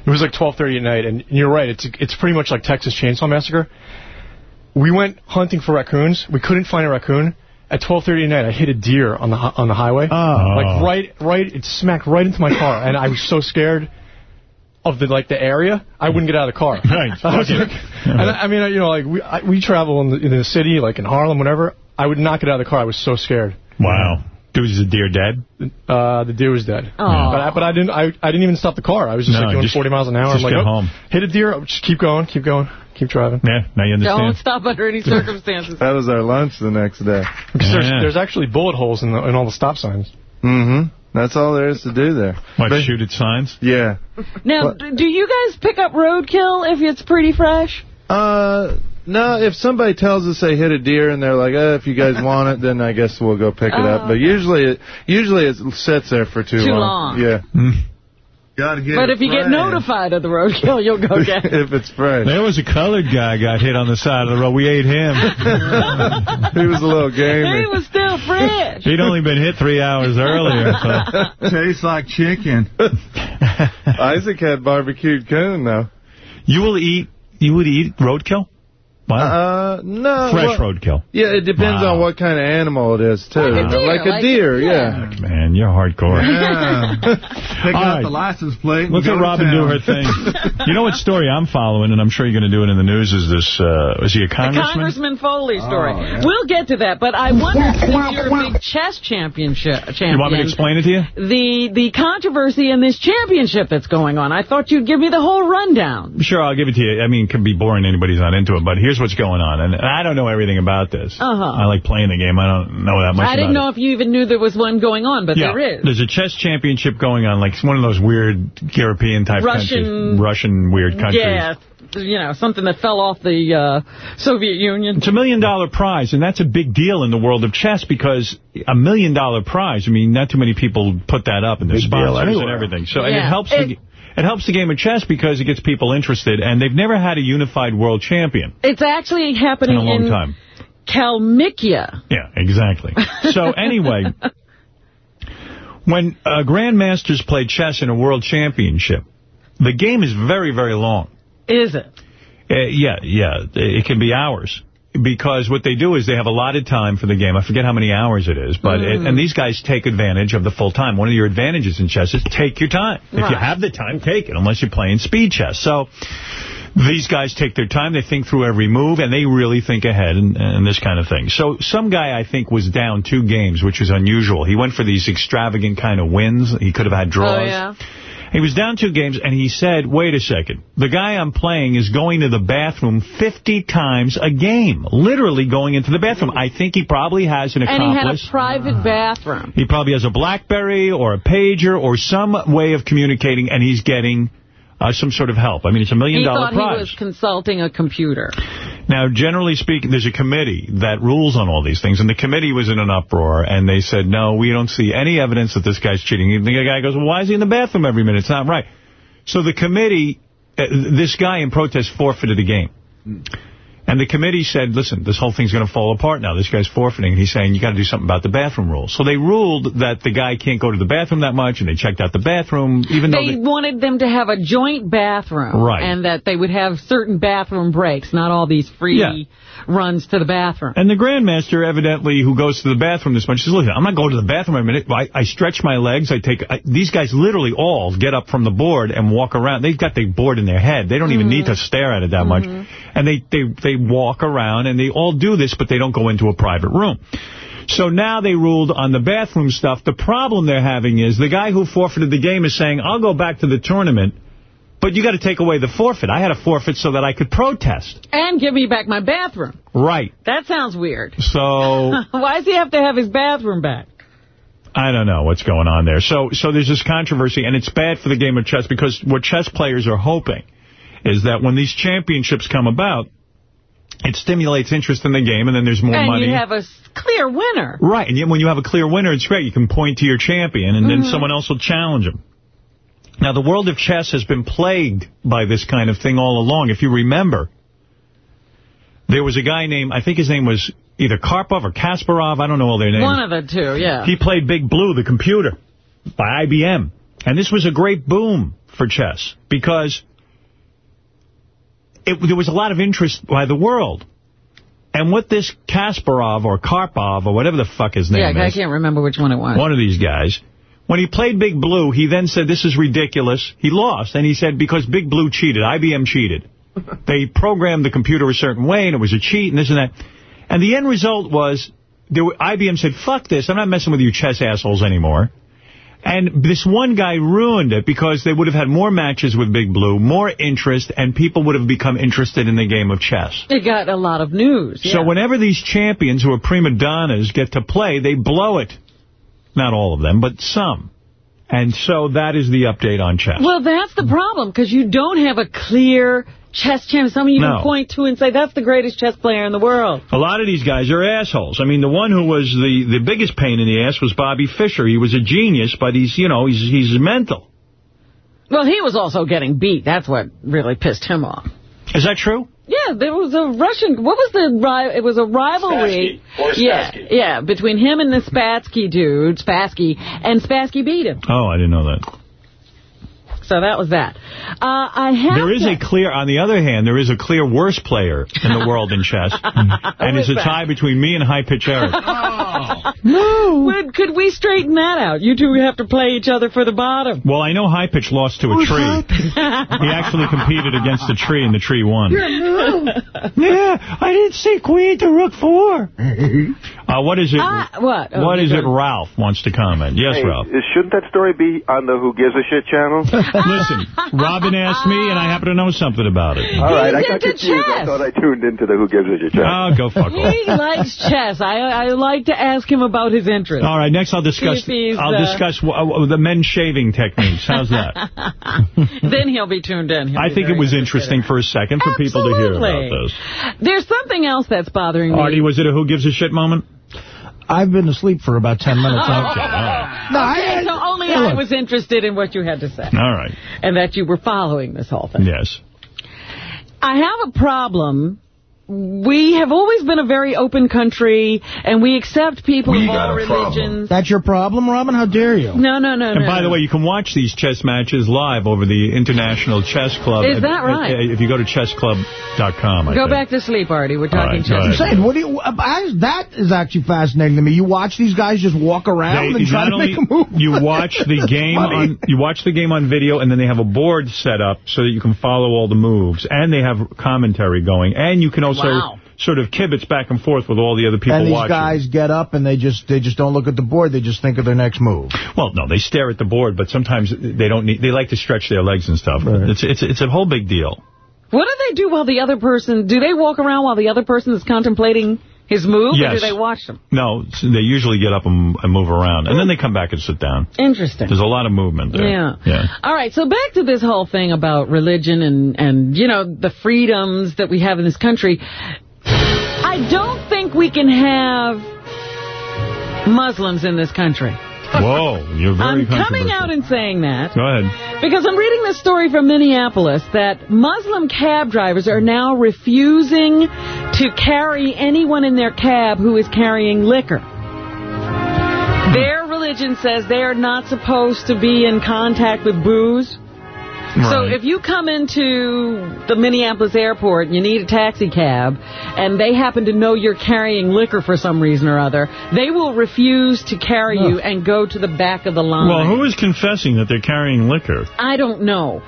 It was like 12:30 at night, and you're right. It's it's pretty much like Texas Chainsaw Massacre. We went hunting for raccoons. We couldn't find a raccoon. At 12:30 at night, I hit a deer on the on the highway. Oh. Like right, right. It smacked right into my car, and I was so scared of the like the area. I wouldn't get out of the car. Right. [LAUGHS] I was like, and I, I mean, you know, like we I, we travel in the, in the city, like in Harlem, whatever. I would not get out of the car. I was so scared. Wow. Dude, is the deer dead? Uh, the deer was dead. Aw. But, I, but I didn't. I, I didn't even stop the car. I was just No, like doing just- 40 miles an hour. just I'm like, get oh, home. hit a deer. oh, Just keep going, keep going, keep driving. Yeah, now you understand. Don't stop under any circumstances. That was our lunch the next day. Because there's, Yeah. there's actually bullet holes in, the, in all the stop signs. Mm-hmm. That's all there is to do there. What, But- shoot at signs? Yeah. Now, What? d- do you guys pick up roadkill if it's pretty fresh? Uh, no, if somebody tells us they hit a deer and they're like, uh, if you guys want it, then I guess we'll go pick it Oh, up. But okay. usually it, usually it sits there for too, Too long. Yeah. Gotta get But if you get notified of the roadkill, you'll go [LAUGHS] get it. if it's fresh. There was a colored guy got hit on the side of the road. We ate him. [LAUGHS] he was a little He was still fresh. He'd only been hit three hours earlier. So. [LAUGHS] Tastes like chicken. Isaac had barbecued coon, though. You will eat, you would eat roadkill? Uh, no. Fresh well, roadkill. Yeah, it depends Wow. on what kind of animal it is, too. Like a deer, Like a like- deer, yeah. yeah. Man, you're hardcore. Pick [LAUGHS] All out right. the license plate. and Look go at to Robin do her thing. [LAUGHS] you know what story I'm following, and I'm sure you're going to do it in the news, is this, uh, is he a The congressman? Congressman Foley story. Oh, yeah. We'll get to that, but I wonder since you're a big chess championship champion. You want me to explain it to you? The the controversy in this championship that's going on. I thought you'd give me the whole rundown. Sure, I'll give it to you. I mean, it can be boring Anybody's not into it, but here's what's going on. And I don't know everything about this. Uh-huh. I like playing the game. I don't know that much I didn't about know if you even knew there was one going on, but yeah, there is. there's a chess championship going on, like it's one of those weird European-type Russian- countries. Russian weird countries. Yeah, you know, something that fell off the uh, Soviet Union. It's a million-dollar prize, and that's a big deal in the world of chess because a million-dollar prize, I mean, not too many people put that up, and there's Big sponsors and everything. So and it helps It- the... It helps the game of chess because it gets people interested, and they've never had a unified world champion It's actually happening in a long in time. Kalmykia. Yeah, exactly. So [LAUGHS] anyway, when uh, grandmasters play chess in a world championship, the game is very, very long. Is it? Uh, yeah, yeah, it can be hours. Because what they do is they have a lot of time for the game. I forget how many hours it is, but it, Mm. and these guys take advantage of the full time. One of your advantages in chess is take your time. If you have the time, take it, unless you're playing speed chess. So these guys take their time. They think through every move, and they really think ahead and, and this kind of thing. So some guy, I think, was down two games, which was unusual. He went for these extravagant kind of wins. He could have had draws. Oh, yeah. He was down two games, and he said, wait a second. The guy I'm playing is going to the bathroom 50 times a game. Literally going into the bathroom. I think he probably has an And he had a accomplice. private bathroom. He probably has a BlackBerry or a pager or some way of communicating, and he's getting uh, some sort of help. I mean, it's a million-dollar prize. He thought he was consulting a computer. Now, generally speaking, there's a committee that rules on all these things, and the committee was in an uproar, and they said, no, we don't see any evidence that this guy's cheating. And the guy goes, well, why is he in the bathroom every minute? It's not right. So the committee, uh, this guy in protest forfeited the game. And the committee said, listen, this whole thing's going to fall apart now. This guy's forfeiting. He's saying, you got to do something about the bathroom rules. So they ruled that the guy can't go to the bathroom that much, and they checked out the bathroom, even though... They they- wanted them to have a joint bathroom. Right. And that they would have certain bathroom breaks, not all these free Yeah. runs to the bathroom. And the Grandmaster, evidently, who goes to the bathroom this much, says, listen, I'm not going to the bathroom every minute. I, I stretch my legs. I take... I, these guys literally all get up from the board and walk around. They've got the board in their head. They don't even mm-hmm. need to stare at it that much. Mm-hmm. And they, they, they walk around, and they all do this, but they don't go into a private room. So now they ruled on the bathroom stuff. The problem they're having is the guy who forfeited the game is saying, I'll go back to the tournament, but you got to take away the forfeit. I had a forfeit so that I could protest. And give me back my bathroom. Right. That sounds weird. So... [LAUGHS] Why does he have to have his bathroom back? I don't know what's going on there. So so there's this controversy, and it's bad for the game of chess because what chess players are hoping is that when these championships come about, it stimulates interest in the game, and then there's more and money. you have a clear winner. Right, and when you have a clear winner, it's great. You can point to your champion, and then Mhm. someone else will challenge him. Now, the world of chess has been plagued by this kind of thing all along. If you remember, there was a guy named, I think his name was either Karpov or Kasparov, I don't know all their names. One of the two, yeah. He played Big Blue, the computer, by IBM. And this was a great boom for chess because it, there was a lot of interest by the world. And what this Kasparov or Karpov or whatever the fuck his name yeah, I can't remember which one it was. one of these guys, when he played Big Blue, he then said, this is ridiculous. He lost. And he said, because Big Blue cheated, IBM cheated. [LAUGHS] they programmed the computer a certain way, and it was a cheat, and this and that. And the end result was, there were, IBM said, fuck this, I'm not messing with you chess assholes anymore. And this one guy ruined it because they would have had more matches with Big Blue, more interest, and people would have become interested in the game of chess. It got a lot of news. So whenever these champions who are prima donnas get to play, they blow it. Not all of them, but some. And so that is the update on chess. Well, that's the problem, because you don't have a clear chess champion, someone you No. can point to and say, that's the greatest chess player in the world. A lot of these guys are assholes. I mean, the one who was the, the biggest pain in the ass was Bobby Fischer. He was a genius, but he's, you know, he's, he's mental. Well, he was also getting beat. That's what really pissed him off. Is that true? Yeah, there was a Russian, what was the, it was a rivalry. Spassky. Or Yeah, Spassky. yeah, between him and the Spassky dude, Spassky, and Spassky beat him. Oh, I didn't know that. So that was that. Uh, I have There is to- a clear, on the other hand, there is a clear worse player in the world in chess. [LAUGHS] and it's a that? tie between me and High Pitch Eric. [LAUGHS] No. Would, could we straighten that out? You two have to play each other for the bottom. Well, I know High Pitch lost to a tree. He actually competed against a tree, and the tree won. No. Yeah, I didn't see queen to rook four. [LAUGHS] Uh, what is it? Ah, what? Oh, what you is it? Ralph wants to comment. Yes, Hey, Ralph. Shouldn't that story be on the Who Gives a Shit channel? [LAUGHS] Listen, Robin asked me, and I happen to know something about it. All right, I He's got into confused. I chess. thought I tuned into the Who Gives a Shit channel. Oh, go fuck off. He likes chess. I I like to ask him about his interest. All right, next I'll discuss. See if he's, I'll uh, discuss uh, the men's shaving techniques. How's that? [LAUGHS] then he'll be tuned in. He'll I think it was interesting for a second for people to hear about this. There's something else that's bothering me. Artie, was it a who gives a shit moment? I've been asleep for about 10 minutes. [LAUGHS] Oh. No, okay, so only Hey, I look. was interested in what you had to say. All right. And that you were following this whole thing. Yes. I have a problem. We have always been a very open country, and we accept people of all religions. That's your problem, Robin? How dare you? No, no, no, And no. by the way, you can watch these chess matches live over the International Chess Club. Is that right? If you go to chessclub.com, I Go think. back to sleep, Artie. We're talking right, chess. ahead. I'm saying, what do you, uh, I, that is actually fascinating to me. You watch these guys just walk around They- and try not to make a move. You watch the [LAUGHS] game on you watch the game on video, and then they have a board set up so that you can follow all the moves, and they have commentary going, and you can also Wow. sort of kibitz back and forth with all the other people and these watching. guys get up and they just they just don't look at the board. They just think of their next move. Well, no, they stare at the board, but sometimes they don't need. They like to stretch their legs and stuff. It's it's it's a whole big deal. What do they do while the other person... Do they walk around while the other person is contemplating his move, or do Yes. they watch them? No, they usually get up and, and move around, and then they come back and sit down. Interesting. There's a lot of movement there. Yeah. Yeah. All right, so back to this whole thing about religion and, and, you know, the freedoms that we have in this country. I don't think we can have Muslims in this country. Whoa, you're very I'm coming out and saying that Go ahead. because I'm reading this story from Minneapolis that Muslim cab drivers are now refusing to carry anyone in their cab who is carrying liquor. Their religion says they are not supposed to be in contact with booze. So if you come into the Minneapolis airport and you need a taxi cab and they happen to know you're carrying liquor for some reason or other, they will refuse to carry you and go to the back of the line. Well, who is confessing that they're carrying liquor? I don't know.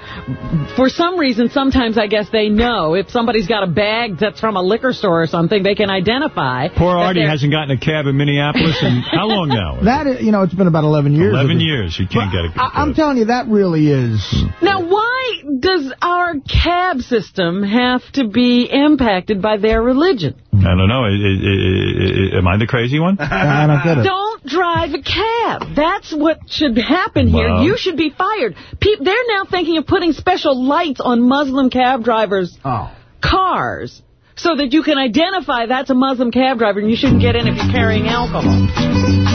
For some reason, sometimes I guess they know. If somebody's got a bag that's from a liquor store or something, they can identify. Poor Artie hasn't gotten a cab in Minneapolis in [LAUGHS] how long now? That is, you know, it's been about 11 years. 11 years. You can't get a cab. I'm telling you, that really is. Now, why does our cab system have to be impacted by their religion? I don't know. I- I- I- am I the crazy one? I don't get it. Don't drive a cab. That's what should happen here. Wow. You should be fired. Pe they're now thinking of putting special lights on Muslim cab drivers' oh. cars so that you can identify that's a Muslim cab driver and you shouldn't get in if you're carrying alcohol.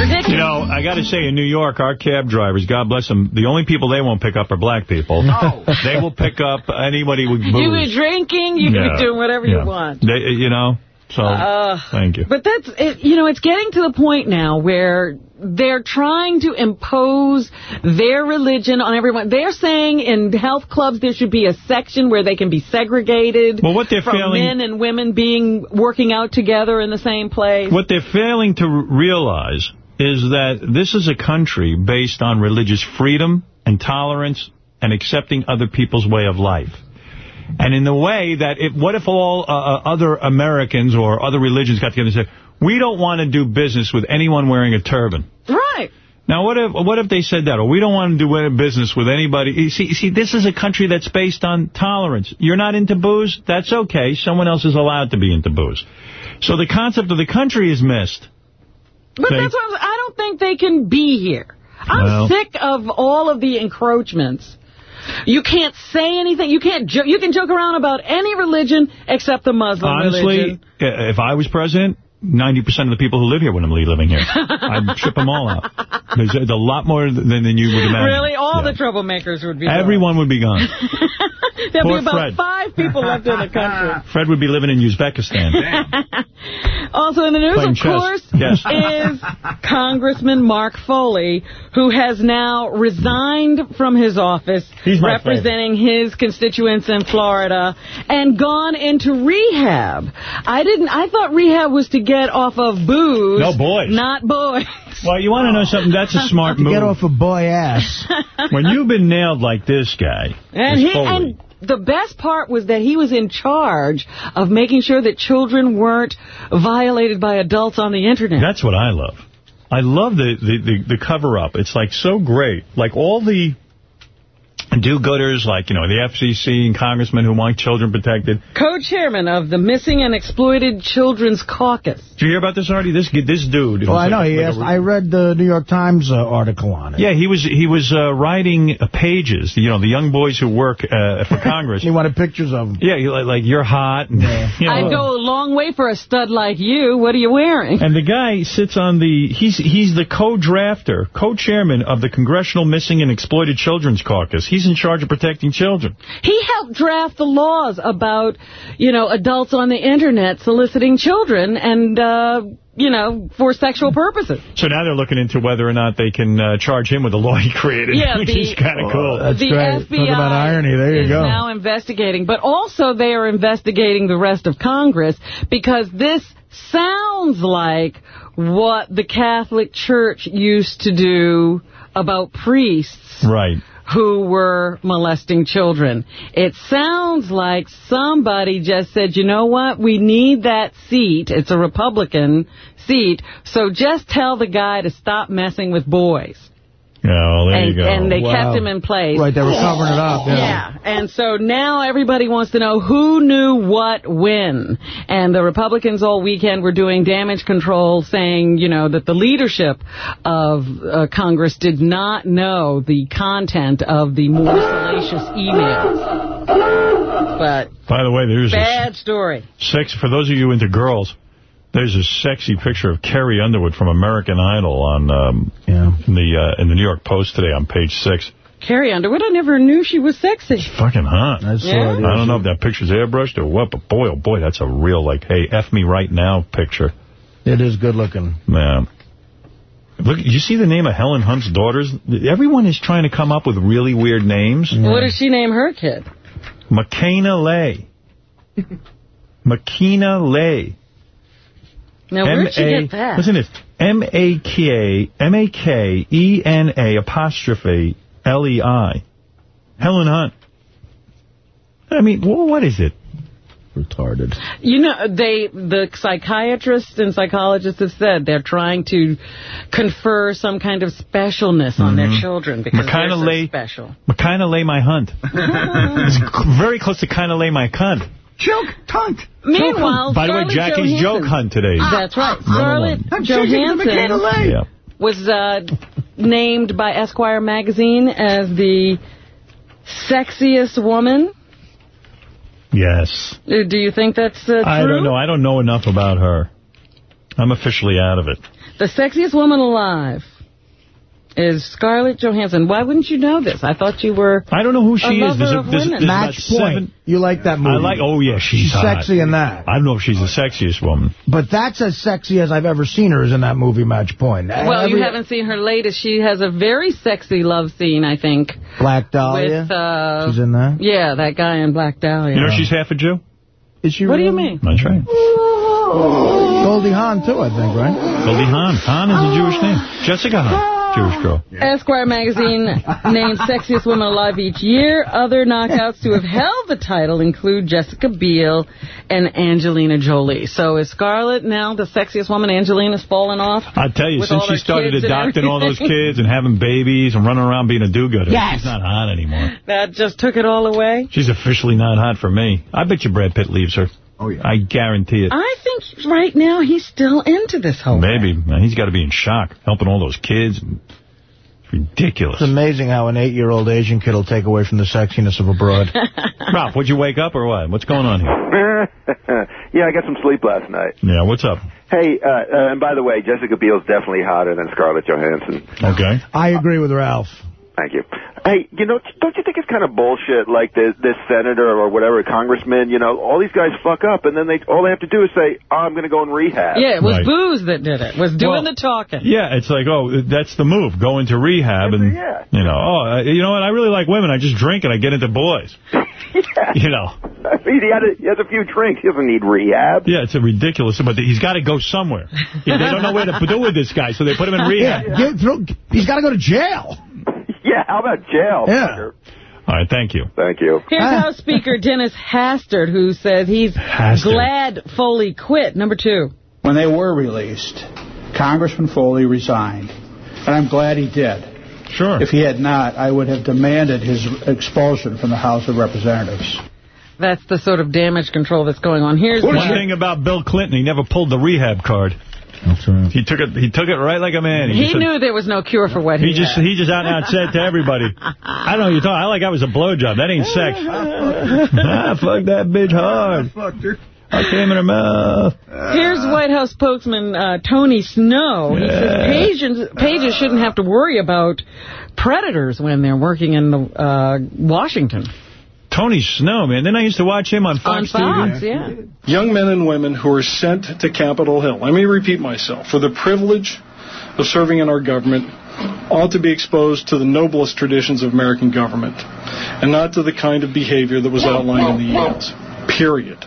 Ridiculous. You know, I got to say, in New York, our cab drivers, God bless them, the only people they won't pick up are black people. [LAUGHS] They will pick up anybody with booze. You be drinking, you can Yeah. be doing whatever Yeah. you want. They, you know, so Uh, thank you. But that's, it, you know, it's getting to the point now where they're trying to impose their religion on everyone. They're saying in health clubs there should be a section where they can be segregated Well, what they're from failing- men and women being working out together in the same place. What they're failing to realize is that this is a country based on religious freedom and tolerance and accepting other people's way of life. And in the way that, if, what if all uh, uh, other Americans or other religions got together and said, we don't want to do business with anyone wearing a turban? Right. Now, what if what if they said that? Or we don't want to do business with anybody. You see, you see, this is a country that's based on tolerance. You're not into booze? That's okay. Someone else is allowed to be into booze. So the concept of the country is missed. But See? that's what I'm, I don't think they can be here. I'm Well- sick of all of the encroachments. You can't say anything. You can't. Jo you can joke around about any religion except the Muslim Honestly, religion. if I was president, 90% of the people who live here wouldn't be living here. [LAUGHS] I'd ship them all out. There's a, a lot more than, than you would imagine. Really, all the troublemakers would be. gone. Everyone would be gone. [LAUGHS] [LAUGHS] There'll Poor be about Fred. five people left in the country. [LAUGHS] Fred would be living in Uzbekistan. [LAUGHS] Also in the news, Playing of chess. course, Yes. is Congressman Mark Foley, who has now resigned from his office, He's my representing his constituents in Florida, and gone into rehab. I didn't. I thought rehab was to get off of booze. No, boys. Not boys. Well, you want to know something? That's a smart move. Get off a boy ass. when you've been nailed like this guy, And he Foley, and the best part was that he was in charge of making sure that children weren't violated by adults on the internet. That's what I love. I love the, the, the, the cover-up. It's, like, so great. Like, all the do-gooders, like, you know, the FCC and congressmen who want children protected. Co-chairman of the Missing and Exploited Children's Caucus. Did you hear about this already? This this dude. Well, I know. like- He asked, I read the New York Times uh, article on it. Yeah, he was he was uh, writing uh, pages. You know, the young boys who work uh, for [LAUGHS] Congress. He wanted pictures of them. Yeah, you like, like you're hot. [LAUGHS] And, you know, I'd go a long way for a stud like you. What are you wearing? And the guy sits on the, he's he's the co-drafter, co-chairman of the Congressional Missing and Exploited Children's Caucus. He's in charge of protecting children. He helped draft the laws about, you know, adults on the internet soliciting children and, uh, you know, for sexual purposes. So now they're looking into whether or not they can uh, charge him with the law he created, Yeah, which the- is kind of cool. That's the FBI is now investigating, but also they are investigating the rest of Congress because this sounds like what the Catholic Church used to do about priests Right. Who were molesting children. It sounds like somebody just said, you know what, we need that seat. It's a Republican seat, so just tell the guy to stop messing with boys. Yeah, well, there and, you go. and they Wow. kept him in place. Right, they were covering it up. Yeah. Yeah, and so now everybody wants to know who knew what when. And the Republicans all weekend were doing damage control, saying, you know, that the leadership of uh, Congress did not know the content of the more salacious emails. But By the way, there's a bad story. sex for those of you into girls. There's a sexy picture of Carrie Underwood from American Idol on um, yeah. in the uh, in the New York Post today on page six. Carrie Underwood, I never knew she was sexy. Fucking hot. I saw it, I don't know if that picture's airbrushed or what, but boy, oh boy, that's a real, like, hey, F me right now picture. It is good looking. Man. Look, you see the name of Helen Hunt's daughters? Everyone is trying to come up with really weird names. What did she name her kid? Makena'lei. [LAUGHS] Makena'lei. Now, where'd she get that? Listen to this. M-A-K, M-A-K-E-N-A apostrophe L-E-I. Helen Hunt. I mean, what is it? Retarded. You know, they the psychiatrists and psychologists have said they're trying to confer some kind of specialness on their Mhm. children because Makina they're so lay- special. Kind of lay my hunt. [LAUGHS] it's very close to kind of lay my cunt. Joke hunt. Meanwhile, By the way, Jackie's Johansson- joke hunt today. That's right. Scarlett I'm checking the McKenna Johansson Yeah. was uh, named by Esquire magazine as the sexiest woman. Yes. Uh, Do you think that's uh, true? I don't know. I don't know enough about her. I'm officially out of it. The sexiest woman alive is Scarlett Johansson. Why wouldn't you know this? I thought you were I don't know who she is. There's a- there's there's Match point. seven- You like that movie? I like, oh yeah, she's, She's hot. sexy in that. I don't know if she's the sexiest woman. But that's as sexy as I've ever seen her is in that movie Match Point. Well, you haven't seen her latest. She has a very sexy love scene, I think. Black Dahlia. With, uh, She's in that. Yeah, that guy in Black Dahlia. You know she's half a Jew? Is she What do you mean? That's right. Goldie Hawn, too, I think, right? Goldie Hawn. Hawn is a Jewish name. Jessica Hahn, Jewish girl. Esquire magazine names sexiest woman alive each year. Other knockouts to have held the title include Jessica Biel and Angelina Jolie. So is Scarlett now the sexiest woman? Angelina's fallen off? I tell you, since she started adopting all those kids and having babies and running around being a do-gooder, Yes. she's not hot anymore. That just took it all away? She's officially not hot for me. I bet you Brad Pitt leaves her. Oh, yeah. I guarantee it. I think right now he's still into this whole Maybe. Man, he's got to be in shock, helping all those kids. It's ridiculous. It's amazing how an eight-year-old Asian kid will take away from the sexiness of a broad. [LAUGHS] Ralph, would you wake up or what? What's going on here? [LAUGHS] yeah, I got some sleep last night. Yeah, what's up? Hey, uh, uh, and by the way, Jessica Biel's definitely hotter than Scarlett Johansson. Okay. I agree with Ralph. Thank you. Hey, you know, don't you think it's kind of bullshit? Like this, this senator or whatever congressman, you know, all these guys fuck up, and then they all they have to do is say, oh, "I'm going to go in rehab." Yeah, it was Right. Booze that did it. Was doing Well, the talking. Yeah, it's like, oh, that's the move. Go into rehab and, yeah. you know, oh, uh, you know what? I really like women. I just drink and I get into boys. [LAUGHS] yeah. You know. I mean, he, had a, he has a few drinks. He doesn't need rehab. Yeah, it's a ridiculous, but he's got to go somewhere. Yeah, [LAUGHS] they don't know where to do with this guy, so they put him in rehab. Yeah, get- throw- he's got to go to jail. [LAUGHS] Yeah, how about jail? Yeah. fucker? All right, thank you. Thank you. Here's House Speaker Dennis Hastert, who says he's Hastert. glad Foley quit. Number two. When they were released, Congressman Foley resigned, and I'm glad he did. Sure. If he had not, I would have demanded his expulsion from the House of Representatives. That's the sort of damage control that's going on. Here's One one. thing about Bill Clinton, he never pulled the rehab card. That's right. He took it. He took it right like a man. He just said- knew there was no cure for what he, He just had. he just out and out said to everybody, I don't know you're talking. I like I was a blowjob. That ain't sex. [LAUGHS] ah, fuck that bitch hard. I fucked her. I came in her mouth. Here's White House spokesman uh, Tony Snow. He says pages, pages shouldn't have to worry about predators when they're working in the, uh, Washington. Tony Snow, man. Then I used to watch him on On Fox, Fox, TV. yeah. Young men and women who are sent to Capitol Hill, let me repeat myself, for the privilege of serving in our government ought to be exposed to the noblest traditions of American government and not to the kind of behavior that was outlined in the emails. Period.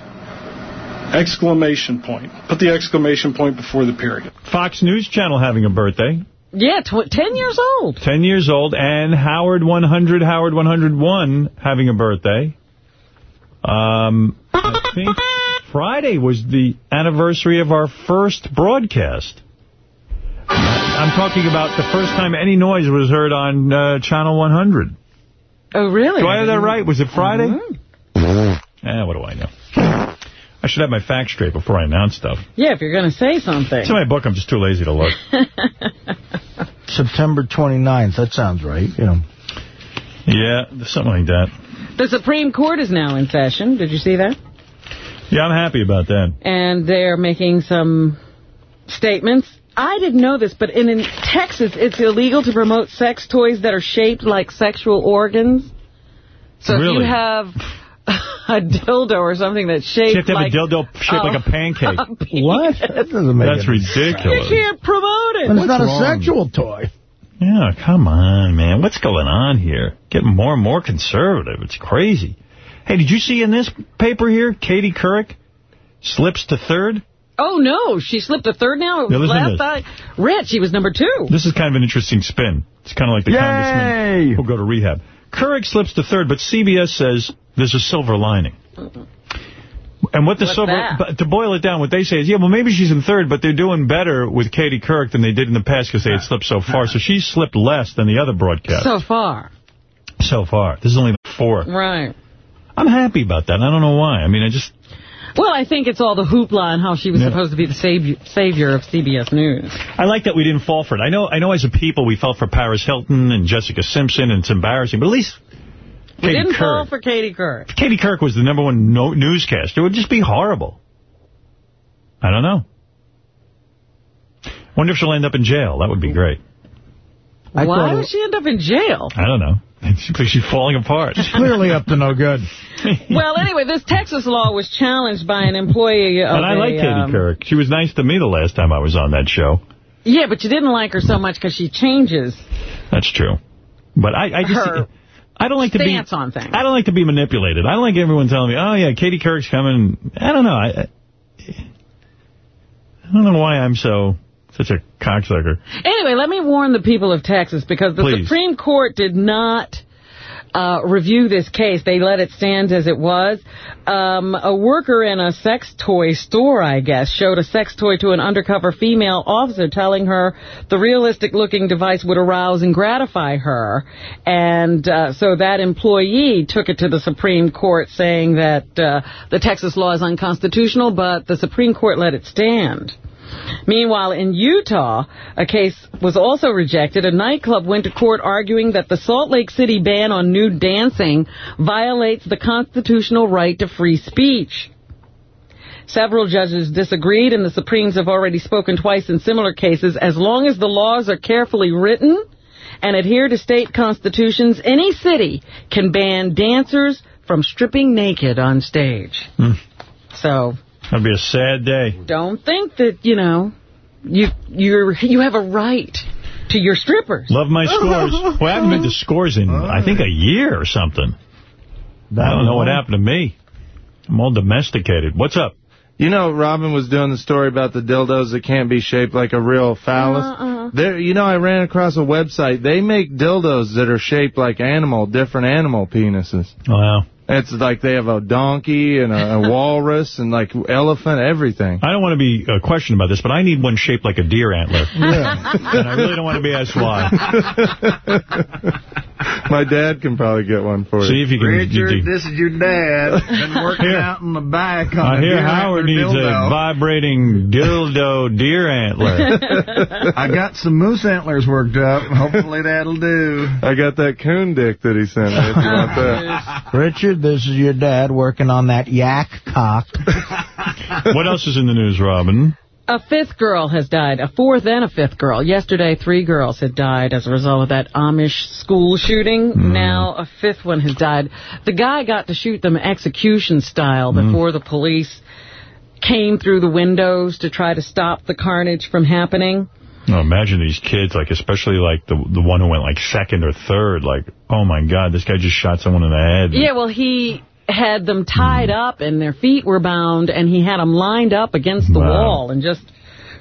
Exclamation point. Put the exclamation point before the period. Fox News Channel having a birthday. Yeah, tw 10 years old. 10 years old. And Howard 100, Howard 101 having a birthday. Um, I think Friday was the anniversary of our first broadcast. I'm talking about the first time any noise was heard on uh, Channel 100. Oh, really? Do I have that right? Was it Friday? Mm-hmm. Eh, what do I know? I should have my facts straight before I announce stuff. Yeah, if you're going to say something. It's in my book. I'm just too lazy to look. [LAUGHS] September 29th. That sounds right. You know. Yeah, something like that. The Supreme Court is now in session. Did you see that? Yeah, I'm happy about that. And they're making some statements. I didn't know this, but in, in Texas, it's illegal to promote sex toys that are shaped like sexual organs. So if you have [LAUGHS] [LAUGHS] a dildo or something that's shaped You have to have like... a dildo shaped like a [LAUGHS] pancake. What? That doesn't make That's any sense. ridiculous. You can't promote it. And it's not a sexual toy. Yeah, come on, man. What's going on here? Getting more and more conservative. It's crazy. Hey, did you see in this paper here, Katie Couric slips to third? Oh, no. She slipped a third now. Yeah, listen to Last this. I read, she was number two. This is kind of an interesting spin. It's kind of like the Yay! congressman who'll go to rehab. Couric slips to third, but CBS says there's a silver lining. And what the What's silver, that? to boil it down, what they say is, yeah, well, maybe she's in third, but they're doing better with Katie Couric than they did in the past because they had slipped so far. So she slipped less than the other broadcast So far. so far. This is only four. Right. I'm happy about that. I don't know why. I mean, I just, Well, I think it's all the hoopla and how she was Yeah. supposed to be the savior, savior of CBS News. I like that we didn't fall for it. I know, I know as a people we fell for Paris Hilton and Jessica Simpson, and it's embarrassing, but at least We Katie didn't Couric. fall for Katie Couric. If Katie Couric was the number one no newscaster, it would just be horrible. I don't know. Wonder if she'll end up in jail. That would be great. Why would she end up in jail? I don't know. [LAUGHS] It she's falling apart. She's Clearly up to no good. [LAUGHS] well, anyway, this Texas law was challenged by an employee of and I a, like Katie um, Couric. She was nice to me the last time I was on that show. Yeah, but you didn't like her so much because she changes That's true. But I, I just... her I don't like to be on things. I don't like to be manipulated. I don't like everyone telling me, "Oh yeah, Katie Couric's coming." I don't know. I, I I don't know why I'm so such a cocksucker. Anyway, let me warn the people of Texas because the Please. Supreme Court did not uh, review this case. They let it stand as it was. Um, a worker in a sex toy store, I guess, showed a sex toy to an undercover female officer telling her the realistic-looking device would arouse and gratify her. And uh, so that employee took it to the Supreme Court saying that uh, the Texas law is unconstitutional, but the Supreme Court let it stand. Meanwhile, in Utah, a case was also rejected. A nightclub went to court arguing that the Salt Lake City ban on nude dancing violates the constitutional right to free speech. Several judges disagreed, and the Supremes have already spoken twice in similar cases. As long as the laws are carefully written and adhere to state constitutions, any city can ban dancers from stripping naked on stage. Hmm. So That'd be a sad day. don't think that, you know, you you're you have a right to your strippers. Love my scores. [LAUGHS] Well, I haven't been to scores in, I think, a year or something. I don't know what happened to me. I'm all domesticated. What's up? You know, Robin was doing the story about the dildos that can't be shaped like a real phallus. Uh-uh. There, you know, I ran across a website. They make dildos that are shaped like animal, different animal penises. Wow. It's like they have a donkey and a, a [LAUGHS] walrus and like elephant, everything. I don't want to be uh, questioned about this, but I need one shaped like a deer antler. [LAUGHS] and I really don't want to be asked why. [LAUGHS] My dad can probably get one for you. See if you can... Richard, you- this is your dad. Been working Here. out in the back on I a hear deer Howard antler needs a vibrating dildo deer antler. I got some moose antlers worked up. Hopefully that'll do. I got that coon dick that he sent me if you want that. Richard, this is your dad working on that yak cock. [LAUGHS] what else is in the news, Robin? A fifth girl has died, a fourth and a fifth girl. Yesterday, three girls had died as a result of that Amish school shooting. Hmm. Now, a fifth one has died. The guy got to shoot them execution style hmm. before the police came through the windows to try to stop the carnage from happening. Oh, imagine these kids, like especially like the the one who went like second or third. Like, oh my God, this guy just shot someone in the head. Yeah, well, he had them tied hmm. up and their feet were bound, and he had them lined up against the Wow. wall and just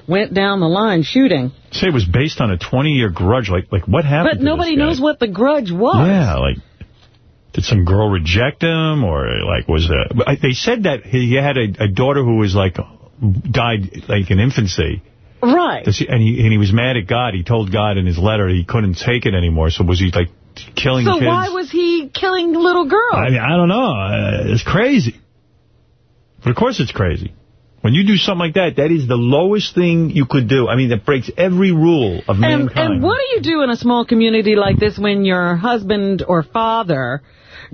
went down the line shooting. Say it was based on a 20-year grudge. Like, like what happened? But nobody knows what the grudge was. Yeah, like, did some girl reject him, or like was I- They said that he had a, a daughter who was like died like in infancy. Right. And he and he was mad at God. He told God in his letter he couldn't take it anymore. So was he like killing So kids? why was he killing little girls? I mean, I don't know. Uh, it's crazy. But of course it's crazy. When you do something like that, that is the lowest thing you could do. I mean, that breaks every rule of and, mankind. and what do you do in a small community like this when your husband or father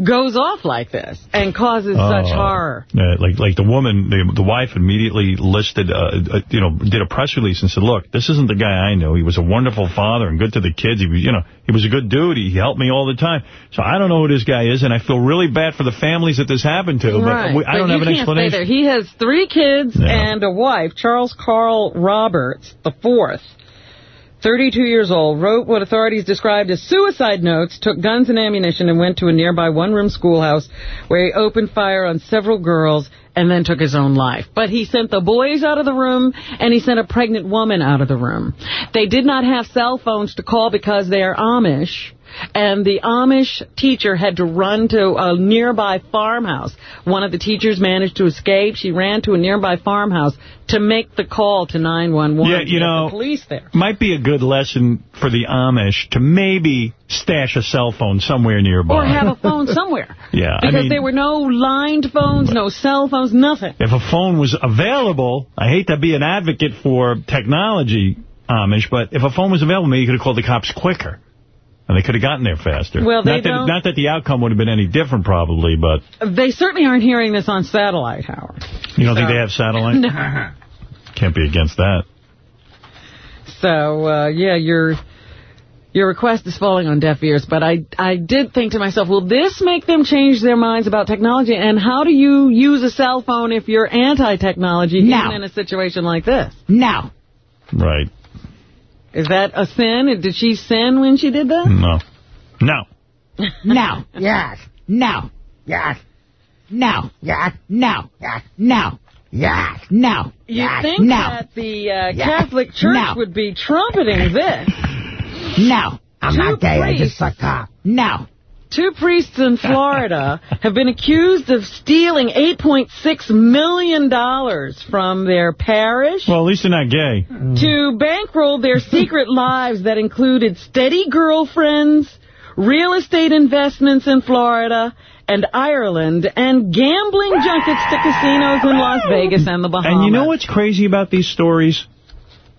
goes off like this and causes such Oh. horror? Uh, like like the woman, the, the wife immediately listed, uh, uh, you know, did a press release and said, look, this isn't the guy I knew. He was a wonderful father and good to the kids. He was, you know, he was a good dude. He helped me all the time. So I don't know who this guy is, and I feel really bad for the families that this happened to. right. But we, I don't have an explanation. He has three kids and a wife. Charles Carl Roberts, the fourth, 32 years old, wrote what authorities described as suicide notes, took guns and ammunition, and went to a nearby one-room schoolhouse where he opened fire on several girls and then took his own life. But he sent the boys out of the room, and he sent a pregnant woman out of the room. They did not have cell phones to call because they are Amish. And the Amish teacher had to run to a nearby farmhouse. One of the teachers managed to escape. She ran to a nearby farmhouse to make the call to 911. Yeah, to you know, the police there. might be a good lesson for the Amish to maybe stash a cell phone somewhere nearby. Or have a phone somewhere. [LAUGHS] Yeah, I Because mean- there were no lined phones, no cell phones, nothing. If a phone was available, I hate to be an advocate for technology, Amish, but if a phone was available, maybe you could have called the cops quicker. And they could have gotten there faster. Well, they not, that, don't- not that the outcome would have been any different, probably, but They certainly aren't hearing this on satellite, Howard. you don't think they have satellite? [LAUGHS] No. Can't be against that. So, uh, yeah, your your request is falling on deaf ears. But I, I did think to myself, will this make them change their minds about technology? And how do you use a cell phone if you're anti-technology, No. even in a situation like this? No. Right. Is that a sin? Did she sin when she did that? No. No. [LAUGHS] No. Yes. No. Yes. No. Yes. No. Yes. No. Yes. No. You Yes. think no. that the uh, Yes. Catholic Church No. would be trumpeting this? No. I'm Two not gay. I just suck cock. No. Two priests in Florida [LAUGHS] have been accused of stealing $8.6 million from their parish Well, at least they're not gay. to bankroll their [LAUGHS] secret lives that included steady girlfriends, real estate investments in Florida and Ireland, and gambling junkets to casinos in Las Vegas and the Bahamas. And you know what's crazy about these stories?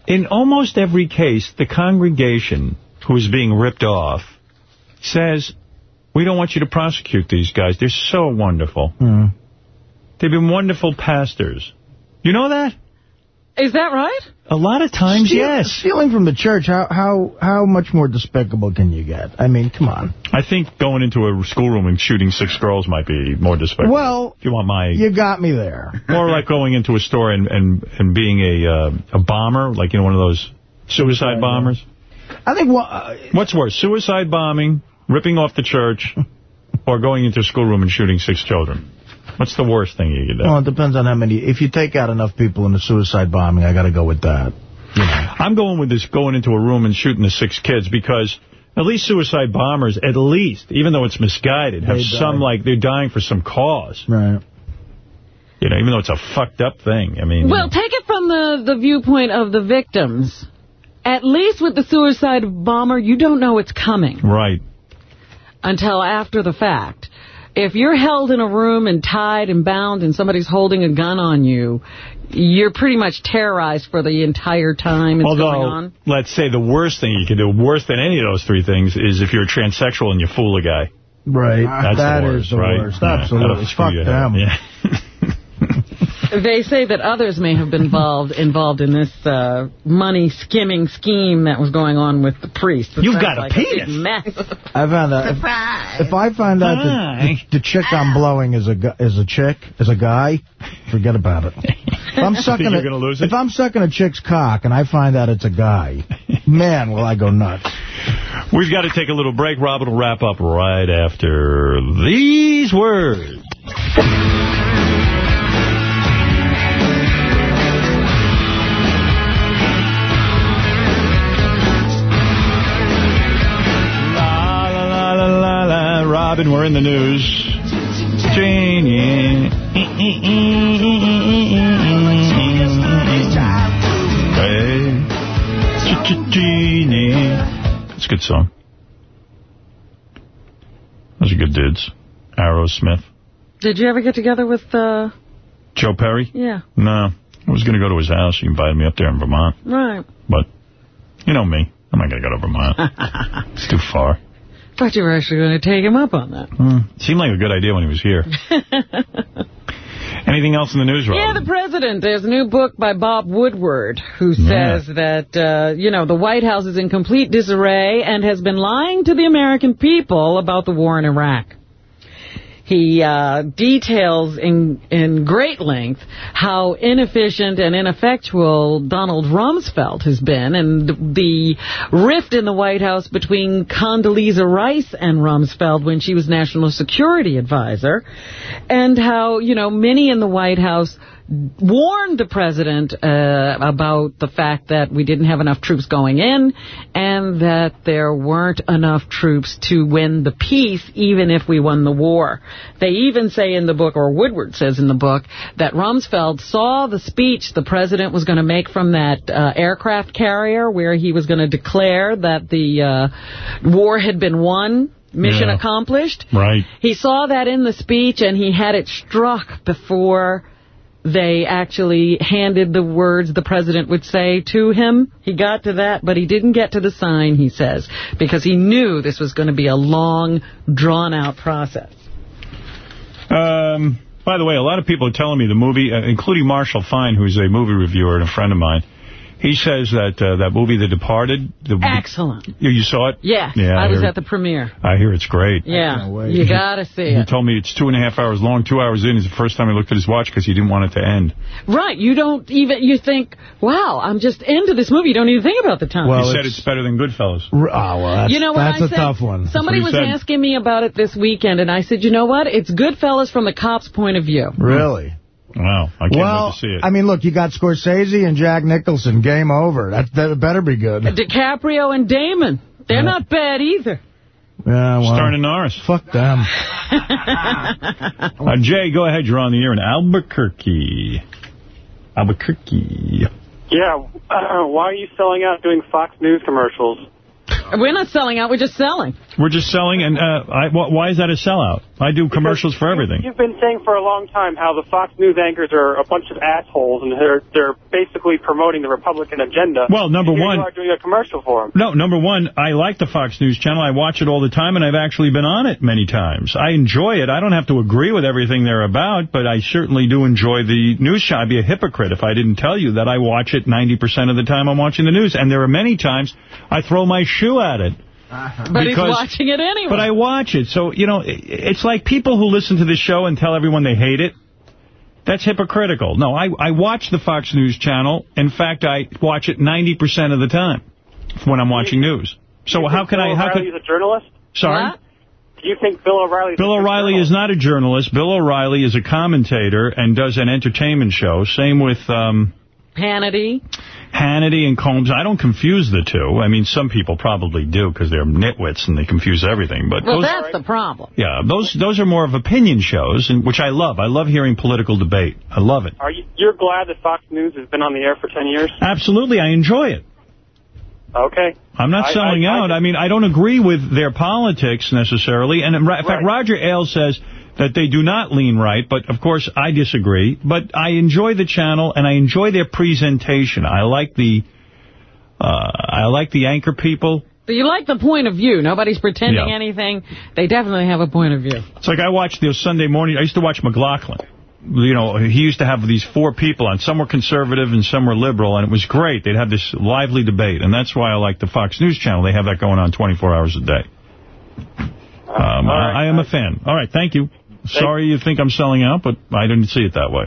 In almost every case, the congregation who is being ripped off says, we don't want you to prosecute these guys. They're so wonderful. They've been wonderful pastors. You know that? Is that right? A lot of times, Steal- yes. Stealing from the church, how how how much more despicable can you get? I mean, come on. I think going into a schoolroom and shooting six girls might be more despicable. Well, if you want my... You got me there. [LAUGHS] More like going into a store and, and, and being a uh, a bomber, like, you know, one of those suicide bombers. I think what... Uh, What's worse, suicide bombing, ripping off the church, [LAUGHS] or going into a schoolroom and shooting six children? What's the worst thing you could do? well, it depends on how many. If you take out enough people in a suicide bombing, I got to go with that. I'm going with this going into a room and shooting the six kids because at least suicide bombers, at least, even though it's misguided, have They die. some, like, they're dying for some cause. Right. You know, even though it's a fucked up thing. I mean, Well, take it from the, the viewpoint of the victims. At least with the suicide bomber, you don't know it's coming right. Until after the fact. If you're held in a room and tied and bound and somebody's holding a gun on you, you're pretty much terrorized for the entire time it's going Although, let's say the worst thing you can do, worse than any of those three things, is if you're a transsexual and you fool a guy. Right. That's That the is worst, the right? worst. Yeah, Absolutely. that'll Fuck them. Yeah. [LAUGHS] They say that others may have been involved involved in this uh, money skimming scheme that was going on with the priest. It You've got a like big penis. mess. I found out. If, if I find out that the, the chick I'm blowing is a is a chick, is a guy, forget about it. If I'm [LAUGHS] sucking a, you're gonna lose it? If I'm sucking a chick's cock and I find out it's a guy, [LAUGHS] man, will I go nuts. We've got to take a little break. Robin will wrap up right after these words. 11, we're in the news. It's a good song. Those are good dudes. Aerosmith. Did you ever get together with... Uh... Joe Perry? Yeah. No. I was going to go to his house. He invited me up there in Vermont. Right. But, you know me. I'm not going to go to Vermont. [LAUGHS] it's too far. Thought you were actually going to take him up on that. Hmm. Seemed like a good idea when he was here. [LAUGHS] Anything else in the news, Robin? Yeah, the president. There's a new book by Bob Woodward who Yeah. says that, uh, you know, the White House is in complete disarray and has been lying to the American people about the war in Iraq. He uh, details in in great length how inefficient and ineffectual Donald Rumsfeld has been, and the rift in the White House between Condoleezza Rice and Rumsfeld when she was National Security Advisor, and how you know many in the White House warned the president uh, about the fact that we didn't have enough troops going in and that there weren't enough troops to win the peace even if we won the war. They even say in the book, or Woodward says in the book, that Rumsfeld saw the speech the president was going to make from that uh, aircraft carrier where he was going to declare that the uh, war had been won. Mission Yeah. accomplished. Right. He saw that in the speech and he had it struck before they actually handed the words the president would say to him. He got to that, but he didn't get to the sign, he says, because he knew this was going to be a long, drawn-out process. Um, by the way, a lot of people are telling me the movie, uh, including Marshall Fine, who's a movie reviewer and a friend of mine, he says that uh, that movie, The Departed... The, Excellent. You, you saw it? Yeah, Yeah, I I was at the premiere. I hear it's great. Yeah, you got to see He it. told me it's two and a half hours long. Two hours in is the first time he looked at his watch because he didn't want it to end. Right, you don't even, you think, wow, I'm just into this movie. You don't even think about the time. Well, he said it's better than Goodfellas. Oh, well, that's, you know what that's I a said? tough one. Somebody was That's what he said. asking me about it this weekend, and I said, you know what? It's Goodfellas from the cop's point of view. Really? Wow, I can't well, wait to see it. I mean, look, you got Scorsese and Jack Nicholson. Game over. That, that better be good. DiCaprio and Damon. They're not bad either. Yeah, well, Starring in Norris. Fuck them. [LAUGHS] Uh, Jay, go ahead. You're on the air in Albuquerque. Albuquerque. Yeah, uh, why are you selling out doing Fox News commercials? We're not selling out, we're just selling. We're just selling, and uh, I, why is that a sellout? I do commercials for everything. You've been saying for a long time how the Fox News anchors are a bunch of assholes, and they're they're basically promoting the Republican agenda. Well, number one- you are doing a commercial for them. No, number one, I like the Fox News channel. I watch it all the time, and I've actually been on it many times. I enjoy it. I don't have to agree with everything they're about, but I certainly do enjoy the news show. I'd be a hypocrite if I didn't tell you that I watch it 90% of the time I'm watching the news. And there are many times I throw my shoe at it. [LAUGHS] But he's watching it anyway. But I watch it. So, you know, it's like people who listen to the show and tell everyone they hate it. That's hypocritical. No, I, I watch the Fox News channel. In fact, I watch it 90% of the time when I'm watching news. So how can I... Bill How O'Reilly's can, a journalist? sorry? Do you think Bill O'Reilly's Bill a good O'Reilly is not a journalist. Bill O'Reilly is a commentator and does an entertainment show. Same with um, Hannity. Hannity and Colmes. I don't confuse the two. I mean, some people probably do because they're nitwits and they confuse everything. But Well, those, that's the problem. yeah, those those are more of opinion shows, and which I love. I love hearing political debate. I love it. Are you, you're glad that Fox News has been on the air for 10 years? Absolutely, I enjoy it. Okay. I'm not selling I- I out. I, mean, I don't agree with their politics necessarily. And in ra- in fact, Roger Ailes says that they do not lean right, but of course I disagree. But I enjoy the channel and I enjoy their presentation. I like the uh, I like the anchor people. So you like the point of view. Nobody's pretending Yeah. anything. They definitely have a point of view. It's like I watched the Sunday morning. I used to watch McLaughlin. You know, he used to have these four people on. Some were conservative and some were liberal, and it was great. They'd have this lively debate, and that's why I like the Fox News channel. They have that going on 24 hours a day. Um, I, I am a fan. All right, thank you. Sorry you think I'm selling out, but I didn't see it that way.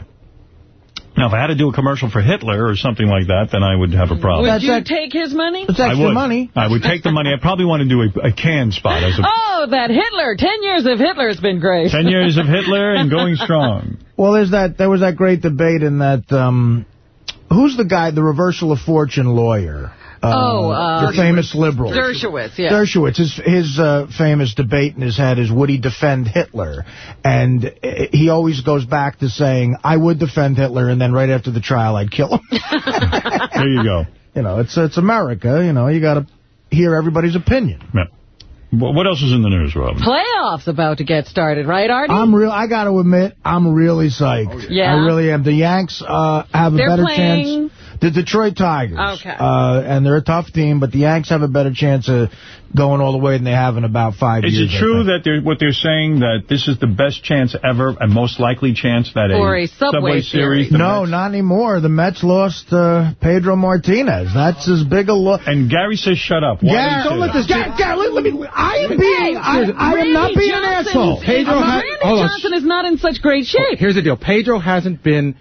Now, if I had to do a commercial for Hitler or something like that, then I would have a problem. Would you take his money? I would. money. I would take the money. I'd probably want to do a, a can spot as a [LAUGHS] Oh, that Hitler. Ten years of Hitler has been great. 10 years of Hitler and going strong. [LAUGHS] Well, there's that. There was that great debate in that. Um, who's the guy, the reversal of fortune lawyer? Oh, uh, the famous liberal. Dershowitz, yeah. Dershowitz. His, his uh, famous debate in his head is, would he defend Hitler? And uh, he always goes back to saying, I would defend Hitler, and then right after the trial, I'd kill him. [LAUGHS] there you go. You know, it's it's America. You know, you got to hear everybody's opinion. Yeah. What else is in the news, Robin? Playoffs about to get started, right, Artie? I'm real. I got to admit, I'm really psyched. Yeah? I really am. The Yanks uh, have a They're better playing- chance. The Detroit Tigers. Okay. Uh, and they're a tough team, but the Yanks have a better chance of going all the way than they have in about five Is years. Is it true that they're, what they're saying, that this is the best chance ever, and most likely chance that For a Subway Series... the No, Mets- not anymore. The Mets lost uh, Pedro Martinez. That's as big a loss. And Gary says shut up. Why Gary, do you don't let this... Gary, Gary, let, let me... I am being... I, I am not being an asshole. Pedro ha- Randy hold on. Johnson is not in such great shape. Here's the deal. Pedro hasn't been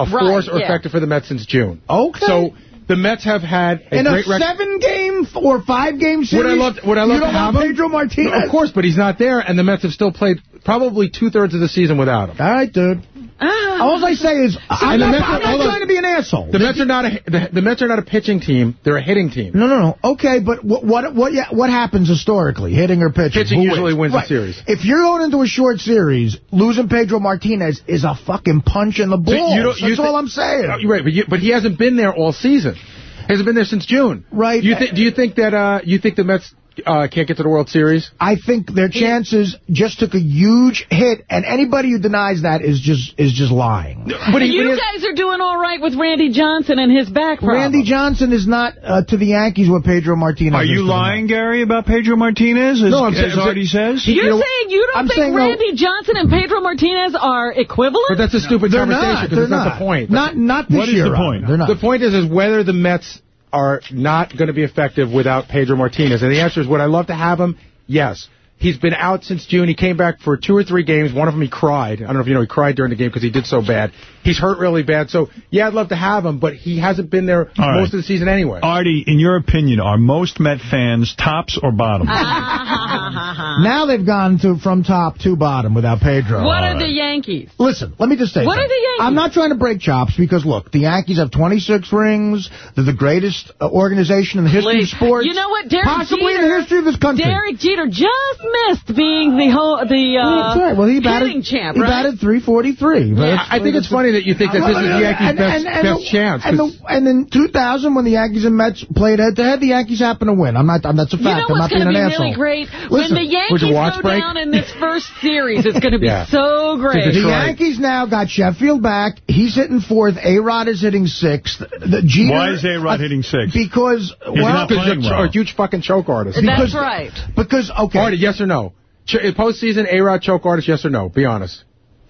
a Right, force or yeah. factor for the Mets since June. Okay. So the Mets have had a In a great record. seven-game or five-game series, Would I love? Would I love you to have want him? Pedro Martinez? Of course, but he's not there, and the Mets have still played probably two thirds of the season without him. All right, dude. All I say is, I'm not, Mets- I'm not trying to be an asshole. The Mets are not a the, the Mets are not a pitching team; they're a hitting team. No, no, no. Okay, but what what what, yeah, what happens historically? Hitting or pitching? Pitching Who usually wins the Right. series. If you're going into a short series, losing Pedro Martinez is a fucking punch in the So balls. you don't- you That's all I'm saying. Uh, you're right, but, you, but he hasn't been there all season. He hasn't been there since June. Right. You do you think that uh, you think the Mets uh, can't get to the World Series? I think their chances just took a huge hit, and anybody who denies that is just is just lying. But he, you but guys are doing all right with Randy Johnson and his back problem. Randy Johnson is not uh, to the Yankees what Pedro Martinez Are you to the lying, Gary, about Pedro Martinez, as, No, I'm saying- as I'm Artie says? You're you know- saying you don't I'm think saying, no. Randy Johnson and Pedro Martinez are equivalent? but that's a stupid They're conversation not. because They're it's not. not the point. Not not this What is year. the Robin. point? They're not. The point is, is whether the Mets are not going to be effective without Pedro Martinez. And the answer is, would I love to have him? Yes. He's been out since June. He came back for two or three games. One of them he cried. I don't know if you know, he cried during the game because he did so bad. He's hurt really bad. So, yeah, I'd love to have him, but he hasn't been there All right. most of the season anyway. Artie, in your opinion, are most Met fans tops or bottoms? [LAUGHS] [LAUGHS] now they've gone to from top to bottom without Pedro. what are the Yankees? Listen, let me just say What are the Yankees? I'm not trying to break chops because, look, the Yankees have 26 rings. They're the greatest uh, organization in the history Please. of sports. You know what? Derek Possibly Jeter, in the history of this country. Derek Jeter just missed being the whole, the uh, That's right. Well, he batted, hitting champ, he batted 343. But Yeah, I think it's funny that you think that this is the Yankees' And- best, and- and best the- chance. And, 'cause- the, and in 2000, when the Yankees and Mets played head-to-head, the Yankees happened to win. I'm not. I'm, that's a You fact. know I'm what's not being going to an be asshole. really great? Listen, when the Yankees watch go break? down in this first series, it's going to be [LAUGHS] Yeah. so great. The Yankees now got Sheffield back. He's hitting fourth. A-Rod is hitting sixth. The Jeter, Why is A-Rod uh, hitting sixth? Because, He's well, not playing He's a, well. a huge fucking choke artist. That's right. Because, okay. Artie, yes or no? Ch- postseason, A-Rod choke artist, yes or no? Be honest.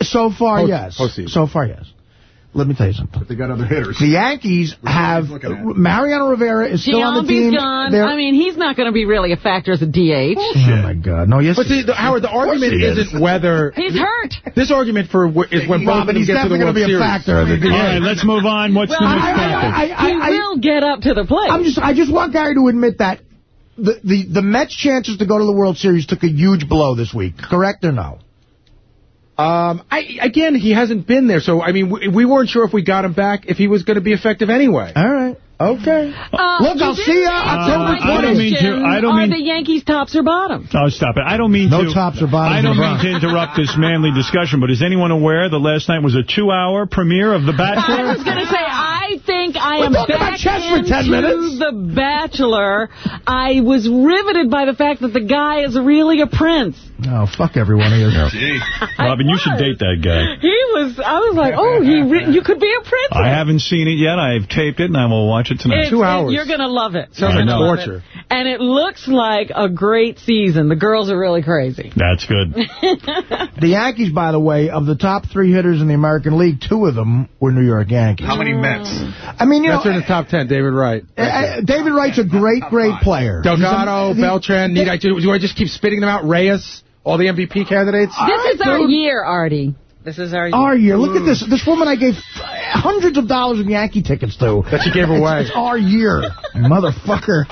So far, Post- yes. postseason. So far, yes. Let me tell you something. But they got other hitters. The Yankees have Mariano Rivera is still on the team. Giambi's gone. They're- I mean, he's not going to be really a factor as a DH. Oh my God! No, yes. But see, the, Howard, the argument he is. isn't whether [LAUGHS] He's hurt. this argument for is when both Robin, of them he's get to the definitely gonna be a Series. factor as a DH. All right, let's move on. What's the next I- I- topic? I- he will get up to the plate. I'm just. I just want Gary to admit that the the the Mets' chances to go to the World Series took a huge blow this week. Correct or no? Um, I, again, he hasn't been there, so I mean, we, we weren't sure if we got him back if he was going to be effective anyway. All right. Okay. Uh, Look, I'll see ya October my 20th. I don't mean to- I don't mean. Are the Yankees tops or bottoms? Oh, stop it. I don't mean No to... tops or bottoms I don't mean to interrupt this manly discussion, but is anyone aware that last night was a two-hour premiere of The Bachelor? I was going to say, I think I We're am talking about chess for 10 minutes. The Bachelor. I was riveted by the fact that the guy is really a prince. Oh, fuck every one of you. Robin, you should date that guy. He was, I was like, oh, he, you could be a prince. I haven't seen it yet. I've taped it, and I will watch it tonight. It's- it- You're going to love it. Sounds You're like torture. it. And it looks like a great season. The girls are really crazy. That's good. [LAUGHS] The Yankees, by the way, of the top three hitters in the American League, two of them were New York Yankees. How many Mets? I mean, you That's know, in the top ten. David Wright. uh, uh, David Wright's a great, great player. Delgado, a- Beltran. Need I do, do I just keep spitting them out? Reyes, all the MVP candidates. This is our year, Artie. This is our year. Our year. Look at this. This woman I gave hundreds of dollars in Yankee tickets to. That she gave away. It's, it's our year. [LAUGHS] Motherfucker.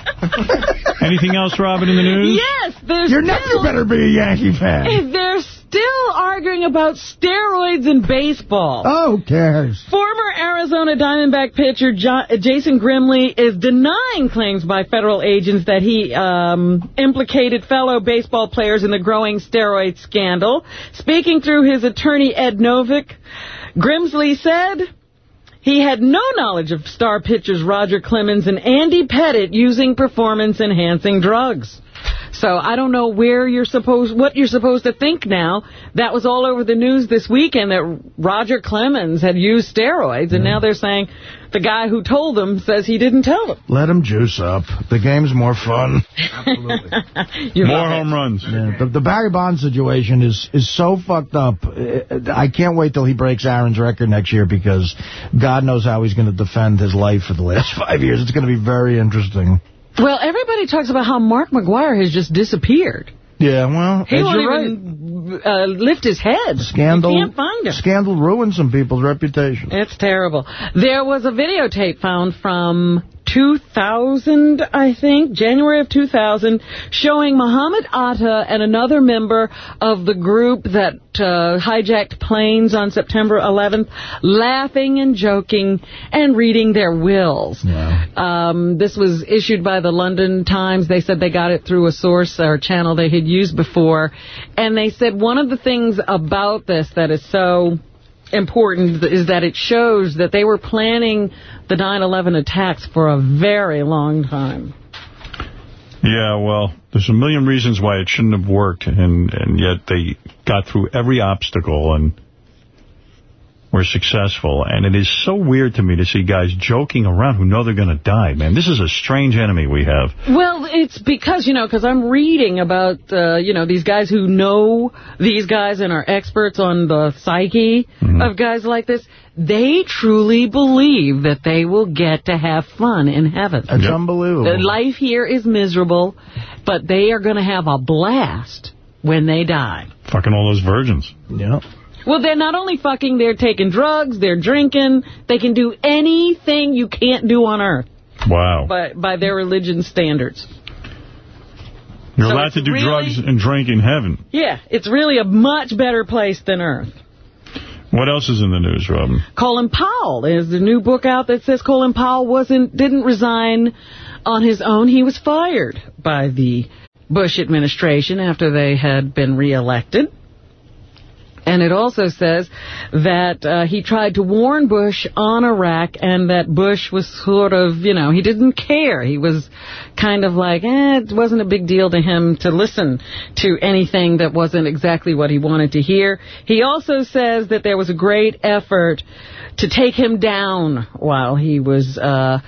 Anything else, Robin, in the news? Yes, there's Your nephew better be a Yankee fan. They're still arguing about steroids in baseball. Oh, who cares? Former Arizona Diamondback pitcher jo Jason Grimsley is denying claims by federal agents that he um, implicated fellow baseball players in the growing steroid scandal. Speaking through his attorney, Ed Novak, Grimsley said... He had no knowledge of star pitchers Roger Clemens and Andy Pettitte using performance-enhancing drugs. So I don't know where you're supposed, what you're supposed to think now. That was all over the news this weekend that Roger Clemens had used steroids, and now they're saying the guy who told them says he didn't tell them. Let him juice up. The game's more fun. [LAUGHS] You More home runs. Yeah, the, the Barry Bonds situation is is so fucked up. Uh, I can't wait till he breaks Aaron's record next year because God knows how he's going to defend his life for the last [LAUGHS] five years. It's going to be very interesting. Well, everybody talks about how Mark McGwire has just disappeared. Yeah, well, He won't you're right. even uh, lift his head. Scandal. You can't find him. Scandal ruined some people's reputation. It's terrible. There was a videotape found from 2000, I think, January of 2000, showing Muhammad Atta and another member of the group that uh, hijacked planes on September 11th laughing and joking and reading their wills. Um, this was issued by the London Times. They said they got it through a source or channel they had used before. And they said one of the things about this that is so important is that it shows that they were planning the 9-11 attacks for a very long time. Yeah, well, there's a million reasons why it shouldn't have worked, and, and yet they got through every obstacle and were successful. And it is so weird to me to see guys joking around who know they're going to die, man. This is a strange enemy we have. Well, it's because, you know, because I'm reading about, uh, you know, these guys who know these guys and are experts on the psyche of guys like this. They truly believe that they will get to have fun in heaven. It's unbelievable. The life here is miserable, but they are going to have a blast when they die. Fucking all those virgins. Yeah. Well, they're not only fucking, they're taking drugs, they're drinking. They can do anything you can't do on Earth Wow. by, by their religion standards. You're so allowed to do really- drugs and drink in heaven. Yeah, it's really a much better place than Earth. What else is in the news, Robin? Colin Powell is the new book out that says Colin Powell wasn't didn't resign on his own. He was fired by the Bush administration after they had been reelected. And it also says that uh, he tried to warn Bush on Iraq and that Bush was sort of, you know, he didn't care. He was kind of like, eh, it wasn't a big deal to him to listen to anything that wasn't exactly what he wanted to hear. He also says that there was a great effort to take him down while he was uh,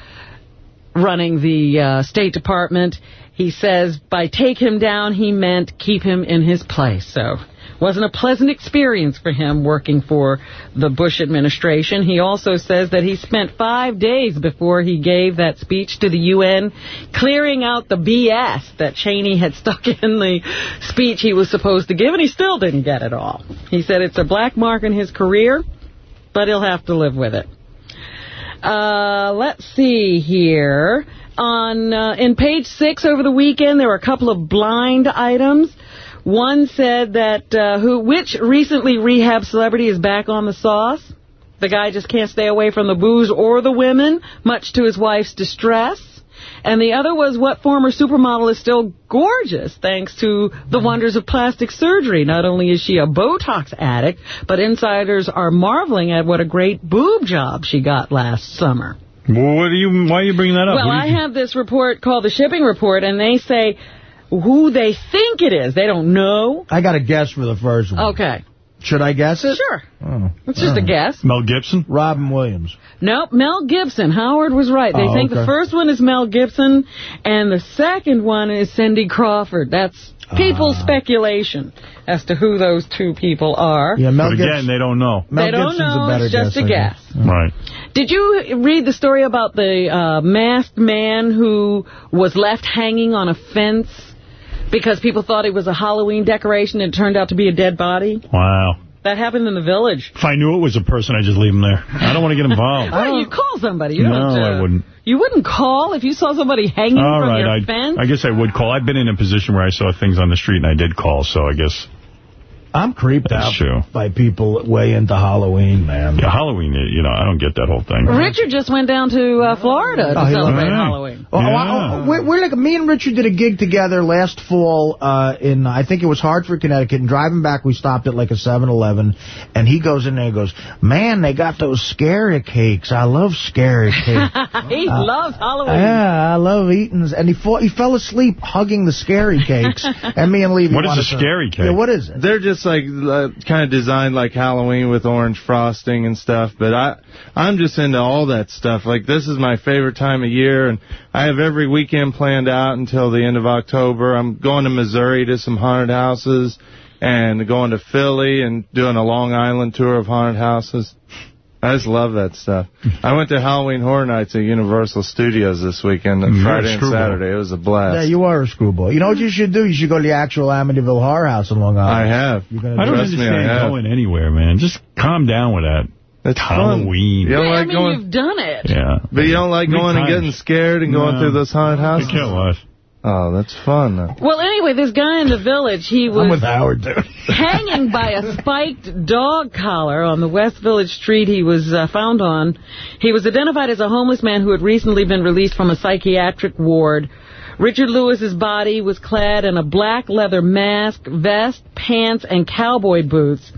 running the uh, State Department. He says by take him down, he meant keep him in his place. So wasn't a pleasant experience for him working for the Bush administration. He also says that he spent five days before he gave that speech to the UN clearing out the BS that Cheney had [LAUGHS] stuck in the speech he was supposed to give, and he still didn't get it all. He said it's a black mark in his career, but he'll have to live with it. Uh, let's see here. On uh, in page six over the weekend, there were a couple of blind items. One said that uh, who which recently rehab celebrity is back on the sauce. The guy just can't stay away from the booze or the women, much to his wife's distress. And the other was what former supermodel is still gorgeous thanks to the wonders of plastic surgery. Not only is she a Botox addict, but insiders are marveling at what a great boob job she got last summer. Well, what are you? Why are you bringing that up? Well, I have this report called the Shipping Report, and they say who they think it is. They don't know. I got a guess for the first one. Okay. Should I guess it? Sure. Oh. It's just a guess. Mel Gibson? Robin Williams. Nope, Mel Gibson. Howard was right. They Oh, think the first one is Mel Gibson, and the second one is Cindy Crawford. That's people's speculation as to who those two people are. Yeah, Mel but again, Gibson. they don't know. They don't know. It's just a guess. Right. Did you read the story about the uh, masked man who was left hanging on a fence because people thought it was a Halloween decoration and it turned out to be a dead body? Wow. That happened in the village. If I knew it was a person, I'd just leave him there. I don't want to get involved. Well, you call somebody. You no, don't, uh, I wouldn't. You wouldn't call if you saw somebody hanging All from right, your I, fence? I guess I would call. I've been in a position where I saw things on the street and I did call, so I guess I'm creeped That's out true. by people way into Halloween, man. yeah, Halloween, you know, I don't get that whole thing. Richard just went down to uh, Florida to Oh, celebrate loved it. Halloween. Oh, oh, oh, we're, we're like me and Richard did a gig together last fall uh, in I think it was Hartford, Connecticut. And driving back, we stopped at like a 7-Eleven, and he goes in there and goes, "Man, they got those scary cakes. I love scary [LAUGHS] cakes." he Uh, loves Halloween. yeah, I love eating. And he fall, he fell asleep hugging the scary cakes, [LAUGHS] and me and Levy. What is a scary cake? Yeah, what is it? They're just like uh, kind of designed like Halloween with orange frosting and stuff. But I, I'm just into all that stuff. Like this is my favorite time of year, and I have every weekend planned out until the end of October. I'm going to Missouri to some haunted houses, and going to Philly and doing a Long Island tour of haunted houses. I just love that stuff. I went to Halloween Horror Nights at Universal Studios this weekend, you're Friday and. Saturday. It was a blast. Yeah, you are a screwball. You know what you should do? You should go to the actual Amityville Horror House in Long Island. I have. You're gonna I don't Trust me, understand I have. going anywhere, man. Just calm down with that. It's Halloween. You don't Yeah, I like mean, going, you've done it. Yeah. but you don't like Many going and getting scared and going through those haunted houses. I can't what? Oh, that's fun. Well, anyway, this guy in the village, he I'm with was Howard, dude. [LAUGHS] hanging by a spiked dog collar on the West Village street he was uh, found on. He was identified as a homeless man who had recently been released from a psychiatric ward. Richard Lewis's body was clad in a black leather mask, vest, pants, and cowboy boots.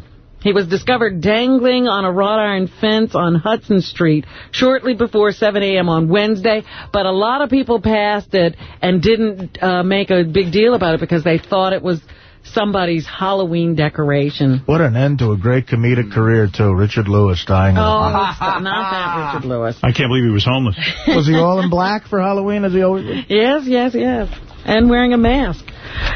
He was discovered dangling on a wrought iron fence on Hudson Street shortly before 7 a.m. on Wednesday, but a lot of people passed it and didn't uh, make a big deal about it because they thought it was somebody's Halloween decoration. What an end to a great comedic career, too. Richard Lewis dying. Oh, [LAUGHS] not that Richard Lewis. I can't believe he was homeless. Was he all in black for Halloween, as he always was? Yes, yes, yes. And wearing a mask.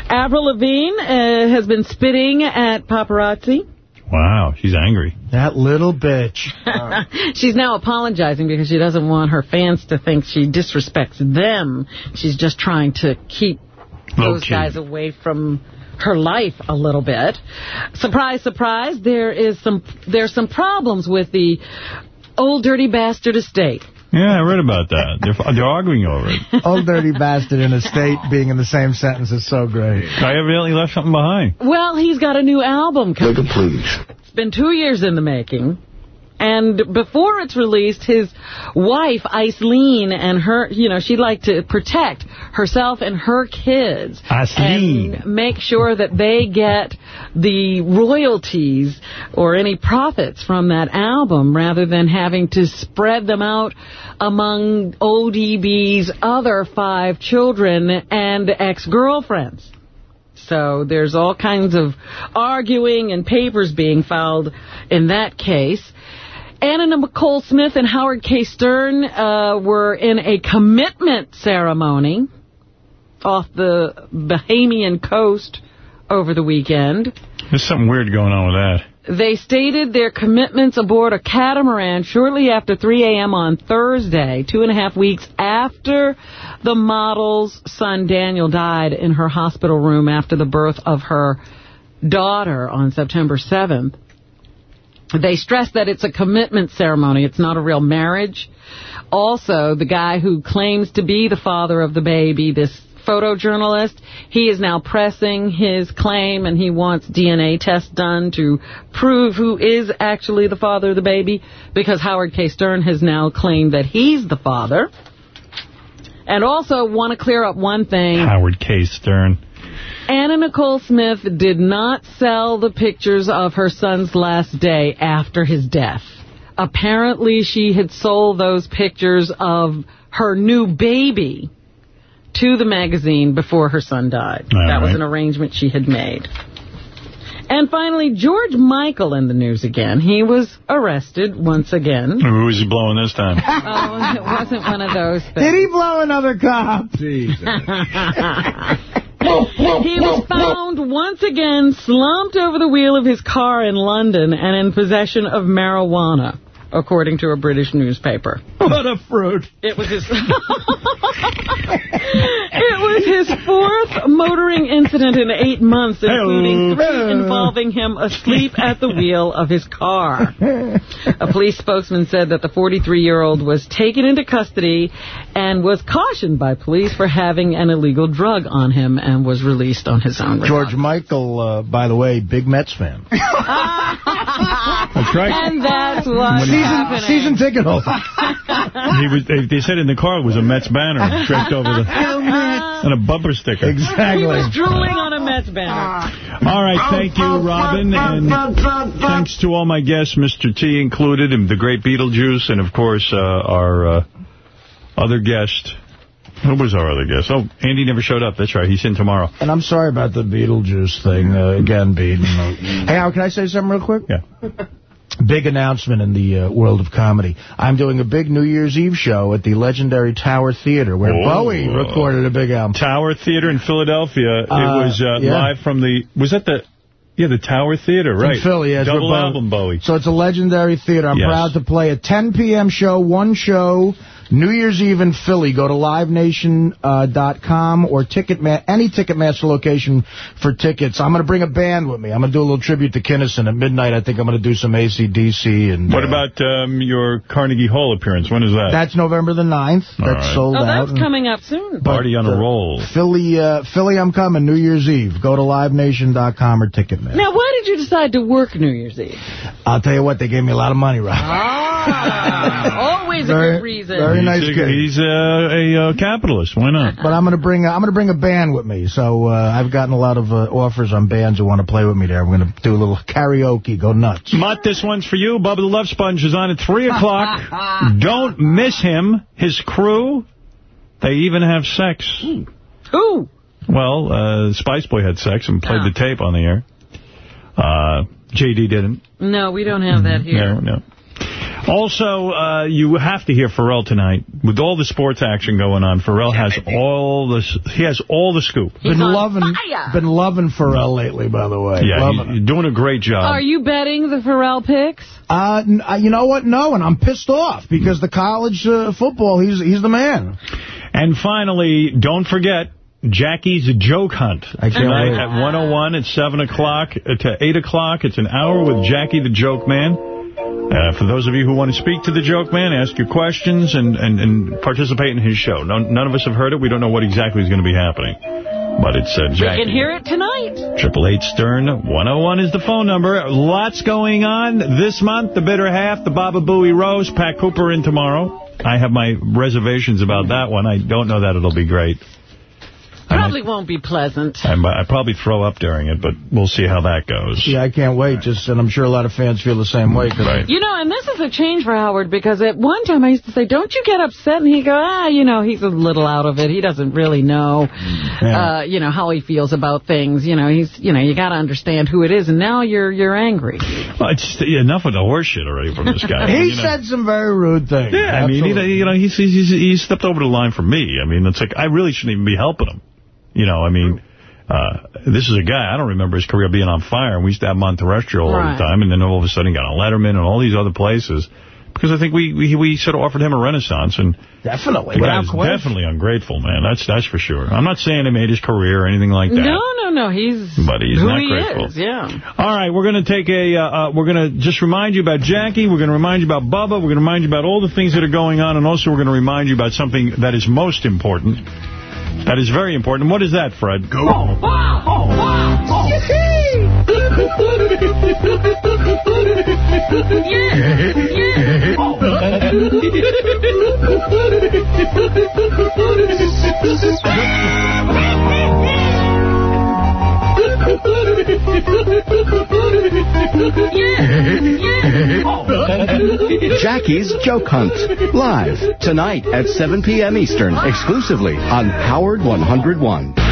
Avril Lavigne uh, has been spitting at paparazzi. Wow, she's angry. That little bitch. [LAUGHS] She's now apologizing because she doesn't want her fans to think she disrespects them. She's just trying to keep Low those key. guys away from her life a little bit. Surprise, surprise, there is some there's some problems with the old dirty bastard estate. Yeah, I read about that. They're, they're arguing over it. [LAUGHS] Old dirty bastard in a state being in the same sentence is so great. Guy evidently left something behind. Well, he's got a new album coming. please. It's been two years in the making. And before it's released, his wife, Icelene, and her, you know, she'd like to protect herself and her kids. Icelene. And make sure that they get the royalties or any profits from that album rather than having to spread them out among ODB's other five children and ex-girlfriends. So there's all kinds of arguing and papers being filed in that case. Anna Nicole Smith and Howard K. Stern uh, were in a commitment ceremony off the Bahamian coast over the weekend. There's something weird going on with that. They stated their commitments aboard a catamaran shortly after 3 a.m. on Thursday, two and a half weeks after the model's son Daniel died in her hospital room after the birth of her daughter on September 7th. They stress that it's a commitment ceremony. It's not a real marriage. Also, the guy who claims to be the father of the baby, this photojournalist, he is now pressing his claim and he wants DNA tests done to prove who is actually the father of the baby because Howard K. Stern has now claimed that he's the father. And also want to clear up one thing. Howard K. Stern. Anna Nicole Smith did not sell the pictures of her son's last day after his death. Apparently, she had sold those pictures of her new baby to the magazine before her son died. All that was an arrangement she had made. And finally, George Michael in the news again. He was arrested once again. Who was he blowing this time? [LAUGHS] oh, it wasn't one of those things. Did he blow another cop? [LAUGHS] He was found once again slumped over the wheel of his car in London and in possession of marijuana, according to a British newspaper. What a fruit. It was his... [LAUGHS] it was his fourth motoring incident in eight months, including three involving him asleep at the wheel of his car. A police spokesman said that the 43-year-old was taken into custody and was cautioned by police for having an illegal drug on him and was released on his own. George Michael, uh, by the way, big Mets fan. [LAUGHS] That's right. And that's what's season, season ticket holder. [LAUGHS] he was. They, they said in the car it was a Mets banner draped over the and a bumper sticker. He Exactly. was drooling on a Mets banner. All right, thank you, Robin, and thanks to all my guests, Mr. T included, and the great Beetlejuice, and of course uh, our uh, other guest. Who was our other guest? Oh, Andy never showed up. That's right. He's in tomorrow. And I'm sorry about the Beetlejuice thing uh, again, Beat. [LAUGHS] Hey, Howard, can I say something real quick? Yeah. Big announcement in the uh, world of comedy. I'm doing a big New Year's Eve show at the legendary Tower Theater where Oh. Bowie recorded a big album. Tower Theater in Philadelphia. it Uh, was uh, yeah. live from the. Was that the? Yeah, the Tower Theater, right? In Philly, yeah, Double album, Bowie. So it's a legendary theater. I'm Yes. proud to play a 10 p.m. show, one show, New Year's Eve in Philly. Go to livenation.com or Ticketma any Ticketmaster location for tickets. I'm going to bring a band with me. I'm going to do a little tribute to Kinnison at midnight. I think I'm going to do some ACDC. And, What uh, about um, your Carnegie Hall appearance? When is that? That's November the 9th. That's right. sold Oh, out. that's coming up soon. Party on a roll. Philly, uh, Philly, I'm coming, New Year's Eve. Go to livenation.com or Ticketmaster. Now, why did you decide to work New Year's Eve? I'll tell you what, they gave me a lot of money, Rob. Ah, [LAUGHS] always a Very- good reason. very He's nice a- kid. He's uh, a uh, capitalist. Why not? But I'm gonna bring I'm gonna bring a band with me. So uh, I've gotten a lot of uh, offers on bands who want to play with me there. We're gonna do a little karaoke, go nuts. Mutt, this one's for you. Bubba the Love Sponge is on at 3 o'clock. [LAUGHS] Don't miss him, his crew. They even have sex. Who? Well, uh, Spice Boy had sex and played Oh. the tape on the air. Uh, JD didn't. No, we don't have that here. No, no. Also, uh, you have to hear Ferrall tonight. With all the sports action going on, Ferrall has all the he has all the scoop. been loving been loving Ferrall lately, by the way. Yeah, loving he- you're doing a great job. Are you betting the Ferrall picks? Uh, uh, you know what? No, and I'm pissed off because the college uh, football, he's he's the man. And finally, don't forget Jackie's Joke Hunt. I can't Tonight wait. at 101 at 7 o'clock uh, to 8 o'clock. It's an hour with Jackie the Joke Man. Uh, for those of you who want to speak to the Joke Man, ask your questions and, and, and participate in his show. No, none of us have heard it. We don't know what exactly is going to be happening. But it's uh, We Jackie. can hear it tonight. Triple Eight Stern 101 is the phone number. Lots going on this month. The Bitter Half, the Baba Booey Rose, Pat Cooper in tomorrow. I have my reservations about that one. I don't know that it'll be great. Probably won't be pleasant. I might I probably throw up during it, but we'll see how that goes. Yeah, I can't wait. Just, and I'm sure a lot of fans feel the same way. Cause You know, and this is a change for Howard because at one time I used to say, don't you get upset? And he'd go, ah, you know, he's a little out of it. He doesn't really know, uh, you know, how he feels about things. You know, he's, you know, you got to understand who it is. And now you're you're angry. Well, it's just, enough of the horseshit already from this guy. [LAUGHS] he You know. said some very rude things. Yeah, I mean, he, you know, he's, he's, he stepped over the line for me. I mean, it's like, I really shouldn't even be helping him. You know, I mean, uh, this is a guy, I don't remember his career being on fire, and we used to have him on terrestrial all Right. the time, and then all of a sudden he got on Letterman and all these other places. Because I think we, we, we sort of offered him a renaissance, and Definitely. the without guy's question. definitely ungrateful, man. That's that's for sure. I'm not saying he made his career or anything like that. No, no, no. He's But he's not he grateful. is. Yeah. All right, we're going to take a, uh, uh, we're going to just remind you about Jackie. We're going to remind you about Bubba. We're going to remind you about all the things that are going on. And also we're going to remind you about something that is most important. That is very important. What is that, Fred? Go. Jackie's Joke Hunt. Live tonight at 7 p.m. Eastern, exclusively on Howard 101.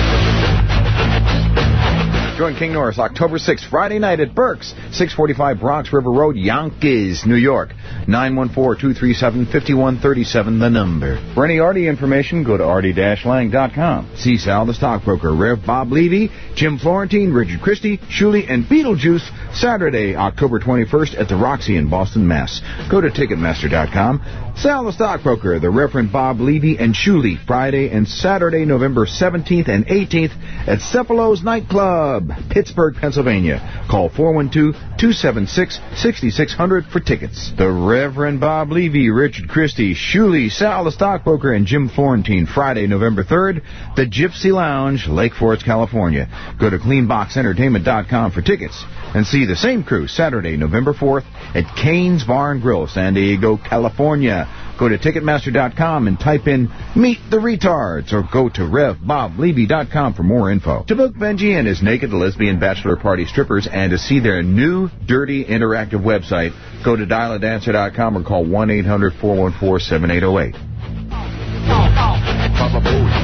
Join King Norris October 6th, Friday night at Burke's, 645 Bronx River Road, Yonkers, New York. 914-237-5137, the number. For any Artie information, go to artie-lang.com. See Sal, the stockbroker, Rev Bob Levy, Jim Florentine, Richard Christie, Shuli, and Beetlejuice, Saturday, October 21st at the Roxy in Boston, Mass. Go to Ticketmaster.com. Sal, the stockbroker, the Reverend Bob Levy, and Shuli, Friday and Saturday, November 17th and 18th at Cefalo's Nightclub, Pittsburgh, Pennsylvania. Call 412-276-6600 for tickets. The Reverend Bob Levy, Richard Christie, Shuli, Sal the Stockbroker, and Jim Florentine, Friday, November 3rd, the Gypsy Lounge, Lake Forest, California. Go to cleanboxentertainment.com for tickets and see the same crew Saturday, November 4th at Kane's Bar and Grill, San Diego, California. Go to Ticketmaster.com and type in Meet the Retards or go to RevBobLevy.com for more info. To book Benji and his naked lesbian bachelor party strippers and to see their new dirty interactive website, go to dialadancer.com or call 1-800-414-7808.